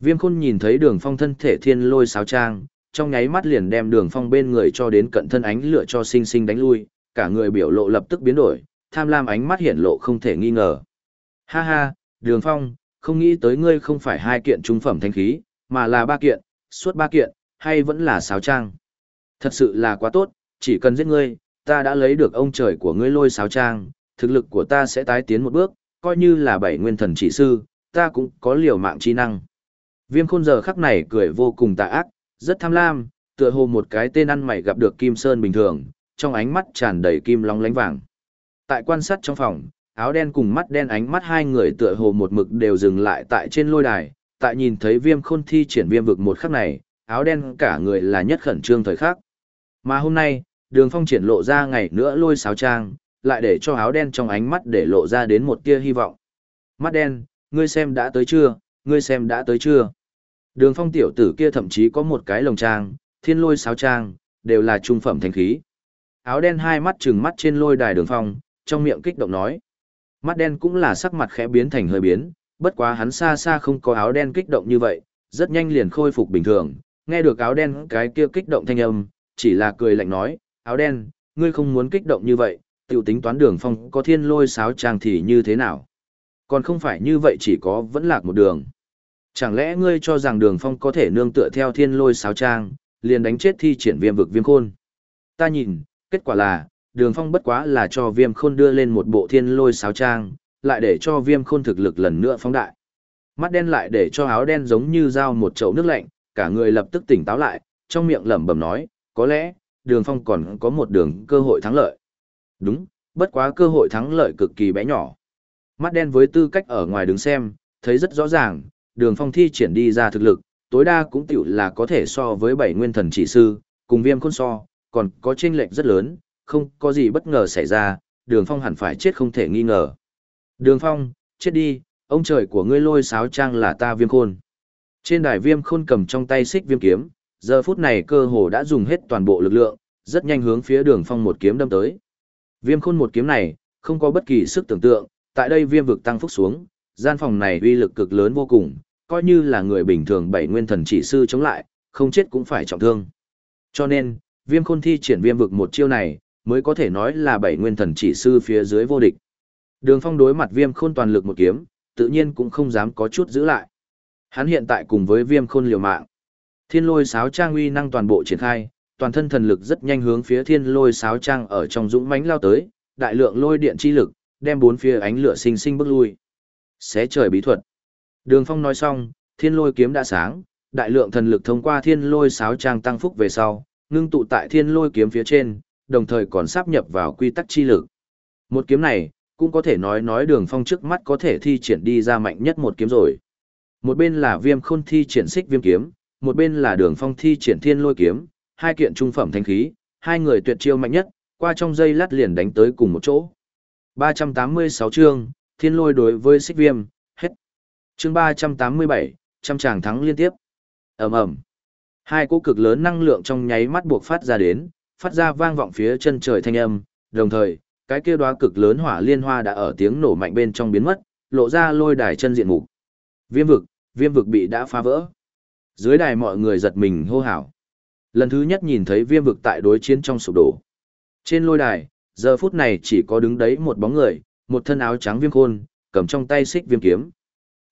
Viêm khôn nhìn thấy đường phong thân thể thiên lôi sáo trang, trong nháy mắt liền đem đường phong bên người cho đến cận thân ánh lửa cho sinh sinh đánh lui, cả người biểu lộ lập tức biến đổi, tham lam ánh mắt hiện lộ không thể nghi ngờ. Ha ha, đường phong, không nghĩ tới ngươi không phải hai kiện trung phẩm thánh khí, mà là ba kiện, suốt ba kiện, hay vẫn là sáo trang. Thật sự là quá tốt, chỉ cần giết ngươi, ta đã lấy được ông trời của ngươi lôi sáo trang, thực lực của ta sẽ tái tiến một bước, coi như là bảy nguyên thần chỉ sư, ta cũng có liều mạng chi năng. Viêm khôn giờ khắc này cười vô cùng tà ác, rất tham lam, tựa hồ một cái tên ăn mày gặp được Kim Sơn bình thường, trong ánh mắt tràn đầy kim long lánh vàng. Tại quan sát trong phòng, áo đen cùng mắt đen ánh mắt hai người tựa hồ một mực đều dừng lại tại trên lôi đài, tại nhìn thấy viêm khôn thi triển viêm vực một khắc này, áo đen cả người là nhất khẩn trương thời khắc. Mà hôm nay, đường phong triển lộ ra ngày nữa lôi sáo trang, lại để cho áo đen trong ánh mắt để lộ ra đến một tia hy vọng. Mắt đen, ngươi xem đã tới chưa, ngươi xem đã tới chưa. Đường phong tiểu tử kia thậm chí có một cái lồng trang, thiên lôi sáo trang, đều là trung phẩm thanh khí. Áo đen hai mắt trừng mắt trên lôi đài đường phong, trong miệng kích động nói. Mắt đen cũng là sắc mặt khẽ biến thành hơi biến, bất quá hắn xa xa không có áo đen kích động như vậy, rất nhanh liền khôi phục bình thường, nghe được áo đen cái kia kích động thanh âm, chỉ là cười lạnh nói, áo đen, ngươi không muốn kích động như vậy, tiểu tính toán đường phong có thiên lôi sáo trang thì như thế nào? Còn không phải như vậy chỉ có vẫn lạc một đường. Chẳng lẽ ngươi cho rằng đường phong có thể nương tựa theo thiên lôi sáo trang, liền đánh chết thi triển viêm vực viêm khôn? Ta nhìn, kết quả là, đường phong bất quá là cho viêm khôn đưa lên một bộ thiên lôi sáo trang, lại để cho viêm khôn thực lực lần nữa phóng đại. Mắt đen lại để cho áo đen giống như dao một chậu nước lạnh, cả người lập tức tỉnh táo lại, trong miệng lẩm bẩm nói, có lẽ, đường phong còn có một đường cơ hội thắng lợi. Đúng, bất quá cơ hội thắng lợi cực kỳ bé nhỏ. Mắt đen với tư cách ở ngoài đứng xem, thấy rất rõ ràng, đường phong thi triển đi ra thực lực, tối đa cũng tiểu là có thể so với bảy nguyên thần chỉ sư, cùng viêm khôn so, còn có chênh lệch rất lớn, không có gì bất ngờ xảy ra, đường phong hẳn phải chết không thể nghi ngờ. Đường phong, chết đi, ông trời của ngươi lôi sáo trang là ta viêm khôn. Trên đài viêm khôn cầm trong tay xích viêm kiếm, giờ phút này cơ hồ đã dùng hết toàn bộ lực lượng, rất nhanh hướng phía đường phong một kiếm đâm tới. Viêm khôn một kiếm này, không có bất kỳ sức tưởng tượng, tại đây viêm vực tăng phúc xuống, gian phòng này uy lực cực lớn vô cùng, coi như là người bình thường bảy nguyên thần chỉ sư chống lại, không chết cũng phải trọng thương. Cho nên, viêm khôn thi triển viêm vực một chiêu này, mới có thể nói là bảy nguyên thần chỉ sư phía dưới vô địch. Đường phong đối mặt viêm khôn toàn lực một kiếm, tự nhiên cũng không dám có chút giữ lại. Hắn hiện tại cùng với viêm khôn liều mạng. Thiên lôi sáo trang uy năng toàn bộ triển khai, toàn thân thần lực rất nhanh hướng phía thiên lôi sáo trang ở trong dũng mãnh lao tới, đại lượng lôi điện chi lực, đem bốn phía ánh lửa sinh sinh bước lui. Xé trời bí thuật. Đường Phong nói xong, thiên lôi kiếm đã sáng, đại lượng thần lực thông qua thiên lôi sáo trang tăng phúc về sau, ngưng tụ tại thiên lôi kiếm phía trên, đồng thời còn sáp nhập vào quy tắc chi lực. Một kiếm này, cũng có thể nói nói đường phong trước mắt có thể thi triển đi ra mạnh nhất một kiếm rồi. Một bên là viêm khôn thi triển xích viêm kiếm, một bên là đường phong thi triển thiên lôi kiếm, hai kiện trung phẩm thanh khí, hai người tuyệt chiêu mạnh nhất, qua trong dây lát liền đánh tới cùng một chỗ. 386 chương, thiên lôi đối với xích viêm, hết. Chương 387, trăm tràng thắng liên tiếp. ầm ầm Hai cỗ cực lớn năng lượng trong nháy mắt buộc phát ra đến, phát ra vang vọng phía chân trời thanh âm, đồng thời, cái kia đóa cực lớn hỏa liên hoa đã ở tiếng nổ mạnh bên trong biến mất, lộ ra lôi đài chân diện mục. Viêm vực, viêm vực bị đã phá vỡ. Dưới đài mọi người giật mình hô hào. Lần thứ nhất nhìn thấy viêm vực tại đối chiến trong sụp đổ. Trên lôi đài, giờ phút này chỉ có đứng đấy một bóng người, một thân áo trắng viêm khôn, cầm trong tay xích viêm kiếm.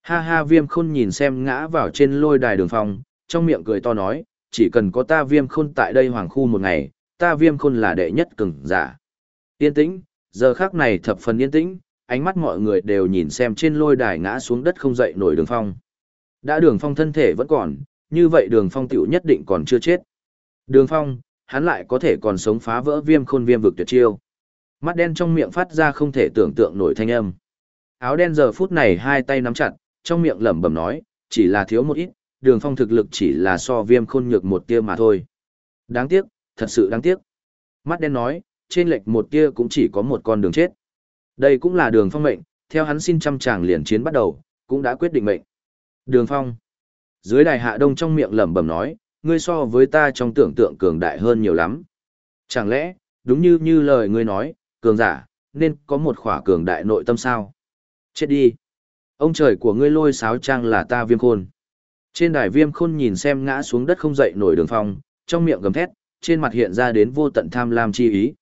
Ha ha viêm khôn nhìn xem ngã vào trên lôi đài đường phòng, trong miệng cười to nói, chỉ cần có ta viêm khôn tại đây hoàng khu một ngày, ta viêm khôn là đệ nhất cường giả. Yên tĩnh, giờ khác này thập phần yên tĩnh, ánh mắt mọi người đều nhìn xem trên lôi đài ngã xuống đất không dậy nổi đường phong. Đã đường phong thân thể vẫn còn, như vậy đường phong tiểu nhất định còn chưa chết. Đường phong, hắn lại có thể còn sống phá vỡ viêm khôn viêm vực tuyệt chiêu. Mắt đen trong miệng phát ra không thể tưởng tượng nổi thanh âm. Áo đen giờ phút này hai tay nắm chặt, trong miệng lẩm bẩm nói, chỉ là thiếu một ít, đường phong thực lực chỉ là so viêm khôn nhược một tia mà thôi. Đáng tiếc, thật sự đáng tiếc. Mắt đen nói, trên lệch một tia cũng chỉ có một con đường chết. Đây cũng là đường phong mệnh, theo hắn xin trăm chàng liền chiến bắt đầu, cũng đã quyết định mệnh. Đường phong. Dưới đài hạ đông trong miệng lẩm bẩm nói, ngươi so với ta trong tưởng tượng cường đại hơn nhiều lắm. Chẳng lẽ, đúng như như lời ngươi nói, cường giả, nên có một khỏa cường đại nội tâm sao? Chết đi. Ông trời của ngươi lôi sáo trang là ta viêm khôn. Trên đài viêm khôn nhìn xem ngã xuống đất không dậy nổi đường phong, trong miệng gầm thét, trên mặt hiện ra đến vô tận tham lam chi ý.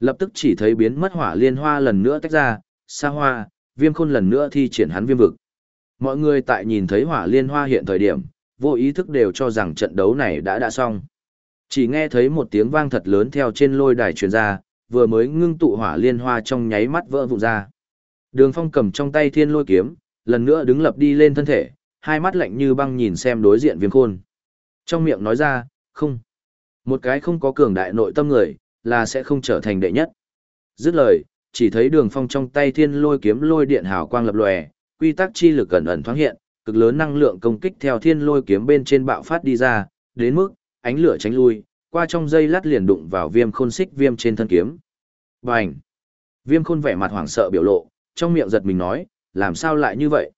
Lập tức chỉ thấy biến mất hỏa liên hoa lần nữa tách ra, xa hoa, viêm khôn lần nữa thi triển hắn viêm vực. Mọi người tại nhìn thấy hỏa liên hoa hiện thời điểm, vô ý thức đều cho rằng trận đấu này đã đã xong. Chỉ nghe thấy một tiếng vang thật lớn theo trên lôi đài truyền ra, vừa mới ngưng tụ hỏa liên hoa trong nháy mắt vỡ vụn ra. Đường Phong cầm trong tay thiên lôi kiếm, lần nữa đứng lập đi lên thân thể, hai mắt lạnh như băng nhìn xem đối diện viêm khôn. Trong miệng nói ra, không. Một cái không có cường đại nội tâm người, là sẽ không trở thành đệ nhất. Dứt lời, chỉ thấy đường phong trong tay thiên lôi kiếm lôi điện hào quang lập lòe, quy tắc chi lực ẩn ẩn thoáng hiện, cực lớn năng lượng công kích theo thiên lôi kiếm bên trên bạo phát đi ra, đến mức ánh lửa tránh lui, qua trong dây lát liền đụng vào viêm khôn xích viêm trên thân kiếm. Bành! Viêm khôn vẻ mặt hoảng sợ biểu lộ, trong miệng giật mình nói, làm sao lại như vậy?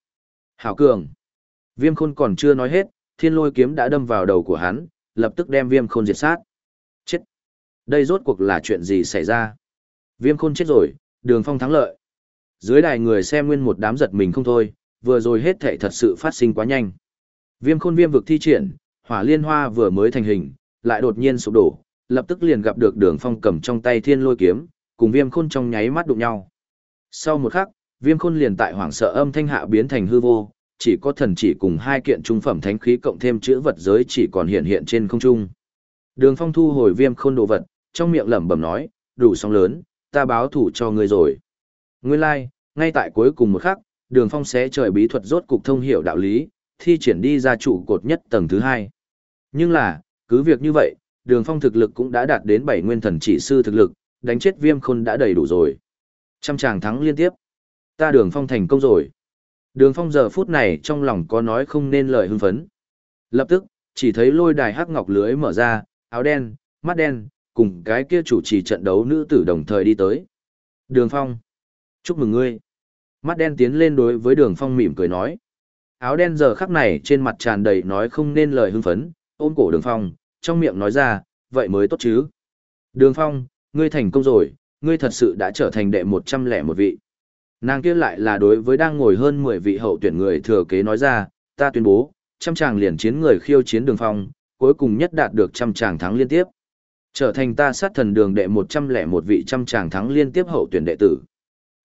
Hảo cường! Viêm khôn còn chưa nói hết, thiên lôi kiếm đã đâm vào đầu của hắn, lập tức đem viêm khôn diệt sát. Chết! Đây rốt cuộc là chuyện gì xảy ra? Viêm khôn chết rồi, đường phong thắng lợi. Dưới đài người xem nguyên một đám giật mình không thôi, vừa rồi hết thảy thật sự phát sinh quá nhanh. Viêm khôn viêm vực thi triển, hỏa liên hoa vừa mới thành hình, lại đột nhiên sụp đổ, lập tức liền gặp được đường phong cầm trong tay thiên lôi kiếm, cùng viêm khôn trong nháy mắt đụng nhau. Sau một khắc, viêm khôn liền tại hoảng sợ âm thanh hạ biến thành hư vô, chỉ có thần chỉ cùng hai kiện trung phẩm thánh khí cộng thêm chữ vật giới chỉ còn hiện hiện trên không trung. Đường phong thu hồi viêm khôn đồ vật, trong miệng lẩm bẩm nói, đủ sóng lớn, ta báo thủ cho ngươi rồi. Nguyên lai, like, ngay tại cuối cùng một khắc, đường phong xé trời bí thuật rốt cục thông hiểu đạo lý, thi triển đi ra trụ cột nhất tầng thứ hai. Nhưng là, cứ việc như vậy, đường phong thực lực cũng đã đạt đến bảy nguyên thần chỉ sư thực lực, đánh chết viêm khôn đã đầy đủ rồi. Trăm tràng thắng liên tiếp. Ta đường phong thành công rồi. Đường phong giờ phút này trong lòng có nói không nên lời hưng phấn. Lập tức, chỉ thấy lôi đài hắc ngọc lưới mở ra, áo đen, mắt đen, cùng cái kia chủ trì trận đấu nữ tử đồng thời đi tới. Đường phong. Chúc mừng ngươi. Mắt đen tiến lên đối với đường phong mỉm cười nói. Áo đen giờ khắc này trên mặt tràn đầy nói không nên lời hưng phấn, ôm cổ đường phong, trong miệng nói ra, vậy mới tốt chứ. Đường phong, ngươi thành công rồi, ngươi thật sự đã trở thành đệ một trăm lẻ một vị. Nàng kia lại là đối với đang ngồi hơn mười vị hậu tuyển người thừa kế nói ra, ta tuyên bố, trăm chàng liền chiến người khiêu chiến đường phong, cuối cùng nhất đạt được trăm chàng thắng liên tiếp. Trở thành ta sát thần đường đệ một trăm lẻ một vị trăm chàng thắng liên tiếp hậu tuyển đệ tử.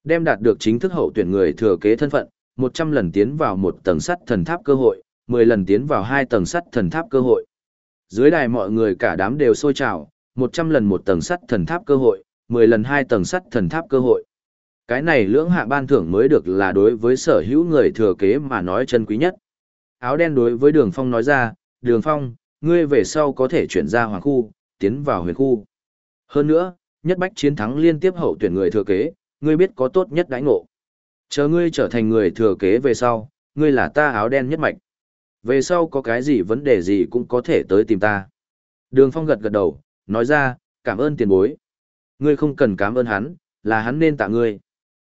Đem đạt được chính thức hậu tuyển người thừa kế thân phận, một trăm lần tiến vào một tầng sắt thần tháp cơ hội, mười lần tiến vào hai tầng sắt thần tháp cơ hội. Dưới đài mọi người cả đám đều sôi trào, một trăm lần một tầng sắt thần tháp cơ hội, mười lần hai tầng sắt thần tháp cơ hội. Cái này lưỡng hạ ban thưởng mới được là đối với sở hữu người thừa kế mà nói chân quý nhất. Áo đen đối với đường phong nói ra, đường phong, ngươi về sau có thể chuyển ra hoàng khu, tiến vào huyền khu. Hơn nữa, nhất bách chiến thắng liên tiếp hậu tuyển người thừa kế, ngươi biết có tốt nhất đãi ngộ. Chờ ngươi trở thành người thừa kế về sau, ngươi là ta áo đen nhất mạch. Về sau có cái gì vấn đề gì cũng có thể tới tìm ta. Đường Phong gật gật đầu, nói ra, cảm ơn tiền bối. Ngươi không cần cảm ơn hắn, là hắn nên tạ ngươi.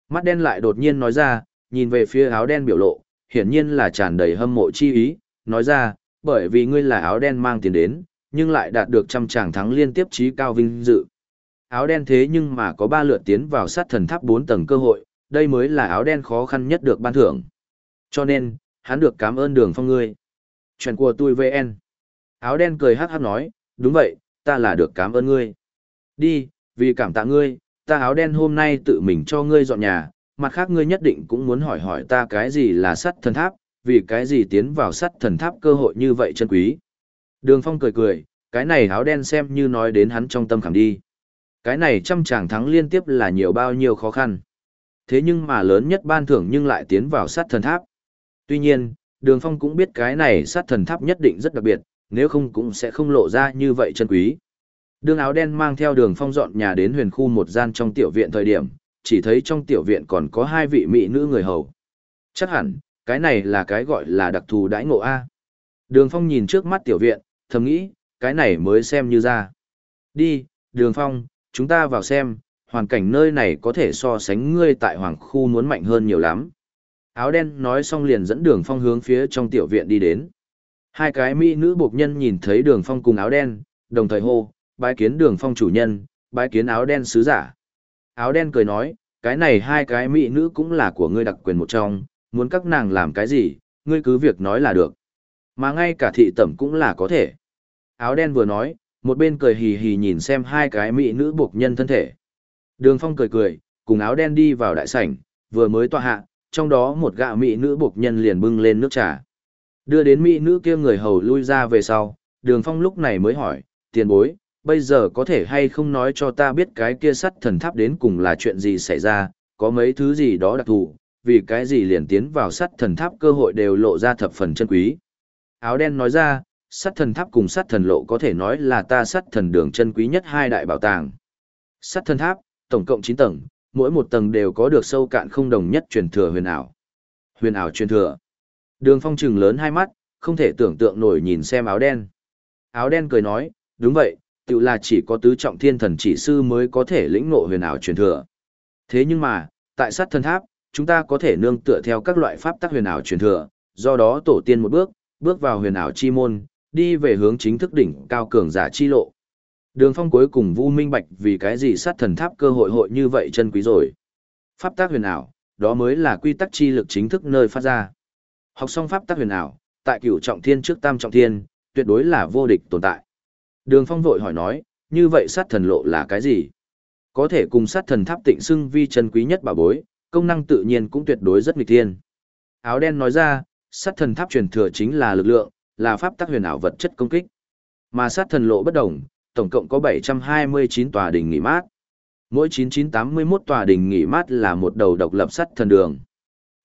Mắt đen lại đột nhiên nói ra, nhìn về phía áo đen biểu lộ, hiển nhiên là tràn đầy hâm mộ chi ý, nói ra, bởi vì ngươi là áo đen mang tiền đến, nhưng lại đạt được trăm tràng thắng liên tiếp trí cao vinh dự. Áo đen thế nhưng mà có ba lượt tiến vào sát thần tháp bốn tầng cơ hội, đây mới là áo đen khó khăn nhất được ban thưởng. Cho nên, hắn được cảm ơn đường phong ngươi. Chuyện của tôi VN. Áo đen cười hát hát nói, đúng vậy, ta là được cảm ơn ngươi. Đi, vì cảm tạ ngươi, ta áo đen hôm nay tự mình cho ngươi dọn nhà, mặt khác ngươi nhất định cũng muốn hỏi hỏi ta cái gì là sắt thần tháp, vì cái gì tiến vào sắt thần tháp cơ hội như vậy chân quý. Đường Phong cười cười, cái này áo đen xem như nói đến hắn trong tâm khảm đi. Cái này trăm chàng thắng liên tiếp là nhiều bao nhiêu khó khăn. Thế nhưng mà lớn nhất ban thưởng nhưng lại tiến vào sát thần tháp. Tuy nhiên, Đường Phong cũng biết cái này sát thần tháp nhất định rất đặc biệt, nếu không cũng sẽ không lộ ra như vậy chân quý. Đường áo đen mang theo đường phong dọn nhà đến huyền khu một gian trong tiểu viện thời điểm, chỉ thấy trong tiểu viện còn có hai vị mỹ nữ người hầu. Chắc hẳn, cái này là cái gọi là đặc thù đãi ngộ A. Đường phong nhìn trước mắt tiểu viện, thầm nghĩ, cái này mới xem như ra. Đi, đường phong, chúng ta vào xem, hoàn cảnh nơi này có thể so sánh ngươi tại hoàng khu muốn mạnh hơn nhiều lắm. Áo đen nói xong liền dẫn đường phong hướng phía trong tiểu viện đi đến. Hai cái mỹ nữ bộc nhân nhìn thấy đường phong cùng áo đen, đồng thời hô, bái kiến đường phong chủ nhân, bái kiến áo đen sứ giả. Áo đen cười nói, cái này hai cái mỹ nữ cũng là của ngươi đặc quyền một trong, muốn các nàng làm cái gì, ngươi cứ việc nói là được. Mà ngay cả thị tẩm cũng là có thể. Áo đen vừa nói, một bên cười hì hì nhìn xem hai cái mỹ nữ buộc nhân thân thể. Đường phong cười cười, cùng áo đen đi vào đại sảnh, vừa mới tọa hạ, trong đó một gạ mỹ nữ buộc nhân liền bưng lên nước trà. Đưa đến mỹ nữ kia người hầu lui ra về sau, đường phong lúc này mới hỏi, tiền bối, bây giờ có thể hay không nói cho ta biết cái kia sắt thần tháp đến cùng là chuyện gì xảy ra, có mấy thứ gì đó đặc thù, vì cái gì liền tiến vào sắt thần tháp cơ hội đều lộ ra thập phần chân quý. Áo đen nói ra, sắt thần tháp cùng sắt thần lộ có thể nói là ta sắt thần đường chân quý nhất hai đại bảo tàng. Sắt thần tháp, tổng cộng 9 tầng, mỗi một tầng đều có được sâu cạn không đồng nhất truyền thừa huyền ảo. Huyền ảo truyền thừa. Đường phong trừng lớn hai mắt, không thể tưởng tượng nổi nhìn xem áo đen. Áo đen cười nói, đúng vậy, tự là chỉ có tứ trọng thiên thần chỉ sư mới có thể lĩnh ngộ huyền ảo truyền thừa. Thế nhưng mà, tại sát thần tháp, chúng ta có thể nương tựa theo các loại pháp tắc huyền ảo truyền thừa, do đó tổ tiên một bước, bước vào huyền ảo chi môn, đi về hướng chính thức đỉnh cao cường giả chi lộ. Đường phong cuối cùng vu minh bạch vì cái gì sát thần tháp cơ hội hội như vậy chân quý rồi. Pháp tắc huyền ảo, đó mới là quy tắc chi lực chính thức nơi phát ra. Học xong pháp tắc huyền ảo, tại cửu trọng thiên trước tam trọng thiên, tuyệt đối là vô địch tồn tại. Đường Phong vội hỏi nói, như vậy sát thần lộ là cái gì? Có thể cùng sát thần tháp tịnh xưng vi chân quý nhất bảo bối, công năng tự nhiên cũng tuyệt đối rất nghịch thiên. Áo đen nói ra, sát thần tháp truyền thừa chính là lực lượng, là pháp tắc huyền ảo vật chất công kích. Mà sát thần lộ bất đồng, tổng cộng có 729 tòa đỉnh nghỉ mát. Mỗi 9981 tòa đỉnh nghỉ mát là một đầu độc lập sát thần đường.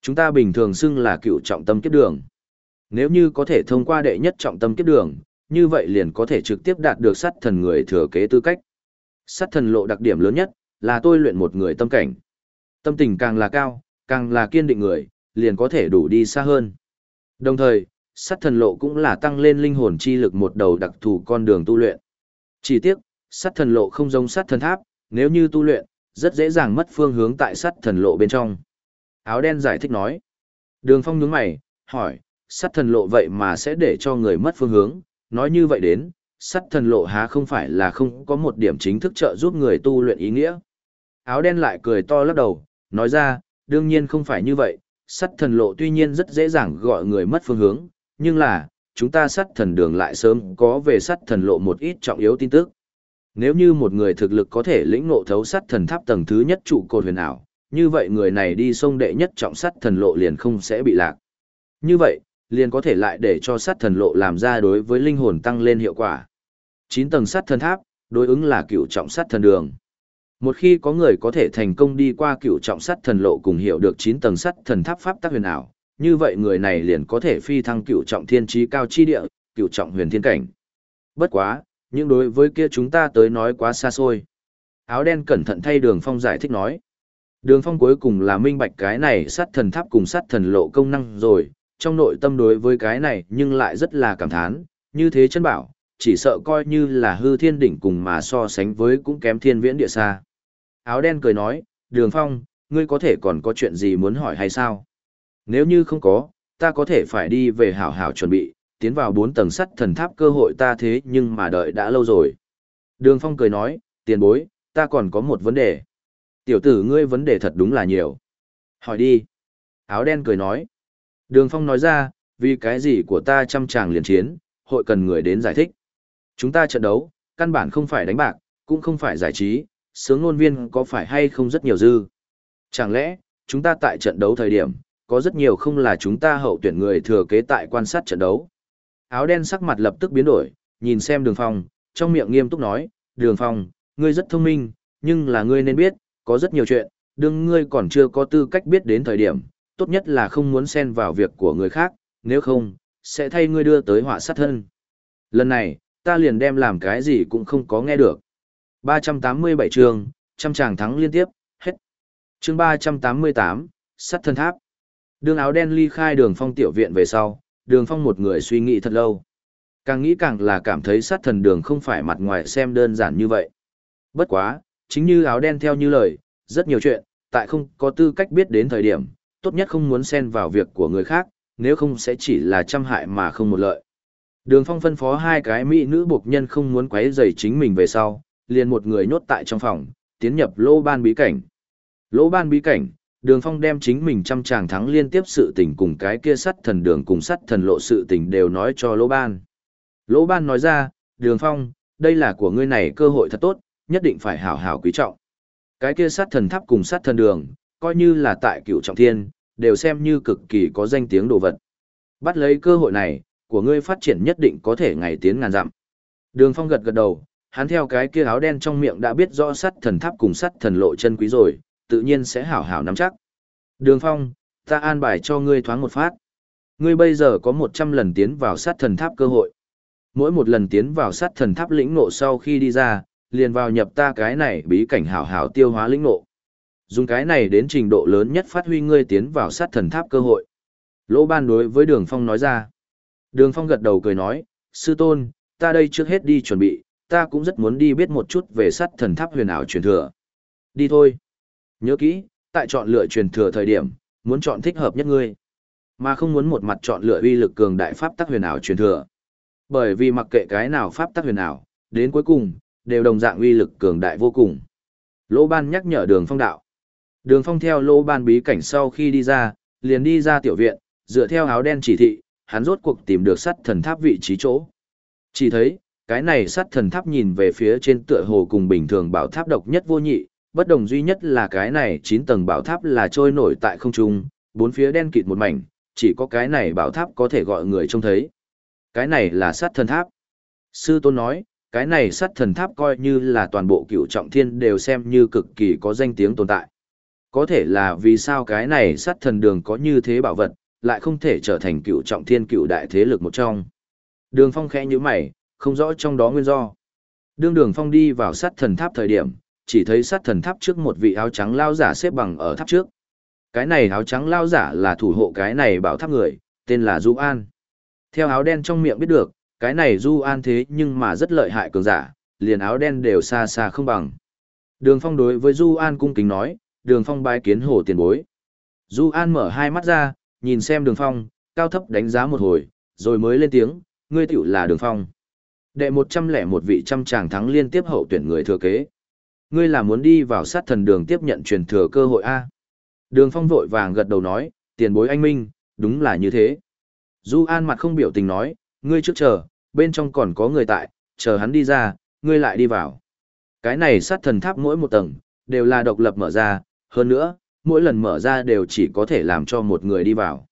Chúng ta bình thường xưng là cựu trọng tâm kiếp đường. Nếu như có thể thông qua đệ nhất trọng tâm kiếp đường, như vậy liền có thể trực tiếp đạt được sát thần người thừa kế tư cách. Sát thần lộ đặc điểm lớn nhất là tôi luyện một người tâm cảnh. Tâm tình càng là cao, càng là kiên định người, liền có thể đủ đi xa hơn. Đồng thời, sát thần lộ cũng là tăng lên linh hồn chi lực một đầu đặc thù con đường tu luyện. Chỉ tiếc, sát thần lộ không giống sát thần tháp, nếu như tu luyện, rất dễ dàng mất phương hướng tại sát thần lộ bên trong. Áo đen giải thích nói. Đường phong nhướng mày, hỏi, sát thần lộ vậy mà sẽ để cho người mất phương hướng, nói như vậy đến, sắt thần lộ há không phải là không có một điểm chính thức trợ giúp người tu luyện ý nghĩa. Áo đen lại cười to lắc đầu, nói ra, đương nhiên không phải như vậy, sắt thần lộ tuy nhiên rất dễ dàng gọi người mất phương hướng, nhưng là, chúng ta sát thần đường lại sớm có về sát thần lộ một ít trọng yếu tin tức. Nếu như một người thực lực có thể lĩnh ngộ thấu sát thần tháp tầng thứ nhất trụ cột huyền ảo, như vậy người này đi sông đệ nhất trọng sát thần lộ liền không sẽ bị lạc. Như vậy, liền có thể lại để cho sát thần lộ làm ra đối với linh hồn tăng lên hiệu quả. 9 tầng sát thần tháp, đối ứng là cựu trọng sát thần đường. Một khi có người có thể thành công đi qua cựu trọng sát thần lộ cùng hiểu được 9 tầng sát thần tháp pháp tác huyền ảo, như vậy người này liền có thể phi thăng cựu trọng thiên trí cao chi địa, cựu trọng huyền thiên cảnh. Bất quá, nhưng đối với kia chúng ta tới nói quá xa xôi. Áo đen cẩn thận thay đường phong giải thích nói. Đường phong cuối cùng là minh bạch cái này sát thần tháp cùng sát thần lộ công năng rồi, trong nội tâm đối với cái này nhưng lại rất là cảm thán, như thế chân bảo, chỉ sợ coi như là hư thiên đỉnh cùng mà so sánh với cũng kém thiên viễn địa xa. Áo đen cười nói, đường phong, ngươi có thể còn có chuyện gì muốn hỏi hay sao? Nếu như không có, ta có thể phải đi về hảo hảo chuẩn bị, tiến vào bốn tầng sắt thần tháp cơ hội ta thế nhưng mà đợi đã lâu rồi. Đường phong cười nói, tiền bối, ta còn có một vấn đề. Tiểu tử ngươi vấn đề thật đúng là nhiều. Hỏi đi. Áo đen cười nói. Đường Phong nói ra, vì cái gì của ta chăm chàng liền chiến, hội cần người đến giải thích. Chúng ta trận đấu, căn bản không phải đánh bạc, cũng không phải giải trí, sướng ngôn viên có phải hay không rất nhiều dư. Chẳng lẽ, chúng ta tại trận đấu thời điểm, có rất nhiều không là chúng ta hậu tuyển người thừa kế tại quan sát trận đấu. Áo đen sắc mặt lập tức biến đổi, nhìn xem đường phong, trong miệng nghiêm túc nói, đường phong, ngươi rất thông minh, nhưng là ngươi nên biết, có rất nhiều chuyện, đương ngươi còn chưa có tư cách biết đến thời điểm, tốt nhất là không muốn xen vào việc của người khác, nếu không, sẽ thay ngươi đưa tới họa sát thân. Lần này, ta liền đem làm cái gì cũng không có nghe được. 387 chương, trăm chàng thắng liên tiếp, hết. Chương 388, sát thân tháp. Đường áo đen ly khai đường phong tiểu viện về sau, đường phong một người suy nghĩ thật lâu. Càng nghĩ càng là cảm thấy sát thần đường không phải mặt ngoài xem đơn giản như vậy. Bất quá, chính như áo đen theo như lời, rất nhiều chuyện, tại không có tư cách biết đến thời điểm, tốt nhất không muốn xen vào việc của người khác, nếu không sẽ chỉ là trăm hại mà không một lợi. Đường phong phân phó hai cái mỹ nữ buộc nhân không muốn quấy rầy chính mình về sau, liền một người nhốt tại trong phòng, tiến nhập lô ban bí cảnh. Lô ban bí cảnh, đường phong đem chính mình trăm tràng thắng liên tiếp sự tình cùng cái kia sắt thần đường cùng sắt thần lộ sự tình đều nói cho Lỗ ban. Lỗ ban nói ra, đường phong, đây là của ngươi này cơ hội thật tốt, nhất định phải hảo hảo quý trọng. Cái kia sát thần tháp cùng sát thần đường, coi như là tại cựu trọng thiên, đều xem như cực kỳ có danh tiếng đồ vật. Bắt lấy cơ hội này, của ngươi phát triển nhất định có thể ngày tiến ngàn dặm. Đường Phong gật gật đầu, hắn theo cái kia áo đen trong miệng đã biết rõ sắt thần tháp cùng sắt thần lộ chân quý rồi, tự nhiên sẽ hảo hảo nắm chắc. Đường Phong, ta an bài cho ngươi thoáng một phát. Ngươi bây giờ có 100 lần tiến vào sát thần tháp cơ hội. Mỗi một lần tiến vào sát thần tháp lĩnh ngộ sau khi đi ra, liền vào nhập ta cái này bí cảnh hảo hảo tiêu hóa lĩnh ngộ. Dùng cái này đến trình độ lớn nhất phát huy ngươi tiến vào sát thần tháp cơ hội. Lỗ ban đối với Đường Phong nói ra. Đường Phong gật đầu cười nói, sư tôn, ta đây trước hết đi chuẩn bị, ta cũng rất muốn đi biết một chút về sát thần tháp huyền ảo truyền thừa. Đi thôi. Nhớ kỹ, tại chọn lựa truyền thừa thời điểm, muốn chọn thích hợp nhất ngươi, mà không muốn một mặt chọn lựa uy lực cường đại pháp tắc huyền ảo truyền thừa. Bởi vì mặc kệ cái nào pháp tắc huyền ảo, đến cuối cùng, đều đồng dạng uy lực cường đại vô cùng. Lỗ Ban nhắc nhở Đường Phong đạo. Đường Phong theo Lỗ Ban bí cảnh sau khi đi ra, liền đi ra tiểu viện, dựa theo áo đen chỉ thị, hắn rốt cuộc tìm được sắt thần tháp vị trí chỗ. Chỉ thấy, cái này sắt thần tháp nhìn về phía trên tựa hồ cùng bình thường bảo tháp độc nhất vô nhị, bất đồng duy nhất là cái này 9 tầng bảo tháp là trôi nổi tại không trung, bốn phía đen kịt một mảnh, chỉ có cái này bảo tháp có thể gọi người trông thấy. Cái này là sát thần tháp. Sư Tôn nói, cái này sát thần tháp coi như là toàn bộ cựu trọng thiên đều xem như cực kỳ có danh tiếng tồn tại. Có thể là vì sao cái này sát thần đường có như thế bảo vật, lại không thể trở thành cựu trọng thiên cựu đại thế lực một trong. Đường phong khẽ như mày, không rõ trong đó nguyên do. Đường đường phong đi vào sát thần tháp thời điểm, chỉ thấy sát thần tháp trước một vị áo trắng lao giả xếp bằng ở tháp trước. Cái này áo trắng lao giả là thủ hộ cái này bảo tháp người, tên là Du An. Theo áo đen trong miệng biết được, cái này Du An thế nhưng mà rất lợi hại cường giả, liền áo đen đều xa xa không bằng. Đường Phong đối với Du An cung kính nói, Đường Phong bái kiến hồ tiền bối. Du An mở hai mắt ra, nhìn xem Đường Phong, cao thấp đánh giá một hồi, rồi mới lên tiếng, ngươi tiểu là Đường Phong. Đệ một trăm lẻ một vị trăm chàng thắng liên tiếp hậu tuyển người thừa kế. Ngươi là muốn đi vào sát thần đường tiếp nhận truyền thừa cơ hội A. Đường Phong vội vàng gật đầu nói, tiền bối anh Minh, đúng là như thế. Du An mặt không biểu tình nói, ngươi trước chờ, bên trong còn có người tại, chờ hắn đi ra, ngươi lại đi vào. Cái này sát thần tháp mỗi một tầng, đều là độc lập mở ra, hơn nữa, mỗi lần mở ra đều chỉ có thể làm cho một người đi vào.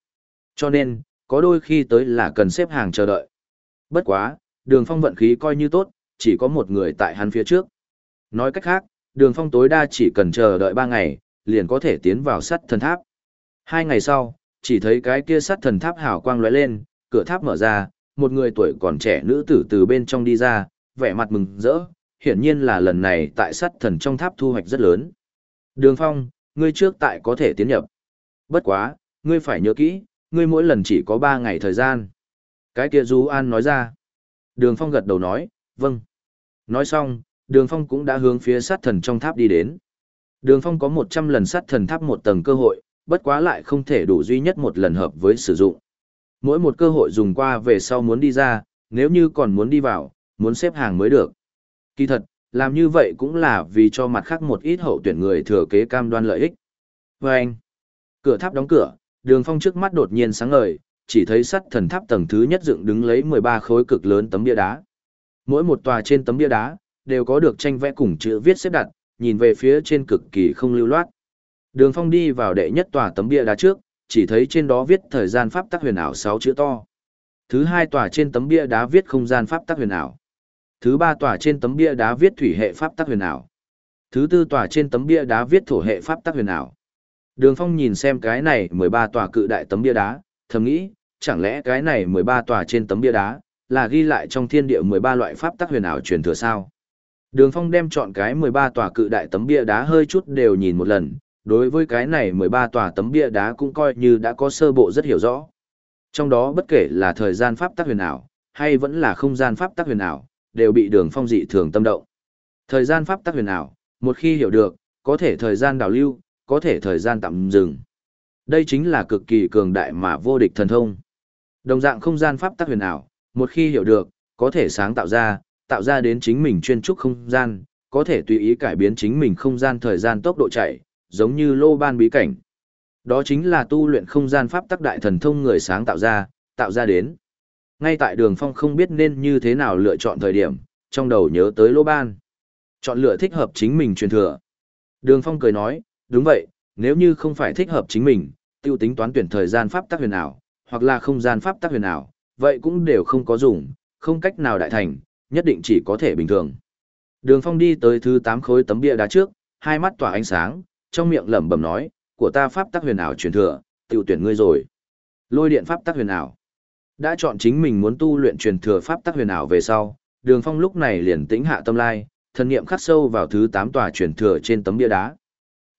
Cho nên, có đôi khi tới là cần xếp hàng chờ đợi. Bất quá, đường phong vận khí coi như tốt, chỉ có một người tại hắn phía trước. Nói cách khác, đường phong tối đa chỉ cần chờ đợi ba ngày, liền có thể tiến vào sắt thần tháp. Hai ngày sau, chỉ thấy cái kia sắt thần tháp hào quang lóe lên, cửa tháp mở ra, một người tuổi còn trẻ nữ tử từ bên trong đi ra, vẻ mặt mừng rỡ, hiển nhiên là lần này tại sắt thần trong tháp thu hoạch rất lớn. Đường Phong, ngươi trước tại có thể tiến nhập. Bất quá, ngươi phải nhớ kỹ, ngươi mỗi lần chỉ có 3 ngày thời gian. Cái kia Du An nói ra. Đường Phong gật đầu nói, vâng. Nói xong, Đường Phong cũng đã hướng phía sát thần trong tháp đi đến. Đường Phong có 100 lần sát thần tháp một tầng cơ hội, bất quá lại không thể đủ duy nhất một lần hợp với sử dụng. Mỗi một cơ hội dùng qua về sau muốn đi ra, nếu như còn muốn đi vào, muốn xếp hàng mới được. Kỳ thật, làm như vậy cũng là vì cho mặt khác một ít hậu tuyển người thừa kế cam đoan lợi ích. vê anh, cửa tháp đóng cửa, đường phong trước mắt đột nhiên sáng ngời, chỉ thấy sắt thần tháp tầng thứ nhất dựng đứng lấy 13 khối cực lớn tấm bia đá. Mỗi một tòa trên tấm bia đá, đều có được tranh vẽ cùng chữ viết xếp đặt, nhìn về phía trên cực kỳ không lưu loát. Đường phong đi vào đệ nhất tòa tấm bia đá trước, chỉ thấy trên đó viết thời gian pháp tắc huyền ảo 6 chữ to. Thứ hai tòa trên tấm bia đá viết không gian pháp tắc huyền ảo. Thứ ba tòa trên tấm bia đá viết thủy hệ pháp tắc huyền ảo. Thứ tư tòa trên tấm bia đá viết thổ hệ pháp tắc huyền ảo. Đường Phong nhìn xem cái này 13 tòa cự đại tấm bia đá, thầm nghĩ, chẳng lẽ cái này 13 tòa trên tấm bia đá là ghi lại trong thiên địa 13 loại pháp tắc huyền ảo truyền thừa sao? Đường Phong đem chọn cái 13 tòa cự đại tấm bia đá hơi chút đều nhìn một lần, đối với cái này 13 tòa tấm bia đá cũng coi như đã có sơ bộ rất hiểu rõ. Trong đó bất kể là thời gian pháp tắc huyền ảo, hay vẫn là không gian pháp tắc huyền ảo, đều bị Đường Phong dị thường tâm động. Thời gian pháp tắc huyền ảo, một khi hiểu được, có thể thời gian đảo lưu, có thể thời gian tạm dừng. Đây chính là cực kỳ cường đại mà vô địch thần thông. Đồng dạng không gian pháp tắc huyền ảo, một khi hiểu được, có thể sáng tạo ra, tạo ra đến chính mình chuyên trúc không gian, có thể tùy ý cải biến chính mình không gian thời gian tốc độ chạy, giống như lô ban bí cảnh. Đó chính là tu luyện không gian pháp tắc đại thần thông người sáng tạo ra, tạo ra đến. Ngay tại đường phong không biết nên như thế nào lựa chọn thời điểm, trong đầu nhớ tới lô ban. Chọn lựa thích hợp chính mình truyền thừa. Đường phong cười nói, đúng vậy, nếu như không phải thích hợp chính mình, tiêu tính toán tuyển thời gian pháp tắc huyền ảo, hoặc là không gian pháp tắc huyền ảo, vậy cũng đều không có dùng, không cách nào đại thành, nhất định chỉ có thể bình thường. Đường Phong đi tới thứ 8 khối tấm bia đá trước, hai mắt tỏa ánh sáng, trong miệng lẩm bẩm nói, của ta pháp tắc huyền ảo truyền thừa, tiểu tuyển ngươi rồi. Lôi điện pháp tắc huyền ảo. Đã chọn chính mình muốn tu luyện truyền thừa pháp tắc huyền ảo về sau, Đường Phong lúc này liền tĩnh hạ tâm lai, thần niệm khắc sâu vào thứ 8 tòa truyền thừa trên tấm bia đá.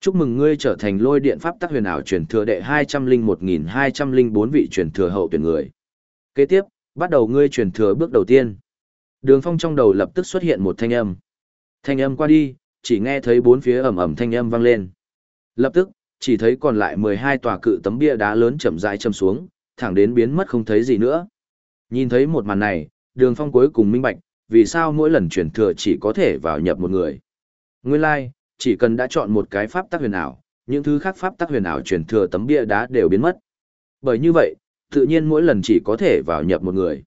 Chúc mừng ngươi trở thành lôi điện pháp tắc huyền ảo truyền thừa đệ 201.204 vị truyền thừa hậu tuyển người. Kế tiếp, bắt đầu ngươi truyền thừa bước đầu tiên. Đường Phong trong đầu lập tức xuất hiện một thanh âm. Thanh âm qua đi, chỉ nghe thấy bốn phía ầm ầm thanh âm vang lên. Lập tức, chỉ thấy còn lại 12 tòa cự tấm bia đá lớn chậm rãi châm xuống, thẳng đến biến mất không thấy gì nữa. Nhìn thấy một màn này, Đường Phong cuối cùng minh bạch, vì sao mỗi lần truyền thừa chỉ có thể vào nhập một người. Nguyên lai, like, chỉ cần đã chọn một cái pháp tắc huyền ảo, những thứ khác pháp tắc huyền ảo truyền thừa tấm bia đá đều biến mất. Bởi như vậy, tự nhiên mỗi lần chỉ có thể vào nhập một người.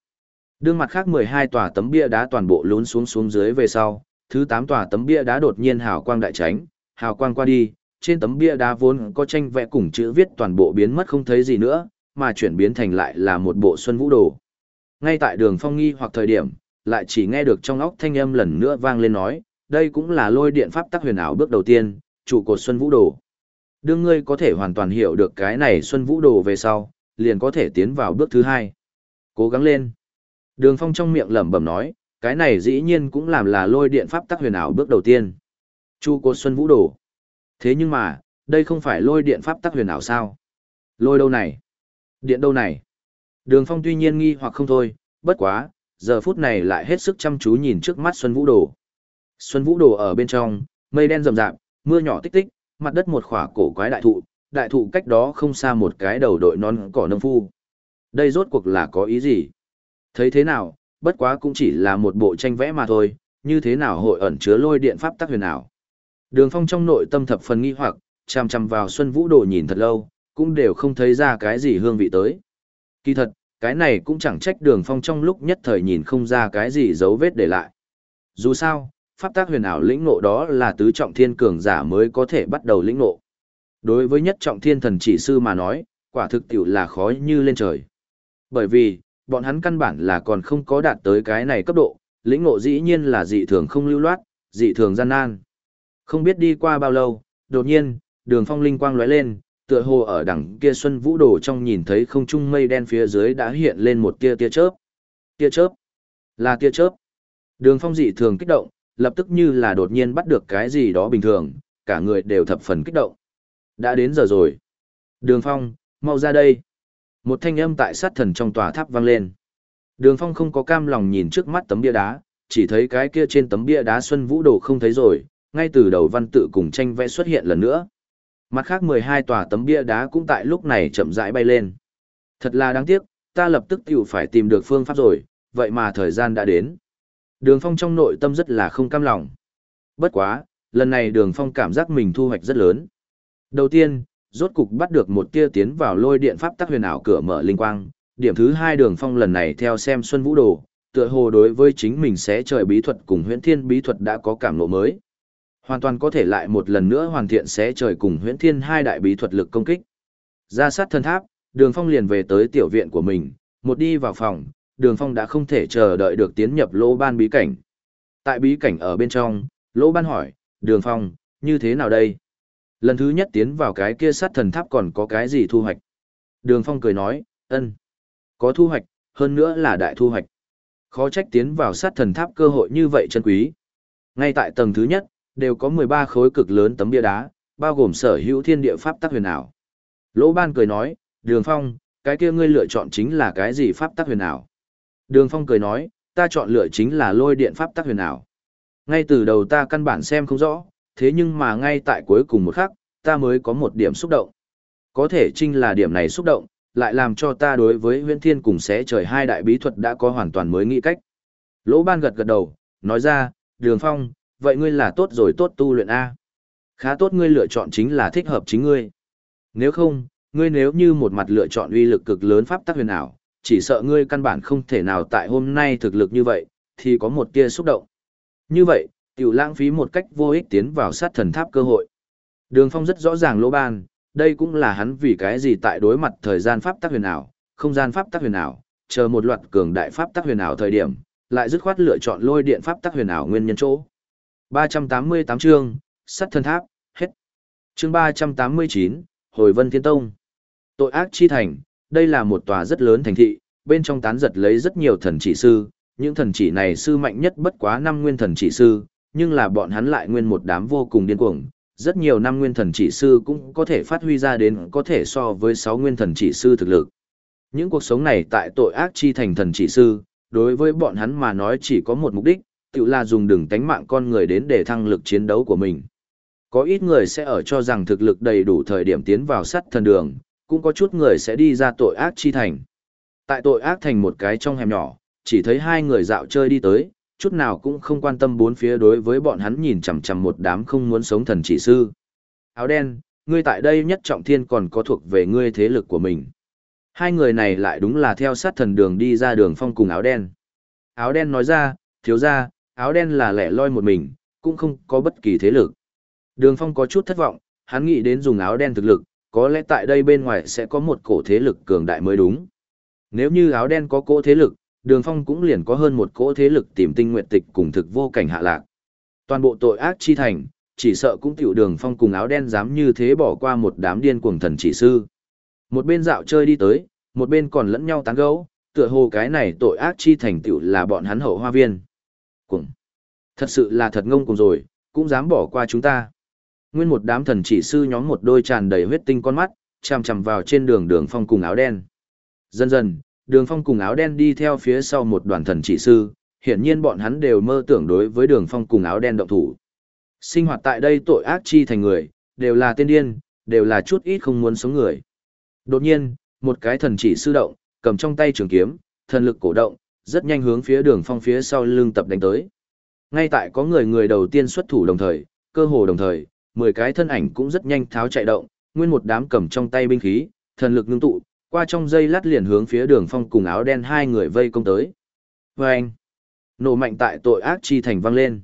Đương mặt khác 12 tòa tấm bia đá toàn bộ lún xuống xuống dưới về sau, thứ 8 tòa tấm bia đá đột nhiên hào quang đại tránh, hào quang qua đi, trên tấm bia đá vốn có tranh vẽ cùng chữ viết toàn bộ biến mất không thấy gì nữa, mà chuyển biến thành lại là một bộ xuân vũ đồ. Ngay tại đường phong nghi hoặc thời điểm, lại chỉ nghe được trong óc thanh âm lần nữa vang lên nói, đây cũng là lôi điện pháp tắc huyền ảo bước đầu tiên, trụ cột xuân vũ đồ. Đương ngươi có thể hoàn toàn hiểu được cái này xuân vũ đồ về sau, liền có thể tiến vào bước thứ hai. Cố gắng lên. Đường Phong trong miệng lẩm bẩm nói, cái này dĩ nhiên cũng làm là lôi điện pháp tắc huyền ảo bước đầu tiên. Chu cột xuân vũ đồ. Thế nhưng mà, đây không phải lôi điện pháp tắc huyền ảo sao? Lôi đâu này? Điện đâu này? Đường Phong tuy nhiên nghi hoặc không thôi, bất quá, giờ phút này lại hết sức chăm chú nhìn trước mắt Xuân Vũ Đồ. Xuân Vũ Đồ ở bên trong, mây đen rậm rạp, mưa nhỏ tích tích, mặt đất một khỏa cổ quái đại thụ, đại thụ cách đó không xa một cái đầu đội non cỏ nông phu. Đây rốt cuộc là có ý gì? Thấy thế nào, bất quá cũng chỉ là một bộ tranh vẽ mà thôi, như thế nào hội ẩn chứa lôi điện pháp tắc huyền ảo. Đường Phong trong nội tâm thập phần nghi hoặc, chằm chằm vào Xuân Vũ Đồ nhìn thật lâu, cũng đều không thấy ra cái gì hương vị tới. Kỳ thật, cái này cũng chẳng trách Đường Phong trong lúc nhất thời nhìn không ra cái gì dấu vết để lại. Dù sao, pháp tác huyền ảo lĩnh ngộ đó là tứ trọng thiên cường giả mới có thể bắt đầu lĩnh ngộ. Đối với nhất trọng thiên thần chỉ sư mà nói, quả thực tiểu là khó như lên trời. Bởi vì, bọn hắn căn bản là còn không có đạt tới cái này cấp độ, lĩnh ngộ dĩ nhiên là dị thường không lưu loát, dị thường gian nan. Không biết đi qua bao lâu, đột nhiên, đường phong linh quang lóe lên, tựa hồ ở đằng kia xuân vũ đồ trong nhìn thấy không trung mây đen phía dưới đã hiện lên một tia tia chớp. Tia chớp? Là tia chớp. Đường phong dị thường kích động, lập tức như là đột nhiên bắt được cái gì đó bình thường, cả người đều thập phần kích động. Đã đến giờ rồi. Đường phong, mau ra đây. Một thanh âm tại sát thần trong tòa tháp vang lên. Đường phong không có cam lòng nhìn trước mắt tấm bia đá, chỉ thấy cái kia trên tấm bia đá xuân vũ đồ không thấy rồi, ngay từ đầu văn tự cùng tranh vẽ xuất hiện lần nữa. Mặt khác 12 tòa tấm bia đá cũng tại lúc này chậm rãi bay lên. Thật là đáng tiếc, ta lập tức tiểu phải tìm được phương pháp rồi, vậy mà thời gian đã đến. Đường Phong trong nội tâm rất là không cam lòng. Bất quá, lần này Đường Phong cảm giác mình thu hoạch rất lớn. Đầu tiên, rốt cục bắt được một tia tiến vào lôi điện pháp tắc huyền ảo cửa mở linh quang. Điểm thứ hai Đường Phong lần này theo xem Xuân Vũ Đồ, tựa hồ đối với chính mình sẽ trời bí thuật cùng huyễn thiên bí thuật đã có cảm ngộ mới. Hoàn toàn có thể lại một lần nữa hoàn thiện sẽ trời cùng huyễn thiên hai đại bí thuật lực công kích. Ra sát thân tháp, đường phong liền về tới tiểu viện của mình, một đi vào phòng, đường phong đã không thể chờ đợi được tiến nhập lỗ ban bí cảnh. Tại bí cảnh ở bên trong, lỗ ban hỏi, Đường Phong, như thế nào đây? Lần thứ nhất tiến vào cái kia sát thần tháp còn có cái gì thu hoạch? Đường Phong cười nói, ân, có thu hoạch, hơn nữa là đại thu hoạch. Khó trách tiến vào sát thần tháp cơ hội như vậy chân quý. Ngay tại tầng thứ nhất, đều có 13 khối cực lớn tấm bia đá, bao gồm sở hữu thiên địa pháp tắc huyền ảo. Lỗ Ban cười nói, Đường Phong, cái kia ngươi lựa chọn chính là cái gì pháp tắc huyền ảo? Đường Phong cười nói, ta chọn lựa chính là lôi điện pháp tắc huyền ảo. Ngay từ đầu ta căn bản xem không rõ, thế nhưng mà ngay tại cuối cùng một khắc, ta mới có một điểm xúc động. Có thể trinh là điểm này xúc động, lại làm cho ta đối với huyễn thiên cùng xé trời hai đại bí thuật đã có hoàn toàn mới nghĩ cách. Lỗ ban gật gật đầu, nói ra, đường phong, vậy ngươi là tốt rồi tốt tu luyện A. Khá tốt ngươi lựa chọn chính là thích hợp chính ngươi. Nếu không, ngươi nếu như một mặt lựa chọn uy lực cực lớn pháp tắc huyền ảo, chỉ sợ ngươi căn bản không thể nào tại hôm nay thực lực như vậy, thì có một tia xúc động. Như vậy, tiểu lãng phí một cách vô ích tiến vào sát thần tháp cơ hội. Đường Phong rất rõ ràng lỗ ban, đây cũng là hắn vì cái gì tại đối mặt thời gian pháp tắc huyền ảo, không gian pháp tắc huyền ảo, chờ một loạt cường đại pháp tắc huyền ảo thời điểm, lại dứt khoát lựa chọn lôi điện pháp tắc huyền ảo nguyên nhân chỗ. 388 chương, sát thần tháp, hết. Chương 389, Hồi Vân Thiên Tông. Tội ác chi thành, đây là một tòa rất lớn thành thị, bên trong tán giật lấy rất nhiều thần chỉ sư, những thần chỉ này sư mạnh nhất bất quá năm nguyên thần chỉ sư, nhưng là bọn hắn lại nguyên một đám vô cùng điên cuồng, rất nhiều năm nguyên thần chỉ sư cũng có thể phát huy ra đến có thể so với sáu nguyên thần chỉ sư thực lực. Những cuộc sống này tại tội ác chi thành thần chỉ sư, đối với bọn hắn mà nói chỉ có một mục đích, tự là dùng đừng tánh mạng con người đến để thăng lực chiến đấu của mình. Có ít người sẽ ở cho rằng thực lực đầy đủ thời điểm tiến vào sắt thần đường, cũng có chút người sẽ đi ra tội ác chi thành. Tại tội ác thành một cái trong hẻm nhỏ, chỉ thấy hai người dạo chơi đi tới, chút nào cũng không quan tâm bốn phía đối với bọn hắn nhìn chằm chằm một đám không muốn sống thần chỉ sư. Áo đen, ngươi tại đây nhất trọng thiên còn có thuộc về ngươi thế lực của mình. Hai người này lại đúng là theo sát thần đường đi ra đường phong cùng áo đen. Áo đen nói ra, thiếu ra, áo đen là lẻ loi một mình, cũng không có bất kỳ thế lực. Đường phong có chút thất vọng, hắn nghĩ đến dùng áo đen thực lực, có lẽ tại đây bên ngoài sẽ có một cổ thế lực cường đại mới đúng. Nếu như áo đen có cỗ thế lực, đường phong cũng liền có hơn một cỗ thế lực tìm tinh nguyện tịch cùng thực vô cảnh hạ lạc. Toàn bộ tội ác chi thành, chỉ sợ cũng tiểu đường phong cùng áo đen dám như thế bỏ qua một đám điên cuồng thần chỉ sư. Một bên dạo chơi đi tới, một bên còn lẫn nhau tán gẫu, tựa hồ cái này tội ác chi thành tiểu là bọn hắn hậu hoa viên. Cuồng. Thật sự là thật ngông cuồng rồi, cũng dám bỏ qua chúng ta. Nguyên một đám thần chỉ sư nhóm một đôi tràn đầy huyết tinh con mắt, chằm chằm vào trên đường đường phong cùng áo đen. Dần dần, đường phong cùng áo đen đi theo phía sau một đoàn thần chỉ sư, hiển nhiên bọn hắn đều mơ tưởng đối với đường phong cùng áo đen động thủ. Sinh hoạt tại đây tội ác chi thành người, đều là tên điên, đều là chút ít không muốn sống người. Đột nhiên, một cái thần chỉ sư động, cầm trong tay trường kiếm, thần lực cổ động, rất nhanh hướng phía đường phong phía sau lưng tập đánh tới. Ngay tại có người người đầu tiên xuất thủ đồng thời, cơ hồ đồng thời, 10 cái thân ảnh cũng rất nhanh tháo chạy động, nguyên một đám cầm trong tay binh khí, thần lực ngưng tụ, qua trong dây lát liền hướng phía đường phong cùng áo đen hai người vây công tới. Và anh, nổ mạnh tại tội ác chi thành vang lên.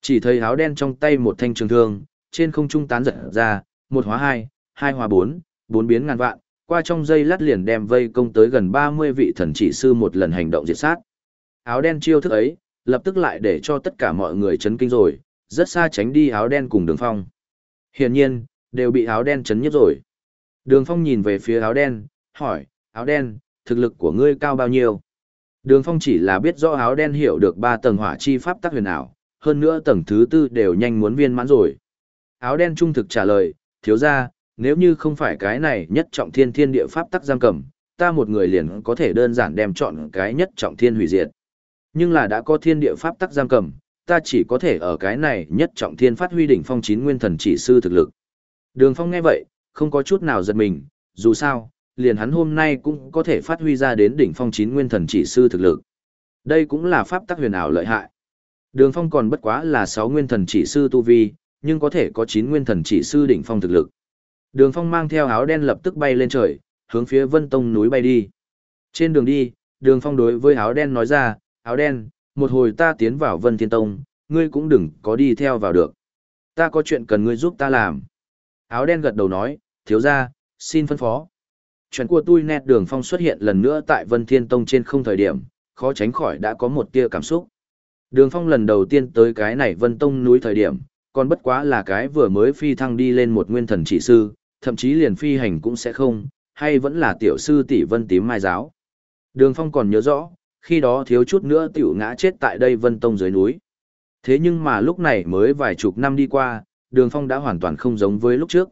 Chỉ thấy áo đen trong tay một thanh trường thương, trên không trung tán giật ra, một hóa hai, hai hóa bốn, bốn biến ngàn vạn, qua trong dây lát liền đem vây công tới gần 30 vị thần chỉ sư một lần hành động diệt sát. Áo đen chiêu thức ấy, lập tức lại để cho tất cả mọi người chấn kinh rồi, rất xa tránh đi áo đen cùng đường phong. Hiển nhiên, đều bị áo đen chấn nhất rồi. Đường phong nhìn về phía áo đen, hỏi, áo đen, thực lực của ngươi cao bao nhiêu? Đường phong chỉ là biết rõ áo đen hiểu được ba tầng hỏa chi pháp tắc huyền ảo, hơn nữa tầng thứ tư đều nhanh muốn viên mãn rồi. Áo đen trung thực trả lời, thiếu ra, nếu như không phải cái này nhất trọng thiên thiên địa pháp tắc giam cầm, ta một người liền có thể đơn giản đem chọn cái nhất trọng thiên hủy diệt. Nhưng là đã có thiên địa pháp tắc giam cầm, ta chỉ có thể ở cái này nhất trọng thiên phát huy đỉnh phong chín nguyên thần chỉ sư thực lực. Đường Phong nghe vậy, không có chút nào giật mình, dù sao, liền hắn hôm nay cũng có thể phát huy ra đến đỉnh phong chín nguyên thần chỉ sư thực lực. Đây cũng là pháp tắc huyền ảo lợi hại. Đường Phong còn bất quá là sáu nguyên thần chỉ sư tu vi, nhưng có thể có chín nguyên thần chỉ sư đỉnh phong thực lực. Đường Phong mang theo áo đen lập tức bay lên trời, hướng phía Vân Tông núi bay đi. Trên đường đi, Đường Phong đối với áo đen nói ra, áo đen, một hồi ta tiến vào Vân Thiên Tông, ngươi cũng đừng có đi theo vào được. Ta có chuyện cần ngươi giúp ta làm. Áo đen gật đầu nói, thiếu ra, xin phân phó. Chuyện của tôi nét đường phong xuất hiện lần nữa tại Vân Thiên Tông trên không thời điểm, khó tránh khỏi đã có một tia cảm xúc. Đường phong lần đầu tiên tới cái này Vân Tông núi thời điểm, còn bất quá là cái vừa mới phi thăng đi lên một nguyên thần chỉ sư, thậm chí liền phi hành cũng sẽ không, hay vẫn là tiểu sư tỷ vân tím mai giáo. Đường Phong còn nhớ rõ, khi đó thiếu chút nữa tiểu ngã chết tại đây vân tông dưới núi. Thế nhưng mà lúc này mới vài chục năm đi qua, đường Phong đã hoàn toàn không giống với lúc trước.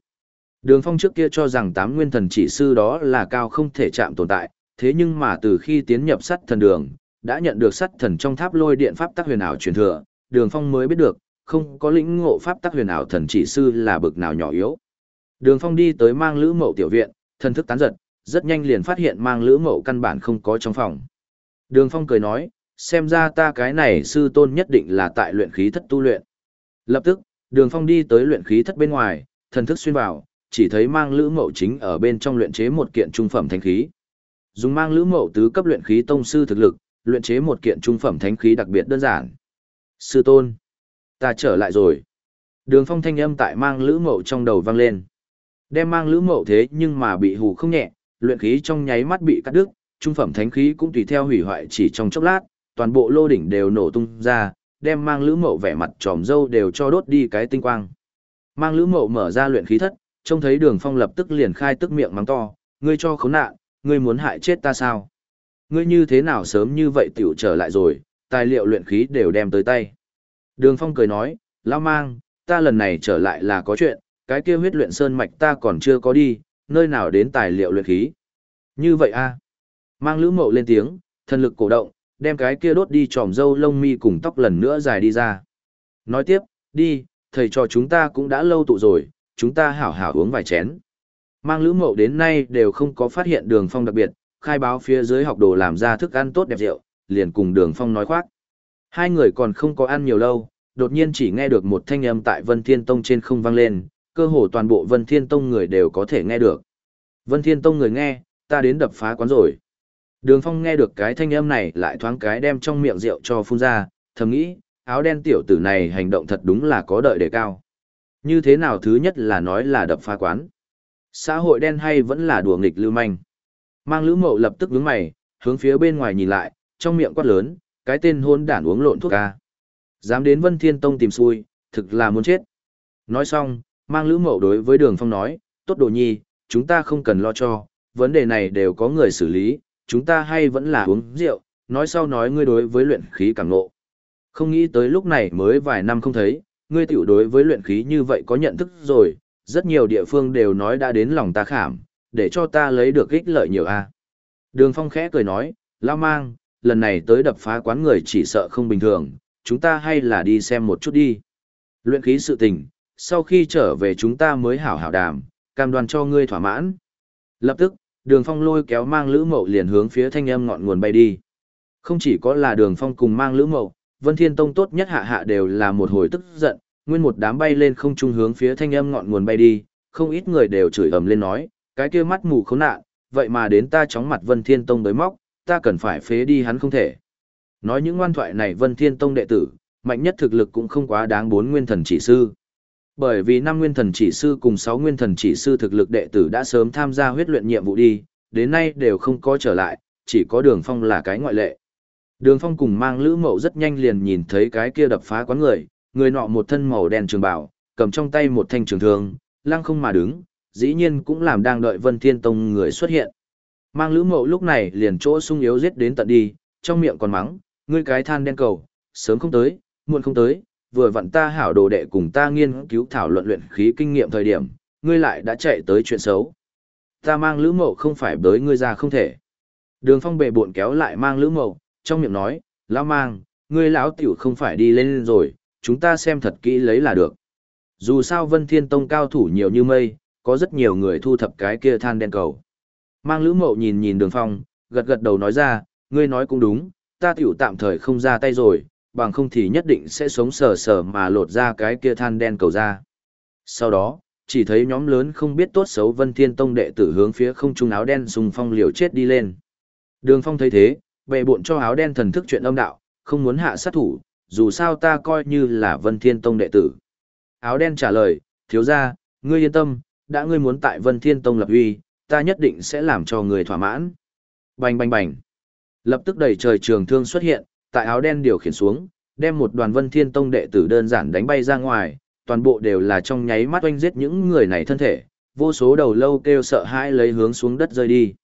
Đường Phong trước kia cho rằng tám nguyên thần chỉ sư đó là cao không thể chạm tồn tại, thế nhưng mà từ khi tiến nhập sắt thần đường, đã nhận được sắt thần trong tháp lôi điện pháp tắc huyền ảo truyền thừa, Đường Phong mới biết được, không có lĩnh ngộ pháp tắc huyền ảo thần chỉ sư là bực nào nhỏ yếu. Đường Phong đi tới mang lữ mậu tiểu viện, thần thức tán giật, rất nhanh liền phát hiện mang lữ mậu căn bản không có trong phòng. Đường Phong cười nói, xem ra ta cái này sư tôn nhất định là tại luyện khí thất tu luyện. Lập tức, Đường Phong đi tới luyện khí thất bên ngoài, thần thức xuyên vào, chỉ thấy mang lữ mậu chính ở bên trong luyện chế một kiện trung phẩm thánh khí. Dùng mang lữ mậu tứ cấp luyện khí tông sư thực lực, luyện chế một kiện trung phẩm thánh khí đặc biệt đơn giản. Sư tôn, ta trở lại rồi. Đường phong thanh âm tại mang lữ mậu trong đầu vang lên. Đem mang lữ mậu thế nhưng mà bị hù không nhẹ, luyện khí trong nháy mắt bị cắt đứt, trung phẩm thánh khí cũng tùy theo hủy hoại chỉ trong chốc lát, toàn bộ lô đỉnh đều nổ tung ra, đem mang lữ mậu vẻ mặt tròm dâu đều cho đốt đi cái tinh quang. Mang lữ mậu mở ra luyện khí thất, trông thấy đường phong lập tức liền khai tức miệng mắng to, ngươi cho khốn nạn, ngươi muốn hại chết ta sao? Ngươi như thế nào sớm như vậy tiểu trở lại rồi, tài liệu luyện khí đều đem tới tay. Đường phong cười nói, lao mang, ta lần này trở lại là có chuyện, cái kia huyết luyện sơn mạch ta còn chưa có đi, nơi nào đến tài liệu luyện khí. Như vậy a à? Mang lữ mậu lên tiếng, thần lực cổ động, đem cái kia đốt đi tròm râu lông mi cùng tóc lần nữa dài đi ra. Nói tiếp, đi, thầy trò chúng ta cũng đã lâu tụ rồi, chúng ta hảo hảo uống vài chén. Mang lữ mậu đến nay đều không có phát hiện đường phong đặc biệt, khai báo phía dưới học đồ làm ra thức ăn tốt đẹp rượu, liền cùng đường phong nói khoác. Hai người còn không có ăn nhiều lâu, đột nhiên chỉ nghe được một thanh âm tại Vân Thiên Tông trên không vang lên, cơ hồ toàn bộ Vân Thiên Tông người đều có thể nghe được. Vân Thiên Tông người nghe, ta đến đập phá quán rồi. Đường Phong nghe được cái thanh âm này lại thoáng cái đem trong miệng rượu cho phun ra, thầm nghĩ, áo đen tiểu tử này hành động thật đúng là có đợi đề cao. Như thế nào thứ nhất là nói là đập phá quán. Xã hội đen hay vẫn là đùa nghịch lưu manh. Mang lữ mậu lập tức nhướng mày, hướng phía bên ngoài nhìn lại, trong miệng quát lớn, cái tên hôn đản uống lộn thuốc ca. Dám đến Vân Thiên Tông tìm xui, thực là muốn chết. Nói xong, mang lữ mậu đối với đường phong nói, tốt đồ nhi, chúng ta không cần lo cho, vấn đề này đều có người xử lý, chúng ta hay vẫn là uống rượu, nói sau nói ngươi đối với luyện khí càng ngộ. Không nghĩ tới lúc này mới vài năm không thấy, ngươi tiểu đối với luyện khí như vậy có nhận thức rồi, rất nhiều địa phương đều nói đã đến lòng ta khảm, để cho ta lấy được ích lợi nhiều a. Đường Phong khẽ cười nói, Lao Mang, lần này tới đập phá quán người chỉ sợ không bình thường, chúng ta hay là đi xem một chút đi. Luyện khí sự tình, sau khi trở về chúng ta mới hảo hảo đàm, cam đoan cho ngươi thỏa mãn. Lập tức, đường phong lôi kéo mang lữ mậu liền hướng phía thanh âm ngọn nguồn bay đi. Không chỉ có là đường phong cùng mang lữ mậu, Vân Thiên Tông tốt nhất hạ hạ đều là một hồi tức giận, nguyên một đám bay lên không trung hướng phía thanh âm ngọn nguồn bay đi, không ít người đều chửi ầm lên nói, cái kia mắt mù khốn nạn, vậy mà đến ta chóng mặt Vân Thiên Tông tới móc, ta cần phải phế đi hắn không thể. Nói những ngoan thoại này Vân Thiên Tông đệ tử, mạnh nhất thực lực cũng không quá đáng bốn nguyên thần chỉ sư. Bởi vì năm nguyên thần chỉ sư cùng sáu nguyên thần chỉ sư thực lực đệ tử đã sớm tham gia huyết luyện nhiệm vụ đi, đến nay đều không có trở lại, chỉ có đường phong là cái ngoại lệ. Đường phong cùng mang lữ mậu rất nhanh liền nhìn thấy cái kia đập phá quán người, người nọ một thân màu đen trường bảo, cầm trong tay một thanh trường thương, lăng không mà đứng, dĩ nhiên cũng làm đang đợi Vân Thiên Tông người xuất hiện. Mang lữ mậu lúc này liền chỗ sung yếu giết đến tận đi, trong miệng còn mắng, ngươi cái than đen cầu, sớm không tới, muộn không tới, vừa vặn ta hảo đồ đệ cùng ta nghiên cứu thảo luận luyện khí kinh nghiệm thời điểm, ngươi lại đã chạy tới chuyện xấu. Ta mang lữ mậu không phải bới ngươi ra không thể. Đường phong bệ bộn kéo lại mang lữ mậu, trong miệng nói, lão mang, ngươi lão tiểu không phải đi lên rồi, chúng ta xem thật kỹ lấy là được. Dù sao Vân Thiên Tông cao thủ nhiều như mây, có rất nhiều người thu thập cái kia than đen cầu. Mang lữ mậu nhìn nhìn đường phong, gật gật đầu nói ra, ngươi nói cũng đúng, ta tiểu tạm thời không ra tay rồi, bằng không thì nhất định sẽ sống sờ sờ mà lột ra cái kia than đen cầu ra. Sau đó, chỉ thấy nhóm lớn không biết tốt xấu Vân Thiên Tông đệ tử hướng phía không trung áo đen xung phong liều chết đi lên. Đường Phong thấy thế, bệ bộn cho áo đen thần thức chuyện âm đạo, không muốn hạ sát thủ, dù sao ta coi như là Vân Thiên Tông đệ tử. Áo đen trả lời, thiếu gia, ngươi yên tâm, đã ngươi muốn tại Vân Thiên Tông lập uy, ta nhất định sẽ làm cho người thỏa mãn. Bành bành bành. Lập tức đầy trời trường thương xuất hiện, tại áo đen điều khiển xuống, đem một đoàn Vân Thiên Tông đệ tử đơn giản đánh bay ra ngoài, toàn bộ đều là trong nháy mắt oanh giết những người này thân thể, vô số đầu lâu kêu sợ hãi lấy hướng xuống đất rơi đi.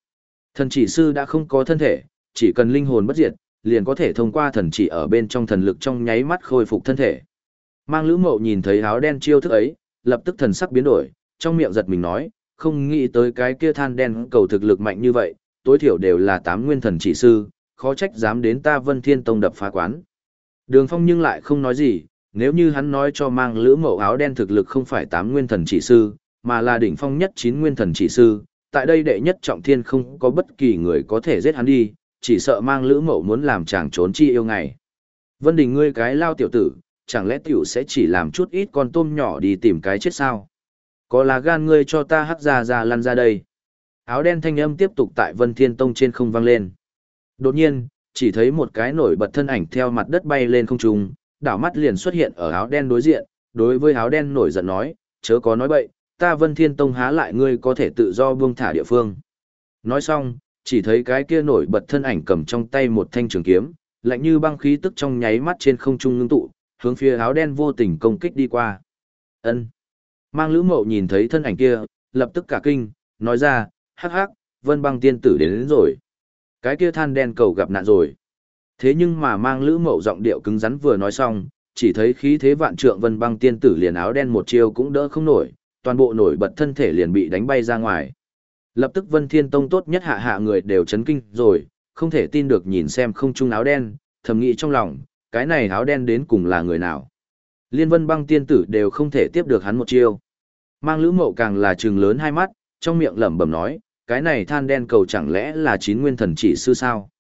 Thần chỉ sư đã không có thân thể, chỉ cần linh hồn bất diệt, liền có thể thông qua thần chỉ ở bên trong thần lực trong nháy mắt khôi phục thân thể. Mang Lữ Mậu nhìn thấy áo đen chiêu thức ấy, lập tức thần sắc biến đổi, trong miệng giật mình nói, không nghĩ tới cái kia than đen cầu thực lực mạnh như vậy, tối thiểu đều là tám nguyên thần chỉ sư, khó trách dám đến ta Vân Thiên Tông đập phá quán. Đường Phong nhưng lại không nói gì, nếu như hắn nói cho mang lữ mậu áo đen thực lực không phải tám nguyên thần chỉ sư, mà là đỉnh phong nhất chín nguyên thần chỉ sư, tại đây đệ nhất trọng thiên không có bất kỳ người có thể giết hắn đi, chỉ sợ mang lữ mậu muốn làm chàng trốn chi yêu ngày. Vân Đình ngươi cái lao tiểu tử, chẳng lẽ tiểu sẽ chỉ làm chút ít con tôm nhỏ đi tìm cái chết sao? Có là gan ngươi cho ta hắc ra ra lăn ra đây. Áo đen thanh âm tiếp tục tại Vân Thiên Tông trên không vang lên. Đột nhiên, chỉ thấy một cái nổi bật thân ảnh theo mặt đất bay lên không trung, đảo mắt liền xuất hiện ở áo đen đối diện, đối với áo đen nổi giận nói, chớ có nói bậy, ta Vân Thiên Tông há lại ngươi có thể tự do buông thả địa phương. Nói xong, chỉ thấy cái kia nổi bật thân ảnh cầm trong tay một thanh trường kiếm, lạnh như băng khí tức trong nháy mắt trên không trung ngưng tụ, hướng phía áo đen vô tình công kích đi qua. Ân. Mang Lữ Mậu nhìn thấy thân ảnh kia, lập tức cả kinh, nói ra, hắc hắc, Vân Băng tiên tử đến, đến rồi. Cái kia than đen cầu gặp nạn rồi. Thế nhưng mà mang Lữ Mậu giọng điệu cứng rắn vừa nói xong, chỉ thấy khí thế vạn trượng Vân Băng tiên tử liền áo đen một chiêu cũng đỡ không nổi, toàn bộ nổi bật thân thể liền bị đánh bay ra ngoài. Lập tức Vân Thiên Tông tốt nhất hạ hạ người đều chấn kinh rồi, không thể tin được nhìn xem không trung áo đen, thầm nghĩ trong lòng, cái này áo đen đến cùng là người nào. Liên vân băng tiên tử đều không thể tiếp được hắn một chiêu. Mang lữ mậu càng là trừng lớn hai mắt, trong miệng lẩm bẩm nói, cái này than đen cầu chẳng lẽ là chín nguyên thần chỉ sư sao?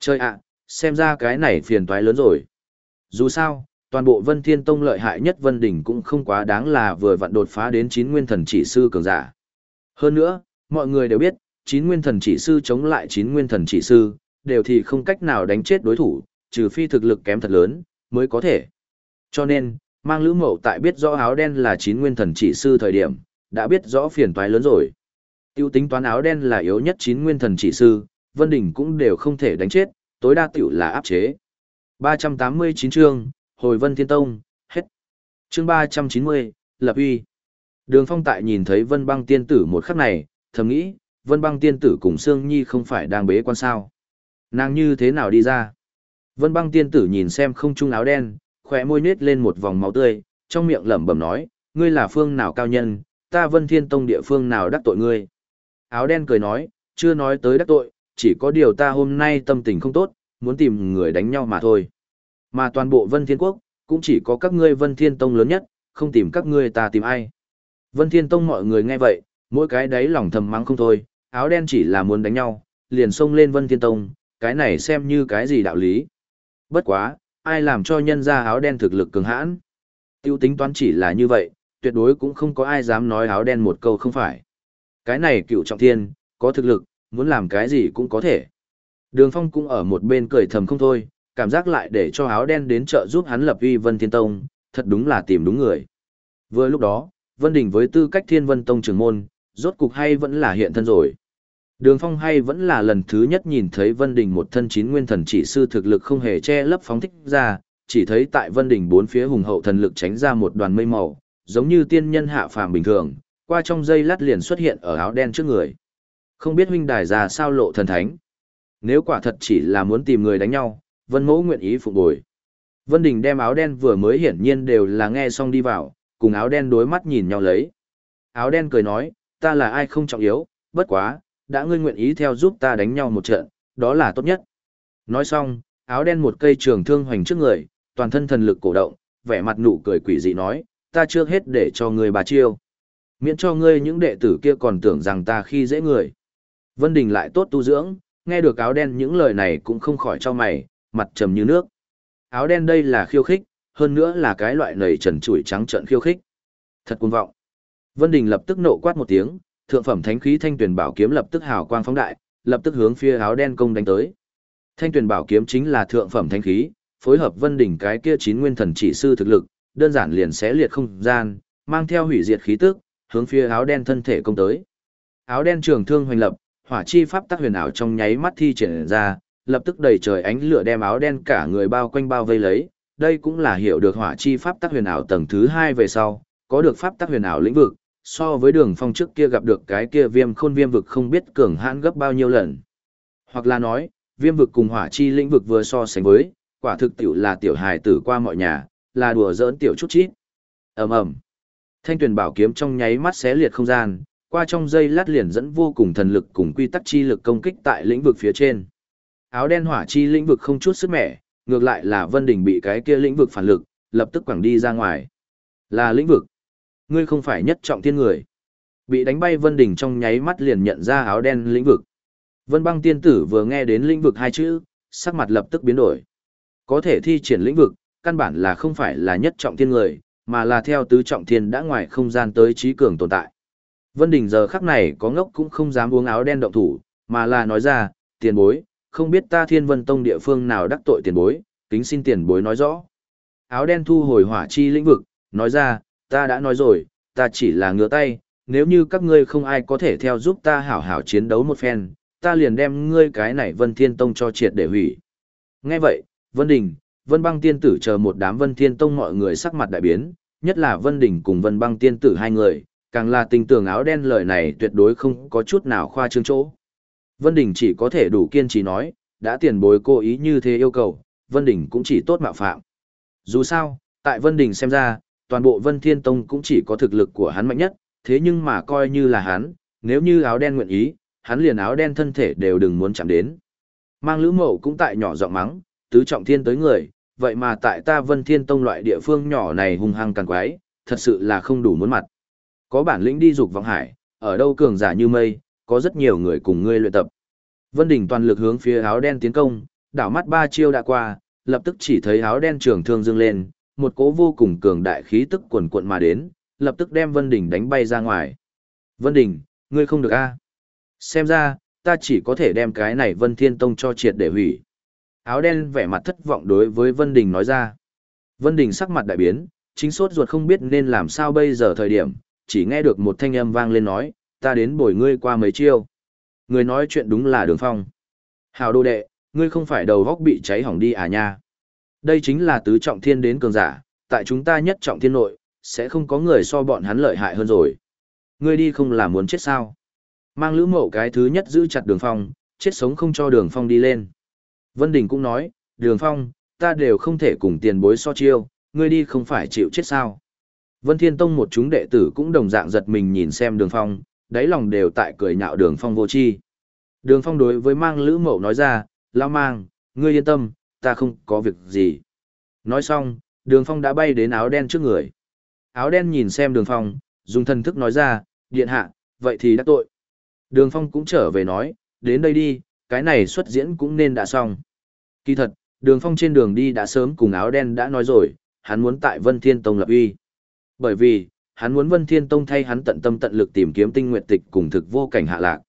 Chơi ạ, xem ra cái này phiền toái lớn rồi. Dù sao, toàn bộ Vân Thiên Tông lợi hại nhất Vân Đỉnh cũng không quá đáng là vừa vặn đột phá đến chín nguyên thần chỉ sư cường giả. Hơn nữa, mọi người đều biết, chín nguyên thần chỉ sư chống lại chín nguyên thần chỉ sư, đều thì không cách nào đánh chết đối thủ, trừ phi thực lực kém thật lớn, mới có thể. Cho nên, mang lữ mậu tại biết rõ áo đen là chín nguyên thần chỉ sư thời điểm, đã biết rõ phiền toái lớn rồi. Tiêu tính toán áo đen là yếu nhất chín nguyên thần chỉ sư, Vân Đình cũng đều không thể đánh chết, tối đa tiểu là áp chế. 389 chương, hồi Vân Thiên Tông, hết. Chương 390, Lập uy. Đường Phong tại nhìn thấy Vân Băng tiên tử một khắc này, thầm nghĩ, Vân Băng tiên tử cùng Sương Nhi không phải đang bế quan sao? Nàng như thế nào đi ra? Vân Băng tiên tử nhìn xem không trung áo đen, khóe môi nết lên một vòng máu tươi, trong miệng lẩm bẩm nói, ngươi là phương nào cao nhân, ta Vân Thiên Tông địa phương nào đắc tội ngươi? Áo đen cười nói, chưa nói tới đắc tội, chỉ có điều ta hôm nay tâm tình không tốt, muốn tìm người đánh nhau mà thôi. Mà toàn bộ Vân Thiên Quốc, cũng chỉ có các ngươi Vân Thiên Tông lớn nhất, không tìm các ngươi ta tìm ai. Vân Thiên Tông mọi người nghe vậy, mỗi cái đấy lòng thầm mắng không thôi, áo đen chỉ là muốn đánh nhau, liền xông lên Vân Thiên Tông, cái này xem như cái gì đạo lý. Bất quá, ai làm cho nhân ra áo đen thực lực cường hãn. Tiêu tính toán chỉ là như vậy, tuyệt đối cũng không có ai dám nói áo đen một câu không phải. Cái này cựu trọng thiên, có thực lực, muốn làm cái gì cũng có thể. Đường Phong cũng ở một bên cười thầm không thôi, cảm giác lại để cho áo đen đến chợ giúp hắn lập uy Vân Thiên Tông, thật đúng là tìm đúng người. Vừa lúc đó, Vân Đình với tư cách Thiên Vân Tông trưởng môn, rốt cục hay vẫn là hiện thân rồi. Đường Phong hay vẫn là lần thứ nhất nhìn thấy Vân Đình một thân chín nguyên thần chỉ sư thực lực không hề che lấp phóng thích ra, chỉ thấy tại Vân Đình bốn phía hùng hậu thần lực tránh ra một đoàn mây màu, giống như tiên nhân hạ phàm bình thường, qua trong dây lát liền xuất hiện ở áo đen trước người. Không biết huynh đài già sao lộ thần thánh. Nếu quả thật chỉ là muốn tìm người đánh nhau, Vân Mẫu nguyện ý phục bồi. Vân Đình đem áo đen vừa mới hiển nhiên đều là nghe xong đi vào, cùng áo đen đối mắt nhìn nhau lấy. Áo đen cười nói, ta là ai không trọng yếu, bất quá, đã ngươi nguyện ý theo giúp ta đánh nhau một trận, đó là tốt nhất. Nói xong, áo đen một cây trường thương hoành trước người, toàn thân thần lực cổ động, vẻ mặt nụ cười quỷ dị nói, ta chưa hết để cho ngươi bà chiêu. Miễn cho ngươi những đệ tử kia còn tưởng rằng ta khi dễ người. Vân Đình lại tốt tu dưỡng, nghe được áo đen những lời này cũng không khỏi cho mày, mặt trầm như nước. Áo đen đây là khiêu khích, hơn nữa là cái loại nầy trần trụi trắng trợn khiêu khích. Thật cuồng vọng. Vân Đình lập tức nộ quát một tiếng, thượng phẩm thánh khí thanh tuyển bảo kiếm lập tức hào quang phóng đại, lập tức hướng phía áo đen công đánh tới. Thanh tuyển bảo kiếm chính là thượng phẩm thánh khí, phối hợp Vân Đình cái kia chín nguyên thần chỉ sư thực lực, đơn giản liền xé liệt không gian, mang theo hủy diệt khí tức, hướng phía áo đen thân thể công tới. Áo đen trường thương hoành lập, hỏa chi pháp tắc huyền ảo trong nháy mắt thi triển ra, lập tức đầy trời ánh lửa đem áo đen cả người bao quanh bao vây lấy, đây cũng là hiểu được hỏa chi pháp tắc huyền ảo tầng thứ hai về sau, có được pháp tắc huyền ảo lĩnh vực, so với đường phong trước kia gặp được cái kia viêm khôn viêm vực không biết cường hãn gấp bao nhiêu lần. Hoặc là nói, viêm vực cùng hỏa chi lĩnh vực vừa so sánh với, quả thực tiểu là tiểu hài tử qua mọi nhà, là đùa giỡn tiểu chút chít. ầm ầm Thanh tuyển bảo kiếm trong nháy mắt xé liệt không gian, qua trong dây lát liền dẫn vô cùng thần lực cùng quy tắc chi lực công kích tại lĩnh vực phía trên. Áo đen hỏa chi lĩnh vực không chút sức mẻ, ngược lại là Vân Đình bị cái kia lĩnh vực phản lực, lập tức quẳng đi ra ngoài. Là lĩnh vực. Ngươi không phải nhất trọng thiên người. Bị đánh bay Vân Đình trong nháy mắt liền nhận ra áo đen lĩnh vực. Vân băng tiên tử vừa nghe đến lĩnh vực hai chữ, sắc mặt lập tức biến đổi. Có thể thi triển lĩnh vực, căn bản là không phải là nhất trọng thiên người, mà là theo tứ trọng thiên đã ngoài không gian tới trí cường tồn tại. Vân Đình giờ khắc này có ngốc cũng không dám uống áo đen động thủ, mà là nói ra, tiền bối, không biết ta thiên vân tông địa phương nào đắc tội tiền bối, kính xin tiền bối nói rõ. Áo đen thu hồi hỏa chi lĩnh vực, nói ra, ta đã nói rồi, ta chỉ là ngửa tay, nếu như các ngươi không ai có thể theo giúp ta hảo hảo chiến đấu một phen, ta liền đem ngươi cái này vân thiên tông cho triệt để hủy. Nghe vậy, Vân Đình, Vân băng tiên tử chờ một đám vân thiên tông mọi người sắc mặt đại biến, nhất là Vân Đình cùng Vân băng tiên tử hai người, càng là tình tưởng áo đen lời này tuyệt đối không có chút nào khoa trương chỗ. Vân Đình chỉ có thể đủ kiên trì nói, đã tiền bối cố ý như thế yêu cầu, Vân Đình cũng chỉ tốt mạo phạm. Dù sao, tại Vân Đình xem ra, toàn bộ Vân Thiên Tông cũng chỉ có thực lực của hắn mạnh nhất, thế nhưng mà coi như là hắn, nếu như áo đen nguyện ý, hắn liền áo đen thân thể đều đừng muốn chạm đến. Mang lữ mậu cũng tại nhỏ giọng mắng, tứ trọng thiên tới người, vậy mà tại ta Vân Thiên Tông loại địa phương nhỏ này hung hăng càng quái, thật sự là không đủ muốn mặt. Có bản lĩnh đi dục vọng hải, ở đâu cường giả như mây, có rất nhiều người cùng ngươi luyện tập. Vân Đình toàn lực hướng phía áo đen tiến công, đảo mắt ba chiêu đã qua, lập tức chỉ thấy áo đen trường thương dương lên, một cỗ vô cùng cường đại khí tức quần cuộn mà đến, lập tức đem Vân Đình đánh bay ra ngoài. Vân Đình, ngươi không được a? Xem ra, ta chỉ có thể đem cái này Vân Thiên Tông cho triệt để hủy. Áo đen vẻ mặt thất vọng đối với Vân Đình nói ra. Vân Đình sắc mặt đại biến, chính sốt ruột không biết nên làm sao bây giờ thời điểm, chỉ nghe được một thanh âm vang lên nói, ta đến bồi ngươi qua mấy chiêu. Người nói chuyện đúng là đường phong. Hào đô đệ, ngươi không phải đầu góc bị cháy hỏng đi à nha. Đây chính là tứ trọng thiên đến cường giả, tại chúng ta nhất trọng thiên nội, sẽ không có người so bọn hắn lợi hại hơn rồi. Ngươi đi không là muốn chết sao. Mang lữ mậu cái thứ nhất giữ chặt đường phong, chết sống không cho đường phong đi lên. Vân Đình cũng nói, đường phong, ta đều không thể cùng tiền bối so chiêu, ngươi đi không phải chịu chết sao. Vân Thiên Tông một chúng đệ tử cũng đồng dạng giật mình nhìn xem đường phong, đáy lòng đều tại cười nhạo đường phong vô chi. Đường phong đối với mang lữ mậu nói ra, lao mang, ngươi yên tâm, ta không có việc gì. Nói xong, đường phong đã bay đến áo đen trước người. Áo đen nhìn xem đường phong, dùng thần thức nói ra, điện hạ, vậy thì đã tội. Đường phong cũng trở về nói, đến đây đi, cái này xuất diễn cũng nên đã xong. Kỳ thật, đường phong trên đường đi đã sớm cùng áo đen đã nói rồi, hắn muốn tại Vân Thiên Tông lập uy. Bởi vì, hắn muốn Vân Thiên Tông thay hắn tận tâm tận lực tìm kiếm tinh nguyệt tịch cùng thực vô cảnh hạ lạc.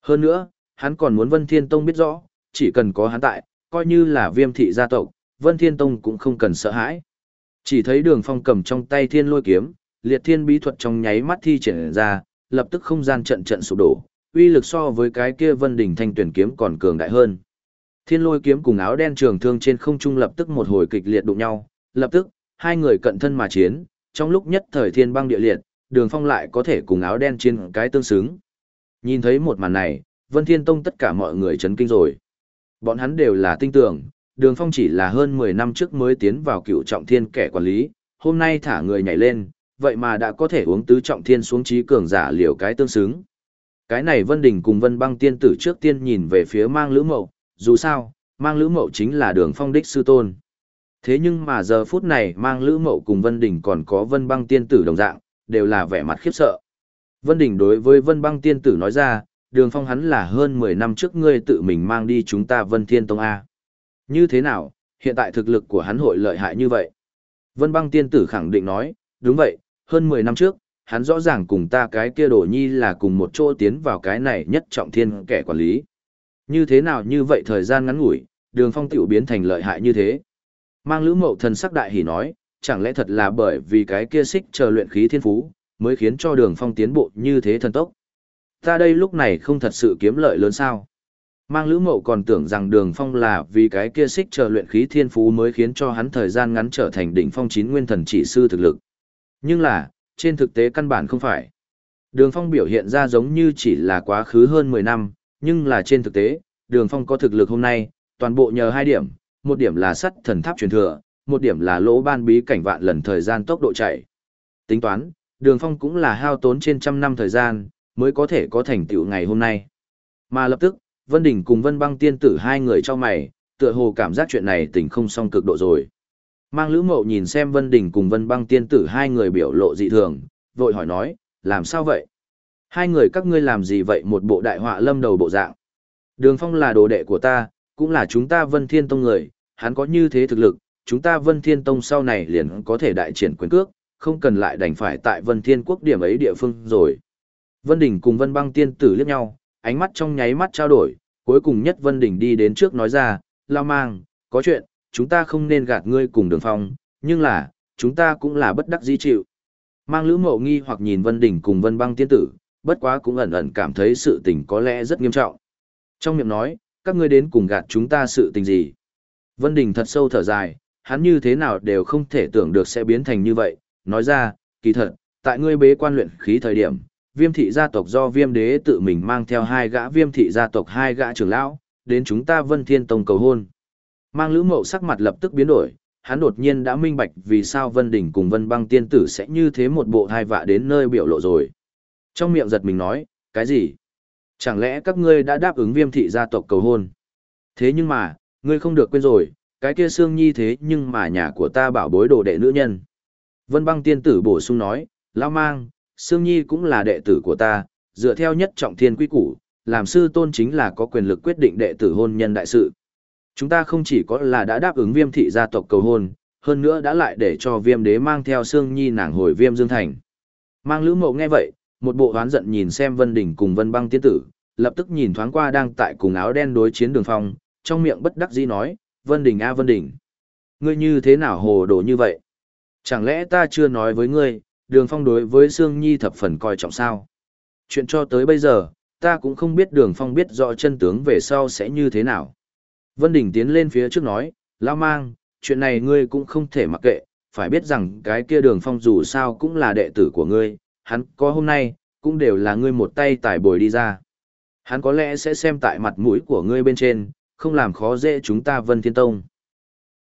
Hơn nữa, hắn còn muốn Vân Thiên Tông biết rõ, chỉ cần có hắn tại, coi như là viêm thị gia tộc, Vân Thiên Tông cũng không cần sợ hãi. Chỉ thấy đường phong cầm trong tay thiên lôi kiếm, liệt thiên bí thuật trong nháy mắt thi triển ra, lập tức không gian trận trận sụp đổ, uy lực so với cái kia vân đỉnh thanh tuyển kiếm còn cường đại hơn. Thiên lôi kiếm cùng áo đen trường thương trên không trung lập tức một hồi kịch liệt đụng nhau, lập tức, hai người cận thân mà chiến, trong lúc nhất thời thiên băng địa liệt, đường phong lại có thể cùng áo đen chiến cái tương xứng. Nhìn thấy một màn này, Vân Thiên Tông tất cả mọi người chấn kinh rồi. Bọn hắn đều là tinh tưởng, đường phong chỉ là hơn 10 năm trước mới tiến vào cựu trọng thiên kẻ quản lý, hôm nay thả người nhảy lên, vậy mà đã có thể uống tứ trọng thiên xuống trí cường giả liều cái tương xứng. Cái này Vân Đình cùng Vân Băng tiên tử trước tiên nhìn về phía mang lữ mậu, dù sao, mang lữ mậu chính là đường phong đích sư tôn. Thế nhưng mà giờ phút này mang lữ mậu cùng Vân Đình còn có Vân Băng tiên tử đồng dạng, đều là vẻ mặt khiếp sợ. Vân Đình đối với Vân Băng tiên tử nói ra, đường phong hắn là hơn 10 năm trước ngươi tự mình mang đi chúng ta Vân Thiên Tông A. Như thế nào, hiện tại thực lực của hắn hội lợi hại như vậy? Vân băng tiên tử khẳng định nói, đúng vậy, hơn 10 năm trước, hắn rõ ràng cùng ta cái kia đổ nhi là cùng một chỗ tiến vào cái này nhất trọng thiên kẻ quản lý. Như thế nào như vậy thời gian ngắn ngủi, đường phong tiểu biến thành lợi hại như thế. Mang lữ mậu thần sắc đại hỉ nói, chẳng lẽ thật là bởi vì cái kia xích chờ luyện khí thiên phú, mới khiến cho đường phong tiến bộ như thế thần tốc. Ta đây lúc này không thật sự kiếm lợi lớn sao. Mang Lữ Mậu còn tưởng rằng Đường Phong là vì cái kia xích chờ luyện khí thiên phú mới khiến cho hắn thời gian ngắn trở thành đỉnh phong chín nguyên thần chỉ sư thực lực. Nhưng là, trên thực tế căn bản không phải. Đường Phong biểu hiện ra giống như chỉ là quá khứ hơn 10 năm, nhưng là trên thực tế, Đường Phong có thực lực hôm nay, toàn bộ nhờ hai điểm, một điểm là sắt thần tháp truyền thừa, một điểm là lỗ ban bí cảnh vạn lần thời gian tốc độ chạy. Tính toán, Đường Phong cũng là hao tốn trên trăm năm thời gian, mới có thể có thành tựu ngày hôm nay. Mà lập tức, Vân Đình cùng Vân Băng tiên tử hai người cho mày, tựa hồ cảm giác chuyện này tình không song cực độ rồi. Mang Lữ Mậu nhìn xem Vân Đình cùng Vân Băng tiên tử hai người biểu lộ dị thường, vội hỏi nói, làm sao vậy? Hai người các ngươi làm gì vậy một bộ đại họa lâm đầu bộ dạng? Đường Phong là đồ đệ của ta, cũng là chúng ta Vân Thiên Tông người, hắn có như thế thực lực, chúng ta Vân Thiên Tông sau này liền có thể đại triển quyền cước, không cần lại đành phải tại Vân Thiên Quốc điểm ấy địa phương rồi. Vân Đình cùng Vân Băng tiên tử liếc nhau, ánh mắt trong nháy mắt trao đổi, cuối cùng nhất Vân Đình đi đến trước nói ra, Lao Mang, có chuyện, chúng ta không nên gạt ngươi cùng đường phong, nhưng là, chúng ta cũng là bất đắc dĩ chịu. Mang Lữ Mộ nghi hoặc nhìn Vân Đình cùng Vân Băng tiên tử, bất quá cũng ẩn ẩn cảm thấy sự tình có lẽ rất nghiêm trọng. Trong miệng nói, các ngươi đến cùng gạt chúng ta sự tình gì? Vân Đình thật sâu thở dài, hắn như thế nào đều không thể tưởng được sẽ biến thành như vậy, nói ra, kỳ thật, tại ngươi bế quan luyện khí thời điểm, viêm thị gia tộc do viêm đế tự mình mang theo hai gã viêm thị gia tộc hai gã trưởng lão, đến chúng ta vân thiên tông cầu hôn. Mang lữ mậu sắc mặt lập tức biến đổi, hắn đột nhiên đã minh bạch vì sao vân đỉnh cùng vân băng tiên tử sẽ như thế một bộ hai vạ đến nơi biểu lộ rồi. Trong miệng giật mình nói, cái gì? Chẳng lẽ các ngươi đã đáp ứng viêm thị gia tộc cầu hôn? Thế nhưng mà, ngươi không được quên rồi, cái kia xương nhi thế nhưng mà nhà của ta bảo bối đồ đệ nữ nhân. Vân băng tiên tử bổ sung nói, lao mang, Sương Nhi cũng là đệ tử của ta, dựa theo nhất trọng thiên quy củ, làm sư tôn chính là có quyền lực quyết định đệ tử hôn nhân đại sự. Chúng ta không chỉ có là đã đáp ứng viêm thị gia tộc cầu hôn, hơn nữa đã lại để cho viêm đế mang theo Sương Nhi nàng hồi viêm dương thành. Mang lữ mộ nghe vậy, một bộ hoán giận nhìn xem Vân Đình cùng Vân băng tiên tử, lập tức nhìn thoáng qua đang tại cùng áo đen đối chiến đường phong, trong miệng bất đắc dĩ nói, Vân Đình a Vân Đình, Ngươi như thế nào hồ đồ như vậy? Chẳng lẽ ta chưa nói với ngươi, đường phong đối với sương nhi thập phần coi trọng sao? Chuyện cho tới bây giờ, ta cũng không biết đường phong biết rõ chân tướng về sau sẽ như thế nào. Vân đình tiến lên phía trước nói lao mang, chuyện này ngươi cũng không thể mặc kệ, phải biết rằng cái kia đường phong dù sao cũng là đệ tử của ngươi, hắn có hôm nay cũng đều là ngươi một tay tải bồi đi ra. Hắn có lẽ sẽ xem tại mặt mũi của ngươi bên trên, không làm khó dễ chúng ta vân thiên tông.